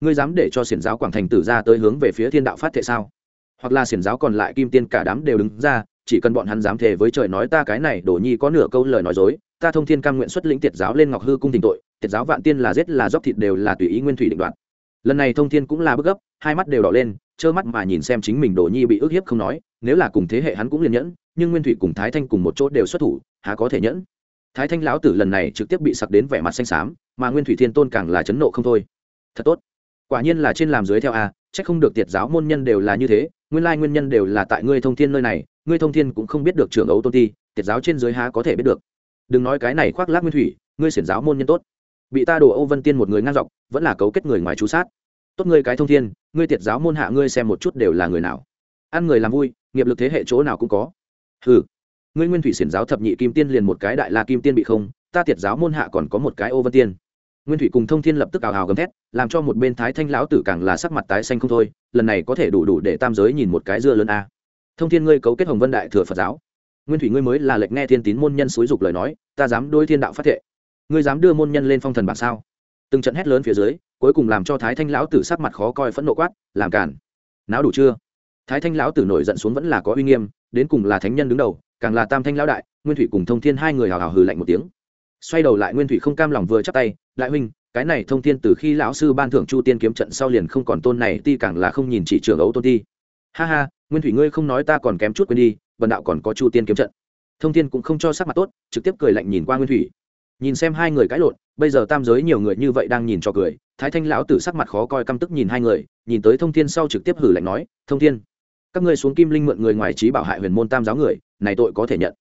ngươi dám để cho xiển giáo quảng thành tử ra tới hướng về phía thiên đạo phát thệ sao? Hoặc là xiển giáo còn lại kim tiên cả đám đều đứng ra, chỉ cần bọn hắn dám thề với trời nói ta cái này đổ nhi có nửa câu lời nói dối, ta thông thiên cam nguyện xuất lĩnh tiệt giáo lên ngọc hư cung tình tội, tiệt giáo vạn tiên là giết là dốc thịt đều là tùy ý nguyên thủy định đoạt lần này thông thiên cũng là bức gấp, hai mắt đều đỏ lên, trơ mắt mà nhìn xem chính mình đổ nhi bị ức hiếp không nói, nếu là cùng thế hệ hắn cũng liền nhẫn, nhưng nguyên thủy cùng thái thanh cùng một chỗ đều xuất thủ, há có thể nhẫn? Thái thanh lão tử lần này trực tiếp bị sặc đến vẻ mặt xanh xám, mà nguyên thủy thiên tôn càng là chấn nộ không thôi. Thật tốt. Quả nhiên là trên làm dưới theo a, chắc không được tiệt giáo môn nhân đều là như thế, nguyên lai nguyên nhân đều là tại ngươi thông thiên nơi này, ngươi thông thiên cũng không biết được trưởng ấu tôn ti, tiệt giáo trên dưới há có thể biết được. Đừng nói cái này khoác lác nguyên thủy, ngươi xiển giáo môn nhân tốt bị ta đổ âu vân tiên một người ngang dọc, vẫn là cấu kết người ngoài chú sát. Tốt ngươi cái thông thiên, ngươi tiệt giáo môn hạ ngươi xem một chút đều là người nào. Ăn người làm vui, nghiệp lực thế hệ chỗ nào cũng có. Hừ. Ngươi nguyên thủy xiển giáo thập nhị kim tiên liền một cái đại la kim tiên bị không, ta tiệt giáo môn hạ còn có một cái Âu vân tiên. Nguyên thủy cùng thông thiên lập tức ào ào gầm thét, làm cho một bên thái thanh lão tử càng là sắc mặt tái xanh không thôi, lần này có thể đủ đủ để tam giới nhìn một cái dưa lớn a. Thông thiên ngươi cấu kết hồng vân đại thừa phật giáo. Nguyên thủy ngươi mới là lệch nghe thiên tín môn nhân xúi dục lời nói, ta dám đôi thiên đạo phát thệ ngươi dám đưa môn nhân lên phong thần bảng sao? Từng trận hét lớn phía dưới, cuối cùng làm cho thái thanh lão tử sắc mặt khó coi phẫn nộ quát, làm cản não đủ chưa? Thái thanh lão tử nổi giận xuống vẫn là có uy nghiêm, đến cùng là thánh nhân đứng đầu, càng là tam thanh lão đại, nguyên thủy cùng thông thiên hai người hào hào hừ lạnh một tiếng. Xoay đầu lại nguyên thủy không cam lòng vừa chắc tay, đại huynh, cái này thông thiên từ khi lão sư ban thưởng chu tiên kiếm trận sau liền không còn tôn này, ti càng là không nhìn chỉ trưởng ấu tôn ti. Ha ha, nguyên thủy ngươi không nói ta còn kém chút quên đi vần đạo còn có chu tiên kiếm trận. Thông thiên cũng không cho sắc mặt tốt, trực tiếp cười lạnh nhìn qua nguyên thủy nhìn xem hai người cãi lộn, bây giờ tam giới nhiều người như vậy đang nhìn cho cười, thái thanh lão tử sắc mặt khó coi căm tức nhìn hai người, nhìn tới thông thiên sau trực tiếp hử lạnh nói, thông thiên, các ngươi xuống kim linh mượn người ngoài trí bảo hại huyền môn tam giáo người, này tội có thể nhận.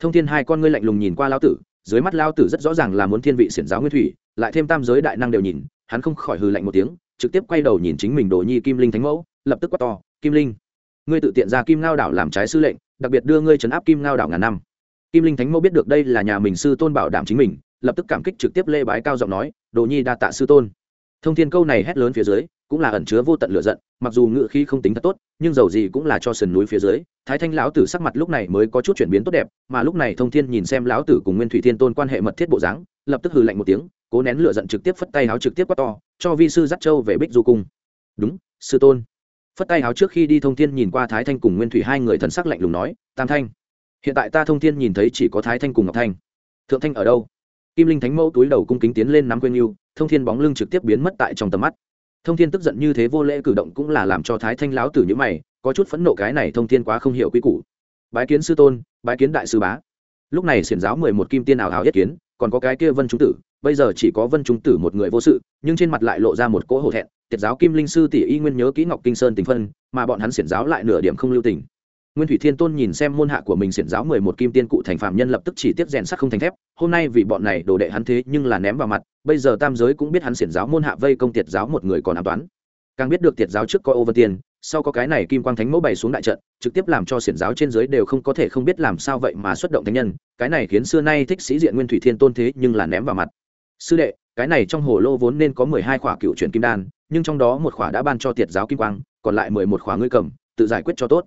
Thông thiên hai con ngươi lạnh lùng nhìn qua lão tử, dưới mắt lão tử rất rõ ràng là muốn thiên vị xiển giáo nguyên thủy, lại thêm tam giới đại năng đều nhìn, hắn không khỏi hừ lạnh một tiếng, trực tiếp quay đầu nhìn chính mình đồ nhi kim linh thánh mẫu, lập tức quát to, kim linh, ngươi tự tiện ra kim ngao đảo làm trái sư lệnh, đặc biệt đưa ngươi trấn áp kim ngao đảo ngàn năm. Kim linh thánh mẫu biết được đây là nhà mình sư tôn bảo đảm chính mình lập tức cảm kích trực tiếp lê bái cao giọng nói, đồ nhi đa tạ sư tôn. Thông thiên câu này hét lớn phía dưới, cũng là ẩn chứa vô tận lửa giận, mặc dù ngự khí không tính thật tốt, nhưng dầu gì cũng là cho sườn núi phía dưới. Thái thanh lão tử sắc mặt lúc này mới có chút chuyển biến tốt đẹp, mà lúc này thông thiên nhìn xem lão tử cùng nguyên thủy thiên tôn quan hệ mật thiết bộ dáng, lập tức hừ lạnh một tiếng, cố nén lửa giận trực tiếp phất tay áo trực tiếp quát to, cho vi sư dắt châu về bích du cung. Đúng, sư tôn. Phất tay áo trước khi đi thông thiên nhìn qua thái thanh cùng nguyên thủy hai người thần sắc lạnh lùng nói, tam thanh, hiện tại ta thông thiên nhìn thấy chỉ có thái thanh cùng ngọc thanh. Thượng thanh ở đâu? Kim linh thánh mẫu túi đầu cung kính tiến lên nắm quên yêu thông thiên bóng lưng trực tiếp biến mất tại trong tầm mắt. Thông thiên tức giận như thế vô lễ cử động cũng là làm cho thái thanh lão tử như mày, có chút phẫn nộ cái này thông thiên quá không hiểu quy củ. Bái kiến sư tôn, bái kiến đại sư bá. Lúc này xiển giáo mười một kim tiên ảo hào nhất kiến, còn có cái kia vân trung tử, bây giờ chỉ có vân trung tử một người vô sự, nhưng trên mặt lại lộ ra một cỗ hổ thẹn. Tiệt giáo kim linh sư tỷ y nguyên nhớ kỹ ngọc kinh sơn tình phân, mà bọn hắn xiển giáo lại nửa điểm không lưu tình nguyên thủy thiên tôn nhìn xem môn hạ của mình xiển giáo mười một kim tiên cụ thành phạm nhân lập tức chỉ tiếp rèn sắt không thành thép. Hôm nay vì bọn này đồ đệ hắn thế nhưng là ném vào mặt, bây giờ tam giới cũng biết hắn xiển giáo môn hạ vây công tiệt giáo một người còn ám toán càng biết được tiệt giáo trước coi ô vân tiên, sau có cái này kim quang thánh mẫu bày xuống đại trận, trực tiếp làm cho xiển giáo trên giới đều không có thể không biết làm sao vậy mà xuất động thánh nhân. Cái này khiến xưa nay thích sĩ diện nguyên thủy thiên tôn thế nhưng là ném vào mặt. Sư đệ, cái này trong hồ lô vốn nên có mười hai khỏa cựu truyền kim đan, nhưng trong đó một khỏa đã ban cho tiệt giáo kim quang, còn lại mười một khỏa ngươi cầm, tự giải quyết cho tốt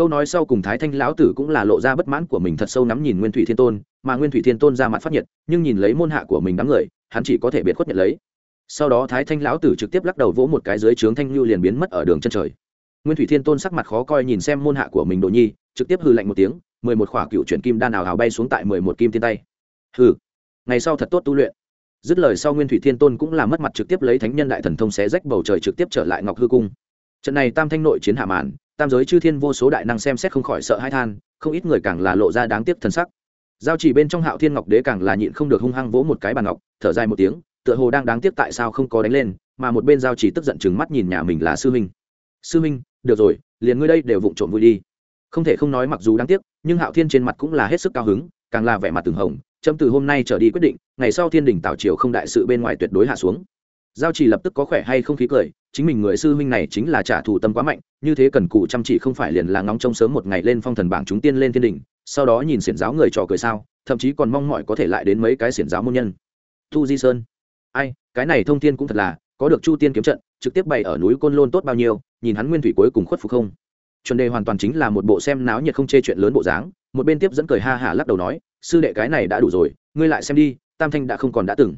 câu nói sau cùng thái thanh lão tử cũng là lộ ra bất mãn của mình thật sâu nắm nhìn nguyên thủy thiên tôn, mà nguyên thủy thiên tôn ra mặt phát nhiệt, nhưng nhìn lấy môn hạ của mình đám người, hắn chỉ có thể biệt khuất nhận lấy. Sau đó thái thanh lão tử trực tiếp lắc đầu vỗ một cái dưới trướng thanh lưu liền biến mất ở đường chân trời. Nguyên thủy thiên tôn sắc mặt khó coi nhìn xem môn hạ của mình đồ nhi, trực tiếp hư lạnh một tiếng, mười một khỏa cựu chuyển kim đan ảo hào bay xuống tại mười một kim tiên tay. Hừ, ngày sau thật tốt tu luyện. Dứt lời sau nguyên thủy thiên tôn cũng là mất mặt trực tiếp lấy thánh nhân đại thần thông xé rách bầu trời trực tiếp trở lại ngọc hư cung. Trận này tam thanh nội chiến hạ màn tam giới chư thiên vô số đại năng xem xét không khỏi sợ hãi than, không ít người càng là lộ ra đáng tiếc thần sắc. Giao chỉ bên trong hạo thiên ngọc đế càng là nhịn không được hung hăng vỗ một cái bàn ngọc, thở dài một tiếng, tựa hồ đang đáng tiếc tại sao không có đánh lên, mà một bên giao chỉ tức giận chừng mắt nhìn nhà mình là sư minh sư minh được rồi, liền ngươi đây đều vụng trộm vui đi. Không thể không nói mặc dù đáng tiếc, nhưng hạo thiên trên mặt cũng là hết sức cao hứng, càng là vẻ mặt từng hồng, chấm từ hôm nay trở đi quyết định, ngày sau thiên đình tảo triều không đại sự bên ngoài tuyệt đối hạ xuống. Giao chỉ lập tức có khỏe hay không khí cười chính mình người sư huynh này chính là trả thù tâm quá mạnh, như thế cần cù chăm chỉ không phải liền là ngóng trông sớm một ngày lên phong thần bảng chúng tiên lên thiên đình sau đó nhìn xiển giáo người trò cười sao, thậm chí còn mong mọi có thể lại đến mấy cái xiển giáo môn nhân. Thu di sơn. Ai, cái này thông thiên cũng thật là, có được chu tiên kiếm trận, trực tiếp bày ở núi côn lôn tốt bao nhiêu, nhìn hắn nguyên thủy cuối cùng khuất phục không? Chuẩn đề hoàn toàn chính là một bộ xem náo nhiệt không chê chuyện lớn bộ dáng, một bên tiếp dẫn cười ha hả lắc đầu nói, sư đệ cái này đã đủ rồi, ngươi lại xem đi, tam thanh đã không còn đã từng.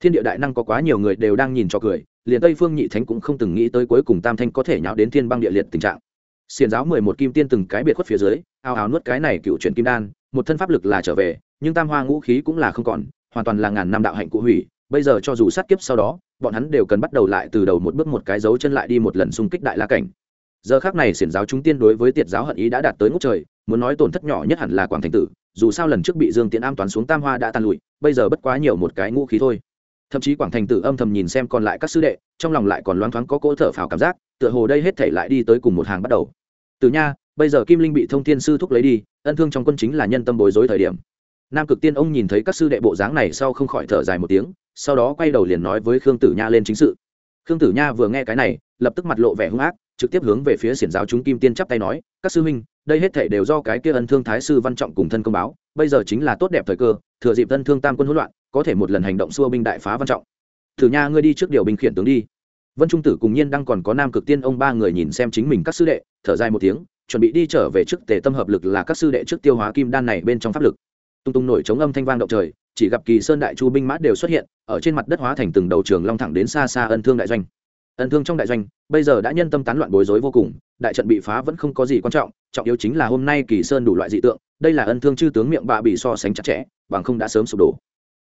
Thiên địa đại năng có quá nhiều người đều đang nhìn cho cười liền tây phương nhị thánh cũng không từng nghĩ tới cuối cùng tam thanh có thể nháo đến thiên băng địa liệt tình trạng. Xiền giáo mười một kim tiên từng cái biệt khuất phía dưới, ao ào nuốt cái này cựu chuyển kim đan, một thân pháp lực là trở về, nhưng tam hoa ngũ khí cũng là không còn, hoàn toàn là ngàn năm đạo hạnh cụ hủy. Bây giờ cho dù sát kiếp sau đó, bọn hắn đều cần bắt đầu lại từ đầu một bước một cái dấu chân lại đi một lần xung kích đại la cảnh. Giờ khác này xiển giáo chúng tiên đối với tiệt giáo hận ý đã đạt tới ngốc trời, muốn nói tổn thất nhỏ nhất hẳn là quảng thành tử, dù sao lần trước bị dương tiễn am toán xuống tam hoa đã tan lụi, bây giờ bất quá nhiều một cái ngũ khí thôi thậm chí quảng thành tử âm thầm nhìn xem còn lại các sư đệ, trong lòng lại còn loáng thoáng có cỗ thở phào cảm giác, tựa hồ đây hết thể lại đi tới cùng một hàng bắt đầu. Từ nha, bây giờ kim linh bị thông thiên sư thúc lấy đi, ân thương trong quân chính là nhân tâm bối rối thời điểm. Nam cực tiên ông nhìn thấy các sư đệ bộ dáng này sau không khỏi thở dài một tiếng, sau đó quay đầu liền nói với khương tử nha lên chính sự. Khương tử nha vừa nghe cái này, lập tức mặt lộ vẻ hung ác, trực tiếp hướng về phía xiển giáo chúng kim tiên chắp tay nói, các sư huynh, đây hết thể đều do cái kia ân thương thái sư văn trọng cùng thân công báo, bây giờ chính là tốt đẹp thời cơ, thừa dịp ân thương tam quân hỗn loạn có thể một lần hành động xua binh đại phá văn trọng. Thử nha, ngươi đi trước điều binh khiển tướng đi. Vân trung tử cùng nhiên đang còn có nam cực tiên ông ba người nhìn xem chính mình các sư đệ, thở dài một tiếng, chuẩn bị đi trở về trước tề tâm hợp lực là các sư đệ trước tiêu hóa kim đan này bên trong pháp lực. Tung tung nổi chống âm thanh vang động trời, chỉ gặp kỳ sơn đại chu binh mã đều xuất hiện, ở trên mặt đất hóa thành từng đầu trường long thẳng đến xa xa ân thương đại doanh. Ân thương trong đại doanh, bây giờ đã nhân tâm tán loạn bối rối vô cùng, đại trận bị phá vẫn không có gì quan trọng trọng yếu chính là hôm nay kỳ sơn đủ loại dị tượng, đây là ân thương chư tướng miệng bạ bị so sánh chặt chẽ, bằng không đã sớm sụp đổ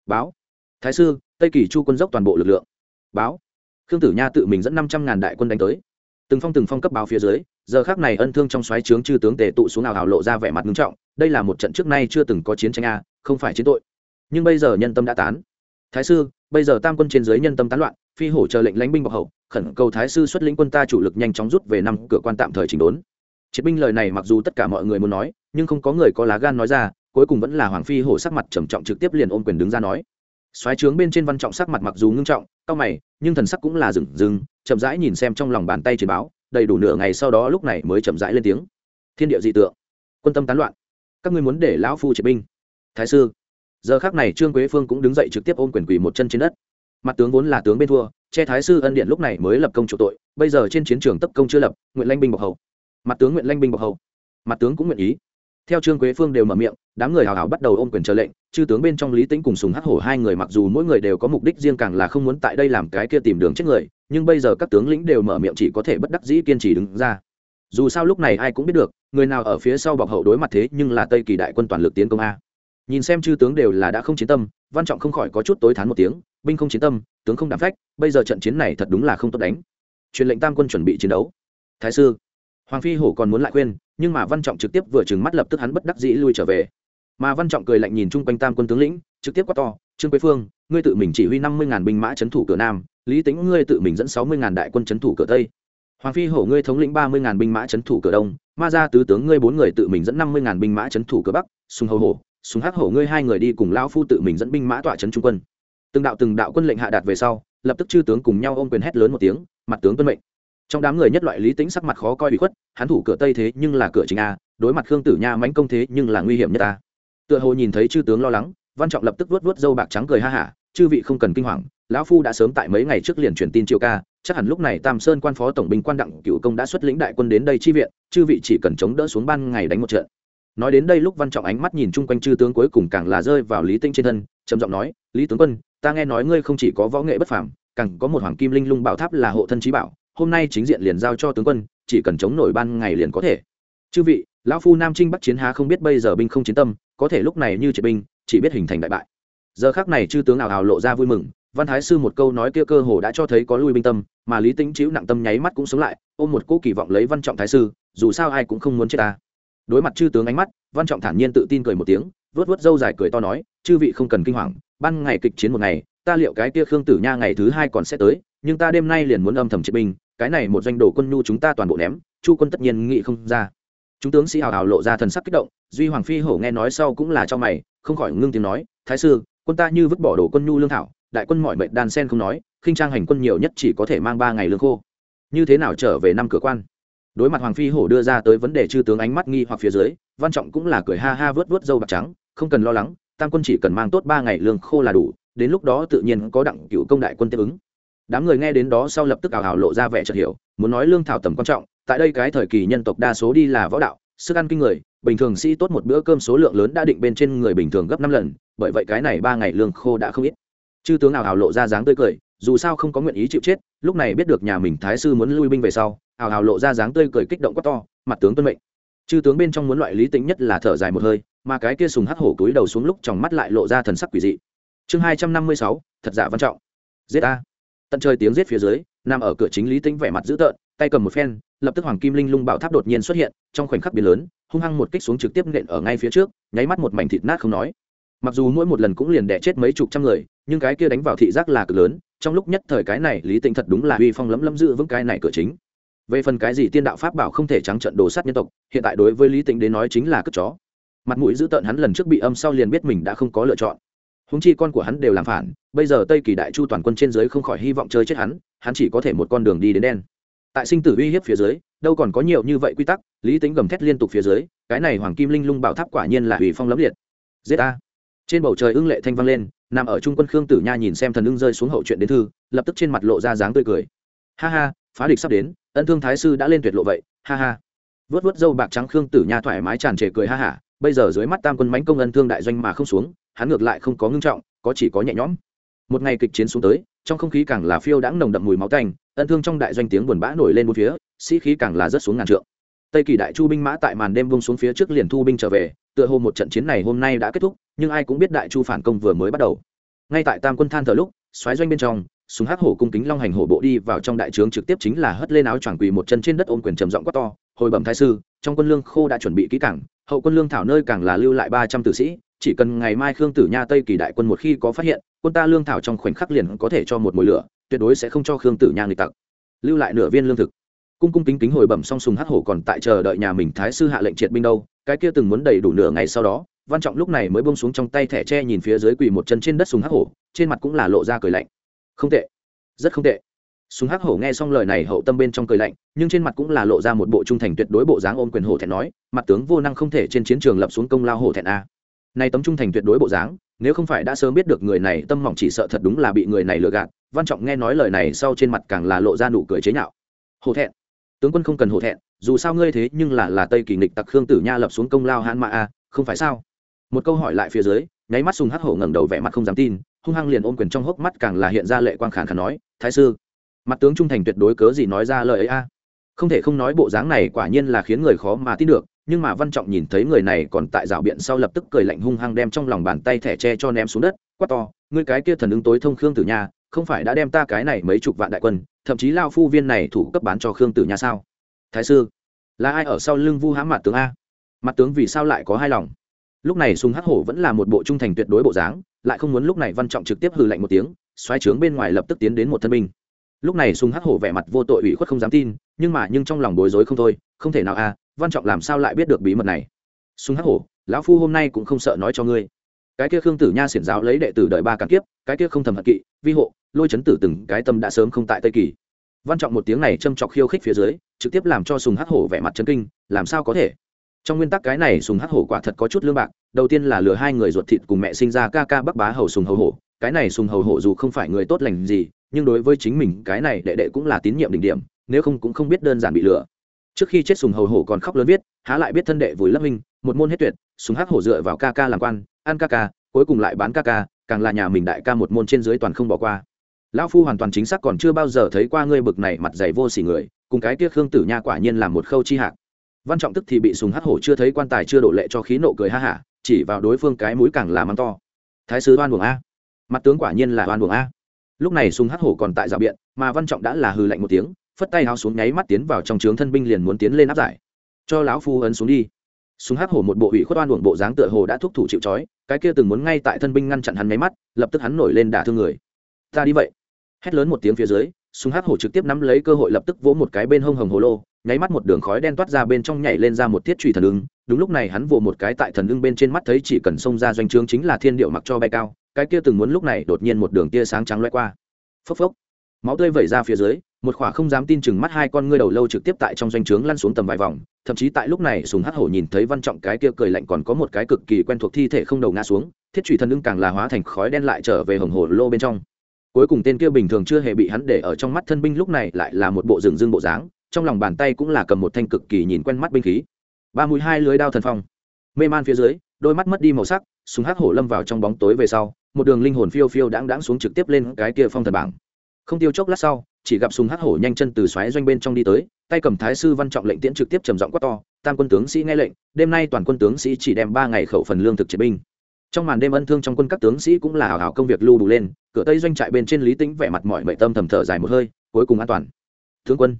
báo. Thái sư, tây kỳ chu quân dốc toàn bộ lực lượng. Báo. Khương tử nha tự mình dẫn năm trăm ngàn đại quân đánh tới. Từng phong từng phong cấp báo phía dưới, giờ khác này ân thương trong xoáy trướng chư tướng tề tụ xuống ảo hào lộ ra vẻ mặt nghiêm trọng, đây là một trận trước nay chưa từng có chiến tranh a, không phải chiến tội. Nhưng bây giờ nhân tâm đã tán. Thái sư, bây giờ tam quân trên dưới nhân tâm tán loạn, phi hổ chờ lệnh lãnh binh bọc hậu, khẩn cầu thái sư xuất lĩnh quân ta chủ lực nhanh chóng rút về năm cửa quan tạm thời chỉnh đốn. Triệt binh lời này mặc dù tất cả mọi người muốn nói, nhưng không có người có lá gan nói ra cuối cùng vẫn là hoàng phi hổ sắc mặt trầm trọng trực tiếp liền ôm quyền đứng ra nói. Xoáy trướng bên trên văn trọng sắc mặt mặc dù ngưng trọng, cao mày, nhưng thần sắc cũng là rừng rừng, chậm rãi nhìn xem trong lòng bàn tay chiến báo, đầy đủ nửa ngày sau đó lúc này mới chậm rãi lên tiếng. Thiên địa dị tượng, quân tâm tán loạn, các ngươi muốn để lão phu triệt binh. Thái sư, giờ khác này trương quế phương cũng đứng dậy trực tiếp ôm quyền quỳ một chân trên đất. Mặt tướng vốn là tướng bên thua, che thái sư ân điện lúc này mới lập công chủ tội, bây giờ trên chiến trường tấp công chưa lập, nguyện lanh binh bọc hầu. Mặt tướng nguyện lanh binh bọc hầu. Mặt tướng cũng nguyện ý theo trương quế phương đều mở miệng, đám người hào hào bắt đầu ôm quyền chờ lệnh, chư tướng bên trong lý tĩnh cùng sùng hắc hổ hai người mặc dù mỗi người đều có mục đích riêng càng là không muốn tại đây làm cái kia tìm đường chết người, nhưng bây giờ các tướng lĩnh đều mở miệng chỉ có thể bất đắc dĩ kiên trì đứng ra. Dù sao lúc này ai cũng biết được, người nào ở phía sau bọc hậu đối mặt thế nhưng là tây kỳ đại quân toàn lực tiến công a. Nhìn xem chư tướng đều là đã không chiến tâm, văn trọng không khỏi có chút tối thán một tiếng, binh không chiến tâm, tướng không đảm phách, bây giờ trận chiến này thật đúng là không tốt đánh. Truyền lệnh tam quân chuẩn bị chiến đấu. Thái sư hoàng phi hổ còn muốn lại khuyên, nhưng mà văn trọng trực tiếp vừa trừng mắt lập tức hắn bất đắc dĩ lui trở về. Mà văn trọng cười lạnh nhìn chung quanh tam quân tướng lĩnh, trực tiếp quát to, trương quế phương, ngươi tự mình chỉ huy năm mươi ngàn binh mã trấn thủ cửa nam, lý tính ngươi tự mình dẫn sáu mươi ngàn đại quân trấn thủ cửa tây. Hoàng phi hổ ngươi thống lĩnh ba mươi ngàn binh mã trấn thủ cửa đông, ma gia tứ tướng ngươi bốn người tự mình dẫn năm mươi ngàn binh mã trấn thủ cửa bắc, sùng hầu hổ, sùng hắc hổ ngươi hai người đi cùng lão phu tự mình dẫn binh mã tọa trấn trung quân. Từng đạo từng đạo quân lệnh hạ đạt về sau, lập tức chư tướng cùng nhau ôm quyền hét lớn một tiếng, mặt tướng tuân mệnh trong đám người nhất loại lý tính sắc mặt khó coi bị khuất, hắn thủ cửa tây thế nhưng là cửa chính a, đối mặt khương tử nha mãnh công thế nhưng là nguy hiểm nhất ta tựa hồ nhìn thấy chư tướng lo lắng, văn trọng lập tức vuốt vuốt râu bạc trắng cười ha hả, chư vị không cần kinh hoàng, lão phu đã sớm tại mấy ngày trước liền truyền tin triệu ca, chắc hẳn lúc này tam sơn quan phó tổng binh quan đặng cựu công đã xuất lĩnh đại quân đến đây chi viện, chư vị chỉ cần chống đỡ xuống ban ngày đánh một trận. Nói đến đây lúc văn trọng ánh mắt nhìn chung quanh chư tướng cuối cùng càng là rơi vào lý tinh trên thân, trầm giọng nói, lý tướng quân, ta nghe nói ngươi không chỉ có võ nghệ bất phàm, càng có một hoàng kim linh lung bảo tháp là hộ thân trí bảo hôm nay chính diện liền giao cho tướng quân, chỉ cần chống nổi ban ngày liền có thể. Chư vị, lão phu nam trinh bắc chiến há không biết bây giờ binh không chiến tâm, có thể lúc này như triệt binh, chỉ biết hình thành đại bại. Giờ khác này chư tướng nào hào lộ ra vui mừng, văn thái sư một câu nói kia cơ hồ đã cho thấy có lui binh tâm, mà lý tính chịu nặng tâm nháy mắt cũng sống lại, ôm một cỗ kỳ vọng lấy văn trọng thái sư, dù sao ai cũng không muốn chết ta. Đối mặt chư tướng ánh mắt, văn trọng thản nhiên tự tin cười một tiếng vớt vớt dâu dài cười to nói, chư vị không cần kinh hoàng, ban ngày kịch chiến một ngày, ta liệu cái kia khương tử nha ngày thứ hai còn sẽ tới, nhưng ta đêm nay liền muốn âm thầm triệt binh cái này một doanh đồ quân nhu chúng ta toàn bộ ném, chu quân tất nhiên nghị không ra. Chúng tướng sĩ hào hào lộ ra thần sắc kích động, duy hoàng phi hổ nghe nói sau cũng là cho mày, không khỏi ngưng tiếng nói, thái sư, quân ta như vứt bỏ đồ quân nhu lương thảo, đại quân mọi mệnh đan sen không nói, khinh trang hành quân nhiều nhất chỉ có thể mang ba ngày lương khô. Như thế nào trở về năm cửa quan? Đối mặt hoàng phi hổ đưa ra tới vấn đề chư tướng ánh mắt nghi hoặc phía dưới, văn trọng cũng là cười ha ha vớt vớt dâu bạc trắng, không cần lo lắng, tam quân chỉ cần mang tốt ba ngày lương khô là đủ, đến lúc đó tự nhiên có đặng cựu công đại quân tiếp ứng đám người nghe đến đó sau lập tức ảo ảo lộ ra vẻ chợt hiểu, muốn nói lương thảo tầm quan trọng, tại đây cái thời kỳ nhân tộc đa số đi là võ đạo, sức ăn kinh người, bình thường sĩ tốt một bữa cơm số lượng lớn đã định bên trên người bình thường gấp năm lần, bởi vậy cái này ba ngày lương khô đã không ít. Chư tướng ảo ảo lộ ra dáng tươi cười, dù sao không có nguyện ý chịu chết, lúc này biết được nhà mình thái sư muốn lui binh về sau, ảo ảo lộ ra dáng tươi cười kích động quá to, mặt tướng tuân mệnh. Chư tướng bên trong muốn loại lý tính nhất là thở dài một hơi, mà cái kia sùng hắc hổ túi đầu xuống lúc trong mắt lại lộ ra thần sắc quỷ dị. Chương hai trăm năm mươi sáu, thật giả văn trọng. Giết a tận trời tiếng rít phía dưới, nằm ở cửa chính lý tính vẻ mặt dữ tợn, tay cầm một phen, lập tức hoàng kim linh lung bảo tháp đột nhiên xuất hiện, trong khoảnh khắc biến lớn, hung hăng một kích xuống trực tiếp nện ở ngay phía trước, nháy mắt một mảnh thịt nát không nói. Mặc dù mỗi một lần cũng liền đẻ chết mấy chục trăm người, nhưng cái kia đánh vào thị giác là cực lớn, trong lúc nhất thời cái này lý tĩnh thật đúng là uy phong lấm lấm giữ vững cái này cửa chính. Về phần cái gì tiên đạo pháp bảo không thể trắng trận đồ sát nhân tộc, hiện tại đối với lý tĩnh đến nói chính là cất chó. Mặt mũi dữ tợn hắn lần trước bị âm sau liền biết mình đã không có lựa chọn húng chi con của hắn đều làm phản, bây giờ tây kỳ đại chu toàn quân trên dưới không khỏi hy vọng chơi chết hắn hắn chỉ có thể một con đường đi đến đen. Tại sinh tử uy hiếp phía dưới, đâu còn có nhiều như vậy quy tắc, lý tính gầm thét liên tục phía dưới, cái này hoàng kim linh lung bảo tháp quả nhiên là hủy phong lẫm liệt. Giết a trên bầu trời ưng lệ thanh vang lên, nằm ở trung quân khương tử nha nhìn xem thần ưng rơi xuống hậu chuyện đến thư, lập tức trên mặt lộ ra dáng tươi cười. Ha ha, phá địch sắp đến, ân thương thái sư đã lên tuyệt lộ vậy, ha ha. Vớt vớt dâu bạc trắng khương tử nha thoải mái tràn trề cười ha hả bây giờ dưới mắt tam quân Mánh công ân thương đại doanh mà không xuống hắn ngược lại không có ngưng trọng, có chỉ có nhẹ nhõm. Một ngày kịch chiến xuống tới, trong không khí càng là phiêu đãng nồng đậm mùi máu tanh, ân thương trong đại doanh tiếng buồn bã nổi lên một phía, sĩ khí càng là rất xuống ngàn trượng. Tây kỳ đại chu binh mã tại màn đêm bông xuống phía trước liền thu binh trở về, tựa hồ một trận chiến này hôm nay đã kết thúc, nhưng ai cũng biết đại chu phản công vừa mới bắt đầu. Ngay tại tam quân than thở lúc xoáy doanh bên trong, súng hắc hổ cung kính long hành hổ bộ đi vào trong đại trướng trực tiếp chính là hất lên áo choàng quỳ một chân trên đất ôm quyền trầm giọng quát to, hồi bẩm thái sư, trong quân lương khô đã chuẩn bị kỹ cảng hậu quân lương thảo nơi càng là lưu lại ba trăm tử sĩ chỉ cần ngày mai khương tử nha tây kỳ đại quân một khi có phát hiện, quân ta lương thảo trong khoảnh khắc liền có thể cho một mồi lửa, tuyệt đối sẽ không cho khương tử nha nghịch tặc. Lưu lại nửa viên lương thực. Cung cung kính kính hồi bẩm song sùng hắc hổ còn tại chờ đợi nhà mình thái sư hạ lệnh triệt binh đâu, cái kia từng muốn đầy đủ nửa ngày sau đó, văn trọng lúc này mới bông xuống trong tay thẻ tre nhìn phía dưới quỳ một chân trên đất sùng hắc hổ, trên mặt cũng là lộ ra cười lạnh. Không tệ. Rất không tệ. Sùng hắc hổ nghe xong lời này hậu tâm bên trong cười lạnh, nhưng trên mặt cũng là lộ ra một bộ trung thành tuyệt đối bộ dáng ôm quyền hổ thẹn nói, mặt tướng vô năng không thể trên chiến trường lập xuống công lao hổ thẹn a nay tấm trung thành tuyệt đối bộ dáng, nếu không phải đã sớm biết được người này, tâm mỏng chỉ sợ thật đúng là bị người này lừa gạt. Văn trọng nghe nói lời này sau trên mặt càng là lộ ra nụ cười chế nhạo. Hổ thẹn. Tướng quân không cần hổ thẹn, dù sao ngươi thế nhưng là là tây kỳ nịch tặc khương tử nha lập xuống công lao hãn mã a không phải sao? Một câu hỏi lại phía dưới, nháy mắt sùng hắc hổ ngẩng đầu vẻ mặt không dám tin, hung hăng liền ôm quyền trong hốc mắt càng là hiện ra lệ quang khàn khàn nói, thái sư, mặt tướng trung thành tuyệt đối cớ gì nói ra lời ấy a không thể không nói bộ dáng này quả nhiên là khiến người khó mà tin được nhưng mà văn trọng nhìn thấy người này còn tại rào biện sau lập tức cười lạnh hung hăng đem trong lòng bàn tay thẻ tre cho ném xuống đất, quát to, ngươi cái kia thần ứng tối thông khương tử nha, không phải đã đem ta cái này mấy chục vạn đại quân, thậm chí lao phu viên này thủ cấp bán cho khương tử nha sao? Thái sư, là ai ở sau lưng vu hãm mặt tướng a? Mặt tướng vì sao lại có hai lòng? Lúc này sùng hắc hổ vẫn là một bộ trung thành tuyệt đối bộ dáng, lại không muốn lúc này văn trọng trực tiếp hừ lạnh một tiếng, xoáy trướng bên ngoài lập tức tiến đến một thân binh. Lúc này sùng hắc hổ vẻ mặt vô tội ủy khuất không dám tin, nhưng mà nhưng trong lòng bối rối không thôi, không thể nào a văn trọng làm sao lại biết được bí mật này? Sùng hắc hổ, lão phu hôm nay cũng không sợ nói cho ngươi. Cái kia khương tử nha xiển giáo lấy đệ tử đợi ba càng kiếp, cái kia không thầm hận kỵ, vi hộ, lôi chấn tử từng, cái tâm đã sớm không tại tây kỳ. Văn trọng một tiếng này châm chọc khiêu khích phía dưới, trực tiếp làm cho sùng hắc hổ vẻ mặt chân kinh, làm sao có thể? Trong nguyên tắc cái này sùng hắc hổ quả thật có chút lương bạc, đầu tiên là lừa hai người ruột thịt cùng mẹ sinh ra ca ca bắc bá hầu sùng hầu hổ, cái này sùng hầu hổ dù không phải người tốt lành gì, nhưng đối với chính mình cái này đệ đệ cũng là tín nhiệm đỉnh điểm, nếu không cũng không biết đơn giản bị lừa trước khi chết sùng hầu hổ còn khóc lớn viết, há lại biết thân đệ vùi lấp minh một môn hết tuyệt, sùng hắc hổ dựa vào ca ca làm quan, ăn ca ca, cuối cùng lại bán ca ca, càng là nhà mình đại ca một môn trên dưới toàn không bỏ qua. Lão phu hoàn toàn chính xác còn chưa bao giờ thấy qua ngươi bực này mặt dày vô xỉ người, cùng cái kia khương tử nha quả nhiên là một khâu chi hạc. Văn trọng tức thì bị sùng hắc hổ chưa thấy quan tài chưa đổ lệ cho khí nộ cười ha hả, chỉ vào đối phương cái mũi càng là mắng to. Thái sứ oan buồng a. Mặt tướng quả nhiên là oan buồng a. Lúc này sùng hắc hổ còn tại rào biện, mà văn trọng đã là hừ lạnh một tiếng phất tay háo xuống nháy mắt tiến vào trong trướng thân binh liền muốn tiến lên áp giải. Cho lão phu ấn xuống đi. Súng hắc hổ một bộ ủy khuất oan uổng bộ dáng tựa hồ đã thúc thủ chịu trói, cái kia từng muốn ngay tại thân binh ngăn chặn hắn nháy mắt, lập tức hắn nổi lên đả thương người. Ta đi vậy. Hét lớn một tiếng phía dưới, súng hắc hổ trực tiếp nắm lấy cơ hội lập tức vỗ một cái bên hông hồng hồ lô, nháy mắt một đường khói đen toát ra bên trong nhảy lên ra một thiết truy thần ứng. Đúng lúc này hắn vỗ một cái tại thần ứng bên trên mắt thấy chỉ cần xông ra doanh trướng chính là thiên điệu mặc cho bay cao, cái kia từng muốn lúc này đột nhiên một đường tia sáng trắng loay qua. Phốc phốc. Máu tươi vẩy ra phía dưới một khỏa không dám tin chừng mắt hai con ngươi đầu lâu trực tiếp tại trong doanh trướng lăn xuống tầm vài vòng, thậm chí tại lúc này sùng hắc hổ nhìn thấy văn trọng cái kia cười lạnh còn có một cái cực kỳ quen thuộc thi thể không đầu ngã xuống, thiết trụy thần ưng càng là hóa thành khói đen lại trở về hồng hồ lô bên trong. Cuối cùng tên kia bình thường chưa hề bị hắn để ở trong mắt thân binh lúc này lại là một bộ rừng dương bộ dáng, trong lòng bàn tay cũng là cầm một thanh cực kỳ nhìn quen mắt binh khí. Ba mũi hai lưới đao thần phong. Mê man phía dưới, đôi mắt mất đi màu sắc súng hắc hổ lâm vào trong bóng tối về sau, một đường linh hồn phiêu phiêu đãng đãng xuống trực tiếp lên cái kia phong thần bảng. Không tiêu chốc lát sau chỉ gặp sùng hắc hổ nhanh chân từ xoáy doanh bên trong đi tới, tay cầm thái sư văn trọng lệnh tiễn trực tiếp trầm giọng quát to, tam quân tướng sĩ nghe lệnh, đêm nay toàn quân tướng sĩ chỉ đem ba ngày khẩu phần lương thực chiến binh. Trong màn đêm ân thương trong quân các tướng sĩ cũng là hào hào công việc lưu đủ lên, cửa tây doanh trại bên trên lý tĩnh vẻ mặt mọi mệ tâm thầm thở dài một hơi, cuối cùng an toàn. Tướng quân.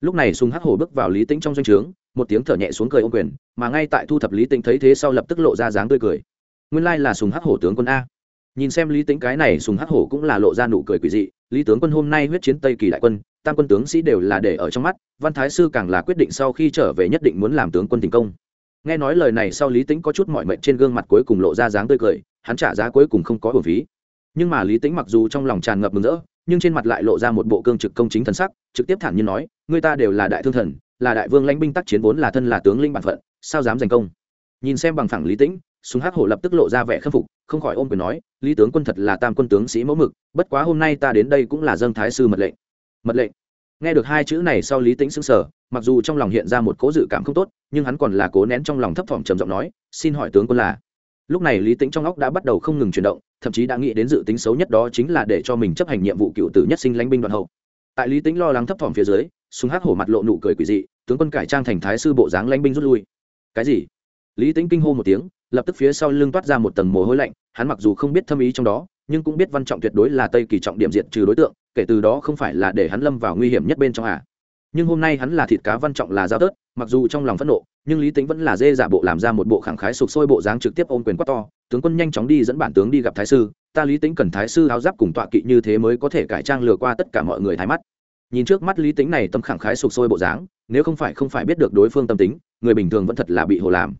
Lúc này sùng hắc hổ bước vào lý tĩnh trong doanh trướng, một tiếng thở nhẹ xuống cười ô quyền, mà ngay tại thu thập lý tĩnh thấy thế sau lập tức lộ ra dáng tươi cười. Nguyên lai là sùng hắc hổ tướng quân a nhìn xem lý tính cái này sùng hắc hổ cũng là lộ ra nụ cười quỷ dị, lý tướng quân hôm nay huyết chiến tây kỳ đại quân, tam quân tướng sĩ đều là để ở trong mắt, văn thái sư càng là quyết định sau khi trở về nhất định muốn làm tướng quân thành công. Nghe nói lời này sau lý tĩnh có chút mọi mệnh trên gương mặt cuối cùng lộ ra dáng tươi cười, hắn trả giá cuối cùng không có hồn phí. Nhưng mà lý tĩnh mặc dù trong lòng tràn ngập mừng rỡ, nhưng trên mặt lại lộ ra một bộ cương trực công chính thần sắc, trực tiếp thản nhiên nói, người ta đều là đại thương thần, là đại vương lãnh binh tác chiến vốn là thân là tướng linh bản phận, sao dám giành công? Nhìn xem bằng phẳng lý tĩnh súng hắc hổ lập tức lộ ra vẻ khâm phục, không khỏi ôm quyền nói, lý tướng quân thật là tam quân tướng sĩ mẫu mực, bất quá hôm nay ta đến đây cũng là dâng thái sư mật lệnh. Mật lệnh? Nghe được hai chữ này sau lý tĩnh xứng sở mặc dù trong lòng hiện ra một cố dự cảm không tốt, nhưng hắn còn là cố nén trong lòng thấp thỏm trầm giọng nói, xin hỏi tướng quân là? Lúc này lý tĩnh trong óc đã bắt đầu không ngừng chuyển động, thậm chí đã nghĩ đến dự tính xấu nhất đó chính là để cho mình chấp hành nhiệm vụ cựu tử nhất sinh lãnh binh đoàn hậu. Tại lý tĩnh lo lắng thấp thỏm phía dưới, súng hắc hổ mặt lộ nụ cười quỷ dị, tướng quân cải trang thành thái sư bộ dáng lãnh binh rút lui. Cái gì? Lý tĩnh kinh hô một tiếng lập tức phía sau lưng toát ra một tầng mồ hôi lạnh, hắn mặc dù không biết thâm ý trong đó, nhưng cũng biết văn trọng tuyệt đối là tây kỳ trọng điểm diện trừ đối tượng, kể từ đó không phải là để hắn lâm vào nguy hiểm nhất bên trong à. nhưng hôm nay hắn là thịt cá văn trọng là giao tớt, mặc dù trong lòng phẫn nộ, nhưng lý tính vẫn là dê giả bộ làm ra một bộ khẳng khái sụp sôi bộ dáng trực tiếp ôm quyền quát to, tướng quân nhanh chóng đi dẫn bản tướng đi gặp thái sư, ta lý tính cần thái sư áo giáp cùng tọa kỵ như thế mới có thể cải trang lừa qua tất cả mọi người thái mắt nhìn trước mắt lý tính này tâm khẳng khái sụp sôi bộ dáng, nếu không phải không phải biết được đối phương tâm tính, người bình thường vẫn thật là bị hồ làm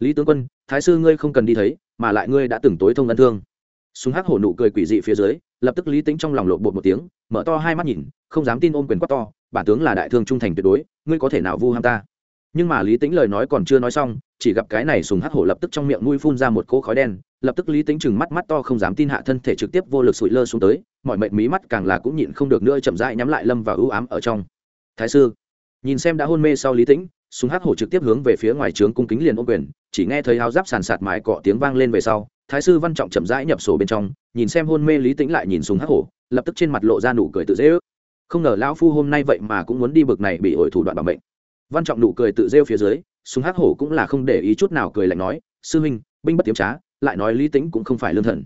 lý tướng quân thái sư ngươi không cần đi thấy, mà lại ngươi đã từng tối thông ân thương. Súng hắc hổ nụ cười quỷ dị phía dưới, lập tức lý tính trong lòng lộ bột một tiếng, mở to hai mắt nhìn, không dám tin ôm quyền quát to, bản tướng là đại thương trung thành tuyệt đối, ngươi có thể nào vu ham ta? Nhưng mà lý tính lời nói còn chưa nói xong, chỉ gặp cái này sùng hắc hổ lập tức trong miệng nuôi phun ra một cỗ khói đen, lập tức lý tính chừng mắt mắt to không dám tin hạ thân thể trực tiếp vô lực sụi lơ xuống tới, mọi mệnh mí mắt càng là cũng nhịn không được nữa chậm rãi nhắm lại lâm và ưu ám ở trong. Thái sư. Nhìn xem đã hôn mê sau lý tĩnh súng hắc hổ trực tiếp hướng về phía ngoài trướng cung kính liền ôm quyền, chỉ nghe thấy áo giáp sàn sạt mài cọ tiếng vang lên về sau, thái sư văn trọng chậm rãi nhập sổ bên trong, nhìn xem hôn mê lý tĩnh lại nhìn súng hắc hổ, lập tức trên mặt lộ ra nụ cười tự dễ ước. Không ngờ lão phu hôm nay vậy mà cũng muốn đi bực này bị ổi thủ đoạn bằng bệnh. văn trọng nụ cười tự rêu phía dưới, súng hắc hổ cũng là không để ý chút nào cười lạnh nói, sư huynh, binh bất tiếm trá, lại nói lý tĩnh cũng không phải lương thần.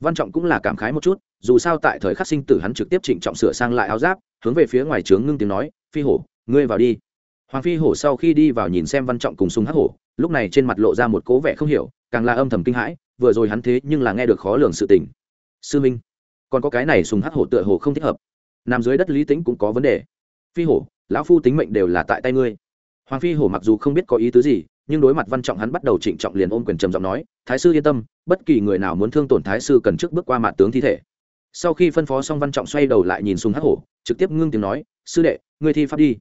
Văn trọng cũng là cảm khái một chút, dù sao tại thời khắc sinh tử hắn trực tiếp trịnh trọng sửa sang lại áo giáp, hướng về phía ngoài trướng ngưng tiếng nói, phi hổ, ngươi vào đi hoàng phi hổ sau khi đi vào nhìn xem văn trọng cùng súng hắc hổ, lúc này trên mặt lộ ra một cố vẻ không hiểu, càng là âm thầm kinh hãi, vừa rồi hắn thế nhưng là nghe được khó lường sự tình. Sư minh, còn có cái này Sùng hắc hổ tựa hồ không thích hợp. Nằm dưới đất lý tính cũng có vấn đề. Phi hổ, lão phu tính mệnh đều là tại tay ngươi. Hoàng phi hổ mặc dù không biết có ý tứ gì, nhưng đối mặt văn trọng hắn bắt đầu trịnh trọng liền ôm quyền trầm giọng nói, thái sư yên tâm, bất kỳ người nào muốn thương tổn thái sư cần trước bước qua mặt tướng thi thể. Sau khi phân phó xong, văn trọng xoay đầu lại nhìn Sùng hắc hổ, trực tiếp ngưng tiếng nói, sư đệ, ngươi thi pháp đi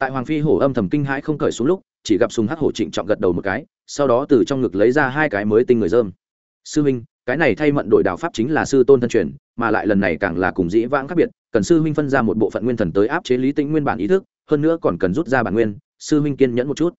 tại hoàng phi hổ âm thầm kinh hãi không cởi xuống lúc, chỉ gặp súng hắc hổ trịnh trọng gật đầu một cái, sau đó từ trong ngực lấy ra hai cái mới tinh người dơm. Sư huynh, cái này thay mận đổi đạo pháp chính là sư tôn thân truyền, mà lại lần này càng là cùng dĩ vãng khác biệt, cần sư huynh phân ra một bộ phận nguyên thần tới áp chế lý tĩnh nguyên bản ý thức, hơn nữa còn cần rút ra bản nguyên, sư huynh kiên nhẫn một chút.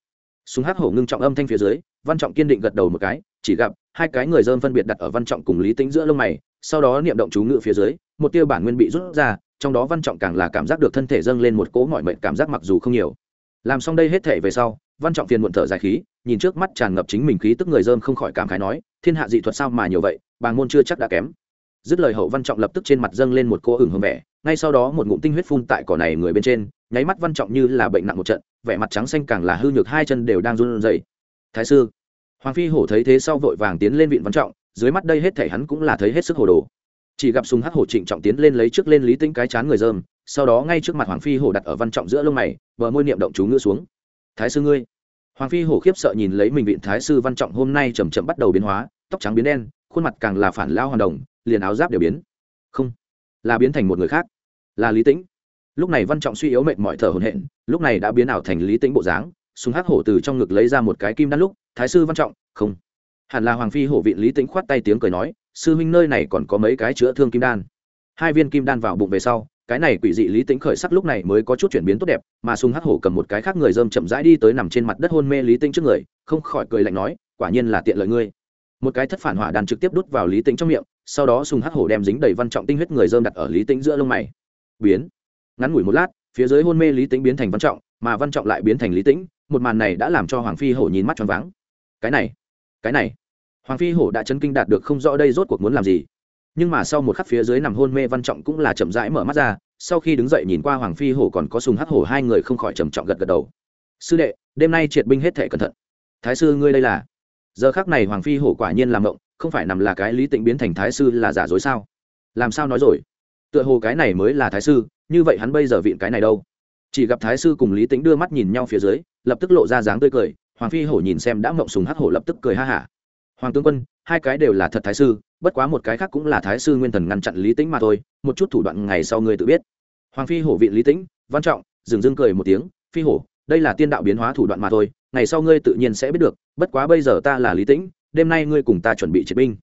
Súng hắc hổ ngưng trọng âm thanh phía dưới, văn trọng kiên định gật đầu một cái, chỉ gặp hai cái người dơm phân biệt đặt ở văn trọng cùng lý tĩnh giữa lông mày, sau đó niệm động chú ngự phía dưới một tia bản nguyên bị rút ra, trong đó văn trọng càng là cảm giác được thân thể dâng lên một cỗ mọi mệnh cảm giác mặc dù không nhiều. Làm xong đây hết thể về sau, văn trọng phiền muộn thở dài khí, nhìn trước mắt tràn ngập chính mình khí tức người dơm không khỏi cảm khái nói, thiên hạ dị thuật sao mà nhiều vậy, bàng môn chưa chắc đã kém. Dứt lời hậu văn trọng lập tức trên mặt dâng lên một cô ửng hương vẻ, ngay sau đó một ngụm tinh huyết phun tại cỏ này người bên trên, nháy mắt văn trọng như là bệnh nặng một trận, vẻ mặt trắng xanh càng là hư nhược hai chân đều đang run rẩy. Thái sư. Hoàng phi hổ thấy thế sau vội vàng tiến lên vịn văn trọng, dưới mắt đây hết thể hắn cũng là thấy hết sức hồ đồ chỉ gặp sùng hắc hổ trịnh trọng tiến lên lấy trước lên lý tinh cái chán người dơm, sau đó ngay trước mặt hoàng phi hổ đặt ở văn trọng giữa lông mày, bờ môi niệm động chú ngữ xuống. Thái sư ngươi. Hoàng phi hổ khiếp sợ nhìn lấy mình vịn thái sư văn trọng hôm nay chầm chậm bắt đầu biến hóa, tóc trắng biến đen, khuôn mặt càng là phản lao hoàn đồng, liền áo giáp đều biến. Không, là biến thành một người khác, là lý tĩnh. Lúc này văn trọng suy yếu mệt mỏi thở hổn hển, lúc này đã biến ảo thành lý tĩnh bộ dáng súng hắc hổ từ trong ngực lấy ra một cái kim đan lúc, thái sư văn trọng, không. Hẳn là hoàng phi hổ vị lý tĩnh khoát tay tiếng cười nói sư huynh nơi này còn có mấy cái chữa thương kim đan. Hai viên kim đan vào bụng về sau, cái này quỷ dị lý tĩnh khởi sắc lúc này mới có chút chuyển biến tốt đẹp, mà Sùng hắc hổ cầm một cái khác người dơm chậm rãi đi tới nằm trên mặt đất hôn mê lý tĩnh trước người, không khỏi cười lạnh nói, quả nhiên là tiện lợi ngươi. Một cái thất phản hỏa đàn trực tiếp đút vào lý tĩnh trong miệng, sau đó sùng hắc hổ đem dính đầy văn trọng tinh huyết người dơm đặt ở lý tĩnh giữa lông mày. Biến. Ngắn ngủi một lát, phía dưới hôn mê lý tĩnh biến thành văn trọng, mà văn trọng lại biến thành lý tĩnh, một màn này đã làm cho hoàng phi hổ nhìn mắt choáng váng. Cái này cái này hoàng phi hổ đã chấn kinh đạt được không rõ đây rốt cuộc muốn làm gì. Nhưng mà sau một khắc phía dưới nằm hôn mê văn trọng cũng là chậm rãi mở mắt ra, sau khi đứng dậy nhìn qua hoàng phi hổ còn có sùng hắc hổ hai người không khỏi trầm trọng gật gật đầu. Sư đệ, đêm nay triệt binh hết thể cẩn thận. Thái sư ngươi đây là? Giờ khác này hoàng phi hổ quả nhiên làm ngộng, không phải nằm là cái lý tịnh biến thành thái sư là giả dối sao? Làm sao nói rồi? Tựa hồ cái này mới là thái sư, như vậy hắn bây giờ viện cái này đâu? Chỉ gặp thái sư cùng lý tĩnh đưa mắt nhìn nhau phía dưới, lập tức lộ ra dáng tươi cười, hoàng phi hổ nhìn xem đã mộng sùng hắc hổ lập tức cười ha hả hoàng tướng quân, hai cái đều là thật thái sư, bất quá một cái khác cũng là thái sư nguyên thần ngăn chặn lý tĩnh mà thôi, một chút thủ đoạn ngày sau ngươi tự biết. Hoàng phi hổ viện lý tĩnh, văn trọng, dừng dưng cười một tiếng, phi hổ, đây là tiên đạo biến hóa thủ đoạn mà thôi, ngày sau ngươi tự nhiên sẽ biết được, bất quá bây giờ ta là lý tĩnh, đêm nay ngươi cùng ta chuẩn bị triệt binh.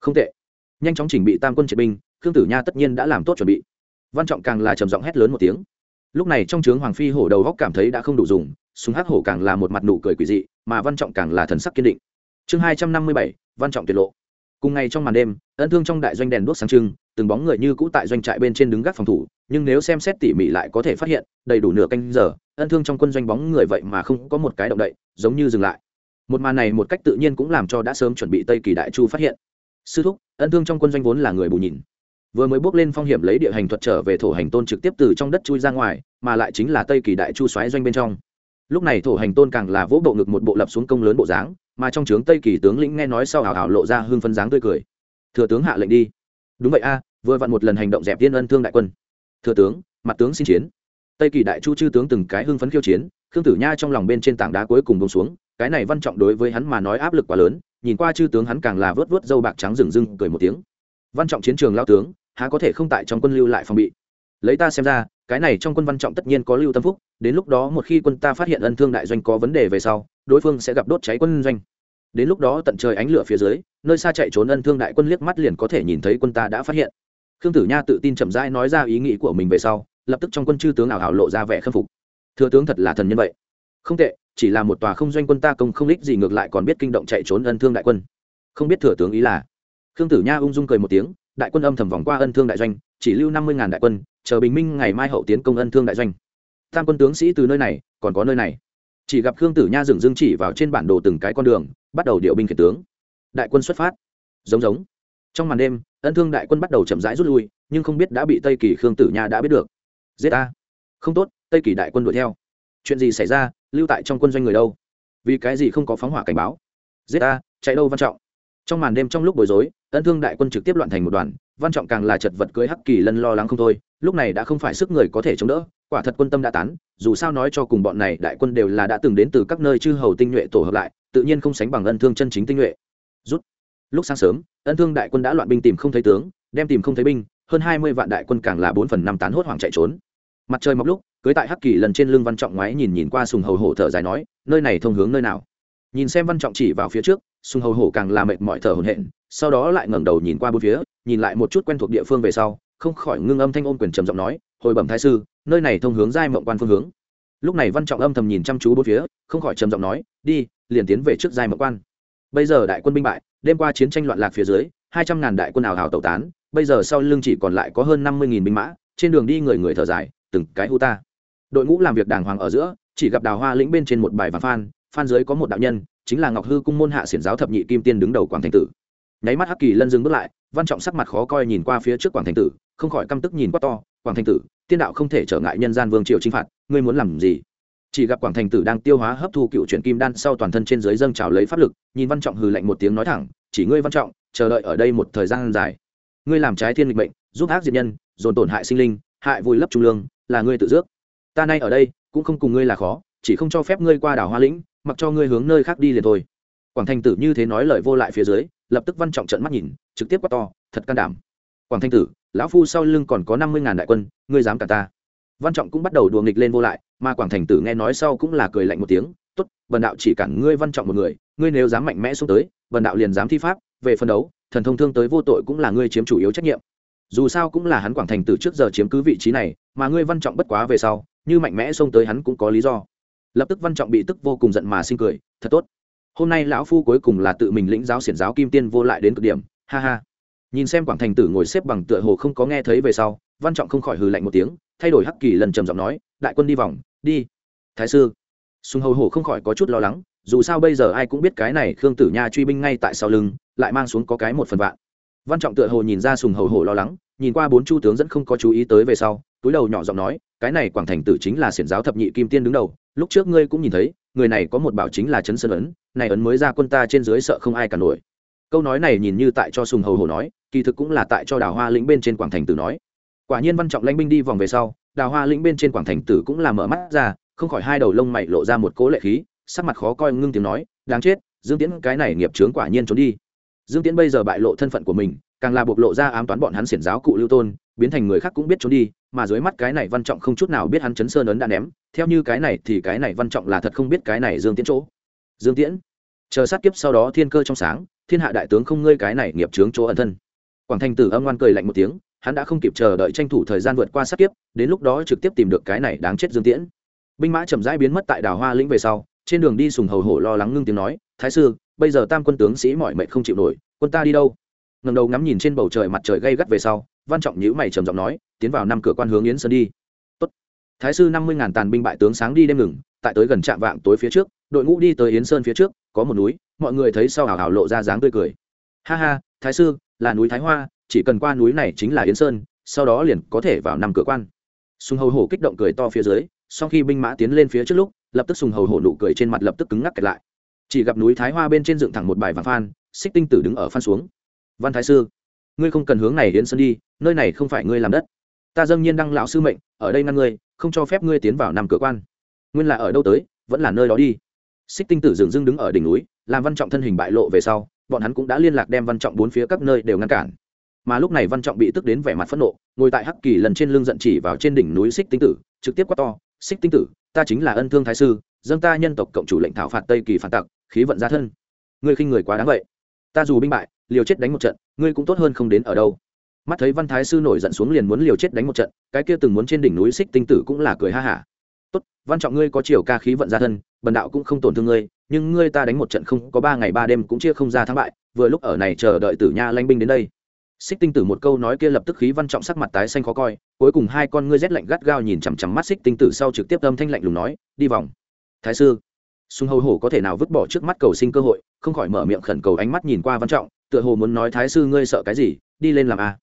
Không tệ. Nhanh chóng chỉnh bị tam quân triệt binh, khương tử nha tất nhiên đã làm tốt chuẩn bị. Văn trọng càng là trầm giọng hét lớn một tiếng. Lúc này trong trướng hoàng phi hổ đầu góc cảm thấy đã không đủ dùng, súng hắc hổ càng là một mặt nụ cười quỷ dị, mà văn trọng càng là thần sắc kiên định chương hai trăm năm mươi bảy, văn trọng tiết lộ. Cùng ngày trong màn đêm ân thương trong đại doanh đèn đuốc sáng trưng, từng bóng người như cũ tại doanh trại bên trên đứng gác phòng thủ, nhưng nếu xem xét tỉ mỉ lại có thể phát hiện, đầy đủ nửa canh giờ ân thương trong quân doanh bóng người vậy mà không có một cái động đậy, giống như dừng lại. Một màn này một cách tự nhiên cũng làm cho đã sớm chuẩn bị tây kỳ đại chu phát hiện. Sư thúc ân thương trong quân doanh vốn là người bù nhìn. Vừa mới bước lên phong hiểm lấy địa hành thuật trở về thổ hành tôn trực tiếp từ trong đất chui ra ngoài, mà lại chính là tây kỳ đại chu xoáy doanh bên trong lúc này thổ hành tôn càng là vỗ bộ ngực một bộ lập xuống công lớn bộ dáng, mà trong trướng tây kỳ tướng lĩnh nghe nói sau hào hào lộ ra hương phân dáng tươi cười. Thừa tướng hạ lệnh đi. Đúng vậy a, vừa vặn một lần hành động dẹp tiên ân thương đại quân. Thừa tướng, mặt tướng xin chiến. Tây kỳ đại chu chư tướng từng cái hưng phấn khiêu chiến, khương tử nha trong lòng bên trên tảng đá cuối cùng bông xuống, cái này văn trọng đối với hắn mà nói áp lực quá lớn, nhìn qua chư tướng hắn càng là vớt vớt dâu bạc trắng rừng rưng cười một tiếng. Văn trọng chiến trường lao tướng, há có thể không tại trong quân lưu lại phòng bị. Lấy ta xem ra cái này trong quân văn trọng tất nhiên có lưu tâm phúc, đến lúc đó một khi quân ta phát hiện ân thương đại doanh có vấn đề về sau, đối phương sẽ gặp đốt cháy quân doanh. Đến lúc đó tận trời ánh lửa phía dưới, nơi xa chạy trốn ân thương đại quân liếc mắt liền có thể nhìn thấy quân ta đã phát hiện. Khương tử nha tự tin chậm rãi nói ra ý nghĩ của mình về sau, lập tức trong quân chư tướng ảo hảo lộ ra vẻ khâm phục. Thừa tướng thật là thần nhân vậy. Không tệ, chỉ là một tòa không doanh quân ta công không ích gì ngược lại còn biết kinh động chạy trốn ân thương đại quân. Không biết thừa tướng ý là. Khương tử nha ung dung cười một tiếng, đại quân âm thầm vòng qua ân thương đại doanh chỉ lưu năm mươi ngàn đại quân, chờ bình minh ngày mai hậu tiến công ân thương đại doanh. Tam quân tướng sĩ từ nơi này, còn có nơi này. Chỉ gặp khương tử nha dừng dương chỉ vào trên bản đồ từng cái con đường, bắt đầu điệu binh khiển tướng. Đại quân xuất phát. Giống giống. Trong màn đêm, ân thương đại quân bắt đầu chậm rãi rút lui, nhưng không biết đã bị tây kỳ khương tử nha đã biết được. Giết a không tốt, tây kỳ đại quân đuổi theo. Chuyện gì xảy ra, lưu tại trong quân doanh người đâu? Vì cái gì không có phóng hỏa cảnh báo? Giết a chạy đâu văn trọng? Trong màn đêm trong lúc bối rối, ân thương đại quân trực tiếp loạn thành một đoàn văn trọng càng là chật vật cưới hắc kỳ lân lo lắng không thôi, lúc này đã không phải sức người có thể chống đỡ, quả thật quân tâm đã tán, dù sao nói cho cùng bọn này đại quân đều là đã từng đến từ các nơi chư hầu tinh nhuệ tổ hợp lại, tự nhiên không sánh bằng ân thương chân chính tinh nhuệ. Rút. Lúc sáng sớm, ân thương đại quân đã loạn binh tìm không thấy tướng, đem tìm không thấy binh, hơn hai mươi vạn đại quân càng là bốn phần năm tán hốt hoảng chạy trốn. Mặt trời mọc lúc, cưới tại hắc kỳ lần trên lưng văn trọng ngoái nhìn nhìn qua sùng hầu hổ thở dài nói, nơi này thông hướng nơi nào? Nhìn xem văn trọng chỉ vào phía trước, sùng hầu hổ càng là mệt mỏi thở hổn hển, sau đó lại ngẩng đầu nhìn qua bốn phía nhìn lại một chút quen thuộc địa phương về sau, không khỏi ngưng âm thanh ôn quyền trầm giọng nói, hồi bẩm thái sư, nơi này thông hướng giai mộng quan phương hướng. Lúc này văn trọng âm thầm nhìn chăm chú bốn phía, không khỏi trầm giọng nói, đi, liền tiến về trước giai mộng quan. Bây giờ đại quân binh bại, đêm qua chiến tranh loạn lạc phía dưới, hai trăm ngàn đại quân ảo hào tẩu tán, bây giờ sau lưng chỉ còn lại có hơn năm mươi nghìn binh mã, trên đường đi người người thở dài, từng cái hô ta. Đội ngũ làm việc đàng hoàng ở giữa, chỉ gặp đào hoa lĩnh bên trên một bài và phan phan dưới có một đạo nhân, chính là ngọc hư cung môn hạ xiển giáo thập nhị kim tiên đứng đầu quảng thành tử nháy mắt hắc kỳ lân dừng bước lại, văn trọng sắc mặt khó coi nhìn qua phía trước quảng thành tử, không khỏi căm tức nhìn quát to, quảng thành tử, tiên đạo không thể trở ngại nhân gian vương triều chinh phạt, ngươi muốn làm gì? Chỉ gặp quảng thành tử đang tiêu hóa hấp thu cựu chuyển kim đan sau toàn thân trên dưới dâng trào lấy pháp lực, nhìn văn trọng hừ lạnh một tiếng nói thẳng, chỉ ngươi văn trọng, chờ đợi ở đây một thời gian dài. Ngươi làm trái thiên lịch mệnh, giúp ác diệt nhân, dồn tổn hại sinh linh, hại vùi lấp trung lương, là ngươi tự dước ta nay ở đây, cũng không cùng ngươi là khó, chỉ không cho phép ngươi qua đảo hoa lĩnh, mặc cho ngươi hướng nơi khác đi liền thôi. Quảng thành tử như thế nói lời vô lại phía dưới lập tức văn trọng trận mắt nhìn, trực tiếp quát to, thật can đảm. Quảng thanh tử, lão phu sau lưng còn có năm mươi ngàn đại quân, ngươi dám cả ta. Văn trọng cũng bắt đầu đùa nghịch lên vô lại, mà quảng thành tử nghe nói sau cũng là cười lạnh một tiếng, tốt vần đạo chỉ cản ngươi văn trọng một người, ngươi nếu dám mạnh mẽ xuống tới vần đạo liền dám thi pháp, về phân đấu, thần thông thương tới vô tội cũng là ngươi chiếm chủ yếu trách nhiệm. Dù sao cũng là hắn quảng thành tử trước giờ chiếm cứ vị trí này, mà ngươi văn trọng bất quá về sau, như mạnh mẽ xông tới hắn cũng có lý do. Lập tức văn trọng bị tức vô cùng giận mà sinh cười, thật tốt hôm nay lão phu cuối cùng là tự mình lĩnh giáo xiển giáo kim tiên vô lại đến cực điểm, ha ha. Nhìn xem quảng thành tử ngồi xếp bằng tựa hồ không có nghe thấy về sau, văn trọng không khỏi hừ lạnh một tiếng, thay đổi hắc kỳ lần trầm giọng nói, đại quân đi vòng, đi. Thái sư. Sùng hầu hổ không khỏi có chút lo lắng, dù sao bây giờ ai cũng biết cái này khương tử nha truy binh ngay tại sau lưng, lại mang xuống có cái một phần vạn. Văn trọng tựa hồ nhìn ra sùng hầu hổ lo lắng, nhìn qua bốn chu tướng dẫn không có chú ý tới về sau, túi đầu nhỏ giọng nói, cái này quảng thành tử chính là xiển giáo thập nhị kim tiên đứng đầu, lúc trước ngươi cũng nhìn thấy người này có một bảo chính là chấn sơn ấn, này ấn mới ra quân ta trên dưới sợ không ai cả nổi. Câu nói này nhìn như tại cho sùng hầu hồ nói, kỳ thực cũng là tại cho đào hoa lĩnh bên trên quảng thành tử nói. Quả nhiên văn trọng lãnh binh đi vòng về sau, đào hoa lĩnh bên trên quảng thành tử cũng là mở mắt ra, không khỏi hai đầu lông mày lộ ra một cố lệ khí, sắc mặt khó coi ngưng tiếng nói, đáng chết, dương tiễn, cái này nghiệp trướng quả nhiên trốn đi. Dương tiễn bây giờ bại lộ thân phận của mình, càng là bộc lộ ra ám toán bọn hắn xiển giáo cụ lưu tôn, biến thành người khác cũng biết trốn đi, mà dưới mắt cái này văn trọng không chút nào biết hắn chấn sơn ấn đã ném theo như cái này thì cái này văn trọng là thật không biết cái này dương tiễn chỗ. Dương tiễn, chờ sát kiếp sau đó thiên cơ trong sáng, thiên hạ đại tướng không ngơi cái này nghiệp trướng chỗ ẩn thân. Quảng thành tử âm ngoan cười lạnh một tiếng, hắn đã không kịp chờ đợi tranh thủ thời gian vượt qua sát kiếp, đến lúc đó trực tiếp tìm được cái này đáng chết dương tiễn. Binh mã chậm rãi biến mất tại đảo hoa lĩnh về sau, trên đường đi sùng hầu hổ lo lắng ngưng tiếng nói, thái sư, bây giờ tam quân tướng sĩ mọi mệnh không chịu nổi, quân ta đi đâu? Ngầm đầu ngắm nhìn trên bầu trời mặt trời gay gắt về sau, văn trọng nhữ mày trầm giọng nói, tiến vào năm cửa quan hướng yến sơn đi thái sư năm mươi ngàn tàn binh bại tướng sáng đi đêm ngừng, tại tới gần trạm vạng tối phía trước, đội ngũ đi tới yến sơn phía trước, có một núi, mọi người thấy sau hào hào lộ ra dáng tươi cười. Ha ha, thái sư, là núi thái hoa, chỉ cần qua núi này chính là yến sơn, sau đó liền có thể vào năm cửa quan. Sùng hầu hổ kích động cười to phía dưới, sau khi binh mã tiến lên phía trước lúc, lập tức sùng hầu hổ nụ cười trên mặt lập tức cứng ngắc kẹt lại. Chỉ gặp núi thái hoa bên trên dựng thẳng một bài vàng phan, xích tinh tử đứng ở phan xuống. Văn thái sư, ngươi không cần hướng này yến sơn đi, nơi này không phải ngươi làm đất. Ta dâng nhiên đăng lão sư mệnh, ở đây ngăn ngươi không cho phép ngươi tiến vào năm cửa quan. Nguyên là ở đâu tới, vẫn là nơi đó đi. Xích tinh tử dừng dưng đứng ở đỉnh núi, làm văn trọng thân hình bại lộ về sau, bọn hắn cũng đã liên lạc đem văn trọng bốn phía các nơi đều ngăn cản. Mà lúc này văn trọng bị tức đến vẻ mặt phẫn nộ, ngồi tại hắc kỳ lần trên lưng giận chỉ vào trên đỉnh núi xích tinh tử, trực tiếp quát to, xích tinh tử, ta chính là ân thương thái sư, dâng ta nhân tộc cộng chủ lệnh thảo phạt tây kỳ phản tặc, khí vận gia thân. Ngươi khinh người quá đáng vậy. Ta dù binh bại, liều chết đánh một trận, ngươi cũng tốt hơn không đến ở đâu mắt thấy văn thái sư nổi giận xuống liền muốn liều chết đánh một trận, cái kia từng muốn trên đỉnh núi xích tinh tử cũng là cười ha hả. Tốt, văn trọng ngươi có chiều ca khí vận gia thân, bần đạo cũng không tổn thương ngươi, nhưng ngươi ta đánh một trận không có ba ngày ba đêm cũng chia không ra thắng bại, vừa lúc ở này chờ đợi tử nha lanh binh đến đây. Xích tinh tử một câu nói kia lập tức khí văn trọng sắc mặt tái xanh khó coi, cuối cùng hai con ngươi rét lạnh gắt gao nhìn chằm chằm mắt xích tinh tử sau trực tiếp âm thanh lạnh lùng nói, đi vòng. Thái sư. Sung hầu hổ có thể nào vứt bỏ trước mắt cầu sinh cơ hội, không khỏi mở miệng khẩn cầu ánh mắt nhìn qua văn trọng, tựa hồ muốn nói, thái sư ngươi sợ cái gì, đi lên làm a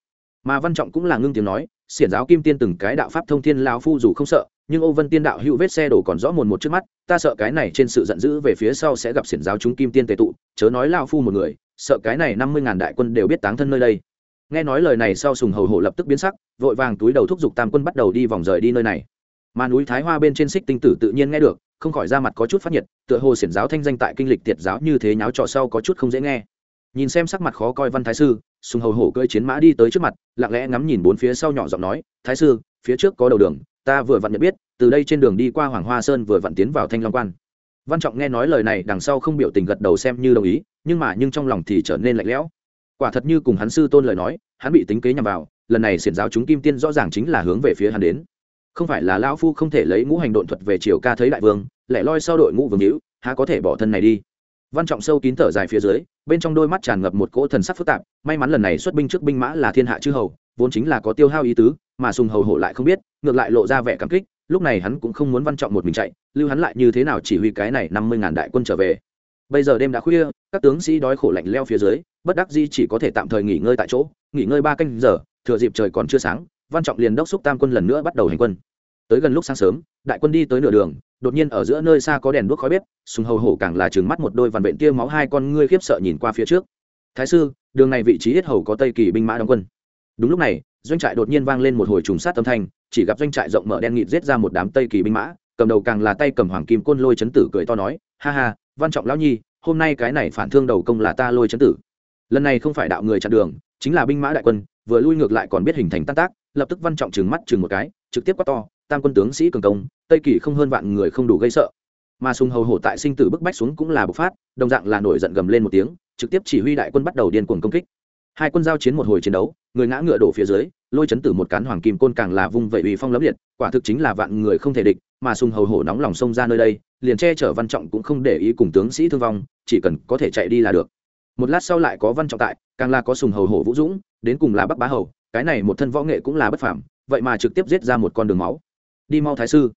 mà văn trọng cũng là ngưng tiếng nói, xiển giáo kim tiên từng cái đạo pháp thông thiên lao phu dù không sợ, nhưng ô vân tiên đạo hữu vết xe đổ còn rõ mồn một trước mắt, ta sợ cái này trên sự giận dữ về phía sau sẽ gặp xiển giáo chúng kim tiên tệ tụ, chớ nói lao phu một người, sợ cái này năm mươi ngàn đại quân đều biết táng thân nơi đây. Nghe nói lời này sau sùng hầu hổ lập tức biến sắc, vội vàng túi đầu thúc giục tam quân bắt đầu đi vòng rời đi nơi này. Mà núi thái hoa bên trên xích tinh tử tự nhiên nghe được, không khỏi ra mặt có chút phát nhiệt, tựa hồ xiển giáo thanh danh tại kinh lịch tiệt giáo như thế nháo trọ sau có chút không dễ nghe. Nhìn xem sắc mặt khó coi văn thái sư sùng hầu hổ cơi chiến mã đi tới trước mặt, lặng lẽ ngắm nhìn bốn phía sau nhỏ giọng nói, thái sư, phía trước có đầu đường, ta vừa vặn nhận biết, từ đây trên đường đi qua hoàng hoa sơn vừa vặn tiến vào thanh long quan. Văn trọng nghe nói lời này, đằng sau không biểu tình gật đầu xem như đồng ý, nhưng mà nhưng trong lòng thì trở nên lạnh lẽo. Quả thật như cùng hắn sư tôn lời nói, hắn bị tính kế nhằm vào, lần này xiển giáo chúng kim tiên rõ ràng chính là hướng về phía hắn đến. Không phải là lão phu không thể lấy ngũ hành độn thuật về triều ca thấy đại vương, lẻ loi sau đội ngũ vương hữu, há có thể bỏ thân này đi? Văn trọng sâu kín thở dài phía dưới bên trong đôi mắt tràn ngập một cỗ thần sắc phức tạp, may mắn lần này xuất binh trước binh mã là thiên hạ chư hầu, vốn chính là có tiêu hao ý tứ, mà sùng hầu hổ lại không biết, ngược lại lộ ra vẻ cảm kích, lúc này hắn cũng không muốn văn trọng một mình chạy, lưu hắn lại như thế nào chỉ huy cái này năm mươi ngàn đại quân trở về. Bây giờ đêm đã khuya, các tướng sĩ đói khổ lạnh leo phía dưới, bất đắc di chỉ có thể tạm thời nghỉ ngơi tại chỗ, nghỉ ngơi ba canh giờ, thừa dịp trời còn chưa sáng, văn trọng liền đốc xúc tam quân lần nữa bắt đầu hành quân. Tới gần lúc sáng sớm, đại quân đi tới nửa đường đột nhiên ở giữa nơi xa có đèn đuốc khói bếp, sùng hầu hổ càng là trừng mắt một đôi vằn vện tia máu hai con ngươi khiếp sợ nhìn qua phía trước. Thái sư, đường này vị trí hết hầu có tây kỳ binh mã đóng quân. Đúng lúc này, doanh trại đột nhiên vang lên một hồi trùng sát âm thanh, chỉ gặp doanh trại rộng mở đen nghịt giết ra một đám tây kỳ binh mã, cầm đầu càng là tay cầm hoàng kim côn lôi chấn tử cười to nói, ha ha, văn trọng lão nhi, hôm nay cái này phản thương đầu công là ta lôi chấn tử. Lần này không phải đạo người chặn đường, chính là binh mã đại quân, vừa lui ngược lại còn biết hình thành tan tác, lập tức văn trọng trừng mắt chừng một cái, trực tiếp quát to tam quân tướng sĩ cường công, tây kỳ không hơn vạn người không đủ gây sợ. Mà sùng hầu hổ tại sinh tử bức bách xuống cũng là bộc phát, đồng dạng là nổi giận gầm lên một tiếng, trực tiếp chỉ huy đại quân bắt đầu điên cuồng công kích. Hai quân giao chiến một hồi chiến đấu, người ngã ngựa đổ phía dưới, lôi chấn tử một cán hoàng kim côn càng là vung vẩy uy phong lấp liệt, quả thực chính là vạn người không thể địch, mà sùng hầu hổ nóng lòng xông ra nơi đây, liền che chở văn trọng cũng không để ý cùng tướng sĩ thương vong, chỉ cần có thể chạy đi là được. Một lát sau lại có văn trọng tại, càng là có sùng hầu hổ vũ dũng, đến cùng là bắc bá hầu, cái này một thân võ nghệ cũng là bất phàm, vậy mà trực tiếp giết ra một con đường máu đi mau thái sư.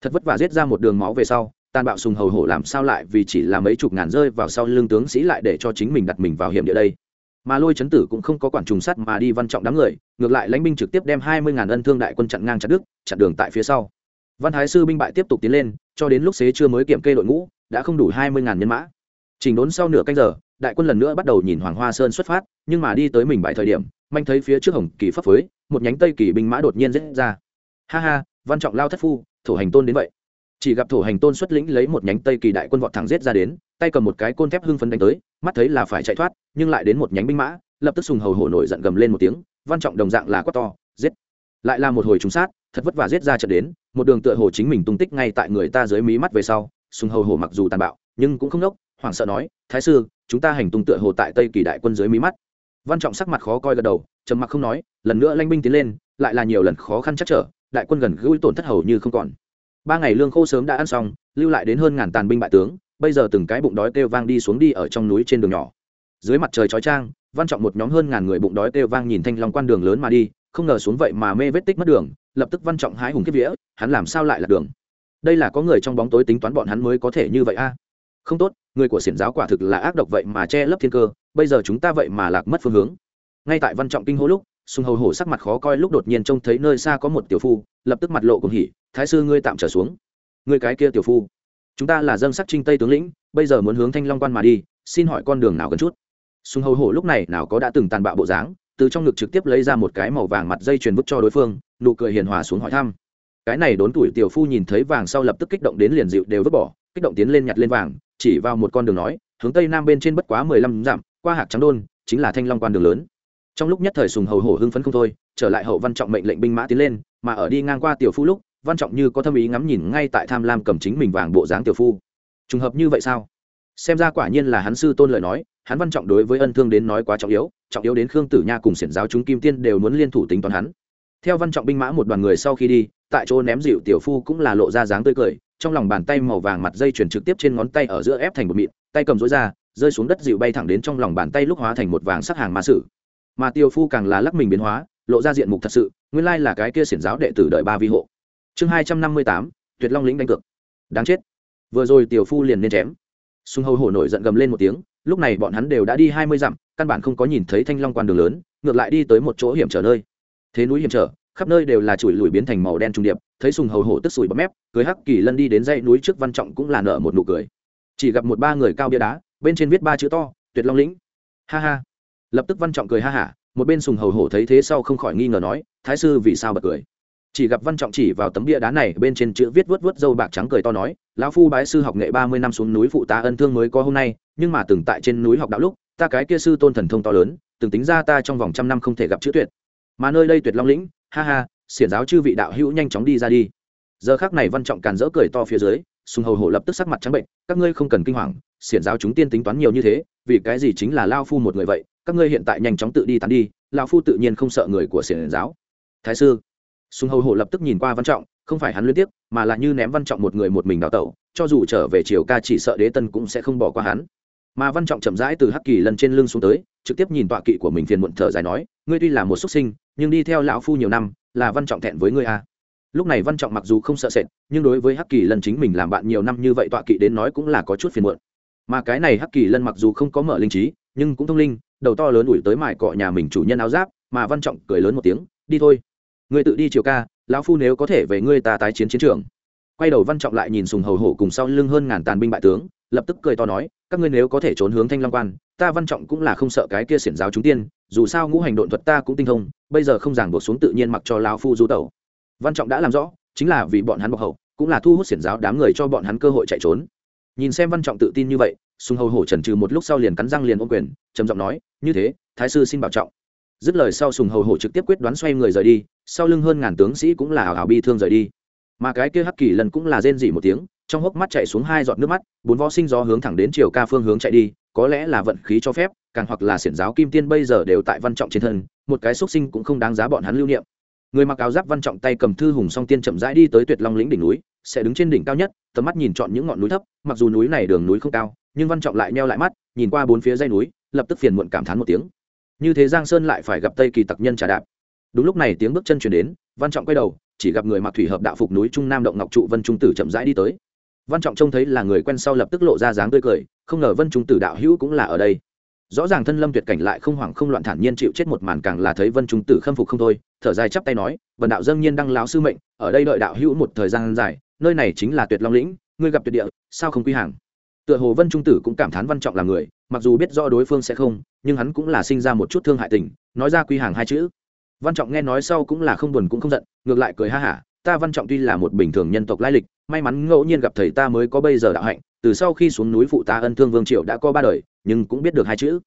Thật vất vả giết ra một đường máu về sau, tàn bạo sùng hầu hổ làm sao lại vì chỉ là mấy chục ngàn rơi vào sau lưng tướng sĩ lại để cho chính mình đặt mình vào hiểm địa đây. Mà lôi chấn tử cũng không có quản trùng sắt mà đi văn trọng đám người, ngược lại lãnh binh trực tiếp đem hai mươi ngàn ân thương đại quân chặn ngang chặn đức chặn đường tại phía sau. Văn thái sư binh bại tiếp tục tiến lên, cho đến lúc xế chưa mới kiểm kê đội ngũ, đã không đủ hai mươi ngàn nhân mã. Chỉnh đốn sau nửa canh giờ, đại quân lần nữa bắt đầu nhìn hoàng hoa sơn xuất phát, nhưng mà đi tới mình bại thời điểm, manh thấy phía trước hồng kỳ pháp phối một nhánh tây kỳ binh mã đột nhiên rết ra. Ha ha văn trọng lao thất phu, thổ hành tôn đến vậy. Chỉ gặp thổ hành tôn xuất lĩnh lấy một nhánh tây kỳ đại quân vọt thẳng giết ra đến, tay cầm một cái côn thép hưng phấn đánh tới, mắt thấy là phải chạy thoát, nhưng lại đến một nhánh binh mã, lập tức sùng hầu hổ nổi giận gầm lên một tiếng, văn trọng đồng dạng là quát to, giết. Lại là một hồi trúng sát, thật vất vả giết ra trận đến, một đường tựa hồ chính mình tung tích ngay tại người ta dưới mí mắt về sau, sùng hầu hổ mặc dù tàn bạo, nhưng cũng không nốc, hoảng sợ nói, thái sư, chúng ta hành tung tựa hồ tại tây kỳ đại quân dưới mí mắt. Văn trọng sắc mặt khó coi gật đầu, trầm mặc không nói, lần nữa lanh binh tiến lên, lại là nhiều lần khó khăn chắc trở đại quân gần gũi tổn thất hầu như không còn. Ba ngày lương khô sớm đã ăn xong, lưu lại đến hơn ngàn tàn binh bại tướng, bây giờ từng cái bụng đói kêu vang đi xuống đi ở trong núi trên đường nhỏ. Dưới mặt trời chói trang văn trọng một nhóm hơn ngàn người bụng đói kêu vang nhìn thanh long quan đường lớn mà đi, không ngờ xuống vậy mà mê vết tích mất đường, lập tức văn trọng hái hùng kiếp vía, hắn làm sao lại là đường? Đây là có người trong bóng tối tính toán bọn hắn mới có thể như vậy a? Không tốt, người của xiển giáo quả thực là ác độc vậy mà che lấp thiên cơ, bây giờ chúng ta vậy mà lạc mất phương hướng. Ngay tại văn trọng kinh hô lúc sùng hầu hổ sắc mặt khó coi lúc đột nhiên trông thấy nơi xa có một tiểu phu, lập tức mặt lộ cùng hỉ, thái sư ngươi tạm trở xuống. Ngươi cái kia tiểu phu, chúng ta là dân sắc trinh tây tướng lĩnh, bây giờ muốn hướng thanh long quan mà đi, xin hỏi con đường nào gần chút? Sùng hầu hổ lúc này nào có đã từng tàn bạo bộ dáng, từ trong ngực trực tiếp lấy ra một cái màu vàng mặt dây chuyền vứt cho đối phương, nụ cười hiền hòa xuống hỏi thăm. Cái này đốn tuổi tiểu phu nhìn thấy vàng sau lập tức kích động đến liền dịu đều vứt bỏ, kích động tiến lên nhặt lên vàng, chỉ vào một con đường nói, hướng tây nam bên trên bất quá mười lăm dặm, qua hạc trắng đôn, chính là thanh long quan đường lớn trong lúc nhất thời sùng hầu hổ hưng phấn không thôi, trở lại hậu văn trọng mệnh lệnh binh mã tiến lên, mà ở đi ngang qua tiểu phu lúc, văn trọng như có tâm ý ngắm nhìn ngay tại tham lam cầm chính mình vàng bộ dáng tiểu phu. Trùng hợp như vậy sao? Xem ra quả nhiên là hắn sư tôn lời nói, hắn văn trọng đối với ân thương đến nói quá trọng yếu trọng yếu đến khương tử nha cùng xiển giáo chúng kim tiên đều muốn liên thủ tính toán hắn. Theo văn trọng binh mã một đoàn người sau khi đi, tại chỗ ném dịu tiểu phu cũng là lộ ra dáng tươi cười, trong lòng bàn tay màu vàng mặt dây chuyển trực tiếp trên ngón tay ở giữa ép thành một mịn, tay cầm rối ra, rơi xuống đất dịu bay thẳng đến trong lòng bàn tay lúc hóa thành một vàng sắc hàng ma sử mà tiêu phu càng là lắc mình biến hóa, lộ ra diện mục thật sự, nguyên lai là cái kia xiển giáo đệ tử đợi ba vi hộ. Chương hai trăm năm mươi tám, tuyệt long lĩnh đánh cược. Đáng chết. Vừa rồi tiểu phu liền nên chém. Sung hầu hổ nổi giận gầm lên một tiếng, lúc này bọn hắn đều đã đi hai mươi dặm, căn bản không có nhìn thấy thanh long quan đường lớn, ngược lại đi tới một chỗ hiểm trở nơi. Thế núi hiểm trở, khắp nơi đều là chùi lùi biến thành màu đen trung điệp, thấy sùng hầu hổ tức sùi bấm mép, cưới hắc kỳ lân đi đến dãy núi trước văn trọng cũng là nở một nụ cười. Chỉ gặp một ba người cao bia đá, bên trên viết ba chữ to, tuyệt long lĩnh. Ha ha lập tức văn trọng cười ha hả, một bên sùng hầu hổ thấy thế sau không khỏi nghi ngờ nói, thái sư vì sao bật cười? Chỉ gặp văn trọng chỉ vào tấm bia đá này, bên trên chữ viết vớt vớt dâu bạc trắng cười to nói, lão phu bái sư học nghệ ba mươi năm xuống núi phụ tá ân thương mới có hôm nay, nhưng mà từng tại trên núi học đạo lúc, ta cái kia sư tôn thần thông to lớn, từng tính ra ta trong vòng trăm năm không thể gặp chữ tuyệt. Mà nơi đây tuyệt long lĩnh, ha ha, xiển giáo chư vị đạo hữu nhanh chóng đi ra đi. Giờ khác này văn trọng càn rỡ cười to phía dưới, sùng hầu hổ lập tức sắc mặt trắng bệnh, các ngươi không cần kinh hoàng, xiển giáo chúng tiên tính toán nhiều như thế, vì cái gì chính là lao phu một người vậy? Các ngươi hiện tại nhanh chóng tự đi tán đi lao phu tự nhiên không sợ người của xiển giáo. Thái sư, sùng hầu hổ lập tức nhìn qua văn trọng, không phải hắn liên tiếp mà là như ném văn trọng một người một mình đào tẩu, cho dù trở về triều ca chỉ sợ đế tân cũng sẽ không bỏ qua hắn. Mà văn trọng chậm rãi từ hắc kỳ lần trên lưng xuống tới, trực tiếp nhìn tọa kỵ của mình phiền muộn thở dài nói, ngươi tuy là một xuất sinh, nhưng đi theo lão phu nhiều năm, là văn trọng thẹn với ngươi a lúc này văn trọng mặc dù không sợ sệt, nhưng đối với hắc kỳ lần chính mình làm bạn nhiều năm như vậy tọa kỵ đến nói cũng là có chút phiền muộn. Mà cái này hắc kỳ lân mặc dù không có mở linh trí nhưng cũng thông linh, đầu to lớn ủi tới mải cọ nhà mình chủ nhân áo giáp, mà văn trọng cười lớn một tiếng, đi thôi. Người tự đi chiều ca, lão phu nếu có thể về ngươi ta tái chiến chiến trường. Quay đầu văn trọng lại nhìn sùng hầu hổ cùng sau lưng hơn ngàn tàn binh bại tướng, lập tức cười to nói, các ngươi nếu có thể trốn hướng thanh long quan, ta văn trọng cũng là không sợ cái kia xiển giáo chúng tiên, dù sao ngũ hành độn thuật ta cũng tinh thông, bây giờ không giảng buộc xuống tự nhiên mặc cho lão phu du tẩu. Văn trọng đã làm rõ, chính là vì bọn hắn bọc hậu, cũng là thu hút xiển giáo đám người cho bọn hắn cơ hội chạy trốn. Nhìn xem văn trọng tự tin như vậy sùng hầu hổ trần trừ một lúc sau liền cắn răng liền ôm quyền, trầm giọng nói, như thế, thái sư xin bảo trọng. Dứt lời sau sùng hầu hổ trực tiếp quyết đoán xoay người rời đi, sau lưng hơn ngàn tướng sĩ cũng là hào hào bi thương rời đi. Mà cái kia hắc kỳ lần cũng là rên dỉ một tiếng, trong hốc mắt chạy xuống hai giọt nước mắt, bốn võ sinh gió hướng thẳng đến chiều ca phương hướng chạy đi, có lẽ là vận khí cho phép, càng hoặc là xiển giáo kim tiên bây giờ đều tại văn trọng trên thân, một cái xuất sinh cũng không đáng giá bọn hắn lưu niệm. Người mặc áo giáp văn trọng tay cầm thư hùng song tiên chậm rãi đi tới tuyệt long lĩnh đỉnh núi sẽ đứng trên đỉnh cao nhất, tầm mắt nhìn chọn những ngọn núi thấp, mặc dù núi này đường núi không cao, nhưng văn trọng lại neo lại mắt, nhìn qua bốn phía dây núi, lập tức phiền muộn cảm thán một tiếng. Như thế giang sơn lại phải gặp tây kỳ tặc nhân trà đạp. Đúng lúc này tiếng bước chân chuyển đến, văn trọng quay đầu, chỉ gặp người mặc thủy hợp đạo phục núi trung nam động ngọc trụ vân trung tử chậm rãi đi tới. Văn trọng trông thấy là người quen sau lập tức lộ ra dáng tươi cười, không ngờ vân trung tử đạo hữu cũng là ở đây. Rõ ràng thân lâm tuyệt cảnh lại không hoảng không loạn thản nhiên chịu chết một màn càng là thấy vân trung tử khâm phục không thôi, thở dài chắp tay nói vần đạo dâng nhiên đăng láo sư mệnh, ở đây đợi đạo hữu một thời gian dài nơi này chính là tuyệt long lĩnh, ngươi gặp tuyệt địa, sao không quy hàng? Tựa hồ vân trung tử cũng cảm thán văn trọng là người, mặc dù biết rõ đối phương sẽ không, nhưng hắn cũng là sinh ra một chút thương hại tình, nói ra quy hàng hai chữ. Văn trọng nghe nói sau cũng là không buồn cũng không giận, ngược lại cười ha hả, ta văn trọng tuy là một bình thường nhân tộc lai lịch, may mắn ngẫu nhiên gặp thầy ta mới có bây giờ đạo hạnh, từ sau khi xuống núi phụ ta ân thương vương triệu đã có ba đời, nhưng cũng biết được hai chữ.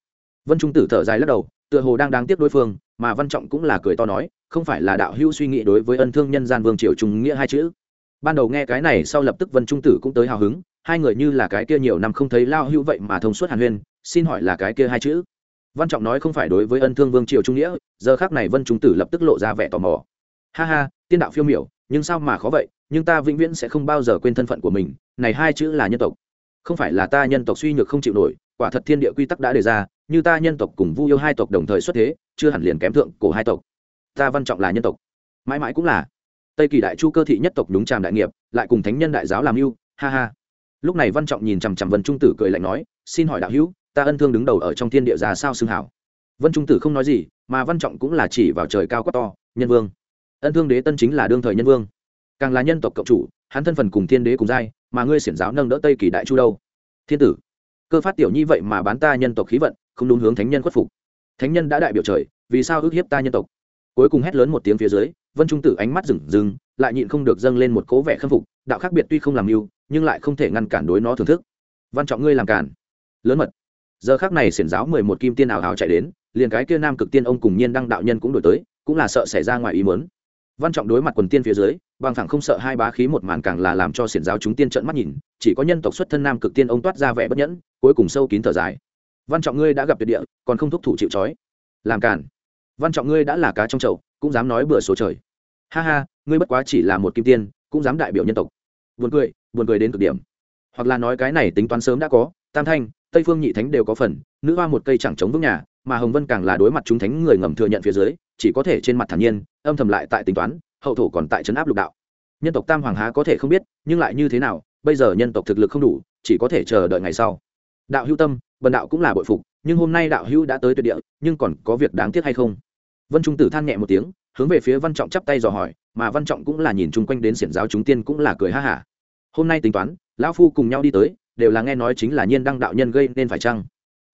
Vân trung tử thở dài lắc đầu, tựa hồ đang đáng tiếc đối phương, mà văn trọng cũng là cười to nói, không phải là đạo hữu suy nghĩ đối với ân thương nhân gian vương triều trung nghĩa hai chữ ban đầu nghe cái này, sau lập tức vân trung tử cũng tới hào hứng, hai người như là cái kia nhiều năm không thấy lao hữu vậy mà thông suốt hàn huyên, xin hỏi là cái kia hai chữ. Văn trọng nói không phải đối với ân thương vương triều trung nghĩa, giờ khác này vân trung tử lập tức lộ ra vẻ tò mò. Ha ha, tiên đạo phiêu miểu, nhưng sao mà khó vậy, nhưng ta vĩnh viễn sẽ không bao giờ quên thân phận của mình, này hai chữ là nhân tộc. Không phải là ta nhân tộc suy nhược không chịu nổi, quả thật thiên địa quy tắc đã đề ra, như ta nhân tộc cùng vu yêu hai tộc đồng thời xuất thế, chưa hẳn liền kém thượng cổ hai tộc. Ta văn trọng là nhân tộc. Mãi mãi cũng là tây kỳ đại chu cơ thị nhất tộc đúng tràm đại nghiệp, lại cùng thánh nhân đại giáo làm mưu ha ha. Lúc này văn trọng nhìn chằm chằm vân trung tử cười lạnh nói, xin hỏi đạo hữu, ta ân thương đứng đầu ở trong thiên địa già sao xưng hảo? Vân trung tử không nói gì, mà văn trọng cũng là chỉ vào trời cao quá to, nhân vương. Ân thương đế tân chính là đương thời nhân vương. Càng là nhân tộc cộng chủ, hắn thân phần cùng thiên đế cùng giai, mà ngươi xiển giáo nâng đỡ tây kỳ đại chu đâu? Thiên tử, cơ phát tiểu nhi vậy mà bán ta nhân tộc khí vận, không đúng hướng thánh nhân khuất phục. Thánh nhân đã đại biểu trời, vì sao ước hiếp ta nhân tộc? Cuối cùng hét lớn một tiếng phía dưới vân trung tử ánh mắt rừng rừng, lại nhịn không được dâng lên một cố vẻ khâm phục, đạo khác biệt tuy không làm mưu, nhưng lại không thể ngăn cản đối nó thưởng thức. Văn trọng ngươi làm cản. Lớn mật. Giờ khác này xiển giáo mười một kim tiên ảo hào chạy đến, liền cái kia nam cực tiên ông cùng nhiên đăng đạo nhân cũng đổi tới, cũng là sợ xảy ra ngoài ý muốn. Văn trọng đối mặt quần tiên phía dưới, bằng thẳng không sợ hai bá khí một màn càng là làm cho xiển giáo chúng tiên trận mắt nhìn, chỉ có nhân tộc xuất thân nam cực tiên ông toát ra vẻ bất nhẫn, cuối cùng sâu kín thở dài. Văn trọng ngươi đã gặp tuyệt địa, còn không thúc thủ chịu trói. Làm cản. Văn trọng ngươi đã là cá trong chậu cũng dám nói bừa số trời. Ha ha, ngươi bất quá chỉ là một kim tiên, cũng dám đại biểu nhân tộc. Buồn cười buồn cười đến cực điểm. Hoặc là nói cái này tính toán sớm đã có, tam thanh, tây phương nhị thánh đều có phần, nữ hoa một cây chẳng chống vững nhà, mà hồng vân càng là đối mặt chúng thánh người ngầm thừa nhận phía dưới, chỉ có thể trên mặt thản nhiên, âm thầm lại tại tính toán, hậu thổ còn tại trấn áp lục đạo. Nhân tộc tam hoàng há có thể không biết, nhưng lại như thế nào, bây giờ nhân tộc thực lực không đủ, chỉ có thể chờ đợi ngày sau. Đạo hữu tâm, bần đạo cũng là bội phục, nhưng hôm nay đạo hữu đã tới tuyệt địa, nhưng còn có việc đáng tiếc hay không? Vân trung tử than nhẹ một tiếng, hướng về phía văn trọng chắp tay dò hỏi, mà văn trọng cũng là nhìn chung quanh đến xiển giáo chúng tiên cũng là cười ha hả. Hôm nay tính toán, lão phu cùng nhau đi tới, đều là nghe nói chính là nhiên đăng đạo nhân gây nên phải chăng?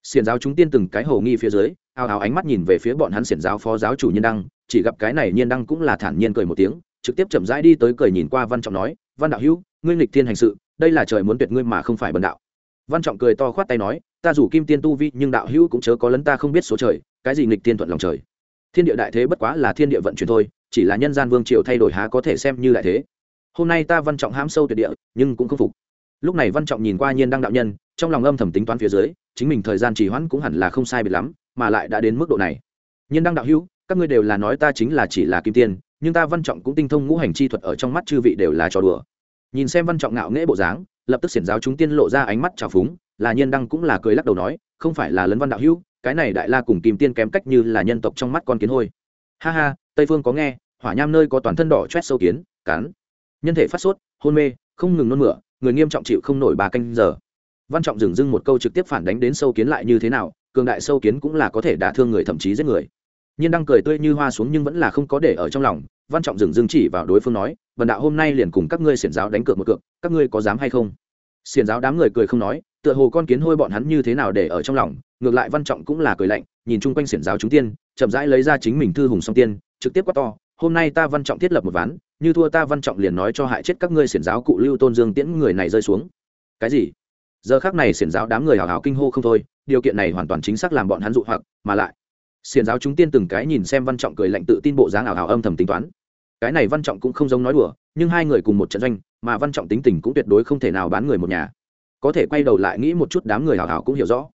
Xiển giáo chúng tiên từng cái hầu nghi phía dưới, ao ào ánh mắt nhìn về phía bọn hắn xiển giáo phó giáo chủ nhiên đăng, chỉ gặp cái này nhiên đăng cũng là thản nhiên cười một tiếng, trực tiếp chậm rãi đi tới cười nhìn qua văn trọng nói, văn đạo hữu, ngươi nghịch thiên hành sự, đây là trời muốn tuyệt ngươi mà không phải bần đạo. Văn trọng cười to khoát tay nói, ta rủ kim tiên tu vi, nhưng đạo hữu cũng chớ có lấn ta không biết số trời, cái gì nghịch tiên thuận lòng trời? Thiên địa đại thế bất quá là thiên địa vận chuyển thôi, chỉ là nhân gian vương triều thay đổi há có thể xem như đại thế. Hôm nay ta văn trọng hãm sâu tuyệt địa, nhưng cũng không phục. Lúc này văn trọng nhìn qua nhiên đăng đạo nhân, trong lòng âm thầm tính toán phía dưới, chính mình thời gian trì hoãn cũng hẳn là không sai biệt lắm, mà lại đã đến mức độ này. Nhiên đăng đạo hữu, các ngươi đều là nói ta chính là chỉ là kim tiên, nhưng ta văn trọng cũng tinh thông ngũ hành chi thuật ở trong mắt chư vị đều là trò đùa. Nhìn xem văn trọng ngạo nghễ bộ dáng, lập tức xiển giáo chúng tiên lộ ra ánh mắt trào phúng, là nhiên đăng cũng là cười lắc đầu nói, không phải là lấn văn đạo hữu cái này đại la cùng kim tiên kém cách như là nhân tộc trong mắt con kiến hôi. Ha ha, tây phương có nghe, hỏa nham nơi có toàn thân đỏ chét sâu kiến cán nhân thể phát sốt, hôn mê, không ngừng nôn mửa, người nghiêm trọng chịu không nổi ba canh giờ. Văn trọng dừng dưng một câu trực tiếp phản đánh đến sâu kiến lại như thế nào, cường đại sâu kiến cũng là có thể đả thương người thậm chí giết người. Nhiên đang cười tươi như hoa xuống nhưng vẫn là không có để ở trong lòng, văn trọng dừng dưng chỉ vào đối phương nói vần đạo hôm nay liền cùng các ngươi xiển giáo đánh cược một cược, các ngươi có dám hay không? Xiển giáo đám người cười không nói tựa hồ con kiến hôi bọn hắn như thế nào để ở trong lòng, ngược lại văn trọng cũng là cười lạnh, nhìn chung quanh xiển giáo chúng tiên, chậm rãi lấy ra chính mình thư hùng song tiên, trực tiếp quát to, hôm nay ta văn trọng thiết lập một ván, như thua ta văn trọng liền nói cho hại chết các ngươi xiển giáo cụ lưu tôn dương tiễn người này rơi xuống. Cái gì? Giờ khác này xiển giáo đám người hào hào kinh hô không thôi, điều kiện này hoàn toàn chính xác làm bọn hắn dụ hoặc, mà lại, xiển giáo chúng tiên từng cái nhìn xem văn trọng cười lạnh tự tin bộ dáng ảo hào âm thầm tính toán. Cái này văn trọng cũng không giống nói đùa, nhưng hai người cùng một trận doanh, mà văn trọng tính tình cũng tuyệt đối không thể nào bán người một nhà có thể quay đầu lại nghĩ một chút đám người hào hào cũng hiểu rõ.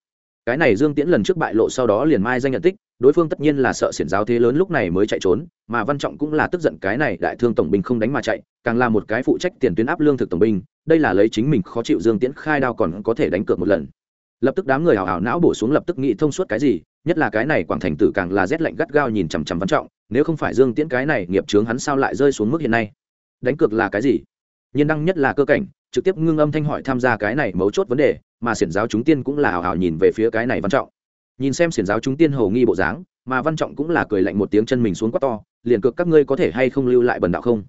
Cái này dương tiễn lần trước bại lộ sau đó liền mai danh nhận tích, đối phương tất nhiên là sợ xiển giáo thế lớn lúc này mới chạy trốn, mà văn trọng cũng là tức giận cái này đại thương tổng binh không đánh mà chạy, càng là một cái phụ trách tiền tuyến áp lương thực tổng binh, đây là lấy chính mình khó chịu dương tiễn khai đao còn có thể đánh cược một lần. Lập tức đám người hào hào não bổ xuống lập tức nghĩ thông suốt cái gì, nhất là cái này quảng thành tử càng là rét lạnh gắt gao nhìn chằm chằm văn trọng, nếu không phải dương tiễn cái này nghiệp chướng hắn sao lại rơi xuống mức hiện nay? Đánh cược là cái gì? Nhiên đăng nhất là cơ cảnh trực tiếp ngưng âm thanh hỏi tham gia cái này mấu chốt vấn đề, mà xiển giáo chúng tiên cũng là hào hào nhìn về phía cái này văn trọng. Nhìn xem xiển giáo chúng tiên hầu nghi bộ dáng, mà văn trọng cũng là cười lạnh một tiếng chân mình xuống quát to, liền cược các ngươi có thể hay không lưu lại bần đạo không?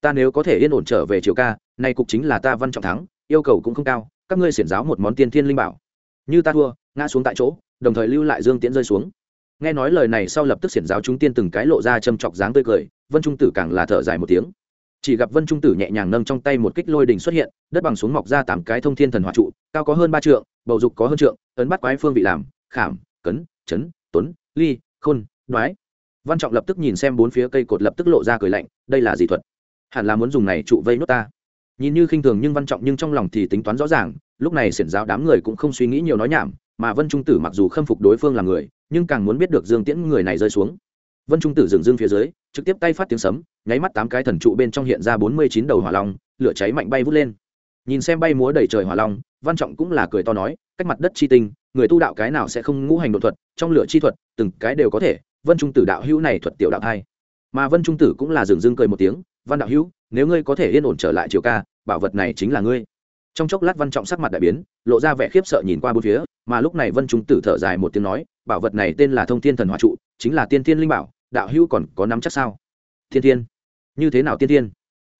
Ta nếu có thể yên ổn trở về triều ca, nay cục chính là ta văn trọng thắng, yêu cầu cũng không cao, các ngươi xiển giáo một món tiên thiên linh bảo. Như ta thua, ngã xuống tại chỗ, đồng thời lưu lại dương tiễn rơi xuống. Nghe nói lời này sau lập tức xiển giáo chúng tiên từng cái lộ ra châm chọc dáng tươi cười, vân trung tử càng là thở dài một tiếng chỉ gặp vân trung tử nhẹ nhàng nâng trong tay một kích lôi đình xuất hiện, đất bằng xuống mọc ra tám cái thông thiên thần hỏa trụ, cao có hơn ba trượng, bầu dục có hơn trượng, ấn bắt quái phương vị làm, khảm, cấn, chấn, tuấn, ly, khôn, đoái. Văn trọng lập tức nhìn xem bốn phía cây cột lập tức lộ ra cười lạnh, đây là gì thuật? Hẳn là muốn dùng này trụ vây nốt ta. Nhìn như khinh thường nhưng văn trọng nhưng trong lòng thì tính toán rõ ràng, lúc này xiển giáo đám người cũng không suy nghĩ nhiều nói nhảm, mà vân trung tử mặc dù khâm phục đối phương là người, nhưng càng muốn biết được dương tiễn người này rơi xuống. Vân trung tử dừng dưng phía dưới trực tiếp tay phát tiếng sấm, nháy mắt tám cái thần trụ bên trong hiện ra bốn mươi chín đầu hỏa long, lửa cháy mạnh bay vút lên. Nhìn xem bay múa đầy trời hỏa long, văn trọng cũng là cười to nói, cách mặt đất chi tinh, người tu đạo cái nào sẽ không ngũ hành đột thuật, trong lửa chi thuật, từng cái đều có thể, vân trung tử đạo hữu này thuật tiểu đạo hai mà vân trung tử cũng là dường dưng cười một tiếng, văn đạo hữu, nếu ngươi có thể yên ổn trở lại triều ca, bảo vật này chính là ngươi. Trong chốc lát văn trọng sắc mặt đại biến, lộ ra vẻ khiếp sợ nhìn qua bốn phía, mà lúc này vân trung tử thở dài một tiếng nói, bảo vật này tên là thông thiên thần hòa trụ, chính là tiên thiên linh bảo đạo hữu còn có nắm chắc sao? Thiên thiên. Như thế nào tiên thiên?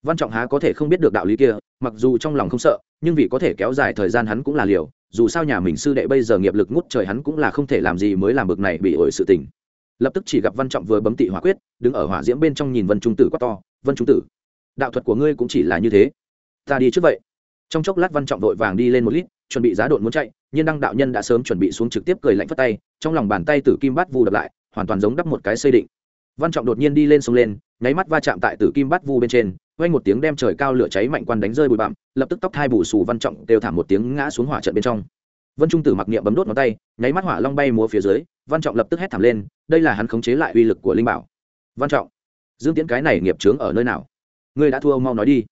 Văn trọng há có thể không biết được đạo lý kia, mặc dù trong lòng không sợ, nhưng vì có thể kéo dài thời gian hắn cũng là liều, dù sao nhà mình sư đệ bây giờ nghiệp lực ngút trời hắn cũng là không thể làm gì mới làm bực này bị ổi sự tình. Lập tức chỉ gặp văn trọng vừa bấm tị hỏa quyết, đứng ở hỏa diễm bên trong nhìn vân trung tử quát to, vân trung tử, đạo thuật của ngươi cũng chỉ là như thế. Ta đi trước vậy. Trong chốc lát văn trọng vội vàng đi lên một lít, chuẩn bị giá độn muốn chạy, nhưng đăng đạo nhân đã sớm chuẩn bị xuống trực tiếp cười lạnh phất tay, trong lòng bàn tay tử kim bát vu đập lại, hoàn toàn giống đắp một cái xây định văn trọng đột nhiên đi lên sông lên, nháy mắt va chạm tại tử kim bát vu bên trên vang một tiếng đem trời cao lửa cháy mạnh quan đánh rơi bụi bặm, lập tức tóc hai bù xù văn trọng đều thảm một tiếng ngã xuống hỏa trận bên trong. Vân trung tử mặc niệm bấm đốt ngón tay, nháy mắt hỏa long bay múa phía dưới, văn trọng lập tức hét thảm lên, đây là hắn khống chế lại uy lực của linh bảo. Văn trọng, dương tiễn cái này nghiệp trướng ở nơi nào? Ngươi đã thua, mau nói đi.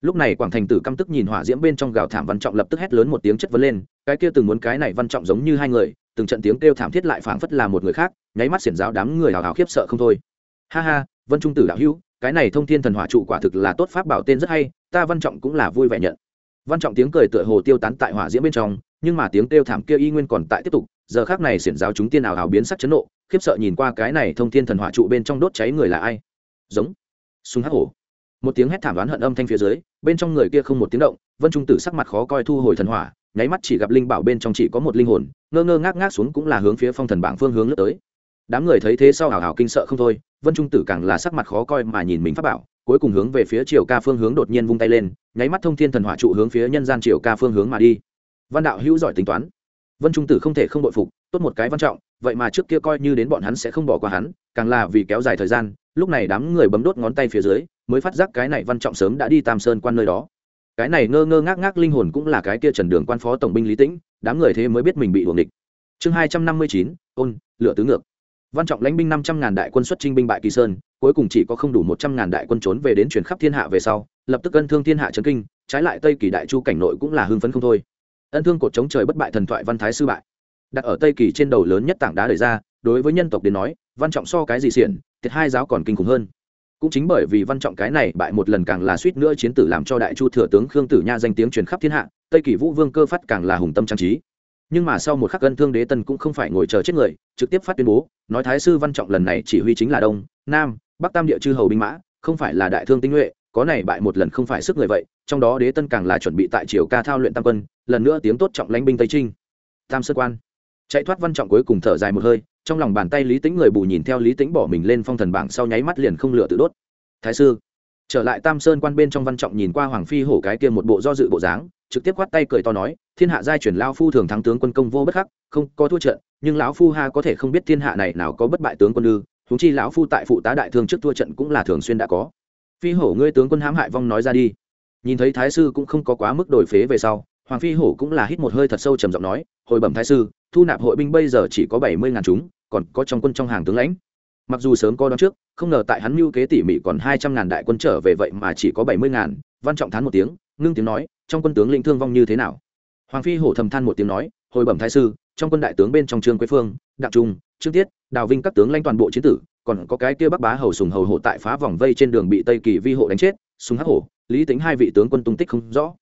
Lúc này quảng thành tử căm tức nhìn hỏa diễm bên trong gào thảm văn trọng lập tức hét lớn một tiếng chất vấn lên, cái kia từng muốn cái này văn trọng giống như hai người, từng trận tiếng kêu thảm thiết lại phảng phất là một người khác, nháy mắt xiển giáo đám người hào hào khiếp sợ không thôi ha ha, vân trung tử đạo hữu, cái này thông thiên thần hỏa trụ quả thực là tốt pháp bảo tên rất hay, ta văn trọng cũng là vui vẻ nhận. Văn trọng tiếng cười tựa hồ tiêu tán tại hỏa diễm bên trong, nhưng mà tiếng kêu thảm kia y nguyên còn tại tiếp tục, giờ khác này xiển giáo chúng tiên ảo hào biến sắc chấn nộ, khiếp sợ nhìn qua cái này thông thiên thần hỏa trụ bên trong đốt cháy người là ai. Giống. Súng hắc hổ. Một tiếng hét thảm đoán hận âm thanh phía dưới, bên trong người kia không một tiếng động, vân trung tử sắc mặt khó coi thu hồi thần hỏa, nháy mắt chỉ gặp linh bảo bên trong chỉ có một linh hồn, ngơ ngơ ngác ngác xuống cũng là hướng phía phong thần bảng phương hướng lướt tới đám người thấy thế sau hào hào kinh sợ không thôi, vân trung tử càng là sắc mặt khó coi mà nhìn mình pháp bảo, cuối cùng hướng về phía triều ca phương hướng đột nhiên vung tay lên, nháy mắt thông thiên thần hỏa trụ hướng phía nhân gian triều ca phương hướng mà đi. Văn đạo hữu giỏi tính toán. Vân trung tử không thể không bội phục, tốt một cái văn trọng, vậy mà trước kia coi như đến bọn hắn sẽ không bỏ qua hắn, càng là vì kéo dài thời gian, lúc này đám người bấm đốt ngón tay phía dưới, mới phát giác cái này văn trọng sớm đã đi tam sơn quan nơi đó. Cái này ngơ ngơ ngác ngác linh hồn cũng là cái kia trần đường quan phó tổng binh lý tĩnh, đám người thế mới biết mình bị đuồng địch chương hai trăm năm mươi chín, ôn lựa tứ ngược văn trọng lãnh binh năm trăm ngàn đại quân xuất trinh binh bại kỳ sơn, cuối cùng chỉ có không đủ một trăm ngàn đại quân trốn về đến truyền khắp thiên hạ về sau, lập tức ân thương thiên hạ trấn kinh, trái lại tây kỳ đại chu cảnh nội cũng là hưng phấn không thôi. Ân thương cột chống trời bất bại thần thoại văn thái sư bại. Đặt ở tây kỳ trên đầu lớn nhất tảng đá đời ra, đối với nhân tộc đến nói, văn trọng so cái gì xiển, thiệt hai giáo còn kinh khủng hơn. Cũng chính bởi vì văn trọng cái này bại một lần càng là suýt nữa chiến tử làm cho đại chu thừa tướng khương tử nha danh tiếng truyền khắp thiên hạ, tây kỳ vũ vương cơ phát càng là hùng tâm trang trí nhưng mà sau một khắc ân thương đế tân cũng không phải ngồi chờ chết người, trực tiếp phát tuyên bố, nói thái sư văn trọng lần này chỉ huy chính là đông, nam, bắc tam địa chư hầu binh mã, không phải là đại thương tinh nhuệ, có này bại một lần không phải sức người vậy, trong đó đế tân càng là chuẩn bị tại triều ca thao luyện tam quân, lần nữa tiếng tốt trọng lãnh binh tây trinh. Tam sơ quan. Chạy thoát văn trọng cuối cùng thở dài một hơi, trong lòng bàn tay lý tính người bù nhìn theo lý tính bỏ mình lên phong thần bảng sau nháy mắt liền không lửa tự đốt. Thái sư trở lại tam sơn quan bên trong văn trọng nhìn qua hoàng phi hổ cái kia một bộ do dự bộ dáng, trực tiếp quát tay cười to nói, thiên hạ giai chuyển lao phu thường thắng tướng quân công vô bất khắc, không có thua trận, nhưng lão phu ha có thể không biết thiên hạ này nào có bất bại tướng quân ư húng chi lão phu tại phụ tá đại thương trước thua trận cũng là thường xuyên đã có. Phi hổ, ngươi tướng quân hãm hại vong nói ra đi. Nhìn thấy thái sư cũng không có quá mức đổi phế về sau, hoàng phi hổ cũng là hít một hơi thật sâu trầm giọng nói, hồi bẩm thái sư, thu nạp hội binh bây giờ chỉ có bảy mươi ngàn chúng, còn có trong quân trong hàng tướng lãnh mặc dù sớm có đoán trước, không ngờ tại hắn mưu kế tỉ mỉ còn hai trăm ngàn đại quân trở về vậy mà chỉ có bảy mươi ngàn, văn trọng thán một tiếng, ngưng tiếng nói, trong quân tướng lĩnh thương vong như thế nào? Hoàng phi hổ thầm than một tiếng nói, hồi bẩm thái sư, trong quân đại tướng bên trong trương quế phương, đặng trung, trương tiết, đào vinh các tướng lãnh toàn bộ chiến tử, còn có cái kia bắc bá hầu sùng hầu hộ tại phá vòng vây trên đường bị tây kỳ vi hộ đánh chết súng hắc hổ, lý tính hai vị tướng quân tung tích không rõ.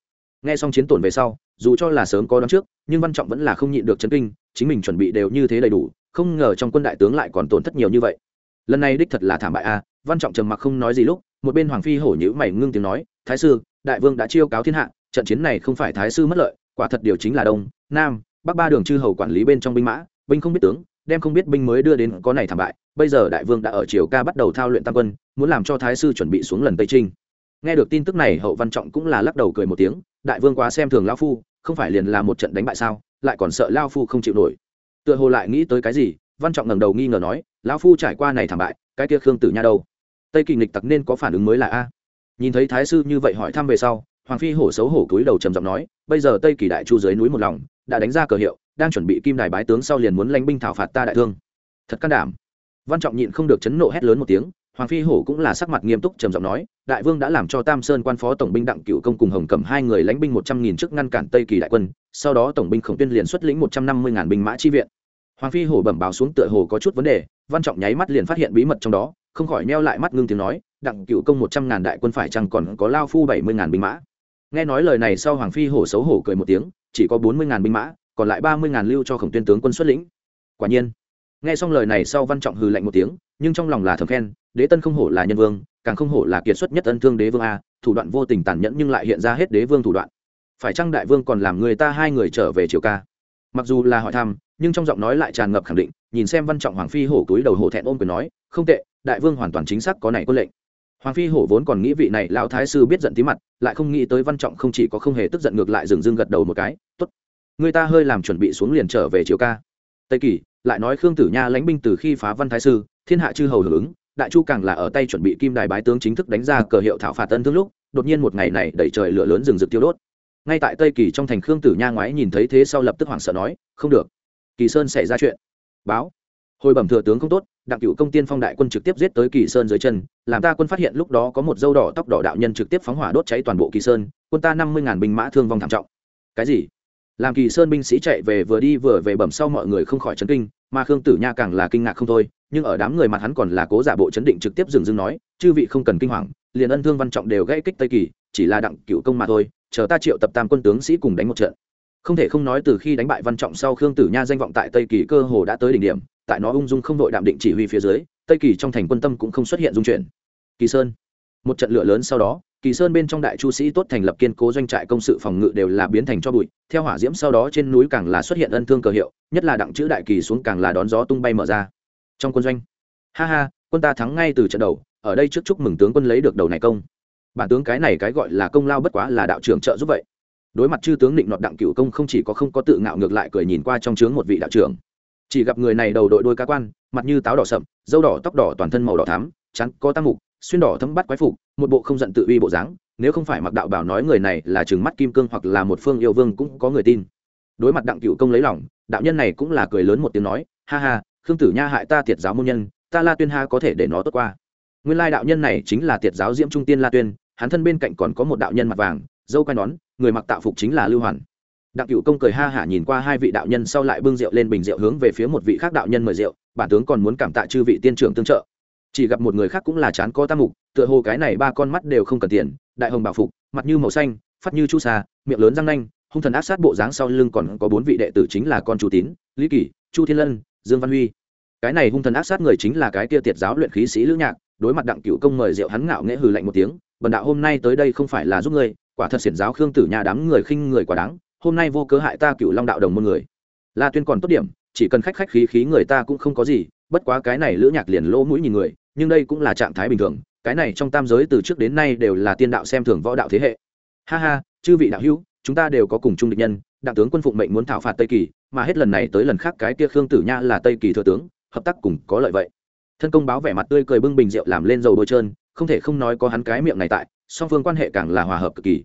Nghe xong chiến tổn về sau, dù cho là sớm có đón trước, nhưng văn trọng vẫn là không nhịn được chấn kinh, chính mình chuẩn bị đều như thế đầy đủ, không ngờ trong quân đại tướng lại còn tổn thất nhiều như vậy lần này đích thật là thảm bại a, văn trọng trầm mặc không nói gì lúc, một bên hoàng phi hổ nhữ mày ngưng tiếng nói, thái sư, đại vương đã chiêu cáo thiên hạ, trận chiến này không phải thái sư mất lợi, quả thật điều chính là đông, nam, bắc ba đường chư hầu quản lý bên trong binh mã, binh không biết tướng, đem không biết binh mới đưa đến có này thảm bại, bây giờ đại vương đã ở triều ca bắt đầu thao luyện tam quân, muốn làm cho thái sư chuẩn bị xuống lần tây trinh. Nghe được tin tức này, hậu văn trọng cũng là lắc đầu cười một tiếng, đại vương quá xem thường lao phu, không phải liền là một trận đánh bại sao, lại còn sợ lao phu không chịu nổi. Tựa hồ lại nghĩ tới cái gì văn trọng ngẩng đầu nghi ngờ nói, lão phu trải qua này thảm bại, cái kia khương tử nha đâu? Tây kỳ nghịch tặc nên có phản ứng mới là a. Nhìn thấy thái sư như vậy hỏi thăm về sau, hoàng phi hổ xấu hổ cúi đầu trầm giọng nói, bây giờ tây kỳ đại chu dưới núi một lòng, đã đánh ra cờ hiệu, đang chuẩn bị kim đài bái tướng sau liền muốn lãnh binh thảo phạt ta đại thương. Thật can đảm. Văn trọng nhịn không được chấn nộ hét lớn một tiếng, hoàng phi hổ cũng là sắc mặt nghiêm túc trầm giọng nói, đại vương đã làm cho tam sơn quan phó tổng binh đặng cựu công cùng hồng cầm hai người lãnh binh một trăm nghìn trước ngăn cản tây kỳ đại quân, sau đó tổng binh khổng tuyên liền xuất lĩnh một trăm năm mươi ngàn binh mã chi viện hoàng phi hổ bẩm báo xuống tựa hồ có chút vấn đề, văn trọng nháy mắt liền phát hiện bí mật trong đó, không khỏi neo lại mắt ngưng tiếng nói, đặng cựu công một trăm ngàn đại quân phải chăng còn có lao phu bảy mươi ngàn binh mã. Nghe nói lời này sau hoàng phi hổ xấu hổ cười một tiếng, chỉ có bốn mươi ngàn binh mã, còn lại ba mươi ngàn lưu cho khổng tuyên tướng quân xuất lĩnh. Quả nhiên, nghe xong lời này sau văn trọng hừ lạnh một tiếng, nhưng trong lòng là thầm khen, đế tân không hổ là nhân vương, càng không hổ là kiệt xuất nhất ân thương đế vương a, thủ đoạn vô tình tàn nhẫn nhưng lại hiện ra hết đế vương thủ đoạn. Phải chăng đại vương còn làm người ta hai người trở về triều ca? Mặc dù là hỏi thăm nhưng trong giọng nói lại tràn ngập khẳng định, nhìn xem văn trọng hoàng phi hổ túi đầu hổ thẹn ôm quyền nói, không tệ, đại vương hoàn toàn chính xác có này quân lệnh. Hoàng phi hổ vốn còn nghĩ vị này lão thái sư biết giận tí mặt, lại không nghĩ tới văn trọng không chỉ có không hề tức giận ngược lại dừng dưng gật đầu một cái, tốt, người ta hơi làm chuẩn bị xuống liền trở về triều ca. Tây kỳ, lại nói khương tử nha lãnh binh từ khi phá văn thái sư, thiên hạ chư hầu hưởng ứng, đại chu càng là ở tay chuẩn bị kim đài bái tướng chính thức đánh ra cờ hiệu thảo phạt tân thương lúc, đột nhiên một ngày này đẩy trời lửa lớn rừng rực tiêu đốt. Ngay tại tây kỳ trong thành khương tử nha ngoái nhìn thấy thế sau lập tức hoảng sợ nói, không được kỳ sơn xảy ra chuyện. Báo. Hồi bẩm thừa tướng không tốt, đặng cựu công tiên phong đại quân trực tiếp giết tới kỳ sơn dưới chân, làm ta quân phát hiện lúc đó có một dâu đỏ tóc đỏ đạo nhân trực tiếp phóng hỏa đốt cháy toàn bộ kỳ sơn, quân ta năm mươi ngàn binh mã thương vong thảm trọng. Cái gì? Làm kỳ sơn binh sĩ chạy về vừa đi vừa về bẩm sau mọi người không khỏi chấn kinh, mà khương tử nha càng là kinh ngạc không thôi, nhưng ở đám người mặt hắn còn là cố giả bộ chấn định trực tiếp dừng dưng nói, chư vị không cần kinh hoàng, liền ân thương văn trọng đều gãy kích tây kỳ, chỉ là đặng cựu công mà thôi, chờ ta triệu tập tam quân tướng sĩ cùng đánh một trận không thể không nói từ khi đánh bại văn trọng sau khương tử nha danh vọng tại tây kỳ cơ hồ đã tới đỉnh điểm, tại nó ung dung không đội đạm định chỉ huy phía dưới, tây kỳ trong thành quân tâm cũng không xuất hiện dung chuyển. Kỳ sơn. Một trận lửa lớn sau đó, kỳ sơn bên trong đại chu sĩ tốt thành lập kiên cố doanh trại công sự phòng ngự đều là biến thành cho bụi, theo hỏa diễm sau đó trên núi càng là xuất hiện ân thương cờ hiệu, nhất là đặng chữ đại kỳ xuống càng là đón gió tung bay mở ra. Trong quân doanh. Ha ha, quân ta thắng ngay từ trận đầu, ở đây trước chúc mừng tướng quân lấy được đầu này công. Bản tướng cái này cái gọi là công lao bất quá là đạo trưởng trợ giúp vậy đối mặt chư tướng định nọt đặng cửu công không chỉ có không có tự ngạo ngược lại cười nhìn qua trong trướng một vị đạo trưởng, chỉ gặp người này đầu đội đôi cá quan, mặt như táo đỏ sậm, dâu đỏ tóc đỏ toàn thân màu đỏ thắm chắn có tăng mục, xuyên đỏ thấm bắt quái phục, một bộ không giận tự uy bộ dáng, nếu không phải mặc đạo bảo nói người này là trừng mắt kim cương hoặc là một phương yêu vương cũng có người tin. Đối mặt đặng cửu công lấy lòng, đạo nhân này cũng là cười lớn một tiếng nói, ha ha, khương tử nha hại ta tiệt giáo môn nhân, ta la tuyên ha có thể để nó tốt qua. Nguyên lai đạo nhân này chính là tiệt giáo diễm trung tiên la tuyên, hắn thân bên cạnh còn có một đạo nhân mặt vàng dâu quai nón, người mặc tạo phục chính là lưu hoàn. Đặng cựu công cười ha hả nhìn qua hai vị đạo nhân sau lại bưng rượu lên bình rượu hướng về phía một vị khác đạo nhân mời rượu, bản tướng còn muốn cảm tạ chư vị tiên trưởng tương trợ. Chỉ gặp một người khác cũng là chán có tam mục, tựa hồ cái này ba con mắt đều không cần tiền, đại hồng bảo phục, mặt như màu xanh, phát như chu sa, miệng lớn răng nanh, hung thần ác sát bộ dáng sau lưng còn có bốn vị đệ tử chính là con chu tín, lý kỷ, chu thiên lân, dương văn huy. Cái này hung thần ác sát người chính là cái kia tiệt giáo luyện khí sĩ lữ nhạc, đối mặt đặng cựu công mời rượu hắn ngạo nghễ hừ lạnh một tiếng, bần đạo hôm nay tới đây không phải là giúp ngươi quả thật xiển giáo khương tử nhà đám người khinh người quả đáng, hôm nay vô cớ hại ta cựu long đạo đồng môn người. La tuyên còn tốt điểm, chỉ cần khách khách khí khí người ta cũng không có gì, bất quá cái này lữ nhạc liền lỗ mũi nhìn người, nhưng đây cũng là trạng thái bình thường, cái này trong tam giới từ trước đến nay đều là tiên đạo xem thường võ đạo thế hệ. Ha ha, chư vị đạo hữu, chúng ta đều có cùng chung địch nhân đặng tướng quân phụng mệnh muốn thảo phạt tây kỳ, mà hết lần này tới lần khác cái kia khương tử nha là tây kỳ thừa tướng, hợp tác cùng có lợi vậy. Thân công báo vẻ mặt tươi cười bưng bình rượu làm lên dầu bôi trơn, không thể không nói có hắn cái miệng này tại song phương quan hệ càng là hòa hợp cực kỳ.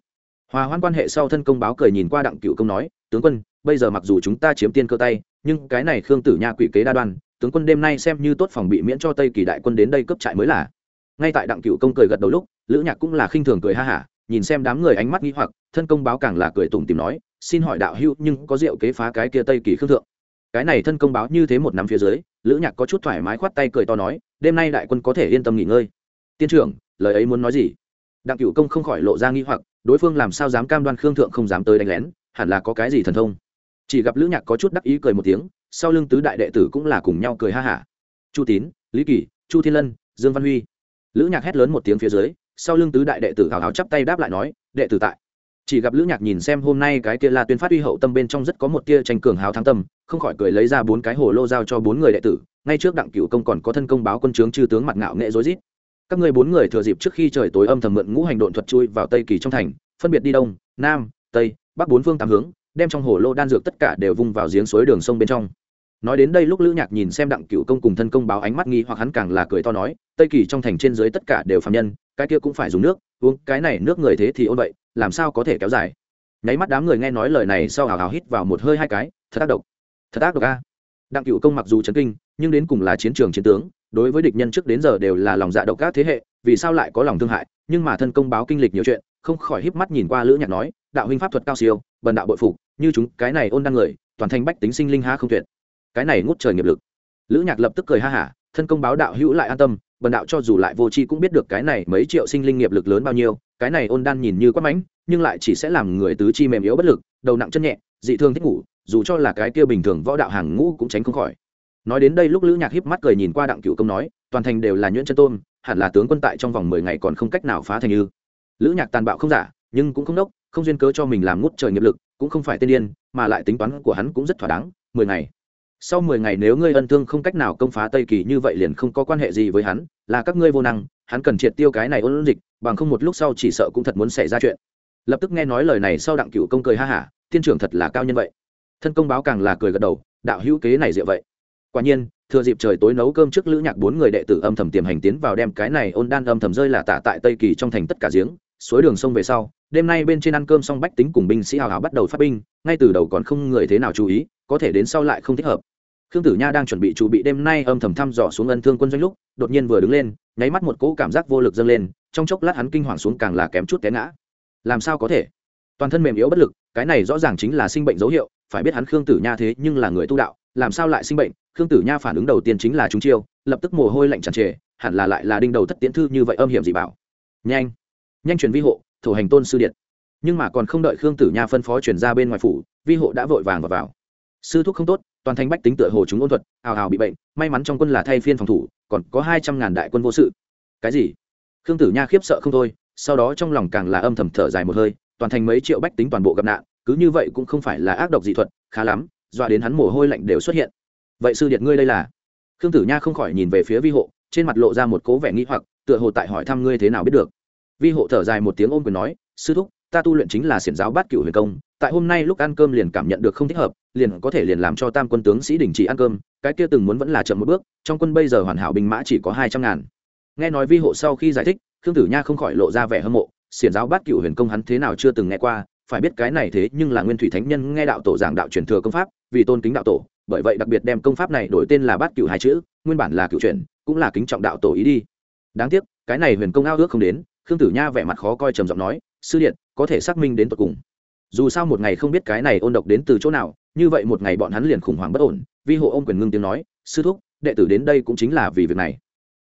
Hòa hoãn quan hệ sau thân công báo cười nhìn qua đặng cựu công nói, tướng quân, bây giờ mặc dù chúng ta chiếm tiên cơ tay, nhưng cái này khương tử nha quỷ kế đa đoan, tướng quân đêm nay xem như tốt phòng bị miễn cho tây kỳ đại quân đến đây cấp trại mới là. Ngay tại đặng cựu công cười gật đầu lúc, lữ nhạc cũng là khinh thường cười ha hả, nhìn xem đám người ánh mắt nghi hoặc, thân công báo càng là cười tủm tìm nói, xin hỏi đạo hữu, nhưng có rượu kế phá cái kia tây kỳ khương thượng? Cái này thân công báo như thế một năm phía dưới, lữ nhạc có chút thoải mái khoát tay cười to nói, đêm nay đại quân có thể yên tâm nghỉ ngơi. Tiên trưởng, lời ấy muốn nói gì? Đặng cửu công không khỏi lộ ra nghi hoặc, đối phương làm sao dám cam đoan khương thượng không dám tới đánh lén, hẳn là có cái gì thần thông. Chỉ gặp lữ nhạc có chút đắc ý cười một tiếng, sau lưng tứ đại đệ tử cũng là cùng nhau cười ha hả. Chu tín, lý kỳ chu thiên lân, dương văn huy. Lữ nhạc hét lớn một tiếng phía dưới, sau lưng tứ đại đệ tử hào hào chắp tay đáp lại nói, đệ tử tại. Chỉ gặp lữ nhạc nhìn xem hôm nay cái kia la tuyên phát uy hậu tâm bên trong rất có một tia tranh cường hào thắng tâm, không khỏi cười lấy ra bốn cái hồ lô giao cho bốn người đệ tử, ngay trước đặng cựu công còn có thân công báo quân trướng chư tướng mặt ngạo nghệ rối rít các ngươi bốn người thừa dịp trước khi trời tối âm thầm mượn ngũ hành độn thuật chui vào tây kỳ trong thành, phân biệt đi đông, nam, tây, bắc bốn phương tám hướng, đem trong hồ lô đan dược tất cả đều vung vào giếng suối đường sông bên trong. Nói đến đây lúc lữ nhạc nhìn xem đặng cựu công cùng thân công báo ánh mắt nghi hoặc hắn càng là cười to nói, tây kỳ trong thành trên dưới tất cả đều phạm nhân, cái kia cũng phải dùng nước, uống, cái này nước người thế thì ôn vậy, làm sao có thể kéo dài? Nháy mắt đám người nghe nói lời này sau hào hào hít vào một hơi hai cái, thật ác độc, thật ác độc a. Đặng cựu công mặc dù chấn kinh, nhưng đến cùng là chiến trường chiến tướng đối với địch nhân trước đến giờ đều là lòng dạ độc các thế hệ vì sao lại có lòng thương hại? Nhưng mà thân công báo kinh lịch nhiều chuyện không khỏi híp mắt nhìn qua lữ nhạc nói đạo huynh pháp thuật cao siêu bần đạo bội phục như chúng cái này ôn đăng người toàn thành bách tính sinh linh ha không tuyệt. Cái này ngút trời nghiệp lực. Lữ nhạc lập tức cười ha hả thân công báo đạo hữu lại an tâm bần đạo cho dù lại vô tri cũng biết được cái này mấy triệu sinh linh nghiệp lực lớn bao nhiêu cái này ôn đan nhìn như quát mánh, nhưng lại chỉ sẽ làm người tứ chi mềm yếu bất lực đầu nặng chân nhẹ dị thương thích ngủ dù cho là cái kia bình thường võ đạo hàng ngũ cũng tránh không khỏi nói đến đây lúc lữ nhạc híp mắt cười nhìn qua đặng cựu công nói, toàn thành đều là nhuyễn chân tôn, hẳn là tướng quân tại trong vòng mười ngày còn không cách nào phá thành ư. Lữ nhạc tàn bạo không giả, nhưng cũng không đốc, không duyên cớ cho mình làm ngút trời nghiệp lực, cũng không phải tên điên, mà lại tính toán của hắn cũng rất thỏa đáng, mười ngày. Sau mười ngày nếu ngươi ân thương không cách nào công phá tây kỳ như vậy liền không có quan hệ gì với hắn, là các ngươi vô năng, hắn cần triệt tiêu cái này ôn dịch, bằng không một lúc sau chỉ sợ cũng thật muốn xảy ra chuyện. Lập tức nghe nói lời này sau đặng cựu công cười ha hả, tiên trưởng thật là cao nhân vậy. Thân công báo càng là cười gật đầu, đạo hữu kế này diệu vậy quả nhiên, thừa dịp trời tối nấu cơm trước lữ nhạc bốn người đệ tử âm thầm tiềm hành tiến vào đem cái này ôn đan âm thầm rơi là tạ tại tây kỳ trong thành tất cả giếng, suối đường sông về sau, đêm nay bên trên ăn cơm xong bách tính cùng binh sĩ hào hào bắt đầu phát binh, ngay từ đầu còn không người thế nào chú ý, có thể đến sau lại không thích hợp. Khương tử nha đang chuẩn bị chuẩn bị đêm nay âm thầm thăm dò xuống ân thương quân doanh lúc, đột nhiên vừa đứng lên, nháy mắt một cỗ cảm giác vô lực dâng lên, trong chốc lát hắn kinh hoàng xuống càng là kém chút té ngã. Làm sao có thể? Toàn thân mềm yếu bất lực, cái này rõ ràng chính là sinh bệnh dấu hiệu, phải biết hắn khương tử nha thế nhưng là người tu đạo, làm sao lại sinh bệnh khương tử nha phản ứng đầu tiên chính là chúng chiêu lập tức mồ hôi lạnh tràn trề hẳn là lại là đinh đầu thất tiễn thư như vậy âm hiểm gì bảo. Nhanh nhanh truyền vi hộ thủ hành tôn sư điện. Nhưng mà còn không đợi khương tử nha phân phó chuyển ra bên ngoài phủ vi hộ đã vội vàng vào, vào. sư thuốc không tốt toàn thành bách tính tựa hồ chúng ôn thuật ào ào bị bệnh may mắn trong quân là thay phiên phòng thủ còn có hai trăm ngàn đại quân vô sự. Cái gì? Khương tử nha khiếp sợ không thôi sau đó trong lòng càng là âm thầm thở dài một hơi toàn thành mấy triệu bách tính toàn bộ gặp nạn cứ như vậy cũng không phải là ác độc dị thuật khá lắm dọa đến hắn mồ hôi lạnh đều xuất hiện vậy sư điệt ngươi đây là? Khương tử nha không khỏi nhìn về phía vi hộ, trên mặt lộ ra một cố vẻ nghĩ hoặc, tựa hồ tại hỏi thăm ngươi thế nào biết được. Vi hộ thở dài một tiếng ôm quyền nói, sư thúc, ta tu luyện chính là xiển giáo bát cựu huyền công, tại hôm nay lúc ăn cơm liền cảm nhận được không thích hợp, liền có thể liền làm cho tam quân tướng sĩ đình chỉ ăn cơm, cái kia từng muốn vẫn là chậm một bước, trong quân bây giờ hoàn hảo binh mã chỉ có hai trăm ngàn. Nghe nói vi hộ sau khi giải thích, khương tử nha không khỏi lộ ra vẻ hâm mộ, xiển giáo bát cựu huyền công hắn thế nào chưa từng nghe qua, phải biết cái này thế nhưng là nguyên thủy thánh nhân nghe đạo tổ giảng đạo truyền thừa công pháp, vì tôn kính đạo tổ bởi vậy đặc biệt đem công pháp này đổi tên là bát cựu hai chữ, nguyên bản là cựu truyền cũng là kính trọng đạo tổ ý đi. Đáng tiếc, cái này huyền công ao ước không đến, khương tử nha vẻ mặt khó coi trầm giọng nói, sư điện, có thể xác minh đến tận cùng. Dù sao một ngày không biết cái này ôn độc đến từ chỗ nào, như vậy một ngày bọn hắn liền khủng hoảng bất ổn vi hộ ôm quyền ngưng tiếng nói, sư thúc, đệ tử đến đây cũng chính là vì việc này.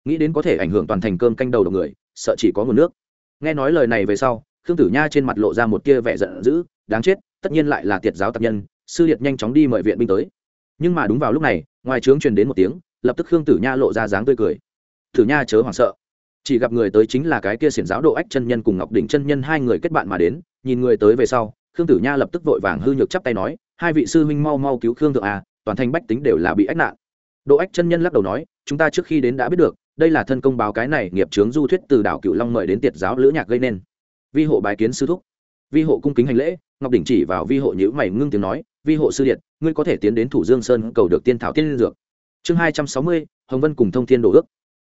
Nghĩ đến có thể ảnh hưởng toàn thành cơm canh đầu độc người, sợ chỉ có nguồn nước. Nghe nói lời này về sau, khương tử nha trên mặt lộ ra một tia vẻ giận dữ, đáng chết, tất nhiên lại là tiệt giáo tập nhân, sư liệt nhanh chóng đi mời viện binh tới nhưng mà đúng vào lúc này, ngoài trướng truyền đến một tiếng, lập tức khương tử nha lộ ra dáng tươi cười. Tử nha chớ hoảng sợ. Chỉ gặp người tới chính là cái kia xiển giáo độ ách chân nhân cùng ngọc đỉnh chân nhân hai người kết bạn mà đến, nhìn người tới về sau, khương tử nha lập tức vội vàng hư nhược chắp tay nói, hai vị sư huynh mau mau cứu khương thượng à toàn thành bách tính đều là bị ách nạn. Độ ách chân nhân lắc đầu nói, chúng ta trước khi đến đã biết được, đây là thân công báo cái này nghiệp trướng du thuyết từ đảo cựu long mời đến tiệt giáo lữ nhạc gây nên. Vi hộ bái kiến sư thúc. Vi hộ cung kính hành lễ, ngọc đỉnh chỉ vào vi hộ nhữ mày ngưng tiếng nói, vi hộ sư điện ngươi có thể tiến đến thủ dương sơn cầu được tiên thảo tiên liên dược. Chương hai trăm sáu mươi, hồng vân cùng thông thiên đổ ước.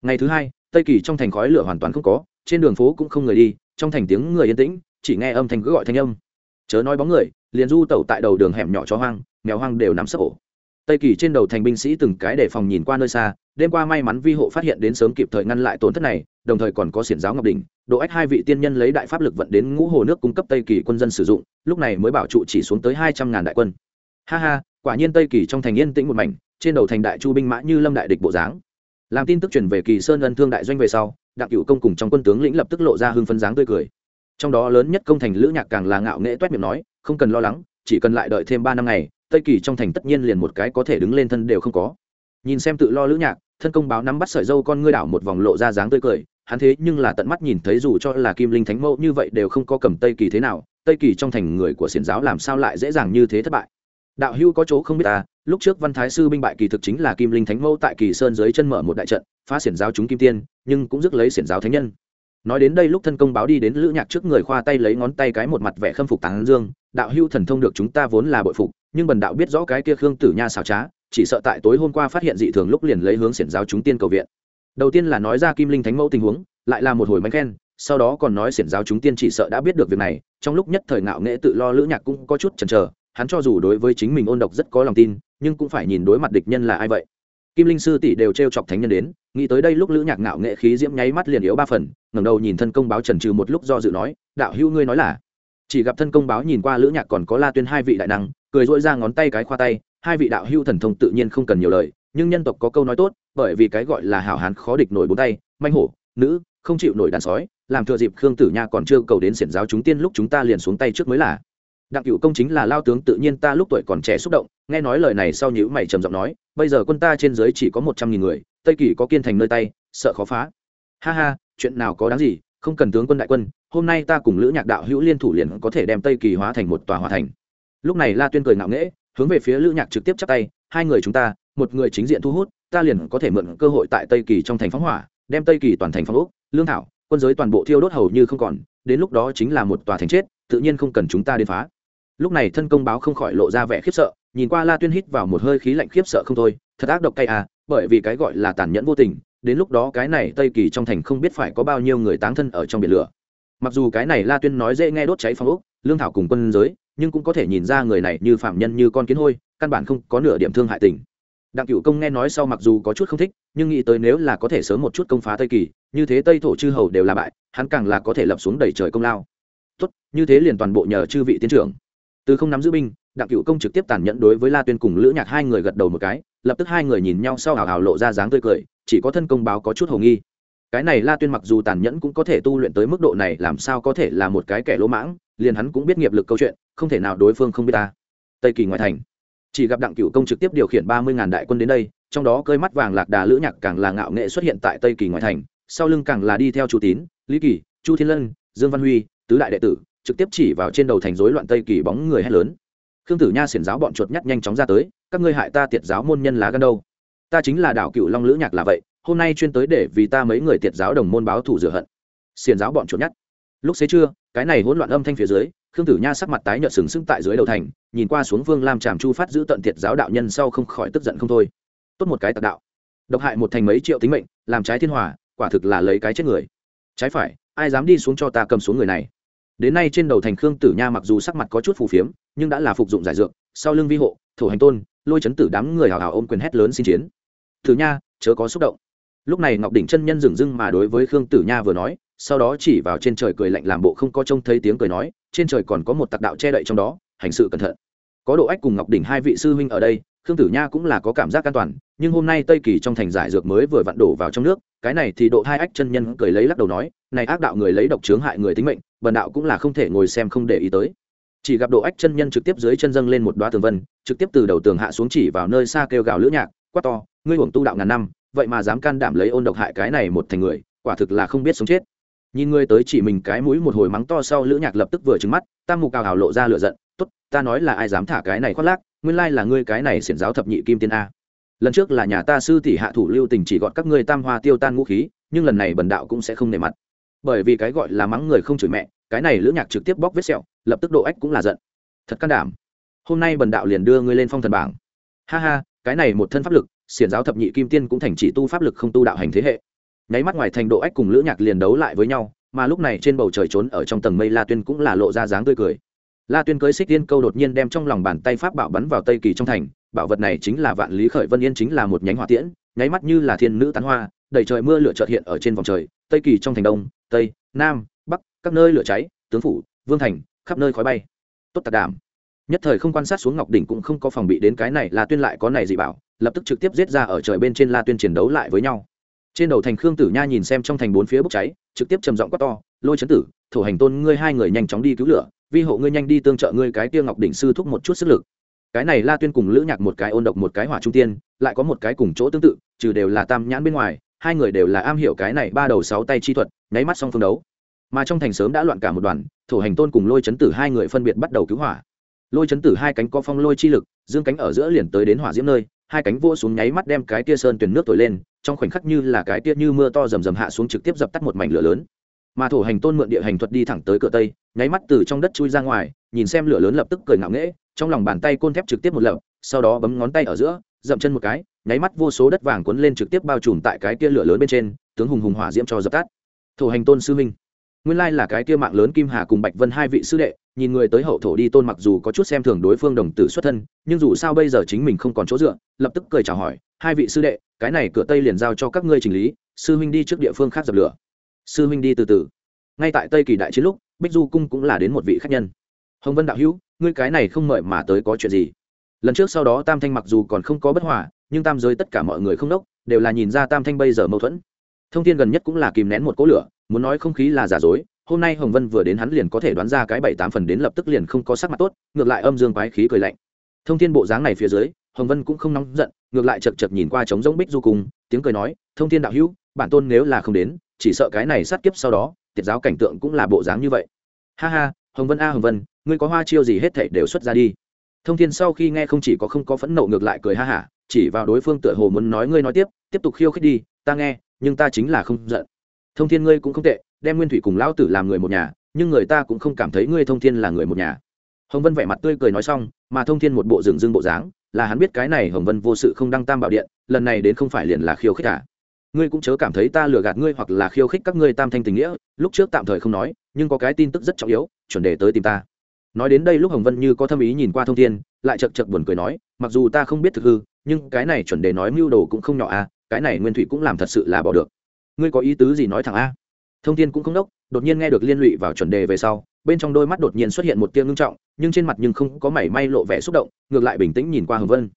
Ngày thứ hai, tây kỳ trong thành khói lửa hoàn toàn không có, trên đường phố cũng không người đi, trong thành tiếng người yên tĩnh, chỉ nghe âm thanh cứ gọi thanh âm. Chớ nói bóng người, liền du tẩu tại đầu đường hẻm nhỏ cho hoang, mèo hoang đều nắm sấp ổ. Tây kỳ trên đầu thành binh sĩ từng cái để phòng nhìn qua nơi xa, đêm qua may mắn vi hộ phát hiện đến sớm kịp thời ngăn lại tổn thất này, đồng thời còn có xiển giáo ngọc đỉnh, độ ách hai vị tiên nhân lấy đại pháp lực vận đến ngũ hồ nước cung cấp tây kỳ quân dân sử dụng, lúc này mới bảo trụ chỉ xuống tới hai trăm ngàn đại quân ha ha, quả nhiên tây kỳ trong thành yên tĩnh một mảnh, trên đầu thành đại chu binh mã như lâm đại địch bộ dáng. Làm tin tức truyền về kỳ sơn ân thương đại doanh về sau, đặng cựu công cùng trong quân tướng lĩnh lập tức lộ ra hưng phân dáng tươi cười. Trong đó lớn nhất công thành lữ nhạc càng là ngạo nghễ toét miệng nói, không cần lo lắng, chỉ cần lại đợi thêm ba năm ngày, tây kỳ trong thành tất nhiên liền một cái có thể đứng lên thân đều không có. Nhìn xem tự lo lữ nhạc, thân công báo nắm bắt sợi dâu con ngươi đảo một vòng lộ ra dáng tươi cười, hắn thế nhưng là tận mắt nhìn thấy dù cho là kim linh thánh mẫu như vậy đều không có cầm tây kỳ thế nào, tây kỳ trong thành người của xiển giáo làm sao lại dễ dàng như thế thất bại đạo hưu có chỗ không biết ta, lúc trước văn thái sư binh bại kỳ thực chính là kim linh thánh mẫu tại kỳ sơn dưới chân mở một đại trận, phá xiển giáo chúng kim tiên, nhưng cũng dứt lấy xiển giáo thánh nhân. Nói đến đây lúc thân công báo đi đến lữ nhạc trước người khoa tay lấy ngón tay cái một mặt vẻ khâm phục tán dương, đạo hưu thần thông được chúng ta vốn là bội phục, nhưng bần đạo biết rõ cái kia khương tử nha xảo trá, chỉ sợ tại tối hôm qua phát hiện dị thường lúc liền lấy hướng xiển giáo chúng tiên cầu viện. Đầu tiên là nói ra kim linh thánh mẫu tình huống, lại là một hồi mánh khen, sau đó còn nói xiển giáo chúng tiên chỉ sợ đã biết được việc này, trong lúc nhất thời ngạo nghệ tự lo lữ nhạc cũng có chút chần chờ hắn cho dù đối với chính mình ôn độc rất có lòng tin, nhưng cũng phải nhìn đối mặt địch nhân là ai vậy. Kim linh sư tỷ đều t r e o chọc thánh nhân đến, nghĩ tới đây lúc lữ nhạc ngạo nghệ khí diễm nháy mắt liền yếu ba phần, ngẩng đầu nhìn thân công báo trần trừ một lúc do dự nói, đạo hữu ngươi nói là? Chỉ gặp thân công báo nhìn qua lữ nhạc còn có la tuyên hai vị đại năng, cười dỗi ra ngón tay cái khoa tay, hai vị đạo hữu thần thông tự nhiên không cần nhiều lời, nhưng nhân tộc có câu nói tốt, bởi vì cái gọi là hảo hán khó địch nổi bốn tay, manh hổ, nữ, không chịu nổi đàn sói, làm thừa dịp khương tử nha còn chưa cầu đến xiển giáo chúng tiên lúc chúng ta liền xuống tay trước mới là đặng cựu công chính là lao tướng tự nhiên ta lúc tuổi còn trẻ xúc động, nghe nói lời này sau nhữ mày trầm giọng nói, bây giờ quân ta trên giới chỉ có một trăm nghìn người, tây kỳ có kiên thành nơi tay, sợ khó phá. Ha ha, chuyện nào có đáng gì, không cần tướng quân đại quân, hôm nay ta cùng lữ nhạc đạo hữu liên thủ liền có thể đem tây kỳ hóa thành một tòa hòa thành. Lúc này la tuyên cười ngạo nghễ, hướng về phía lữ nhạc trực tiếp chắp tay, hai người chúng ta, một người chính diện thu hút, ta liền có thể mượn cơ hội tại tây kỳ trong thành phóng hỏa, đem tây kỳ toàn thành phóng úc lương thảo, quân giới toàn bộ thiêu đốt hầu như không còn, đến lúc đó chính là một tòa thành chết, tự nhiên không cần chúng ta đến phá lúc này thân công báo không khỏi lộ ra vẻ khiếp sợ, nhìn qua la tuyên hít vào một hơi khí lạnh khiếp sợ không thôi, thật ác độc cay à bởi vì cái gọi là tàn nhẫn vô tình, đến lúc đó cái này tây kỳ trong thành không biết phải có bao nhiêu người táng thân ở trong biển lửa. Mặc dù cái này la tuyên nói dễ nghe đốt cháy phong ốc, lương thảo cùng quân giới, nhưng cũng có thể nhìn ra người này như phạm nhân như con kiến hôi, căn bản không có nửa điểm thương hại tình. Đặng cựu công nghe nói sau mặc dù có chút không thích, nhưng nghĩ tới nếu là có thể sớm một chút công phá tây kỳ, như thế tây thổ chư hầu đều là bại, hắn càng là có thể lập xuống đầy trời công lao. Tốt, như thế liền toàn bộ nhờ chư vị tiến trưởng từ không nắm giữ binh, đặng cựu công trực tiếp tàn nhẫn đối với la tuyên cùng lữ nhạc hai người gật đầu một cái, lập tức hai người nhìn nhau sau hào hào lộ ra dáng tươi cười, chỉ có thân công báo có chút hồ nghi. Cái này la tuyên mặc dù tàn nhẫn cũng có thể tu luyện tới mức độ này, làm sao có thể là một cái kẻ lỗ mãng, liền hắn cũng biết nghiệp lực câu chuyện, không thể nào đối phương không biết ta. Tây kỳ ngoại thành. Chỉ gặp đặng cựu công trực tiếp điều khiển ba mươi ngàn đại quân đến đây, trong đó cơi mắt vàng lạc đà lữ nhạc càng là ngạo nghệ xuất hiện tại tây kỳ ngoại thành, sau lưng càng là đi theo chu tín, lý kỳ, chu thiên lân, dương văn huy, tứ đại đệ tử trực tiếp chỉ vào trên đầu thành rối loạn tây kỳ bóng người hét lớn. Khương tử nha xiển giáo bọn chuột nhắt nhanh chóng ra tới, các ngươi hại ta tiệt giáo môn nhân lá gan đâu? Ta chính là đạo cựu long lữ nhạc là vậy, hôm nay chuyên tới để vì ta mấy người tiệt giáo đồng môn báo thủ rửa hận. Xiển giáo bọn chuột nhắt. Lúc xế trưa, cái này hỗn loạn âm thanh phía dưới, khương tử nha sắc mặt tái nhợt sừng sững tại dưới đầu thành, nhìn qua xuống vương lam tràm chu phát giữ tận tiệt giáo đạo nhân sau không khỏi tức giận không thôi. Tốt một cái tạc đạo. Độc hại một thành mấy triệu tính mệnh, làm trái thiên hòa, quả thực là lấy cái chết người. Trái phải, ai dám đi xuống cho ta cầm xuống người này? Đến nay trên đầu thành khương tử nha mặc dù sắc mặt có chút phù phiếm, nhưng đã là phục dụng giải dược, sau lưng vi hộ thủ hành tôn, lôi chấn tử đám người hào hào ôm quyền hét lớn xin chiến. Tử nha, chớ có xúc động. Lúc này ngọc đỉnh chân nhân dừng dưng mà đối với khương tử nha vừa nói, sau đó chỉ vào trên trời cười lạnh làm bộ không có trông thấy tiếng cười nói, trên trời còn có một tặc đạo che đậy trong đó, hành sự cẩn thận. Có độ ách cùng ngọc đỉnh hai vị sư huynh ở đây, khương tử nha cũng là có cảm giác an toàn nhưng hôm nay tây kỳ trong thành giải dược mới vừa vặn đổ vào trong nước, cái này thì độ hai ách chân nhân cười lấy lắc đầu nói, này ác đạo người lấy độc chướng hại người tính mệnh, bần đạo cũng là không thể ngồi xem không để ý tới. Chỉ gặp độ ách chân nhân trực tiếp dưới chân dâng lên một đoá tường vân, trực tiếp từ đầu tường hạ xuống chỉ vào nơi xa kêu gào lữ nhạc, quát to, ngươi hưởng tu đạo ngàn năm, vậy mà dám can đảm lấy ôn độc hại cái này một thành người, quả thực là không biết sống chết. Nhìn ngươi tới chỉ mình cái mũi một hồi mắng to sau lữ nhạc lập tức vừa trừng mắt, tam mục cào hào lộ ra lửa giận, tốt, ta nói là ai dám thả cái này khoác lác, nguyên lai là ngươi cái này xiển giáo thập nhị kim tiên a lần trước là nhà ta sư tỷ hạ thủ lưu tình chỉ gọn các ngươi tam hoa tiêu tan ngũ khí, nhưng lần này bần đạo cũng sẽ không nề mặt. Bởi vì cái gọi là mắng người không chửi mẹ, cái này lữ nhạc trực tiếp bóc vết sẹo, lập tức độ ách cũng là giận. Thật can đảm. Hôm nay bần đạo liền đưa ngươi lên phong thần bảng. Ha ha, cái này một thân pháp lực, xiển giáo thập nhị kim tiên cũng thành chỉ tu pháp lực không tu đạo hành thế hệ. Nháy mắt ngoài thành độ ách cùng lữ nhạc liền đấu lại với nhau, mà lúc này trên bầu trời trốn ở trong tầng mây la tuyên cũng là lộ ra dáng tươi cười. La tuyên cưới xích tiên câu đột nhiên đem trong lòng bàn tay pháp bảo bắn vào tây kỳ trong thành bảo vật này chính là vạn lý khởi vân yên chính là một nhánh hỏa tiễn, nháy mắt như là thiên nữ tán hoa, đầy trời mưa lửa trợt hiện ở trên vòng trời, tây kỳ trong thành đông, tây, nam, bắc, các nơi lửa cháy, tướng phủ, vương thành, khắp nơi khói bay. Tốt tạc đảm nhất thời không quan sát xuống ngọc đỉnh cũng không có phòng bị đến cái này là tuyên lại có này gì bảo, lập tức trực tiếp giết ra ở trời bên trên la tuyên chiến đấu lại với nhau. Trên đầu thành khương tử nha nhìn xem trong thành bốn phía bốc cháy, trực tiếp trầm giọng quát to, lôi chấn tử thủ hành tôn ngươi hai người nhanh chóng đi cứu lửa, vi hộ ngươi nhanh đi tương trợ ngươi cái tiêu ngọc đỉnh sư thúc một chút sức lực cái này la tuyên cùng lữ nhạc một cái ôn độc một cái hỏa trung tiên, lại có một cái cùng chỗ tương tự, trừ đều là tam nhãn bên ngoài, hai người đều là am hiểu cái này ba đầu sáu tay chi thuật, nháy mắt xong phương đấu. Mà trong thành sớm đã loạn cả một đoàn thủ hành tôn cùng lôi chấn tử hai người phân biệt bắt đầu cứu hỏa. Lôi chấn tử hai cánh có phong lôi chi lực, dương cánh ở giữa liền tới đến hỏa diễm nơi, hai cánh vô xuống nháy mắt đem cái tia sơn tuyển nước thổi lên, trong khoảnh khắc như là cái tia như mưa to rầm rầm hạ xuống trực tiếp dập tắt một mảnh lửa lớn. Mà thổ hành tôn mượn địa hành thuật đi thẳng tới cửa tây, nháy mắt từ trong đất chui ra ngoài, nhìn xem lửa lớn lập tức cười ngạo nghễ trong lòng bàn tay côn thép trực tiếp một lợp sau đó bấm ngón tay ở giữa, dậm chân một cái, nháy mắt vô số đất vàng cuốn lên trực tiếp bao trùm tại cái kia lửa lớn bên trên, tướng hùng hùng hỏa diễm cho dập tắt. Thổ hành tôn sư minh nguyên lai là cái kia mạng lớn kim hà cùng bạch vân hai vị sư đệ, nhìn người tới hậu thổ đi tôn mặc dù có chút xem thường đối phương đồng tử xuất thân, nhưng dù sao bây giờ chính mình không còn chỗ dựa, lập tức cười chào hỏi, hai vị sư đệ, cái này cửa tây liền giao cho các ngươi chỉnh lý, sư huynh đi trước địa phương khác dập lửa. Sư huynh đi từ từ. Ngay tại tây kỳ đại chiến lúc, bích du cung cũng là đến một vị khách nhân. Hồng vân đạo hữu ngươi cái này không mời mà tới có chuyện gì? Lần trước sau đó tam thanh mặc dù còn không có bất hòa, nhưng tam giới tất cả mọi người không đốc, đều là nhìn ra tam thanh bây giờ mâu thuẫn. Thông tin gần nhất cũng là kìm nén một cỗ lửa, muốn nói không khí là giả dối, hôm nay hồng vân vừa đến hắn liền có thể đoán ra cái bảy tám phần đến lập tức liền không có sắc mặt tốt, ngược lại âm dương quái khí cười lạnh. Thông thiên bộ dáng này phía dưới, hồng vân cũng không nóng giận, ngược lại chật chật nhìn qua trống rỗng bích du cùng tiếng cười nói, thông thiên đạo hữu, bản tôn nếu là không đến, chỉ sợ cái này sát kiếp sau đó, tiệt giáo cảnh tượng cũng là bộ dáng như vậy. Ha ha, hồng vân a, hồng vân ngươi có hoa chiêu gì hết thảy đều xuất ra đi. Thông thiên sau khi nghe không chỉ có không có phẫn nộ ngược lại cười ha hả, chỉ vào đối phương tựa hồ muốn nói ngươi nói tiếp tiếp tục khiêu khích đi, ta nghe, nhưng ta chính là không giận. Thông thiên ngươi cũng không tệ, đem nguyên thủy cùng lão tử làm người một nhà, nhưng người ta cũng không cảm thấy ngươi thông thiên là người một nhà. Hồng vân vẻ mặt tươi cười nói xong, mà thông thiên một bộ rừng dưng bộ dáng, là hắn biết cái này hồng vân vô sự không đăng tam bảo điện, lần này đến không phải liền là khiêu khích cả ngươi cũng chớ cảm thấy ta lừa gạt ngươi hoặc là khiêu khích các ngươi tam thanh tình nghĩa, lúc trước tạm thời không nói, nhưng có cái tin tức rất trọng yếu, chuẩn đề tới tìm ta nói đến đây lúc hồng vân như có thâm ý nhìn qua thông thiên, lại chật chật buồn cười nói, mặc dù ta không biết thực hư, nhưng cái này chuẩn đề nói mưu đồ cũng không nhỏ à cái này nguyên thủy cũng làm thật sự là bỏ được. Ngươi có ý tứ gì nói thẳng a? Thông thiên cũng không đốc, đột nhiên nghe được liên lụy vào chuẩn đề về sau, bên trong đôi mắt đột nhiên xuất hiện một tia ngưng trọng, nhưng trên mặt nhưng không có mảy may lộ vẻ xúc động, ngược lại bình tĩnh nhìn qua hồng vân.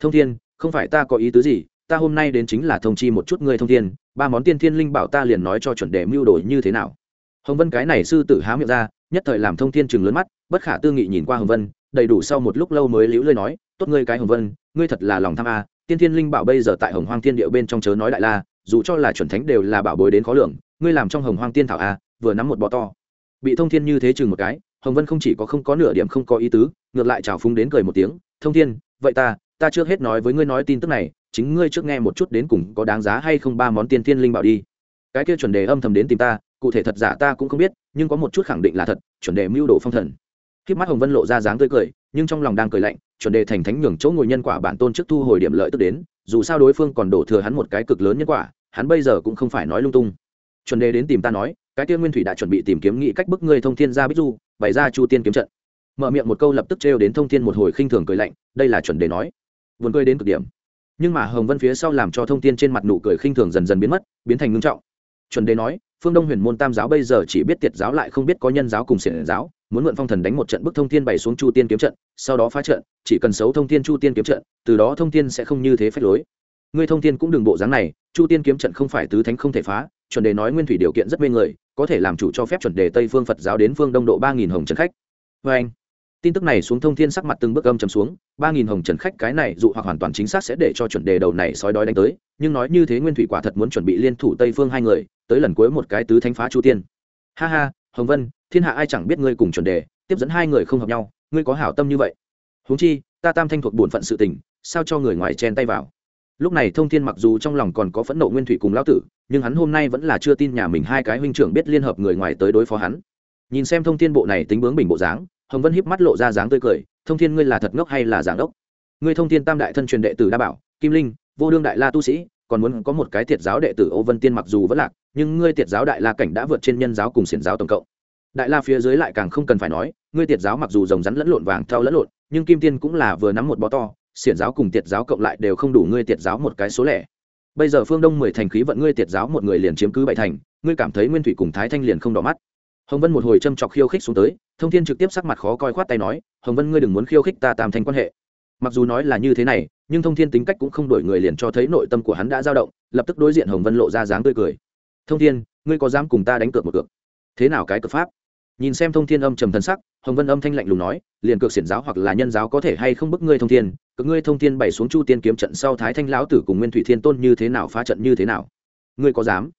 Thông thiên, không phải ta có ý tứ gì, ta hôm nay đến chính là thông chi một chút ngươi thông thiên, ba món tiên thiên linh bảo ta liền nói cho chuẩn đề mưu đồ như thế nào hồng vân cái này sư tử há miệng ra, nhất thời làm thông thiên chừng lớn mắt, bất khả tư nghị nhìn qua hồng vân, đầy đủ sau một lúc lâu mới liễu lơi nói, tốt ngươi cái hồng vân, ngươi thật là lòng tham a, tiên thiên linh bảo bây giờ tại hồng hoang thiên địa bên trong chớ nói đại la, dù cho là chuẩn thánh đều là bảo bối đến khó lường, ngươi làm trong hồng hoang tiên thảo a, vừa nắm một bọ to. Bị thông thiên như thế chừng một cái, hồng vân không chỉ có không có nửa điểm không có ý tứ, ngược lại trào phúng đến cười một tiếng, thông thiên, vậy ta ta chưa hết nói với ngươi nói tin tức này, chính ngươi trước nghe một chút đến cùng có đáng giá hay không ba món tiên thiên linh bảo đi. Cái kia chuẩn đề âm thầm đến tìm ta cụ thể thật giả ta cũng không biết, nhưng có một chút khẳng định là thật, chuẩn đề mưu đồ phong thần. Khi mắt hồng vân lộ ra dáng tươi cười, nhưng trong lòng đang cười lạnh, chuẩn đề thành thánh nhường chỗ ngồi nhân quả bản tôn trước thu hồi điểm lợi tức đến, dù sao đối phương còn đổ thừa hắn một cái cực lớn nhân quả, hắn bây giờ cũng không phải nói lung tung. Chuẩn đề đến tìm ta nói, cái tiên nguyên thủy đã chuẩn bị tìm kiếm nghị cách bức ngươi thông thiên ra bích du, bày ra chu tiên kiếm trận. Mở miệng một câu lập tức trêu đến thông thiên một hồi khinh thường cười lạnh, đây là chuẩn đề nói. Vườn cười đến cực điểm. Nhưng mà hồng vân phía sau làm cho thông thiên trên mặt nụ cười khinh thường dần dần biến mất, biến thành ngưng trọng. Chuẩn đề nói phương đông huyền môn tam giáo bây giờ chỉ biết tiệt giáo lại không biết có nhân giáo cùng xiển giáo, muốn mượn phong thần đánh một trận bức thông thiên bày xuống chu tiên kiếm trận, sau đó phá trận, chỉ cần xấu thông thiên chu tiên kiếm trận, từ đó thông thiên sẽ không như thế phách lối. Ngươi thông thiên cũng đừng bộ dáng này, chu tiên kiếm trận không phải tứ thánh không thể phá, chuẩn đề nói nguyên thủy điều kiện rất mê người, có thể làm chủ cho phép chuẩn đề tây phương phật giáo đến phương đông độ ba nghìn hồng trần khách. Vê anh tin tức này xuống thông thiên sắc mặt từng bước âm chầm xuống, ba nghìn hồng trần khách cái này dụ hoặc hoàn toàn chính xác sẽ để cho chuẩn đề đầu này sói đói đánh tới, nhưng nói như thế nguyên thủy quả thật muốn chuẩn bị liên thủ tây phương hai người, tới lần cuối một cái tứ thánh phá chu tiên. Ha ha, hồng vân, thiên hạ ai chẳng biết ngươi cùng chuẩn đề, tiếp dẫn hai người không hợp nhau, ngươi có hảo tâm như vậy. Huống chi, ta tam thanh thuộc bổn phận sự tình, sao cho người ngoài chen tay vào? Lúc này thông thiên mặc dù trong lòng còn có phẫn nộ nguyên thủy cùng lão tử, nhưng hắn hôm nay vẫn là chưa tin nhà mình hai cái huynh trưởng biết liên hợp người ngoài tới đối phó hắn. Nhìn xem thông thiên bộ này tính bướng bình bộ dáng hồng vân híp mắt lộ ra dáng tươi cười, thông thiên ngươi là thật ngốc hay là giảng đốc? Ngươi thông thiên tam đại thân truyền đệ tử đa bảo, kim linh, vô đương đại la tu sĩ, còn muốn có một cái tiệt giáo đệ tử ô vân tiên mặc dù vẫn lạc, nhưng ngươi tiệt giáo đại la cảnh đã vượt trên nhân giáo cùng xiển giáo tổng cộng. Đại la phía dưới lại càng không cần phải nói, ngươi tiệt giáo mặc dù rồng rắn lẫn lộn vàng theo lẫn lộn, nhưng kim tiên cũng là vừa nắm một bó to, xiển giáo cùng tiệt giáo cộng lại đều không đủ ngươi tiệt giáo một cái số lẻ. Bây giờ phương đông mười thành khí vận ngươi tiệt giáo một người liền chiếm cứ bảy thành, ngươi cảm thấy nguyên thủy cùng thái thanh liền không đỏ mắt. Hồng vân một hồi châm chọc khiêu khích xuống tới thông thiên trực tiếp sắc mặt khó coi khoát tay nói, hồng vân ngươi đừng muốn khiêu khích ta tam thành quan hệ. Mặc dù nói là như thế này, nhưng thông thiên tính cách cũng không đổi người liền cho thấy nội tâm của hắn đã dao động, lập tức đối diện hồng vân lộ ra dáng tươi cười. Thông thiên, ngươi có dám cùng ta đánh cược một cược? Thế nào cái cược pháp? Nhìn xem thông thiên âm trầm thân sắc, hồng vân âm thanh lạnh lùng nói, liền cược xiển giáo hoặc là nhân giáo có thể hay không bức ngươi thông thiên cực ngươi thông thiên bày xuống chu tiên kiếm trận sau thái thanh lão tử cùng nguyên thủy thiên tôn như thế nào phá trận như thế nào? Ngươi có dám?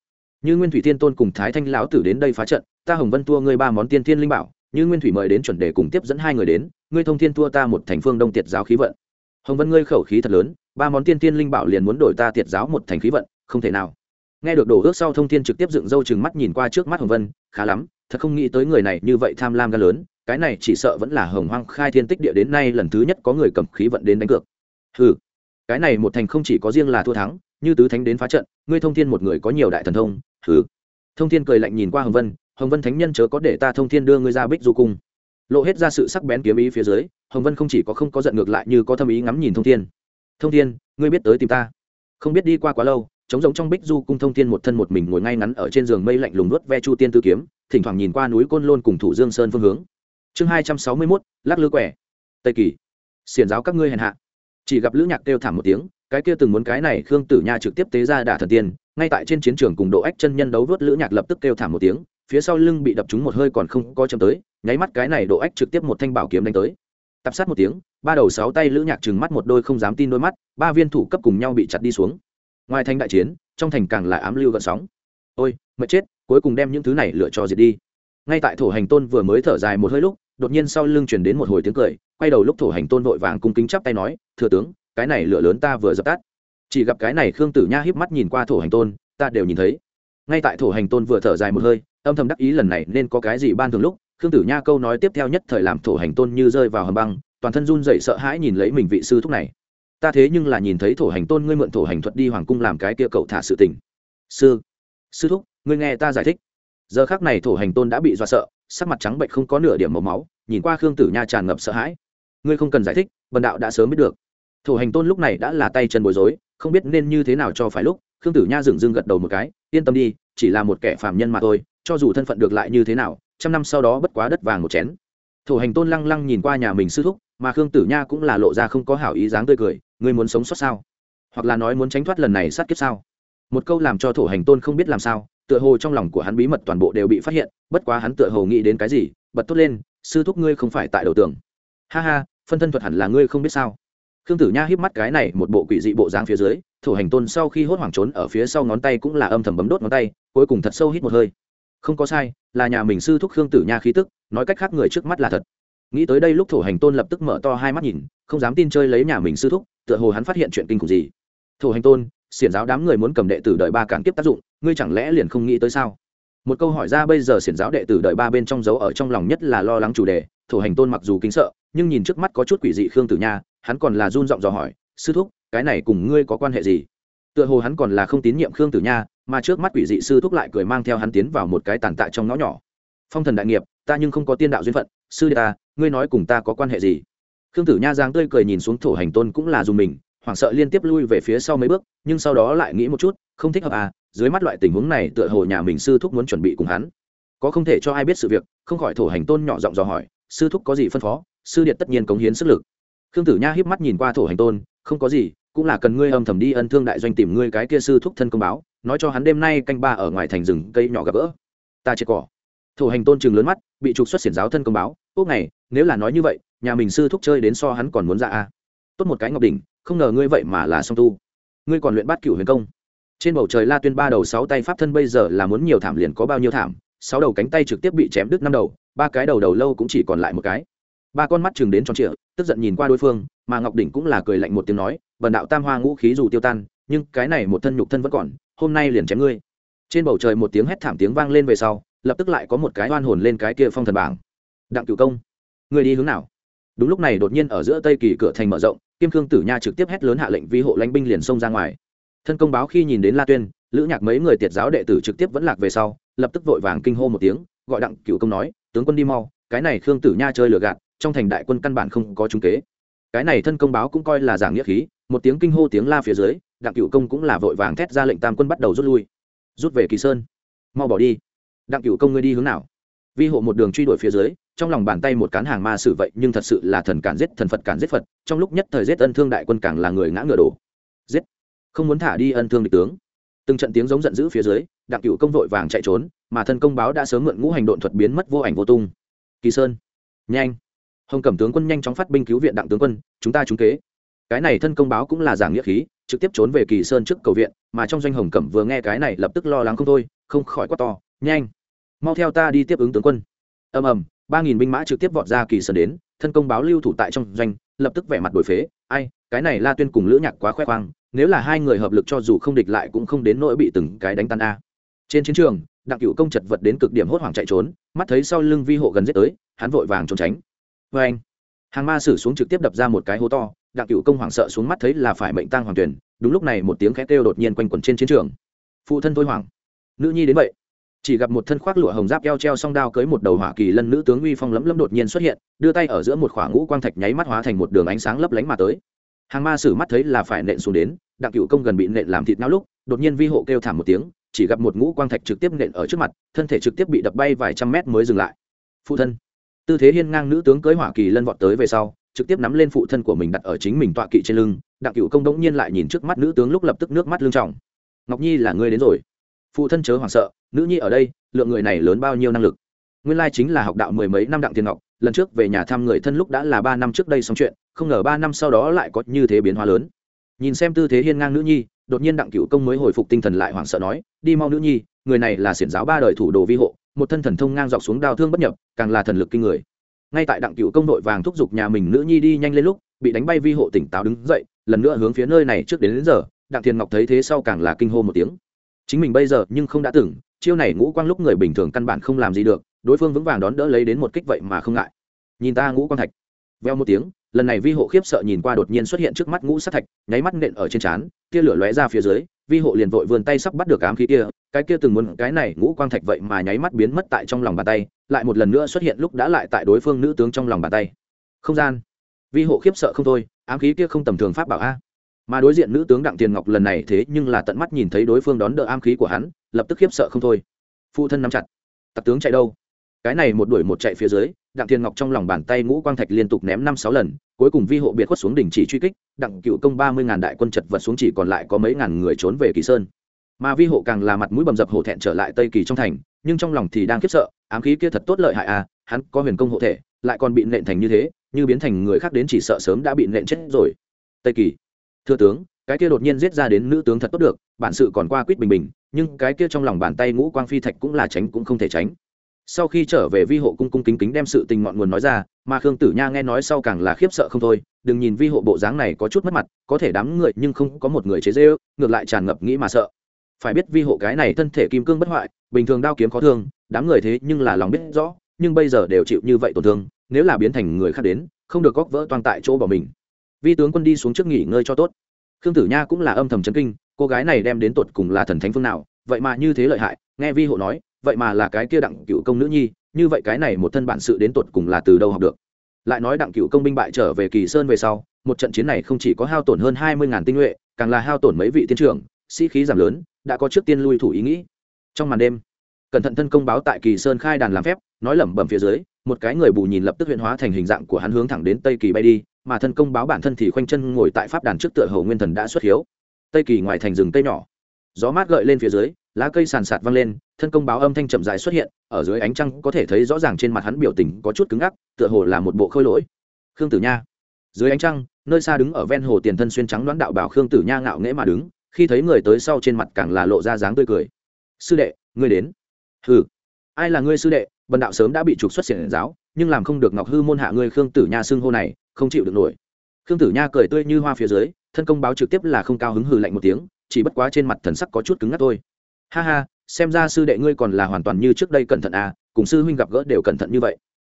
Như nguyên thủy thiên tôn cùng thái thanh lão tử đến đây phá trận, ta hồng vân tua ngươi ba món tiên thiên linh bảo như nguyên thủy mời đến chuẩn đề cùng tiếp dẫn hai người đến, ngươi thông thiên thua ta một thành phương đông tiệt giáo khí vận. Hồng vân ngươi khẩu khí thật lớn, ba món tiên thiên linh bảo liền muốn đổi ta tiệt giáo một thành khí vận, không thể nào. Nghe được đổ ước sau thông thiên trực tiếp dựng râu chừng mắt nhìn qua trước mắt hồng vân, khá lắm, thật không nghĩ tới người này như vậy tham lam gan lớn, cái này chỉ sợ vẫn là hồng hoang khai thiên tích địa đến nay lần thứ nhất có người cầm khí vận đến đánh cược. Ừ cái này một thành không chỉ có riêng là thua thắng, như tứ thánh đến phá trận, ngươi thông thiên một người có nhiều đại thần thông ừ thông thiên cười lạnh nhìn qua hồng vân hồng vân thánh nhân chớ có để ta thông thiên đưa ngươi ra bích du cung. Lộ hết ra sự sắc bén kiếm ý phía dưới, hồng vân không chỉ có không có giận ngược lại như có thâm ý ngắm nhìn thông thiên. Thông thiên, ngươi biết tới tìm ta. Không biết đi qua quá lâu, trống giống trong bích du cung thông thiên một thân một mình ngồi ngay ngắn ở trên giường mây lạnh lùng nuốt ve chu tiên tư kiếm, thỉnh thoảng nhìn qua núi côn lôn cùng thủ dương sơn phương hướng. Chương hai trăm sáu mươi mốt, lắc lư quẻ. Tây kỳ, xiển giáo các ngươi hèn hạ. Chỉ gặp lữ nhạc kêu thảm một tiếng, cái kia từng muốn cái này khương tử nha trực tiếp tế ra đả thần tiên, ngay tại trên chiến trường cùng độ ách chân nhân đấu vớt lữ nhạc lập tức kêu thảm một tiếng phía sau lưng bị đập trúng một hơi còn không có chấm tới, nháy mắt cái này độ ách trực tiếp một thanh bảo kiếm đánh tới. Tập sát một tiếng, ba đầu sáu tay lữ nhạc trừng mắt một đôi không dám tin đôi mắt, ba viên thủ cấp cùng nhau bị chặt đi xuống. Ngoài thành đại chiến, trong thành càng là ám lưu gợn sóng. Ôi, mệt chết, cuối cùng đem những thứ này lựa cho diệt đi. Ngay tại thổ hành tôn vừa mới thở dài một hơi lúc, đột nhiên sau lưng chuyển đến một hồi tiếng cười, quay đầu lúc thổ hành tôn vội vàng cung kính chắp tay nói, thừa tướng, cái này lửa lớn ta vừa dập tắt. Chỉ gặp cái này khương tử nha híp mắt nhìn qua thổ hành tôn, ta đều nhìn thấy. Ngay tại thổ hành tôn vừa thở dài một hơi âm thầm đắc ý lần này nên có cái gì ban thường lúc, khương tử nha câu nói tiếp theo nhất thời làm thổ hành tôn như rơi vào hầm băng, toàn thân run dậy sợ hãi nhìn lấy mình vị sư thúc này. Ta thế nhưng là nhìn thấy thổ hành tôn ngươi mượn thổ hành thuật đi hoàng cung làm cái kia cậu thả sự tình. Sư sư thúc, ngươi nghe ta giải thích. Giờ khác này thổ hành tôn đã bị dọa sợ, sắc mặt trắng bệnh không có nửa điểm màu máu, nhìn qua khương tử nha tràn ngập sợ hãi. Ngươi không cần giải thích vần đạo đã sớm biết được. Thổ hành tôn lúc này đã là tay chân bối rối, không biết nên như thế nào cho phải lúc, khương tử nha dừng dưng gật đầu một cái, yên tâm đi chỉ là một kẻ phàm nhân mà thôi, cho dù thân phận được lại như thế nào, trăm năm sau đó bất quá đất vàng một chén. Thổ hành tôn lăng lăng nhìn qua nhà mình sư thúc, mà khương tử nha cũng là lộ ra không có hảo ý dáng tươi cười, ngươi muốn sống sót sao? Hoặc là nói muốn tránh thoát lần này sát kiếp sao? Một câu làm cho thổ hành tôn không biết làm sao, tựa hồ trong lòng của hắn bí mật toàn bộ đều bị phát hiện, bất quá hắn tựa hồ nghĩ đến cái gì, bật tốt lên, sư thúc ngươi không phải tại đầu tường. Ha ha, phân thân thuật hẳn là ngươi không biết sao? Khương tử nha híp mắt cái này một bộ quỷ dị bộ dáng phía dưới Thủ hành tôn sau khi hốt hoảng trốn ở phía sau ngón tay cũng là âm thầm bấm đốt ngón tay, cuối cùng thật sâu hít một hơi. Không có sai, là nhà mình sư thúc khương tử nha khí tức, nói cách khác người trước mắt là thật. Nghĩ tới đây lúc thổ hành tôn lập tức mở to hai mắt nhìn, không dám tin chơi lấy nhà mình sư thúc, tựa hồ hắn phát hiện chuyện kinh khủng gì. Thổ hành tôn, xiển giáo đám người muốn cầm đệ tử đợi ba cản kiếp tác dụng, ngươi chẳng lẽ liền không nghĩ tới sao? Một câu hỏi ra bây giờ xiển giáo đệ tử đợi ba bên trong dấu ở trong lòng nhất là lo lắng chủ đề thổ hành tôn mặc dù kính sợ, nhưng nhìn trước mắt có chút quỷ dị khương tử nha, hắn còn là run giọng dò hỏi, sư thúc cái này cùng ngươi có quan hệ gì? Tựa hồ hắn còn là không tín nhiệm khương tử nha, mà trước mắt quỷ dị sư thúc lại cười mang theo hắn tiến vào một cái tàn tạ trong ngõ nhỏ. Phong thần đại nghiệp, ta nhưng không có tiên đạo duyên phận, sư đệ ta, ngươi nói cùng ta có quan hệ gì? Khương tử nha giang tươi cười nhìn xuống thổ hành tôn cũng là dù mình, hoảng sợ liên tiếp lui về phía sau mấy bước, nhưng sau đó lại nghĩ một chút, không thích hợp à dưới mắt loại tình huống này tựa hồ nhà mình sư thúc muốn chuẩn bị cùng hắn. Có không thể cho ai biết sự việc, không khỏi thổ hành tôn nhỏ giọng dò hỏi, sư thúc có gì phân phó? Sư điện tất nhiên cống hiến sức lực. Khương tử nha híp mắt nhìn qua thổ hành tôn, không có gì cũng là cần ngươi âm thầm đi ân thương đại doanh tìm ngươi cái kia sư thúc thân công báo, nói cho hắn đêm nay canh ba ở ngoài thành rừng cây nhỏ gặp gỡ. Ta chết cỏ. Thủ hành tôn trường lớn mắt, bị trục xuất xiển giáo thân công báo ốc này, nếu là nói như vậy, nhà mình sư thúc chơi đến so hắn còn muốn ra a. Tốt một cái ngọc đỉnh, không ngờ ngươi vậy mà là song tu. Ngươi còn luyện bát cửu huyền công. Trên bầu trời la tuyên ba đầu sáu tay pháp thân bây giờ là muốn nhiều thảm liền có bao nhiêu thảm, sáu đầu cánh tay trực tiếp bị chém đứt năm đầu, ba cái đầu đầu lâu cũng chỉ còn lại một cái ba con mắt chừng đến tròn trịa, tức giận nhìn qua đối phương, mà ngọc đỉnh cũng là cười lạnh một tiếng nói vần đạo tam hoa ngũ khí dù tiêu tan, nhưng cái này một thân nhục thân vẫn còn, hôm nay liền chém ngươi. Trên bầu trời một tiếng hét thảm tiếng vang lên về sau, lập tức lại có một cái oan hồn lên cái kia phong thần bảng. Đặng cửu công người đi hướng nào? Đúng lúc này đột nhiên ở giữa tây kỳ cửa thành mở rộng, kim khương tử nha trực tiếp hét lớn hạ lệnh vi hộ lãnh binh liền xông ra ngoài. Thân công báo khi nhìn đến la tuyên, lữ nhạc mấy người tiệt giáo đệ tử trực tiếp vẫn lạc về sau, lập tức vội vàng kinh hô một tiếng, gọi đặng cửu công nói, tướng quân đi mau, cái này khương tử nha chơi lừa gạt trong thành đại quân căn bản không có trung kế. Cái này thân công báo cũng coi là giảng nghĩa khí, một tiếng kinh hô tiếng la phía dưới, đặng cửu công cũng là vội vàng thét ra lệnh tam quân bắt đầu rút lui. Rút về kỳ sơn, mau bỏ đi. Đặng cửu công ngươi đi hướng nào? Vi hộ một đường truy đuổi phía dưới, trong lòng bàn tay một cán hàng ma sử vậy, nhưng thật sự là thần cản giết, thần phật cản giết phật, trong lúc nhất thời giết ân thương đại quân càng là người ngã ngựa đổ. Giết! Không muốn thả đi ân thương địch tướng. Từng trận tiếng giống giận dữ phía dưới, đặng cửu công vội vàng chạy trốn, mà thân công báo đã sớm mượn ngũ hành độn thuật biến mất vô ảnh vô tung. Kỳ sơn, nhanh! Hồng cẩm tướng quân nhanh chóng phát binh cứu viện đặng tướng quân, chúng ta trúng kế. Cái này thân công báo cũng là giảng nghĩa khí, trực tiếp trốn về kỳ sơn trước cầu viện, mà trong doanh hồng cẩm vừa nghe cái này lập tức lo lắng không thôi, không khỏi quát to, nhanh, mau theo ta đi tiếp ứng tướng quân. Ầm ầm, ba nghìn binh mã trực tiếp vọt ra kỳ sơn đến, thân công báo lưu thủ tại trong doanh, lập tức vẻ mặt đổi phế, ai, cái này la tuyên cùng lữ nhạc quá khoe khoang, nếu là hai người hợp lực cho dù không địch lại cũng không đến nỗi bị từng cái đánh tan a. Trên chiến trường, đặng cựu công chật vật đến cực điểm hốt hoảng chạy trốn, mắt thấy sau lưng vi hộ gần giết tới, hắn vội vàng trốn tránh vê anh, hàng ma sử xuống trực tiếp đập ra một cái hố to, đặng cựu công hoảng sợ xuống mắt thấy là phải mệnh tang hoàng tuyển, đúng lúc này một tiếng khét kêu đột nhiên quanh quẩn trên chiến trường. Phụ thân thôi hoàng nữ nhi đến vậy. Chỉ gặp một thân khoác lụa hồng giáp eo treo song đao cưới một đầu hỏa kỳ lân nữ tướng uy phong lấm lấm đột nhiên xuất hiện, đưa tay ở giữa một khoảng ngũ quang thạch nháy mắt hóa thành một đường ánh sáng lấp lánh mà tới. Hàng ma sử mắt thấy là phải nện xuống đến, đặng cựu công gần bị nện làm thịt não lúc, đột nhiên vi hộ kêu thảm một tiếng, chỉ gặp một ngũ quang thạch trực tiếp nện ở trước mặt, thân thể trực tiếp bị đập bay vài trăm mét mới dừng lại. Phụ thân tư thế hiên ngang nữ tướng cưới hỏa kỳ lân vọt tới về sau, trực tiếp nắm lên phụ thân của mình đặt ở chính mình tọa kỵ trên lưng, đặng cựu công đống nhiên lại nhìn trước mắt nữ tướng lúc lập tức nước mắt lưng trọng ngọc nhi là ngươi đến rồi. Phụ thân chớ hoảng sợ, nữ nhi ở đây, lượng người này lớn bao nhiêu năng lực? Nguyên lai chính là học đạo mười mấy năm đặng tiền ngọc, lần trước về nhà thăm người thân lúc đã là ba năm trước đây xong chuyện, không ngờ ba năm sau đó lại có như thế biến hóa lớn. Nhìn xem tư thế hiên ngang nữ nhi, đột nhiên đặng cựu công mới hồi phục tinh thần lại hoảng sợ nói, đi mau nữ nhi, người này là xiển giáo ba đời thủ đồ vi hộ một thân thần thông ngang dọc xuống đao thương bất nhập càng là thần lực kinh người. Ngay tại đặng cựu công đội vàng thúc giục nhà mình nữ nhi đi nhanh lên lúc bị đánh bay vi hộ tỉnh táo đứng dậy lần nữa hướng phía nơi này trước đến, đến giờ đặng thiền ngọc thấy thế sau càng là kinh hô một tiếng. Chính mình bây giờ nhưng không đã từng chiêu này ngũ quang lúc người bình thường căn bản không làm gì được đối phương vững vàng đón đỡ lấy đến một kích vậy mà không ngại. Nhìn ta ngũ quang thạch. Veo một tiếng lần này vi hộ khiếp sợ nhìn qua đột nhiên xuất hiện trước mắt ngũ sát thạch nháy mắt nện ở trên trán tia lửa lóe ra phía dưới vi hộ liền vội vươn tay sắp bắt được ám khí kia cái kia từng muốn cái này ngũ quang thạch vậy mà nháy mắt biến mất tại trong lòng bàn tay, lại một lần nữa xuất hiện lúc đã lại tại đối phương nữ tướng trong lòng bàn tay. Không gian. Vi hộ khiếp sợ không thôi, ám khí kia không tầm thường pháp bảo a. Mà đối diện nữ tướng đặng tiền ngọc lần này thế nhưng là tận mắt nhìn thấy đối phương đón đỡ ám khí của hắn, lập tức khiếp sợ không thôi. Phụ thân nắm chặt. Tặc tướng chạy đâu? Cái này một đuổi một chạy phía dưới, đặng thiên ngọc trong lòng bàn tay ngũ quang thạch liên tục ném năm sáu lần, cuối cùng vi hộ biệt khuất xuống đỉnh chỉ truy kích, đặng cựu công ba mươi ngàn đại quân chật vật xuống chỉ còn lại có mấy ngàn người trốn về kỳ sơn mà vi hộ càng là mặt mũi bầm dập hổ thẹn trở lại tây kỳ trong thành, nhưng trong lòng thì đang khiếp sợ, ám khí kia thật tốt lợi hại à hắn có huyền công hộ thể, lại còn bị nện thành như thế, như biến thành người khác đến chỉ sợ sớm đã bị nện chết rồi. Tây kỳ, thưa tướng, cái kia đột nhiên giết ra đến nữ tướng thật tốt được, bản sự còn qua quýt bình bình, nhưng cái kia trong lòng bàn tay ngũ quang phi thạch cũng là tránh cũng không thể tránh. Sau khi trở về vi hộ cung cung kính kính đem sự tình ngọn nguồn nói ra, mà khương tử nha nghe nói sau càng là khiếp sợ không thôi, đừng nhìn vi hộ bộ dáng này có chút mất mặt, có thể đám người nhưng không có một người chế dễ ước ngược lại tràn ngập nghĩ mà sợ phải biết vi hộ cái này thân thể kim cương bất hoại, bình thường đao kiếm khó thương, đám người thế nhưng là lòng biết rõ, nhưng bây giờ đều chịu như vậy tổn thương, nếu là biến thành người khác đến, không được góc vỡ toàn tại chỗ bỏ mình. Vi tướng quân đi xuống trước nghỉ ngơi cho tốt. Khương tử nha cũng là âm thầm chấn kinh, cô gái này đem đến tột cùng là thần thánh phương nào, vậy mà như thế lợi hại, nghe vi hộ nói, vậy mà là cái kia đặng cựu công nữ nhi, như vậy cái này một thân bản sự đến tột cùng là từ đâu học được? Lại nói đặng cựu công binh bại trở về kỳ sơn về sau, một trận chiến này không chỉ có hao tổn hơn hai mươi ngàn tinh nhuệ, càng là hao tổn mấy vị tiến trưởng sĩ khí giảm lớn, đã có trước tiên lui thủ ý nghĩ. Trong màn đêm, cẩn thận thân công báo tại kỳ sơn khai đàn làm phép, nói lẩm bẩm phía dưới, một cái người bù nhìn lập tức huyện hóa thành hình dạng của hắn hướng thẳng đến tây kỳ bay đi, mà thân công báo bản thân thì khoanh chân ngồi tại pháp đàn trước tựa hầu nguyên thần đã xuất hiếu. Tây kỳ ngoài thành rừng tây nhỏ, gió mát gợi lên phía dưới, lá cây sàn sạt văng lên, thân công báo âm thanh chậm dài xuất hiện, ở dưới ánh trăng có thể thấy rõ ràng trên mặt hắn biểu tình có chút cứng ngắc, tựa hồ là một bộ khôi lỗi. Khương tử nha, dưới ánh trăng, nơi xa đứng ở ven hồ tiền thân xuyên trắng đoán đạo bảo khương tử nha ngạo nghễ mà đứng khi thấy người tới sau trên mặt càng là lộ ra dáng tươi cười. Sư đệ, ngươi đến. Hừ. Ai là ngươi sư đệ? Bần đạo sớm đã bị trục xuất xiển giáo, nhưng làm không được ngọc hư môn hạ ngươi khương tử nha xưng hô này, không chịu được nổi. Khương tử nha cười tươi như hoa phía dưới, thân công báo trực tiếp là không cao hứng hừ lạnh một tiếng, chỉ bất quá trên mặt thần sắc có chút cứng ngắc thôi. Ha ha, xem ra sư đệ ngươi còn là hoàn toàn như trước đây cẩn thận à cùng sư huynh gặp gỡ đều cẩn thận như vậy.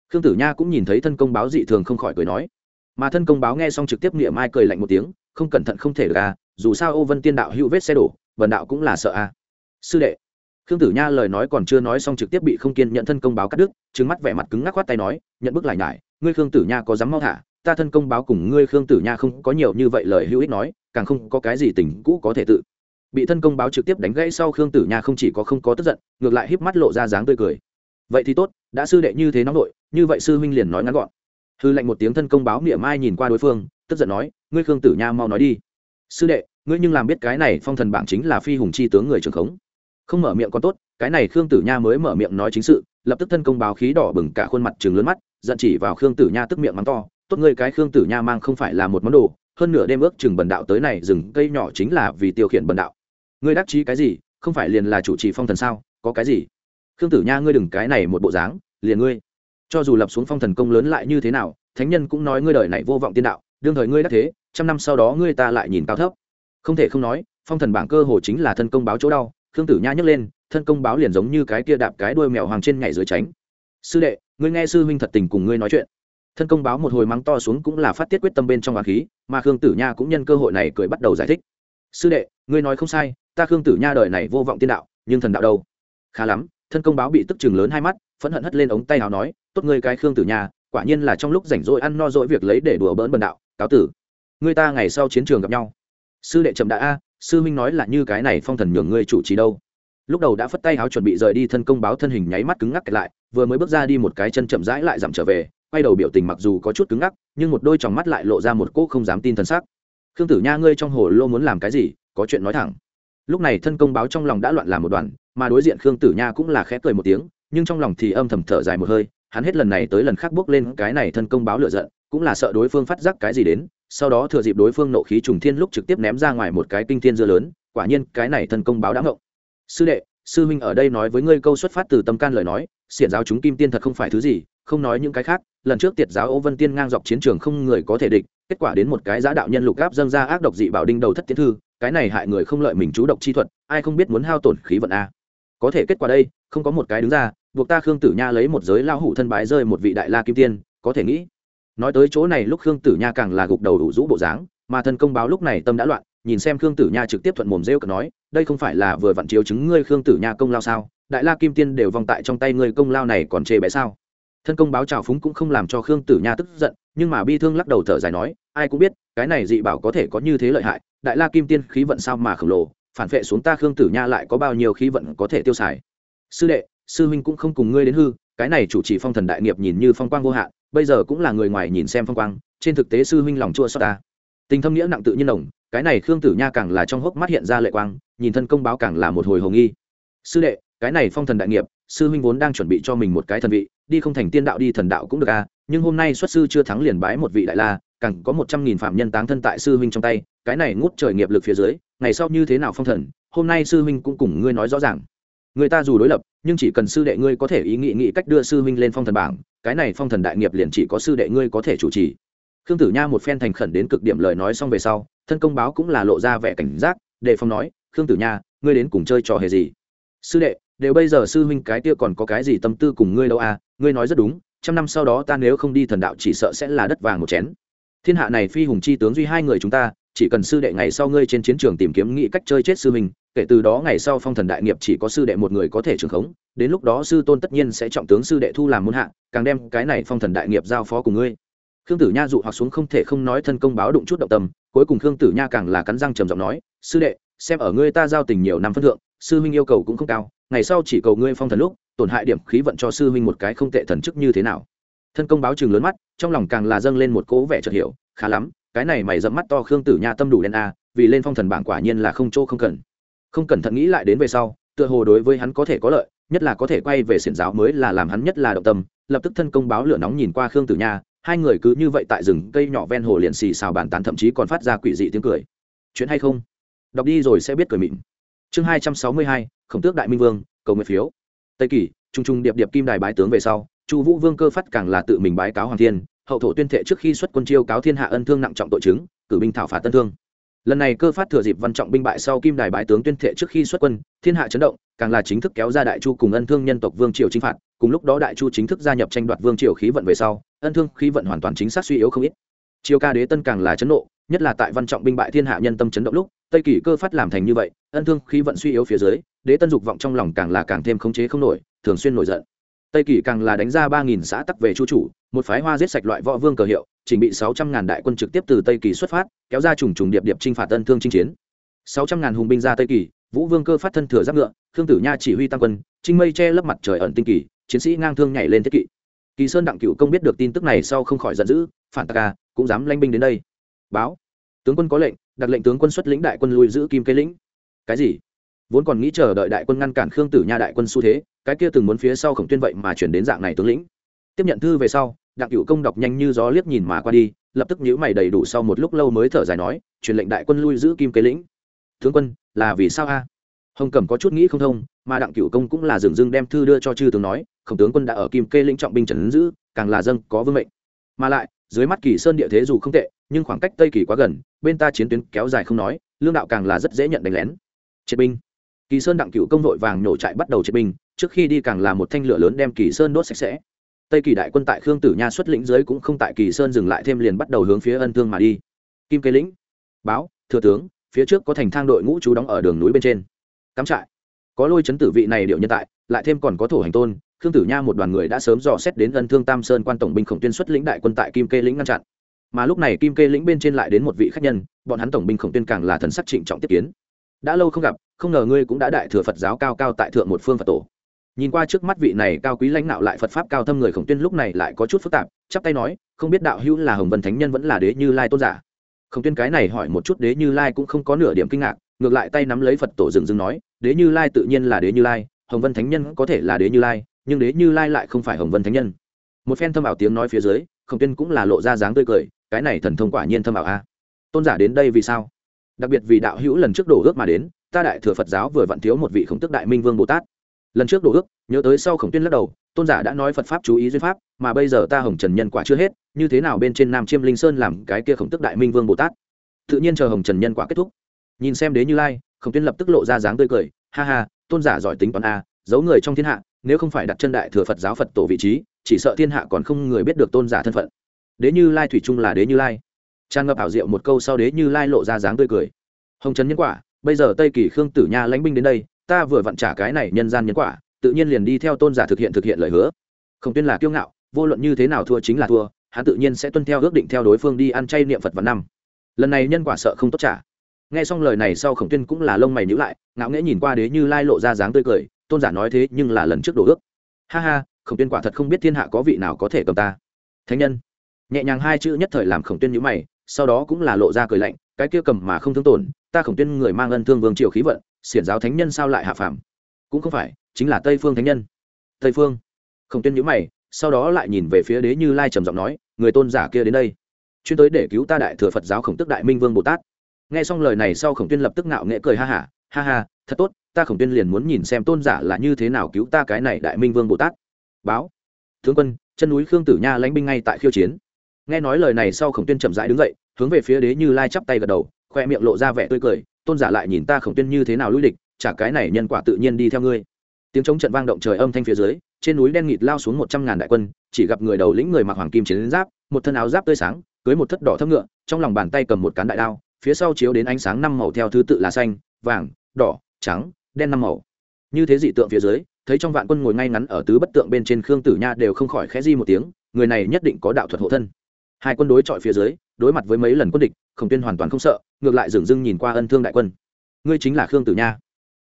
Khương tử nha cũng nhìn thấy thân công báo dị thường không khỏi cười nói. Mà thân công báo nghe xong trực tiếp niệm ai cười lạnh một tiếng không cẩn thận không thể được à dù sao ô vân tiên đạo hữu vết xe đổ vần đạo cũng là sợ à. Sư đệ. Khương tử nha lời nói còn chưa nói xong trực tiếp bị không kiên nhận thân công báo cắt đứt trứng mắt vẻ mặt cứng ngắc khoát tay nói, nhận bức lại nhải, ngươi khương tử nha có dám mau thả? Ta thân công báo cùng ngươi khương tử nha không có nhiều như vậy lời hữu ích nói, càng không có cái gì tình cũ có thể tự. Bị thân công báo trực tiếp đánh gãy sau khương tử nha không chỉ có không có tức giận, ngược lại híp mắt lộ ra dáng tươi cười. Vậy thì tốt, đã sư đệ như thế nóng nội, như vậy sư huynh liền nói ngắn gọn. Hư lệnh một tiếng thân công báo niệm mai nhìn qua đối phương tức giận nói, ngươi khương tử nha mau nói đi. Sư đệ, ngươi nhưng làm biết cái này phong thần bảng chính là phi hùng chi tướng người trường khống. Không mở miệng còn tốt, cái này khương tử nha mới mở miệng nói chính sự, lập tức thân công báo khí đỏ bừng cả khuôn mặt chừng lớn mắt, giận chỉ vào khương tử nha tức miệng mắng to, tốt ngươi cái khương tử nha mang không phải là một món đồ, hơn nửa đêm ước chừng bần đạo tới này rừng cây nhỏ chính là vì tiêu khiển bần đạo. Ngươi đắc chí cái gì, không phải liền là chủ trì phong thần sao, có cái gì? Khương tử nha ngươi đừng cái này một bộ dáng, liền ngươi. Cho dù lập xuống phong thần công lớn lại như thế nào, thánh nhân cũng nói ngươi đời này vô vọng tiên đạo đương thời ngươi đã thế, trăm năm sau đó ngươi ta lại nhìn cao thấp. Không thể không nói, phong thần bảng cơ hồ chính là thân công báo chỗ đau, khương tử nha nhấc lên, thân công báo liền giống như cái kia đạp cái đuôi mèo hoàng trên nhảy dưới tránh. Sư đệ, ngươi nghe sư huynh thật tình cùng ngươi nói chuyện. Thân công báo một hồi mắng to xuống cũng là phát tiết quyết tâm bên trong hoàng khí, mà khương tử nha cũng nhân cơ hội này cười bắt đầu giải thích. Sư đệ, ngươi nói không sai, ta khương tử nha đời này vô vọng tiên đạo, nhưng thần đạo đâu? Khá lắm, thân công báo bị tức chừng lớn hai mắt, phẫn hận hất lên ống tay áo nói, tốt ngươi cái khương tử nha quả nhiên là trong lúc rảnh rỗi ăn no dỗi việc lấy để đùa bỡn bần đạo, cáo tử. Ngươi ta ngày sau chiến trường gặp nhau. Sư đệ chậm đã a, sư minh nói là như cái này phong thần nhường ngươi chủ trì đâu. Lúc đầu đã phất tay áo chuẩn bị rời đi thân công báo thân hình nháy mắt cứng ngắc lại, vừa mới bước ra đi một cái chân chậm rãi lại giảm trở về, quay đầu biểu tình mặc dù có chút cứng ngắc, nhưng một đôi tròng mắt lại lộ ra một cỗ không dám tin thân xác khương tử nha, ngươi trong hồ lô muốn làm cái gì, có chuyện nói thẳng. Lúc này thân công báo trong lòng đã loạn làm một đoàn, mà đối diện khương tử nha cũng là khẽ cười một tiếng, nhưng trong lòng thì âm thầm thở dài một hơi hắn hết lần này tới lần khác bước lên cái này thân công báo lựa giận, cũng là sợ đối phương phát giác cái gì đến, sau đó thừa dịp đối phương nộ khí trùng thiên lúc trực tiếp ném ra ngoài một cái kinh thiên dưa lớn, quả nhiên cái này thân công báo đã ngộng sư đệ, sư huynh ở đây nói với ngươi câu xuất phát từ tâm can lời nói, xiển giáo chúng kim tiên thật không phải thứ gì, không nói những cái khác, lần trước tiệt giáo ô vân tiên ngang dọc chiến trường không người có thể địch, kết quả đến một cái giá đạo nhân lục gáp dâng ra ác độc dị bảo đinh đầu thất tiến thư, cái này hại người không lợi mình chú độc chi thuật, ai không biết muốn hao tổn khí vận a. Có thể kết quả đây, không có một cái đứng ra buộc ta khương tử nha lấy một giới lao hủ thân bái rơi một vị đại la kim tiên, có thể nghĩ. Nói tới chỗ này lúc khương tử nha càng là gục đầu đủ rũ bộ dáng, mà thân công báo lúc này tâm đã loạn, nhìn xem khương tử nha trực tiếp thuận mồm rêu cờ nói, đây không phải là vừa vặn chiếu chứng ngươi khương tử nha công lao sao? Đại la kim tiên đều vòng tại trong tay ngươi công lao này còn chê bé sao? Thân công báo trào phúng cũng không làm cho khương tử nha tức giận, nhưng mà bi thương lắc đầu thở dài nói, ai cũng biết, cái này dị bảo có thể có như thế lợi hại, đại la kim tiên khí vận sao mà khổng lồ, phản vệ xuống ta khương tử nha lại có bao nhiêu khí vận có thể tiêu xài? Sư đệ sư huynh cũng không cùng ngươi đến hư, cái này chủ trì phong thần đại nghiệp nhìn như phong quang vô hạn, bây giờ cũng là người ngoài nhìn xem phong quang, trên thực tế sư huynh lòng chua xót ta. Tình thâm nghĩa nặng tự nhiên đồng, cái này khương tử nha càng là trong hốc mắt hiện ra lệ quang, nhìn thân công báo càng là một hồi hồ nghi. Sư đệ, cái này phong thần đại nghiệp, sư huynh vốn đang chuẩn bị cho mình một cái thần vị, đi không thành tiên đạo đi thần đạo cũng được à nhưng hôm nay xuất sư chưa thắng liền bái một vị đại la, càng có một trăm nghìn phạm nhân táng thân tại sư huynh trong tay, cái này ngút trời nghiệp lực phía dưới, ngày sau như thế nào phong thần, hôm nay sư huynh cũng cùng ngươi nói rõ ràng người ta dù đối lập, nhưng chỉ cần sư đệ ngươi có thể ý nghị nghị cách đưa sư huynh lên phong thần bảng, cái này phong thần đại nghiệp liền chỉ có sư đệ ngươi có thể chủ trì. Khương tử nha một phen thành khẩn đến cực điểm lời nói xong về sau, thân công báo cũng là lộ ra vẻ cảnh giác, đề phong nói, khương tử nha, ngươi đến cùng chơi trò hề gì? Sư đệ, đều bây giờ sư huynh cái kia còn có cái gì tâm tư cùng ngươi đâu à? Ngươi nói rất đúng, trăm năm sau đó ta nếu không đi thần đạo chỉ sợ sẽ là đất vàng một chén. Thiên hạ này phi hùng chi tướng duy hai người chúng ta chỉ cần sư đệ ngày sau ngươi trên chiến trường tìm kiếm nghĩ cách chơi chết sư mình kể từ đó ngày sau phong thần đại nghiệp chỉ có sư đệ một người có thể trưởng khống, đến lúc đó sư tôn tất nhiên sẽ trọng tướng sư đệ thu làm môn hạ, càng đem cái này phong thần đại nghiệp giao phó cùng ngươi. Khương tử nha dụ hoặc xuống không thể không nói thân công báo đụng chút động tâm, cuối cùng khương tử nha càng là cắn răng trầm giọng nói, sư đệ, xem ở ngươi ta giao tình nhiều năm phân thượng, sư huynh yêu cầu cũng không cao, ngày sau chỉ cầu ngươi phong thần lúc, tổn hại điểm khí vận cho sư huynh một cái không tệ thần chức như thế nào. Thân công báo chừng lớn mắt, trong lòng càng là dâng lên một cố vẻ chợt hiểu, khá lắm cái này mày dẫm mắt to khương tử nha tâm đủ đen a, vì lên phong thần bảng quả nhiên là không chỗ không cần. Không cẩn thận nghĩ lại đến về sau, tựa hồ đối với hắn có thể có lợi, nhất là có thể quay về xiển giáo mới là làm hắn nhất là động tâm, lập tức thân công báo lửa nóng nhìn qua khương tử nha, hai người cứ như vậy tại rừng cây nhỏ ven hồ liền xì xào bàn tán thậm chí còn phát ra quỷ dị tiếng cười. Chuyện hay không? Đọc đi rồi sẽ biết cười mịn. Chương hai trăm sáu mươi hai, khổng tước đại minh vương, cầu nguyện phiếu. Tây kỳ t r u n g t r u n g điệp điệp kim đài bái tướng về sau, chu vũ vương cơ phát càng là tự mình bái cáo hoàng thiên hậu thổ tuyên thệ trước khi xuất quân chiêu cáo thiên hạ ân thương nặng trọng tội chứng, cử binh thảo phạt tân thương. Lần này cơ phát thừa dịp văn trọng binh bại sau kim đài bái tướng tuyên thệ trước khi xuất quân, thiên hạ chấn động, càng là chính thức kéo ra đại chu cùng ân thương nhân tộc vương triều chinh phạt, cùng lúc đó đại chu chính thức gia nhập tranh đoạt vương triều khí vận về sau, ân thương khí vận hoàn toàn chính xác suy yếu không ít. Triều ca đế tân càng là chấn nộ, nhất là tại văn trọng binh bại thiên hạ nhân tâm chấn động lúc, tây kỷ cơ phát làm thành như vậy, ân thương khí vận suy yếu phía dưới, đế tân dục vọng trong lòng càng là càng thêm khống chế không nổi, thường xuyên nổi giận tây Kỳ càng là đánh ra ba nghìn xã tắc về chu chủ, một phái hoa giết sạch loại võ vương cờ hiệu, chỉnh bị sáu trăm ngàn đại quân trực tiếp từ tây kỳ xuất phát, kéo ra trùng trùng điệp điệp chinh phạt tân thương chinh chiến. sáu trăm ngàn hùng binh ra tây kỳ, vũ vương cơ phát thân thừa giáp ngựa, khương tử nha chỉ huy tăng quân, trinh mây che lấp mặt trời ẩn tinh kỳ, chiến sĩ ngang thương nhảy lên thiết kỵ. Kỳ sơn đặng cựu công biết được tin tức này sau không khỏi giận dữ, phản tạc ca cũng dám lanh binh đến đây. Báo, tướng quân có lệnh, đặt lệnh tướng quân xuất lĩnh đại quân lùi giữ kim cây lĩnh. Cái gì? Vốn còn nghĩ chờ đợi đại quân ngăn cản khương tử nha đại quân xu thế, cái kia từng muốn phía sau khổng tuyên vậy mà chuyển đến dạng này tướng lĩnh. Tiếp nhận thư về sau, đặng cựu công đọc nhanh như gió liếc nhìn mà qua đi, lập tức nhíu mày đầy đủ sau một lúc lâu mới thở dài nói, truyền lệnh đại quân lui giữ kim kế lĩnh. Tướng quân, là vì sao a? Hồng cẩm có chút nghĩ không thông, mà đặng cựu công cũng là dừng dưng đem thư đưa cho chư tướng nói, khổng tướng quân đã ở kim kê lĩnh trọng binh trần giữ, càng là dâng có vương mệnh. Mà lại, dưới mắt kỳ sơn địa thế dù không tệ, nhưng khoảng cách tây kỳ quá gần, bên ta chiến tuyến kéo dài không nói, lương đạo càng là rất dễ nhận đánh lén. Triệt binh kỳ sơn đặng cựu công vội vàng nổ trại bắt đầu triệt binh, trước khi đi càng là một thanh lửa lớn đem kỳ sơn đốt sạch sẽ. Tây kỳ đại quân tại khương tử nha xuất lĩnh dưới cũng không tại kỳ sơn dừng lại thêm liền bắt đầu hướng phía ân thương mà đi. Kim kế lĩnh, báo, thừa tướng, phía trước có thành thang đội ngũ trú đóng ở đường núi bên trên. Cắm trại, có lôi chấn tử vị này điệu nhân tại, lại thêm còn có thổ hành tôn, khương tử nha một đoàn người đã sớm dò xét đến ân thương tam sơn quan tổng binh khổng tuyên xuất lĩnh đại quân tại kim kê lĩnh ngăn chặn. Mà lúc này kim kê lĩnh bên trên lại đến một vị khách nhân, bọn hắn tổng binh khổng tuyên càng là thần sắc trịnh trọng tiếp kiến. Đã lâu không gặp không ngờ ngươi cũng đã đại thừa phật giáo cao cao tại thượng một phương phật tổ. Nhìn qua trước mắt vị này cao quý lãnh đạo lại phật pháp cao thâm người khổng tuyên lúc này lại có chút phức tạp, chắp tay nói, không biết đạo hữu là hồng vân thánh nhân vẫn là đế như lai tôn giả? Khổng tuyên cái này hỏi một chút đế như lai cũng không có nửa điểm kinh ngạc, ngược lại tay nắm lấy phật tổ dừng dừng nói, đế như lai tự nhiên là đế như lai, hồng vân thánh nhân có thể là đế như lai, nhưng đế như lai lại không phải hồng vân thánh nhân. Một phen thâm ảo tiếng nói phía dưới, khổng tuyên cũng là lộ ra dáng tươi cười, cái này thần thông quả nhiên thâm ảo a. Tôn giả đến đây vì sao? Đặc biệt vì đạo hữu lần trước đổ ước mà đến ta đại thừa phật giáo vừa vặn thiếu một vị khổng tức đại minh vương bồ tát. Lần trước đổ ước, nhớ tới sau khổng tuyên lắc đầu, tôn giả đã nói phật pháp chú ý duyên pháp, mà bây giờ ta hồng trần nhân quả chưa hết, như thế nào bên trên nam chiêm linh sơn làm cái kia khổng tức đại minh vương bồ tát? Tự nhiên chờ hồng trần nhân quả kết thúc. Nhìn xem đế như lai, khổng tuyên lập tức lộ ra dáng tươi cười, ha ha, tôn giả giỏi tính toán a, giấu người trong thiên hạ, nếu không phải đặt chân đại thừa phật giáo phật tổ vị trí, chỉ sợ thiên hạ còn không người biết được tôn giả thân phận. Đế như lai thủy chung là đế như lai. Tràn ngập ảo diệu một câu sau đế như lai lộ ra dáng tươi cười. Hồng trần nhân quả bây giờ tây kỳ khương tử nha lãnh binh đến đây, ta vừa vặn trả cái này nhân gian nhân quả, tự nhiên liền đi theo tôn giả thực hiện thực hiện lời hứa. Không tuyên là kiêu ngạo, vô luận như thế nào thua chính là thua, hắn tự nhiên sẽ tuân theo ước định theo đối phương đi ăn chay niệm phật vào năm. Lần này nhân quả sợ không tốt trả. Nghe xong lời này sau khổng tuyên cũng là lông mày nhữ lại, ngạo nghễ nhìn qua đế như lai lộ ra dáng tươi cười, tôn giả nói thế nhưng là lần trước đổ ước. Ha ha, khổng tuyên quả thật không biết thiên hạ có vị nào có thể cầm ta. Thánh nhân. Nhẹ nhàng hai chữ nhất thời làm khổng tuyên nhữ mày, sau đó cũng là lộ ra cười lạnh, cái kia cầm mà không thương tổn ta khổng tuyên người mang ân thương vương triều khí vận xiển giáo thánh nhân sao lại hạ phàm? Cũng không phải chính là tây phương thánh nhân. Tây phương? Khổng tuyên nhữ mày sau đó lại nhìn về phía đế như lai trầm giọng nói người tôn giả kia đến đây chuyên tới để cứu ta đại thừa phật giáo khổng tức đại minh vương bồ tát. Nghe xong lời này sau khổng tuyên lập tức ngạo nghệ cười ha hả ha, ha ha thật tốt ta khổng tuyên liền muốn nhìn xem tôn giả là như thế nào cứu ta cái này đại minh vương bồ tát. Báo. Tướng quân chân núi khương tử nha lãnh binh ngay tại khiêu chiến. Nghe nói lời này sau khổng tuyên chậm rãi đứng dậy hướng về phía đế như lai chắp tay gật đầu khoe miệng lộ ra vẻ tươi cười, tôn giả lại nhìn ta khổng tuyên như thế nào lui địch trả cái này nhân quả tự nhiên đi theo ngươi. Tiếng chống trận vang động trời âm thanh phía dưới, trên núi đen nghịt lao xuống một trăm ngàn đại quân, chỉ gặp người đầu lĩnh người mặc hoàng kim chiến giáp, một thân áo giáp tươi sáng, cưới một thất đỏ thấp ngựa, trong lòng bàn tay cầm một cán đại đao, phía sau chiếu đến ánh sáng năm màu theo thứ tự là xanh, vàng, đỏ, trắng, đen năm màu. Như thế dị tượng phía dưới, thấy trong vạn quân ngồi ngay ngắn ở tứ bất tượng bên trên khương tử nha đều không khỏi khẽ di một tiếng, người này nhất định có đạo thuật hộ thân. Hai quân đối chọi phía dưới đối mặt với mấy lần quân địch, khổng tuyên hoàn toàn không sợ, ngược lại dửng dưng nhìn qua ân thương đại quân. Ngươi chính là khương tử nha.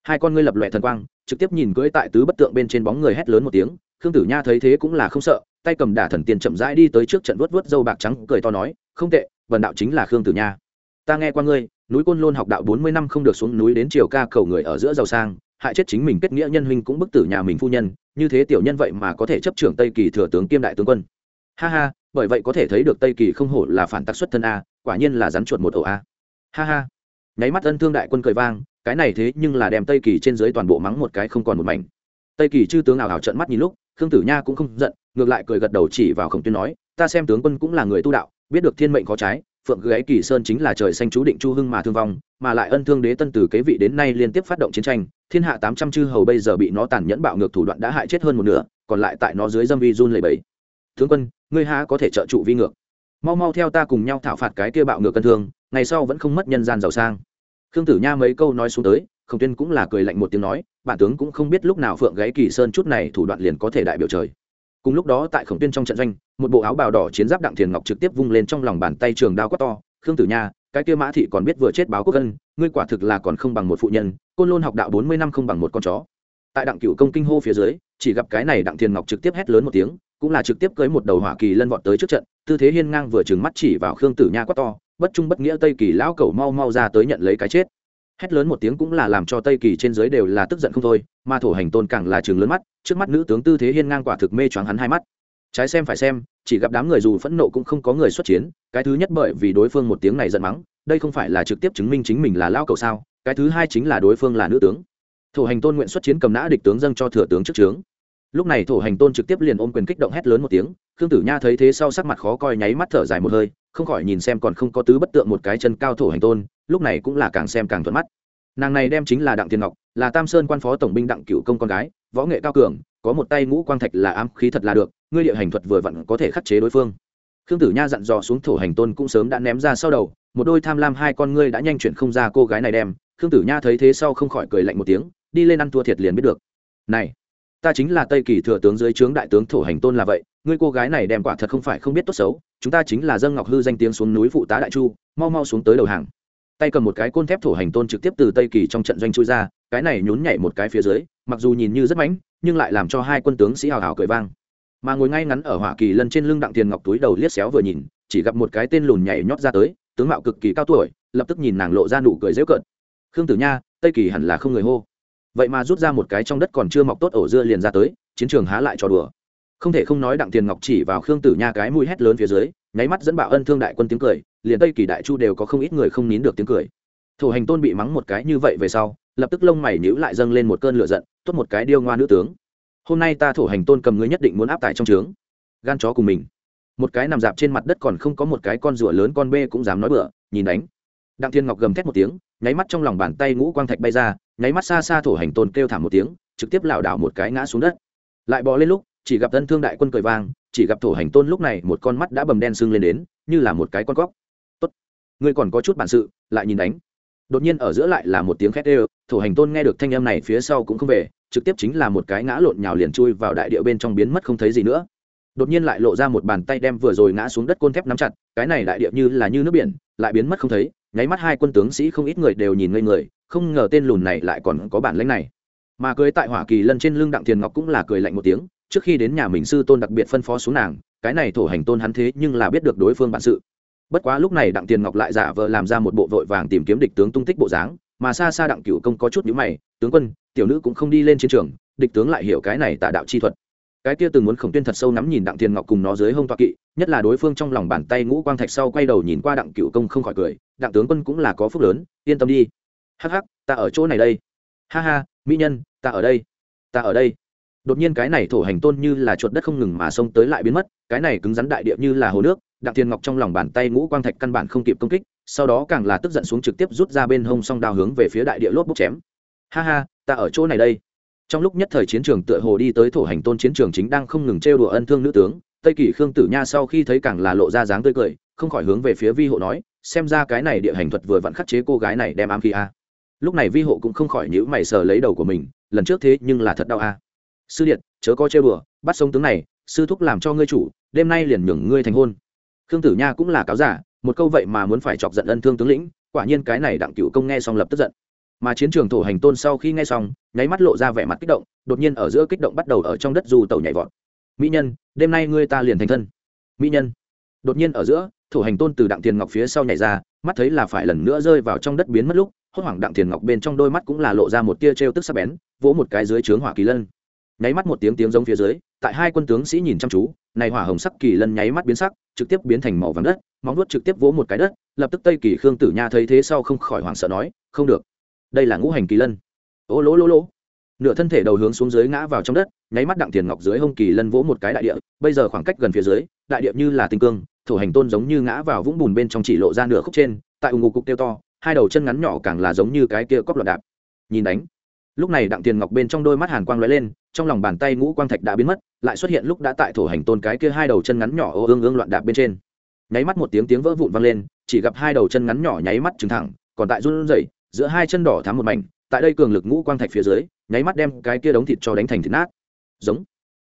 Hai con ngươi lập lòe thần quang, trực tiếp nhìn cưỡi tại tứ bất tượng bên trên bóng người hét lớn một tiếng, khương tử nha thấy thế cũng là không sợ, tay cầm đả thần tiền chậm rãi đi tới trước trận vuốt vuốt dâu bạc trắng, cười to nói, không tệ, vần đạo chính là khương tử nha. Ta nghe qua ngươi, núi côn lôn học đạo bốn mươi năm không được xuống núi đến triều ca cầu người ở giữa giàu sang, hại chết chính mình kết nghĩa nhân huynh cũng bức tử nhà mình phu nhân, như thế tiểu nhân vậy mà có thể chấp trưởng tây kỳ thừa tướng kiêm đại tướng quân. Ha ha bởi vậy có thể thấy được tây kỳ không hổ là phản tác xuất thân a, quả nhiên là rắn chuột một ổ a. Ha ha. Nháy mắt ân thương đại quân cười vang, cái này thế nhưng là đem tây kỳ trên dưới toàn bộ mắng một cái không còn một mảnh. Tây kỳ chư tướng ảo ảo trận mắt nhìn lúc, khương tử nha cũng không giận, ngược lại cười gật đầu chỉ vào khổng tuyên nói, ta xem tướng quân cũng là người tu đạo, biết được thiên mệnh có trái, phượng gáy kỳ sơn chính là trời xanh chú định chu hưng mà thương vong, mà lại ân thương đế tân từ kế vị đến nay liên tiếp phát động chiến tranh, thiên hạ tám trăm chư hầu bây giờ bị nó tàn nhẫn bạo ngược thủ đoạn đã hại chết hơn một nửa, còn lại tại nó dưới dâm vi run lầy bẫy tướng quân, ngươi há có thể trợ trụ vi ngược? Mau mau theo ta cùng nhau thảo phạt cái kia bạo ngược cân thương, ngày sau vẫn không mất nhân gian giàu sang. Khương tử nha mấy câu nói xuống tới, khổng tuyên cũng là cười lạnh một tiếng nói, bản tướng cũng không biết lúc nào phượng gáy kỳ sơn chút này thủ đoạn liền có thể đại biểu trời. Cùng lúc đó tại khổng tuyên trong trận doanh, một bộ áo bào đỏ chiến giáp đặng thiền ngọc trực tiếp vung lên trong lòng bàn tay trường đao quát to, khương tử nha, cái kia mã thị còn biết vừa chết báo quốc ân, ngươi quả thực là còn không bằng một phụ nhân, côn lôn học đạo bốn mươi năm không bằng một con chó. Tại đặng cửu công kinh hô phía dưới, chỉ gặp cái này đặng thiền ngọc trực tiếp hét lớn một tiếng cũng là trực tiếp cưới một đầu hỏa kỳ lân vọt tới trước trận, tư thế hiên ngang vừa trừng mắt chỉ vào khương tử nha quát to, bất trung bất nghĩa tây kỳ lão cẩu mau mau ra tới nhận lấy cái chết. Hét lớn một tiếng cũng là làm cho tây kỳ trên dưới đều là tức giận không thôi, mà thổ hành tôn càng là chừng lớn mắt, trước mắt nữ tướng tư thế hiên ngang quả thực mê choáng hắn hai mắt. Trái xem phải xem, chỉ gặp đám người dù phẫn nộ cũng không có người xuất chiến, cái thứ nhất bởi vì đối phương một tiếng này giận mắng, đây không phải là trực tiếp chứng minh chính mình là lao cầu sao, cái thứ hai chính là đối phương là nữ tướng. Thổ hành tôn nguyện xuất chiến cầm nã địch tướng dâng cho thừa tướng trước trướng lúc này thổ hành tôn trực tiếp liền ôm quyền kích động hét lớn một tiếng, khương tử nha thấy thế sau sắc mặt khó coi nháy mắt thở dài một hơi, không khỏi nhìn xem còn không có tứ bất tượng một cái chân cao thổ hành tôn, lúc này cũng là càng xem càng thuận mắt. Nàng này đem chính là đặng tiền ngọc, là tam sơn quan phó tổng binh đặng cựu công con gái, võ nghệ cao cường, có một tay ngũ quang thạch là ám khí thật là được, ngươi địa hành thuật vừa vặn có thể khắc chế đối phương. Khương tử nha dặn dò xuống thổ hành tôn cũng sớm đã ném ra sau đầu, một đôi tham lam hai con ngươi đã nhanh chuyển không ra cô gái này đem, khương tử nha thấy thế sau không khỏi cười lạnh một tiếng, đi lên ăn thua thiệt liền biết được. Này ta chính là tây kỳ thừa tướng dưới trướng đại tướng thổ hành tôn là vậy, ngươi cô gái này đem quả thật không phải không biết tốt xấu, chúng ta chính là dân ngọc hư danh tiếng xuống núi phụ tá đại chu, mau mau xuống tới đầu hàng. Tay cầm một cái côn thép thổ hành tôn trực tiếp từ tây kỳ trong trận doanh chui ra, cái này nhún nhảy một cái phía dưới, mặc dù nhìn như rất mãnh, nhưng lại làm cho hai quân tướng sĩ hào hào cười vang. Mà ngồi ngay ngắn ở hỏa kỳ lân trên lưng đặng tiền ngọc túi đầu liếc xéo vừa nhìn, chỉ gặp một cái tên lùn nhảy nhót ra tới, tướng mạo cực kỳ cao tuổi, lập tức nhìn nàng lộ ra nụ cười dễu cợt. Khương tử nha, tây kỳ hẳn là không người hô vậy mà rút ra một cái trong đất còn chưa mọc tốt ổ dưa liền ra tới, chiến trường há lại cho đùa. Không thể không nói đặng tiền ngọc chỉ vào khương tử nha cái mũi hét lớn phía dưới, nháy mắt dẫn bạo ân thương đại quân tiếng cười, liền tây kỳ đại chu đều có không ít người không nín được tiếng cười. Thủ hành tôn bị mắng một cái như vậy về sau, lập tức lông mày nhíu lại dâng lên một cơn lửa giận, tốt một cái điêu ngoa nữ tướng. Hôm nay ta thủ hành tôn cầm ngươi nhất định muốn áp tải trong trướng. Gan chó cùng mình. Một cái nằm dạp trên mặt đất còn không có một cái con rùa lớn con bê cũng dám nói bựa nhìn đánh. Đặng thiên ngọc gầm thét một tiếng, nháy mắt trong lòng bàn tay ngũ quang thạch bay ra nháy mắt xa xa thổ hành tôn kêu thảm một tiếng, trực tiếp lảo đảo một cái ngã xuống đất. Lại bò lên lúc, chỉ gặp tân thương đại quân cười vang, chỉ gặp thổ hành tôn lúc này một con mắt đã bầm đen sưng lên đến, như là một cái con cóc. Tốt, ngươi còn có chút bản sự, lại nhìn đánh. Đột nhiên ở giữa lại là một tiếng khét ê thổ hành tôn nghe được thanh âm này phía sau cũng không về, trực tiếp chính là một cái ngã lộn nhào liền chui vào đại địa bên trong biến mất không thấy gì nữa. Đột nhiên lại lộ ra một bàn tay đem vừa rồi ngã xuống đất côn thép nắm chặt, cái này đại địa như là như nước biển, lại biến mất không thấy, nháy mắt hai quân tướng sĩ không ít người đều nhìn ngây người không ngờ tên lùn này lại còn có bản lãnh này. Mà cưới tại hỏa kỳ lân trên lưng đặng thiền ngọc cũng là cười lạnh một tiếng, trước khi đến nhà mình sư tôn đặc biệt phân phó xuống nàng, cái này thổ hành tôn hắn thế nhưng là biết được đối phương bản sự. Bất quá lúc này đặng tiền ngọc lại giả vờ làm ra một bộ vội vàng tìm kiếm địch tướng tung tích bộ dáng, mà xa xa đặng cửu công có chút nhữ mày, tướng quân, tiểu nữ cũng không đi lên chiến trường, địch tướng lại hiểu cái này tả đạo chi thuật. Cái kia từng muốn khổng tuyên thật sâu nắm nhìn đặng tiền ngọc cùng nó dưới hông toa kỵ, nhất là đối phương trong lòng bàn tay ngũ quang thạch sau quay đầu nhìn qua đặng cửu công không khỏi cười, đặng tướng quân cũng là có phúc lớn, yên tâm đi hắc hắc, ta ở chỗ này đây. Ha ha, mỹ nhân, ta ở đây. Ta ở đây. Đột nhiên cái này thổ hành tôn như là chuột đất không ngừng mà xông tới lại biến mất, cái này cứng rắn đại địa như là hồ nước, đặng thiên ngọc trong lòng bàn tay ngũ quang thạch căn bản không kịp công kích, sau đó càng là tức giận xuống trực tiếp rút ra bên hông song đao hướng về phía đại địa lốp bốc chém. Ha ha, ta ở chỗ này đây. Trong lúc nhất thời chiến trường tựa hồ đi tới thổ hành tôn chiến trường chính đang không ngừng trêu đùa ân thương nữ tướng, tây kỳ khương tử nha sau khi thấy càng là lộ ra dáng tươi cười, không khỏi hướng về phía vi hộ nói, xem ra cái này địa hành thuật vừa vặn khắc chế cô gái này đem ám khí a lúc này vi hộ cũng không khỏi nhữ mày sờ lấy đầu của mình, lần trước thế nhưng là thật đau a. Sư điện, chớ có chơi bừa bắt sống tướng này, sư thúc làm cho ngươi chủ, đêm nay liền nhường ngươi thành hôn. Khương tử nha cũng là cáo giả, một câu vậy mà muốn phải chọc giận ân thương tướng lĩnh, quả nhiên cái này đặng cựu công nghe xong lập tức giận. Mà chiến trường thổ hành tôn sau khi nghe xong, nháy mắt lộ ra vẻ mặt kích động, đột nhiên ở giữa kích động bắt đầu ở trong đất dù tàu nhảy vọt. Mỹ nhân, đêm nay ngươi ta liền thành thân. Mỹ nhân. Đột nhiên ở giữa, thổ hành tôn từ đặng tiền ngọc phía sau nhảy ra, mắt thấy là phải lần nữa rơi vào trong đất biến mất lúc hốt hoảng đặng tiền ngọc bên trong đôi mắt cũng là lộ ra một tia trêu tức sắc bén, vỗ một cái dưới trướng hỏa kỳ lân. Nháy mắt một tiếng tiếng giống phía dưới, tại hai quân tướng sĩ nhìn chăm chú, này hỏa hồng sắc kỳ lân nháy mắt biến sắc, trực tiếp biến thành màu vàng đất, móng nuốt trực tiếp vỗ một cái đất, lập tức tây kỳ khương tử nha thấy thế sau không khỏi hoảng sợ nói, không được, đây là ngũ hành kỳ lân. Ô lỗ lỗ lỗ. Nửa thân thể đầu hướng xuống dưới ngã vào trong đất, nháy mắt đặng tiền ngọc dưới hông kỳ lân vỗ một cái đại địa, bây giờ khoảng cách gần phía dưới, đại địa như là tinh cương thổ hành tôn giống như ngã vào vũng bùn bên trong chỉ lộ ra nửa khúc trên, tại ủng ngục cục tiêu to hai đầu chân ngắn nhỏ càng là giống như cái kia cóc lọt đạp. Nhìn đánh. Lúc này đặng tiền ngọc bên trong đôi mắt hàn quang lóe lên, trong lòng bàn tay ngũ quang thạch đã biến mất, lại xuất hiện lúc đã tại thổ hành tôn cái kia hai đầu chân ngắn nhỏ ô ương ương loạn đạp bên trên. Nháy mắt một tiếng tiếng vỡ vụn vang lên, chỉ gặp hai đầu chân ngắn nhỏ nháy mắt trừng thẳng, còn tại run rẩy, giữa hai chân đỏ thắm một mảnh, tại đây cường lực ngũ quang thạch phía dưới, nháy mắt đem cái kia đống thịt cho đánh thành thịt nát. Giống.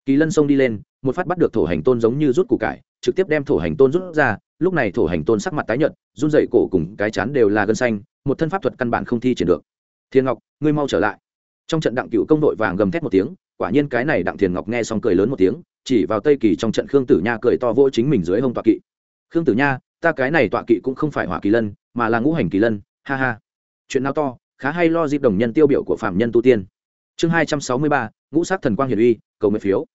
Kỳ lân sông đi lên, một phát bắt được thổ hành tôn giống như rút củ cải, trực tiếp đem thổ hành tôn rút ra lúc này thổ hành tôn sắc mặt tái nhợt, run dậy cổ cùng cái chán đều là gân xanh, một thân pháp thuật căn bản không thi triển được. Thiên ngọc, ngươi mau trở lại. Trong trận đặng cựu công đội vàng gầm thét một tiếng, quả nhiên cái này đặng thiền ngọc nghe xong cười lớn một tiếng, chỉ vào tây kỳ trong trận khương tử nha cười to vỗ chính mình dưới hông tọa kỵ. Khương tử nha, ta cái này tọa kỵ cũng không phải hỏa kỳ lân, mà là ngũ hành kỳ lân, ha ha. Chuyện nào to, khá hay lo dịp đồng nhân tiêu biểu của phạm nhân tu tiên. Chương hai trăm sáu mươi ba, ngũ sát thần quang hiển uy, cầu nguyện phiếu.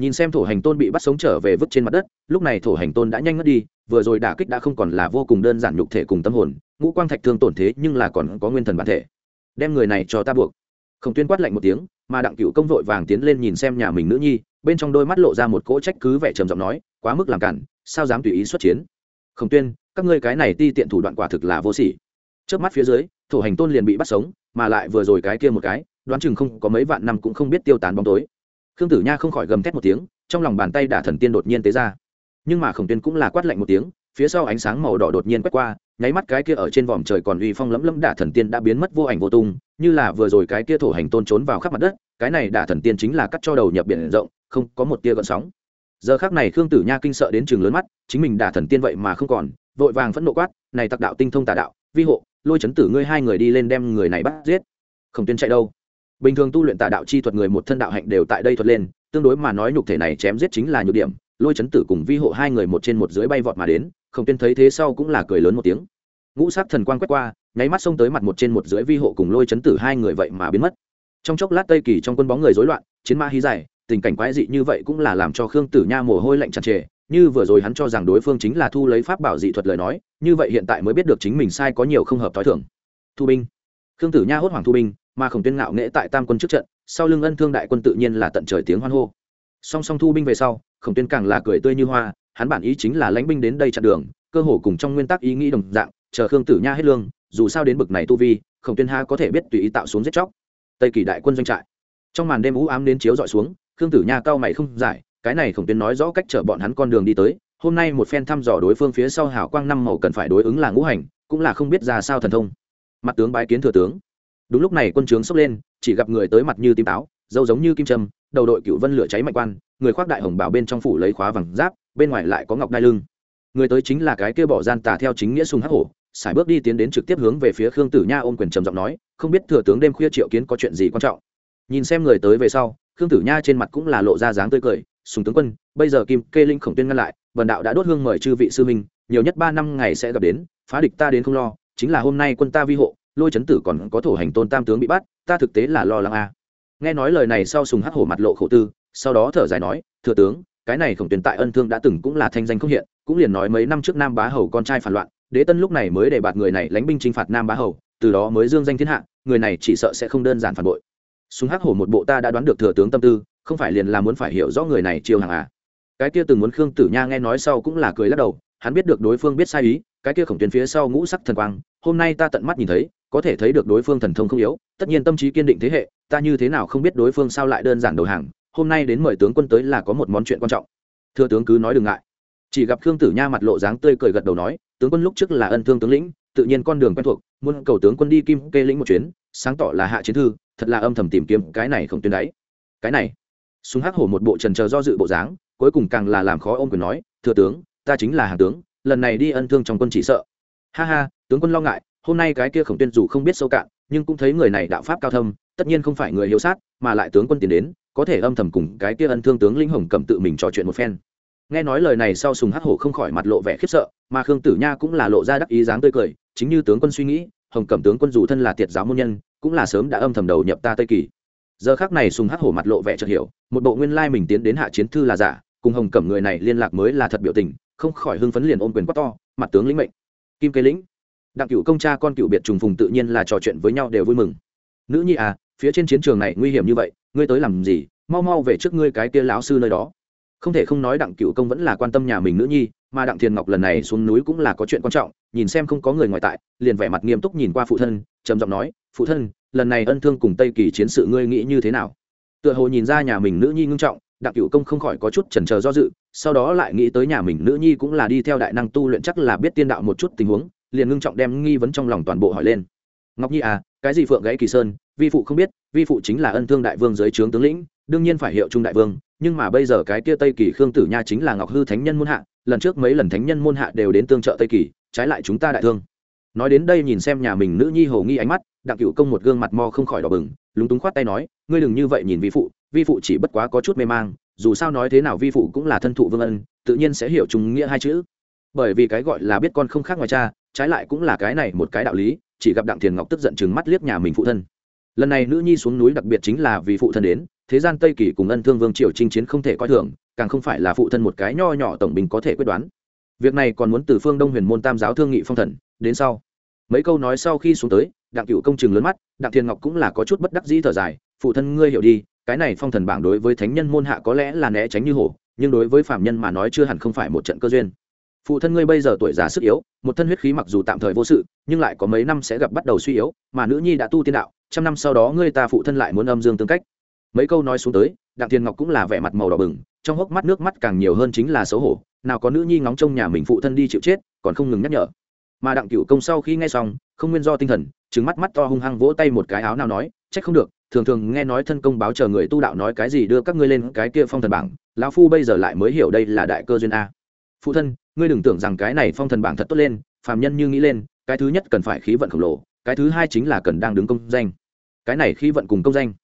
Nhìn xem thổ hành tôn bị bắt sống trở về vứt trên mặt đất, lúc này thổ hành tôn đã nhanh ngất đi vừa rồi đả kích đã không còn là vô cùng đơn giản nhục thể cùng tâm hồn, ngũ quang thạch thương tổn thế nhưng là còn có nguyên thần bản thể. Đem người này cho ta buộc. Không tuyên quát lạnh một tiếng, mà đặng cựu công vội vàng tiến lên nhìn xem nhà mình nữ nhi, bên trong đôi mắt lộ ra một cỗ trách cứ vẻ trầm giọng nói, quá mức làm cản, sao dám tùy ý xuất chiến? Không tuyên, các ngươi cái này ti tiện thủ đoạn quả thực là vô sỉ. Trước mắt phía dưới thổ hành tôn liền bị bắt sống, mà lại vừa rồi cái kia một cái, đoán chừng không có mấy vạn năm cũng không biết tiêu tán bóng tối. Khương tử nha không khỏi gầm thét một tiếng, trong lòng bàn tay đả thần tiên đột nhiên tế ra nhưng mà khổng tuyên cũng là quát lạnh một tiếng, phía sau ánh sáng màu đỏ đột nhiên quét qua, nháy mắt cái kia ở trên vòm trời còn uy phong lẫm lẫm đả thần tiên đã biến mất vô ảnh vô tung, như là vừa rồi cái kia thổ hành tôn trốn vào khắp mặt đất, cái này đả thần tiên chính là cắt cho đầu nhập biển rộng, không có một tia gợn sóng. Giờ khác này khương tử nha kinh sợ đến trường lớn mắt, chính mình đả thần tiên vậy mà không còn, vội vàng phẫn nộ quát, này tặc đạo tinh thông tà đạo, vi hộ, lôi chấn tử ngươi hai người đi lên đem người này bắt giết. Khổng tuyên chạy đâu? Bình thường tu luyện tà đạo chi thuật người một thân đạo hạnh đều tại đây thuật lên, tương đối mà nói nhục thể này chém giết chính là nhược điểm lôi chấn tử cùng vi hộ hai người một trên một dưới bay vọt mà đến không tuyên thấy thế sau cũng là cười lớn một tiếng. Ngũ sát thần quang quét qua, nháy mắt xông tới mặt một trên một dưới vi hộ cùng lôi chấn tử hai người vậy mà biến mất. Trong chốc lát tây kỳ trong quân bóng người rối loạn, chiến ma hí dài, tình cảnh quái dị như vậy cũng là làm cho khương tử nha mồ hôi lạnh tràn trề, như vừa rồi hắn cho rằng đối phương chính là thu lấy pháp bảo dị thuật lời nói, như vậy hiện tại mới biết được chính mình sai có nhiều không hợp t h o i thưởng thu binh. Khương tử nha hốt hoảng thu binh, mà khổng tuyên ngạo nghễ tại tam quân trước trận, sau lưng ân thương đại quân tự nhiên là tận trời tiếng hoan hô. Song song thu binh về sau khổng tuyên càng là cười tươi như hoa, hắn bản ý chính là lãnh binh đến đây chặn đường, cơ hồ cùng trong nguyên tắc ý nghĩ đồng dạng, chờ khương tử nha hết lương, dù sao đến bực này tu vi, khổng tuyên ha có thể biết tùy ý tạo xuống giết chóc. Tây kỳ đại quân doanh trại. Trong màn đêm u ám đến chiếu dọi xuống, khương tử nha cao mày không giải, cái này khổng tuyên nói rõ cách chở bọn hắn con đường đi tới, hôm nay một phen thăm dò đối phương phía sau hảo quang năm màu cần phải đối ứng là ngũ hành, cũng là không biết ra sao thần thông. Mặt tướng bái kiến thừa tướng. Đúng lúc này quân trướng sốc lên, chỉ gặp người tới mặt như tím táo, dâu giống như kim trâm đầu đội cựu vân lửa cháy mạnh quan, người khoác đại hồng bảo bên trong phủ lấy khóa vàng giáp, bên ngoài lại có ngọc đai lưng. Người tới chính là cái kia bỏ gian tà theo chính nghĩa sùng hắc hổ, sải bước đi tiến đến trực tiếp hướng về phía khương tử nha ôm quyền trầm giọng nói, không biết thừa tướng đêm khuya triệu kiến có chuyện gì quan trọng? Nhìn xem người tới về sau, khương tử nha trên mặt cũng là lộ ra dáng tươi cười, sùng tướng quân, bây giờ kim kê linh khổng tuyên ngăn lại, vần đạo đã đốt hương mời chư vị sư minh nhiều nhất ba năm ngày sẽ gặp đến, phá địch ta đến không lo, chính là hôm nay quân ta vi hộ, lôi chấn tử còn có thổ hành tôn tam tướng bị bắt, ta thực tế là lo lắng a nghe nói lời này sau sùng hắc hổ mặt lộ khổ tư, sau đó thở dài nói, thừa tướng, cái này khổng tuyền tại ân thương đã từng cũng là thanh danh không hiện, cũng liền nói mấy năm trước nam bá hầu con trai phản loạn, đế tân lúc này mới để bạt người này lánh binh chinh phạt nam bá hầu, từ đó mới dương danh thiên hạ, người này chỉ sợ sẽ không đơn giản phản bội. Súng hắc hổ một bộ ta đã đoán được thừa tướng tâm tư, không phải liền là muốn phải hiểu rõ người này chiêu hàng à. Cái kia từng muốn khương tử nha nghe nói sau cũng là cười lắc đầu, hắn biết được đối phương biết sai ý, cái kia khổng tuyến phía sau ngũ sắc thần quang, hôm nay ta tận mắt nhìn thấy có thể thấy được đối phương thần thông không yếu, tất nhiên tâm trí kiên định thế hệ, ta như thế nào không biết đối phương sao lại đơn giản đầu hàng, hôm nay đến mời tướng quân tới là có một món chuyện quan trọng. Thưa tướng cứ nói đừng ngại. Chỉ gặp khương tử nha mặt lộ dáng tươi cười gật đầu nói, tướng quân lúc trước là ân thương tướng lĩnh, tự nhiên con đường quen thuộc, muốn cầu tướng quân đi kim kê lĩnh một chuyến, sáng tỏ là hạ chiến thư, thật là âm thầm tìm kiếm cái này không tuyên đáy. Cái này. Súng hắc hổ một bộ trần chờ do dự bộ dáng, cuối cùng càng là làm khó ông quyền nói thừa tướng, ta chính là hàng tướng, lần này đi ân thương trong quân chỉ sợ. Ha ha, tướng quân lo ngại hôm nay cái kia khổng tuyên dù không biết sâu cạn, nhưng cũng thấy người này đạo pháp cao thâm, tất nhiên không phải người hiếu sát, mà lại tướng quân tiến đến, có thể âm thầm cùng cái kia ân thương tướng linh hồng cầm tự mình trò chuyện một phen. Nghe nói lời này sau sùng hắc hổ không khỏi mặt lộ vẻ khiếp sợ, mà khương tử nha cũng là lộ ra đắc ý dáng tươi cười, chính như tướng quân suy nghĩ, hồng cẩm tướng quân dù thân là tiệt giáo môn nhân, cũng là sớm đã âm thầm đầu nhập ta tây kỳ. Giờ khác này sùng hắc hổ mặt lộ vẻ chợt hiểu, một bộ nguyên lai mình tiến đến hạ chiến thư là giả, cùng hồng cẩm người này liên lạc mới là thật biểu tình, không khỏi hưng phấn liền ôm quyền quát to, mặt tướng lĩnh mệnh. Kim kế lĩnh đặng cựu công cha con cựu biệt trùng phùng tự nhiên là trò chuyện với nhau đều vui mừng. Nữ nhi à phía trên chiến trường này nguy hiểm như vậy, ngươi tới làm gì? Mau mau về trước ngươi cái kia lão sư nơi đó. Không thể không nói đặng cựu công vẫn là quan tâm nhà mình nữ nhi, mà đặng thiền ngọc lần này xuống núi cũng là có chuyện quan trọng, nhìn xem không có người ngoài tại, liền vẻ mặt nghiêm túc nhìn qua phụ thân, trầm giọng nói, phụ thân, lần này ân thương cùng tây kỳ chiến sự ngươi nghĩ như thế nào? Tựa hồ nhìn ra nhà mình nữ nhi ngưng trọng, đặng cựu công không khỏi có chút chần chờ do dự, sau đó lại nghĩ tới nhà mình nữ nhi cũng là đi theo đại năng tu luyện chắc là biết tiên đạo một chút tình huống liền ngưng trọng đem nghi vấn trong lòng toàn bộ hỏi lên. Ngọc nhi à cái gì phượng gãy kỳ sơn, vi phụ không biết, vi phụ chính là ân thương đại vương dưới trướng tướng lĩnh, đương nhiên phải hiệu trung đại vương, nhưng mà bây giờ cái kia tây kỳ khương tử nha chính là ngọc hư thánh nhân môn hạ, lần trước mấy lần thánh nhân môn hạ đều đến tương trợ tây kỳ, trái lại chúng ta đại thương. Nói đến đây nhìn xem nhà mình nữ nhi hồ nghi ánh mắt, đặng cựu công một gương mặt mo không khỏi đỏ bừng, lúng túng khoát tay nói, ngươi đừng như vậy nhìn vi phụ vi phụ chỉ bất quá có chút mê mang, dù sao nói thế nào vi phụ cũng là thân thụ vương ân, tự nhiên sẽ hiểu trùng nghĩa hai chữ. Bởi vì cái gọi là biết con không khác ngoài cha trái lại cũng là cái này một cái đạo lý, chỉ gặp đặng thiền ngọc tức giận chừng mắt liếc nhà mình phụ thân. Lần này nữ nhi xuống núi đặc biệt chính là vì phụ thân đến, thế gian tây kỳ cùng ân thương vương triều chinh chiến không thể coi thường, càng không phải là phụ thân một cái nho nhỏ tổng bình có thể quyết đoán. Việc này còn muốn từ phương đông huyền môn tam giáo thương nghị phong thần, đến sau. Mấy câu nói sau khi xuống tới, đặng cựu công chừng lớn mắt, đặng thiên ngọc cũng là có chút bất đắc dĩ thở dài, phụ thân ngươi hiểu đi, cái này phong thần bảng đối với thánh nhân môn hạ có lẽ là né tránh như hổ, nhưng đối với phạm nhân mà nói chưa hẳn không phải một trận cơ duyên phụ thân ngươi bây giờ tuổi già sức yếu, một thân huyết khí mặc dù tạm thời vô sự, nhưng lại có mấy năm sẽ gặp bắt đầu suy yếu, mà nữ nhi đã tu tiên đạo, trăm năm sau đó ngươi ta phụ thân lại muốn âm dương tương cách. Mấy câu nói xuống tới, đặng thiên ngọc cũng là vẻ mặt màu đỏ bừng, trong hốc mắt nước mắt càng nhiều hơn chính là xấu hổ, nào có nữ nhi ngóng trông nhà mình phụ thân đi chịu chết, còn không ngừng nhắc nhở. Mà đặng cựu công sau khi nghe xong, không nguyên do tinh thần trứng mắt mắt to hung hăng vỗ tay một cái áo nào nói, trách không được, thường thường nghe nói thân công báo chờ người tu đạo nói cái gì đưa các ngươi lên cái kia phong thần bảng, lão phu bây giờ lại mới hiểu đây là đại cơ duyên a phụ thân, ngươi đừng tưởng rằng cái này phong thần bảng thật tốt lên, phàm nhân như nghĩ lên, cái thứ nhất cần phải khí vận khổng lồ, cái thứ hai chính là cần đang đứng công danh. Cái này khí vận cùng công danh.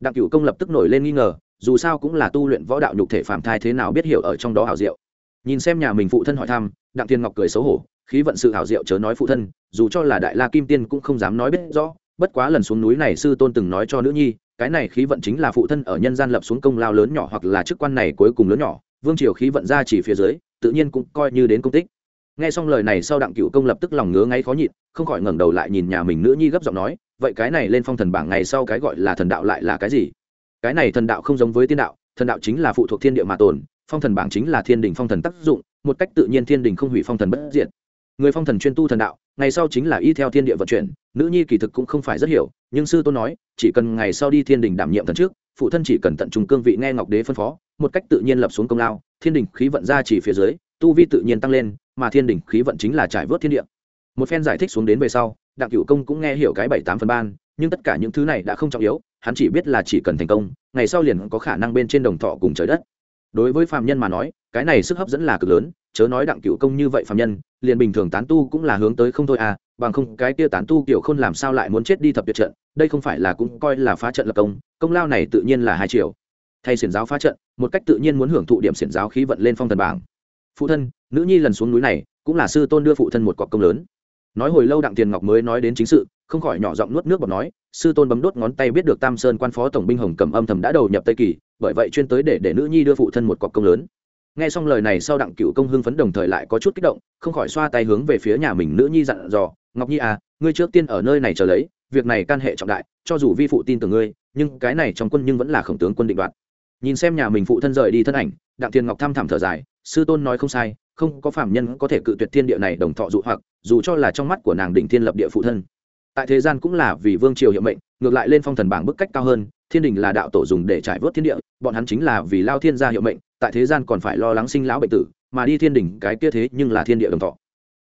Đặng cựu công lập tức nổi lên nghi ngờ, dù sao cũng là tu luyện võ đạo nhục thể phàm thai thế nào biết hiểu ở trong đó hảo diệu. Nhìn xem nhà mình phụ thân hỏi thăm, đặng thiên ngọc cười xấu hổ, khí vận sự hảo diệu chớ nói phụ thân, dù cho là đại la kim tiên cũng không dám nói biết rõ, bất quá lần xuống núi này sư tôn từng nói cho nữ nhi cái này khí vận chính là phụ thân ở nhân gian lập xuống công lao lớn nhỏ hoặc là chức quan này cuối cùng lớn nhỏ, vương triều khí vận ra chỉ phía dưới, tự nhiên cũng coi như đến công tích. Nghe xong lời này sau đặng cựu công lập tức lòng ngứa ngáy khó nhịn, không khỏi ngẩng đầu lại nhìn nhà mình nữ nhi gấp giọng nói, vậy cái này lên phong thần bảng ngày sau cái gọi là thần đạo lại là cái gì? Cái này thần đạo không giống với tiên đạo, thần đạo chính là phụ thuộc thiên địa mà tồn, phong thần bảng chính là thiên đình phong thần tác dụng, một cách tự nhiên thiên đình không hủy phong thần bất diệt. Người phong thần chuyên tu thần đạo, ngày sau chính là y theo thiên địa vận chuyển nữ nhi kỳ thực cũng không phải rất hiểu, nhưng sư tôn nói, chỉ cần ngày sau đi thiên đình đảm nhiệm thần trước, phụ thân chỉ cần tận trung cương vị nghe ngọc đế phân phó, một cách tự nhiên lập xuống công lao, thiên đình khí vận ra chỉ phía dưới, tu vi tự nhiên tăng lên, mà thiên đình khí vận chính là trải vớt thiên địa. Một phen giải thích xuống đến về sau, đặng cửu công cũng nghe hiểu cái bảy tám phần ban, nhưng tất cả những thứ này đã không trọng yếu, hắn chỉ biết là chỉ cần thành công, ngày sau liền có khả năng bên trên đồng thọ cùng trời đất. Đối với phạm nhân mà nói, cái này sức hấp dẫn là cực lớn, chớ nói đặng cửu công như vậy phạm nhân, liền bình thường tán tu cũng là hướng tới không thôi à bằng không cái kia tán tu kiểu khôn làm sao lại muốn chết đi thập tuyệt trận, đây không phải là cũng coi là phá trận lập công công lao này tự nhiên là hai triệu thay xiển giáo phá trận, một cách tự nhiên muốn hưởng thụ điểm xiển giáo khí vận lên phong thần bảng. Phụ thân, nữ nhi lần xuống núi này, cũng là sư tôn đưa phụ thân một cọc công lớn. Nói hồi lâu đặng tiền ngọc mới nói đến chính sự, không khỏi nhỏ giọng nuốt nước bọt nói, sư tôn bấm đốt ngón tay biết được tam sơn quan phó tổng binh hồng cầm âm thầm đã đầu nhập tây kỳ, bởi vậy chuyên tới để để nữ nhi đưa phụ thân một cọc công lớn. Nghe xong lời này sau đặng cựu công hưng phấn đồng thời lại có chút kích động, không khỏi xoa tay hướng về phía nhà mình nữ nhi dặn dò ngọc nhi à ngươi trước tiên ở nơi này chờ lấy, việc này can hệ trọng đại, cho dù vi phụ tin tưởng ngươi, nhưng cái này trong quân nhưng vẫn là khổng tướng quân định đoạt. Nhìn xem nhà mình phụ thân rời đi thân ảnh, đặng thiên ngọc thăm thẳm thở dài, sư tôn nói không sai, không có phạm nhân có thể cự tuyệt thiên địa này đồng thọ dụ hoặc, dù cho là trong mắt của nàng đỉnh thiên lập địa phụ thân. Tại thế gian cũng là vì vương triều hiệu mệnh, ngược lại lên phong thần bảng bức cách cao hơn, thiên đình là đạo tổ dùng để trải vớt thiên địa, bọn hắn chính là vì lao thiên gia hiệu mệnh, tại thế gian còn phải lo lắng sinh lão bệnh tử, mà đi thiên đình cái kia thế nhưng là thiên địa đồng thọ.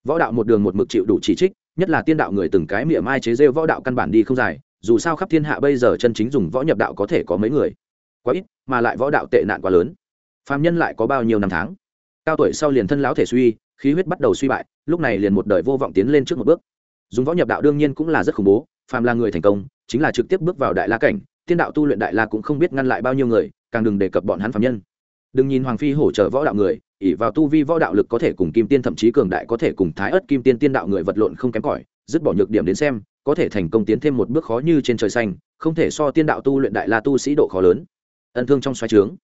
Võ đạo một đường một mực chịu đủ chỉ trích nhất là tiên đạo người từng cái miệng mai chế rêu võ đạo căn bản đi không dài, dù sao khắp thiên hạ bây giờ chân chính dùng võ nhập đạo có thể có mấy người. Quá ít, mà lại võ đạo tệ nạn quá lớn. Phàm nhân lại có bao nhiêu năm tháng? Cao tuổi sau liền thân lão thể suy, khí huyết bắt đầu suy bại, lúc này liền một đời vô vọng tiến lên trước một bước. Dùng võ nhập đạo đương nhiên cũng là rất khủng bố, phàm là người thành công, chính là trực tiếp bước vào đại la cảnh, tiên đạo tu luyện đại la cũng không biết ngăn lại bao nhiêu người, càng đừng đề cập bọn hắn phạm nhân. Đừng nhìn hoàng phi hỗ trợ võ đạo người ỷ vào tu vi võ đạo lực có thể cùng kim tiên thậm chí cường đại có thể cùng thái ớt kim tiên tiên đạo người vật lộn không kém cỏi, dứt bỏ nhược điểm đến xem, có thể thành công tiến thêm một bước khó như trên trời xanh, không thể so tiên đạo tu luyện đại la tu sĩ độ khó lớn. Ân thương trong xoáy trướng.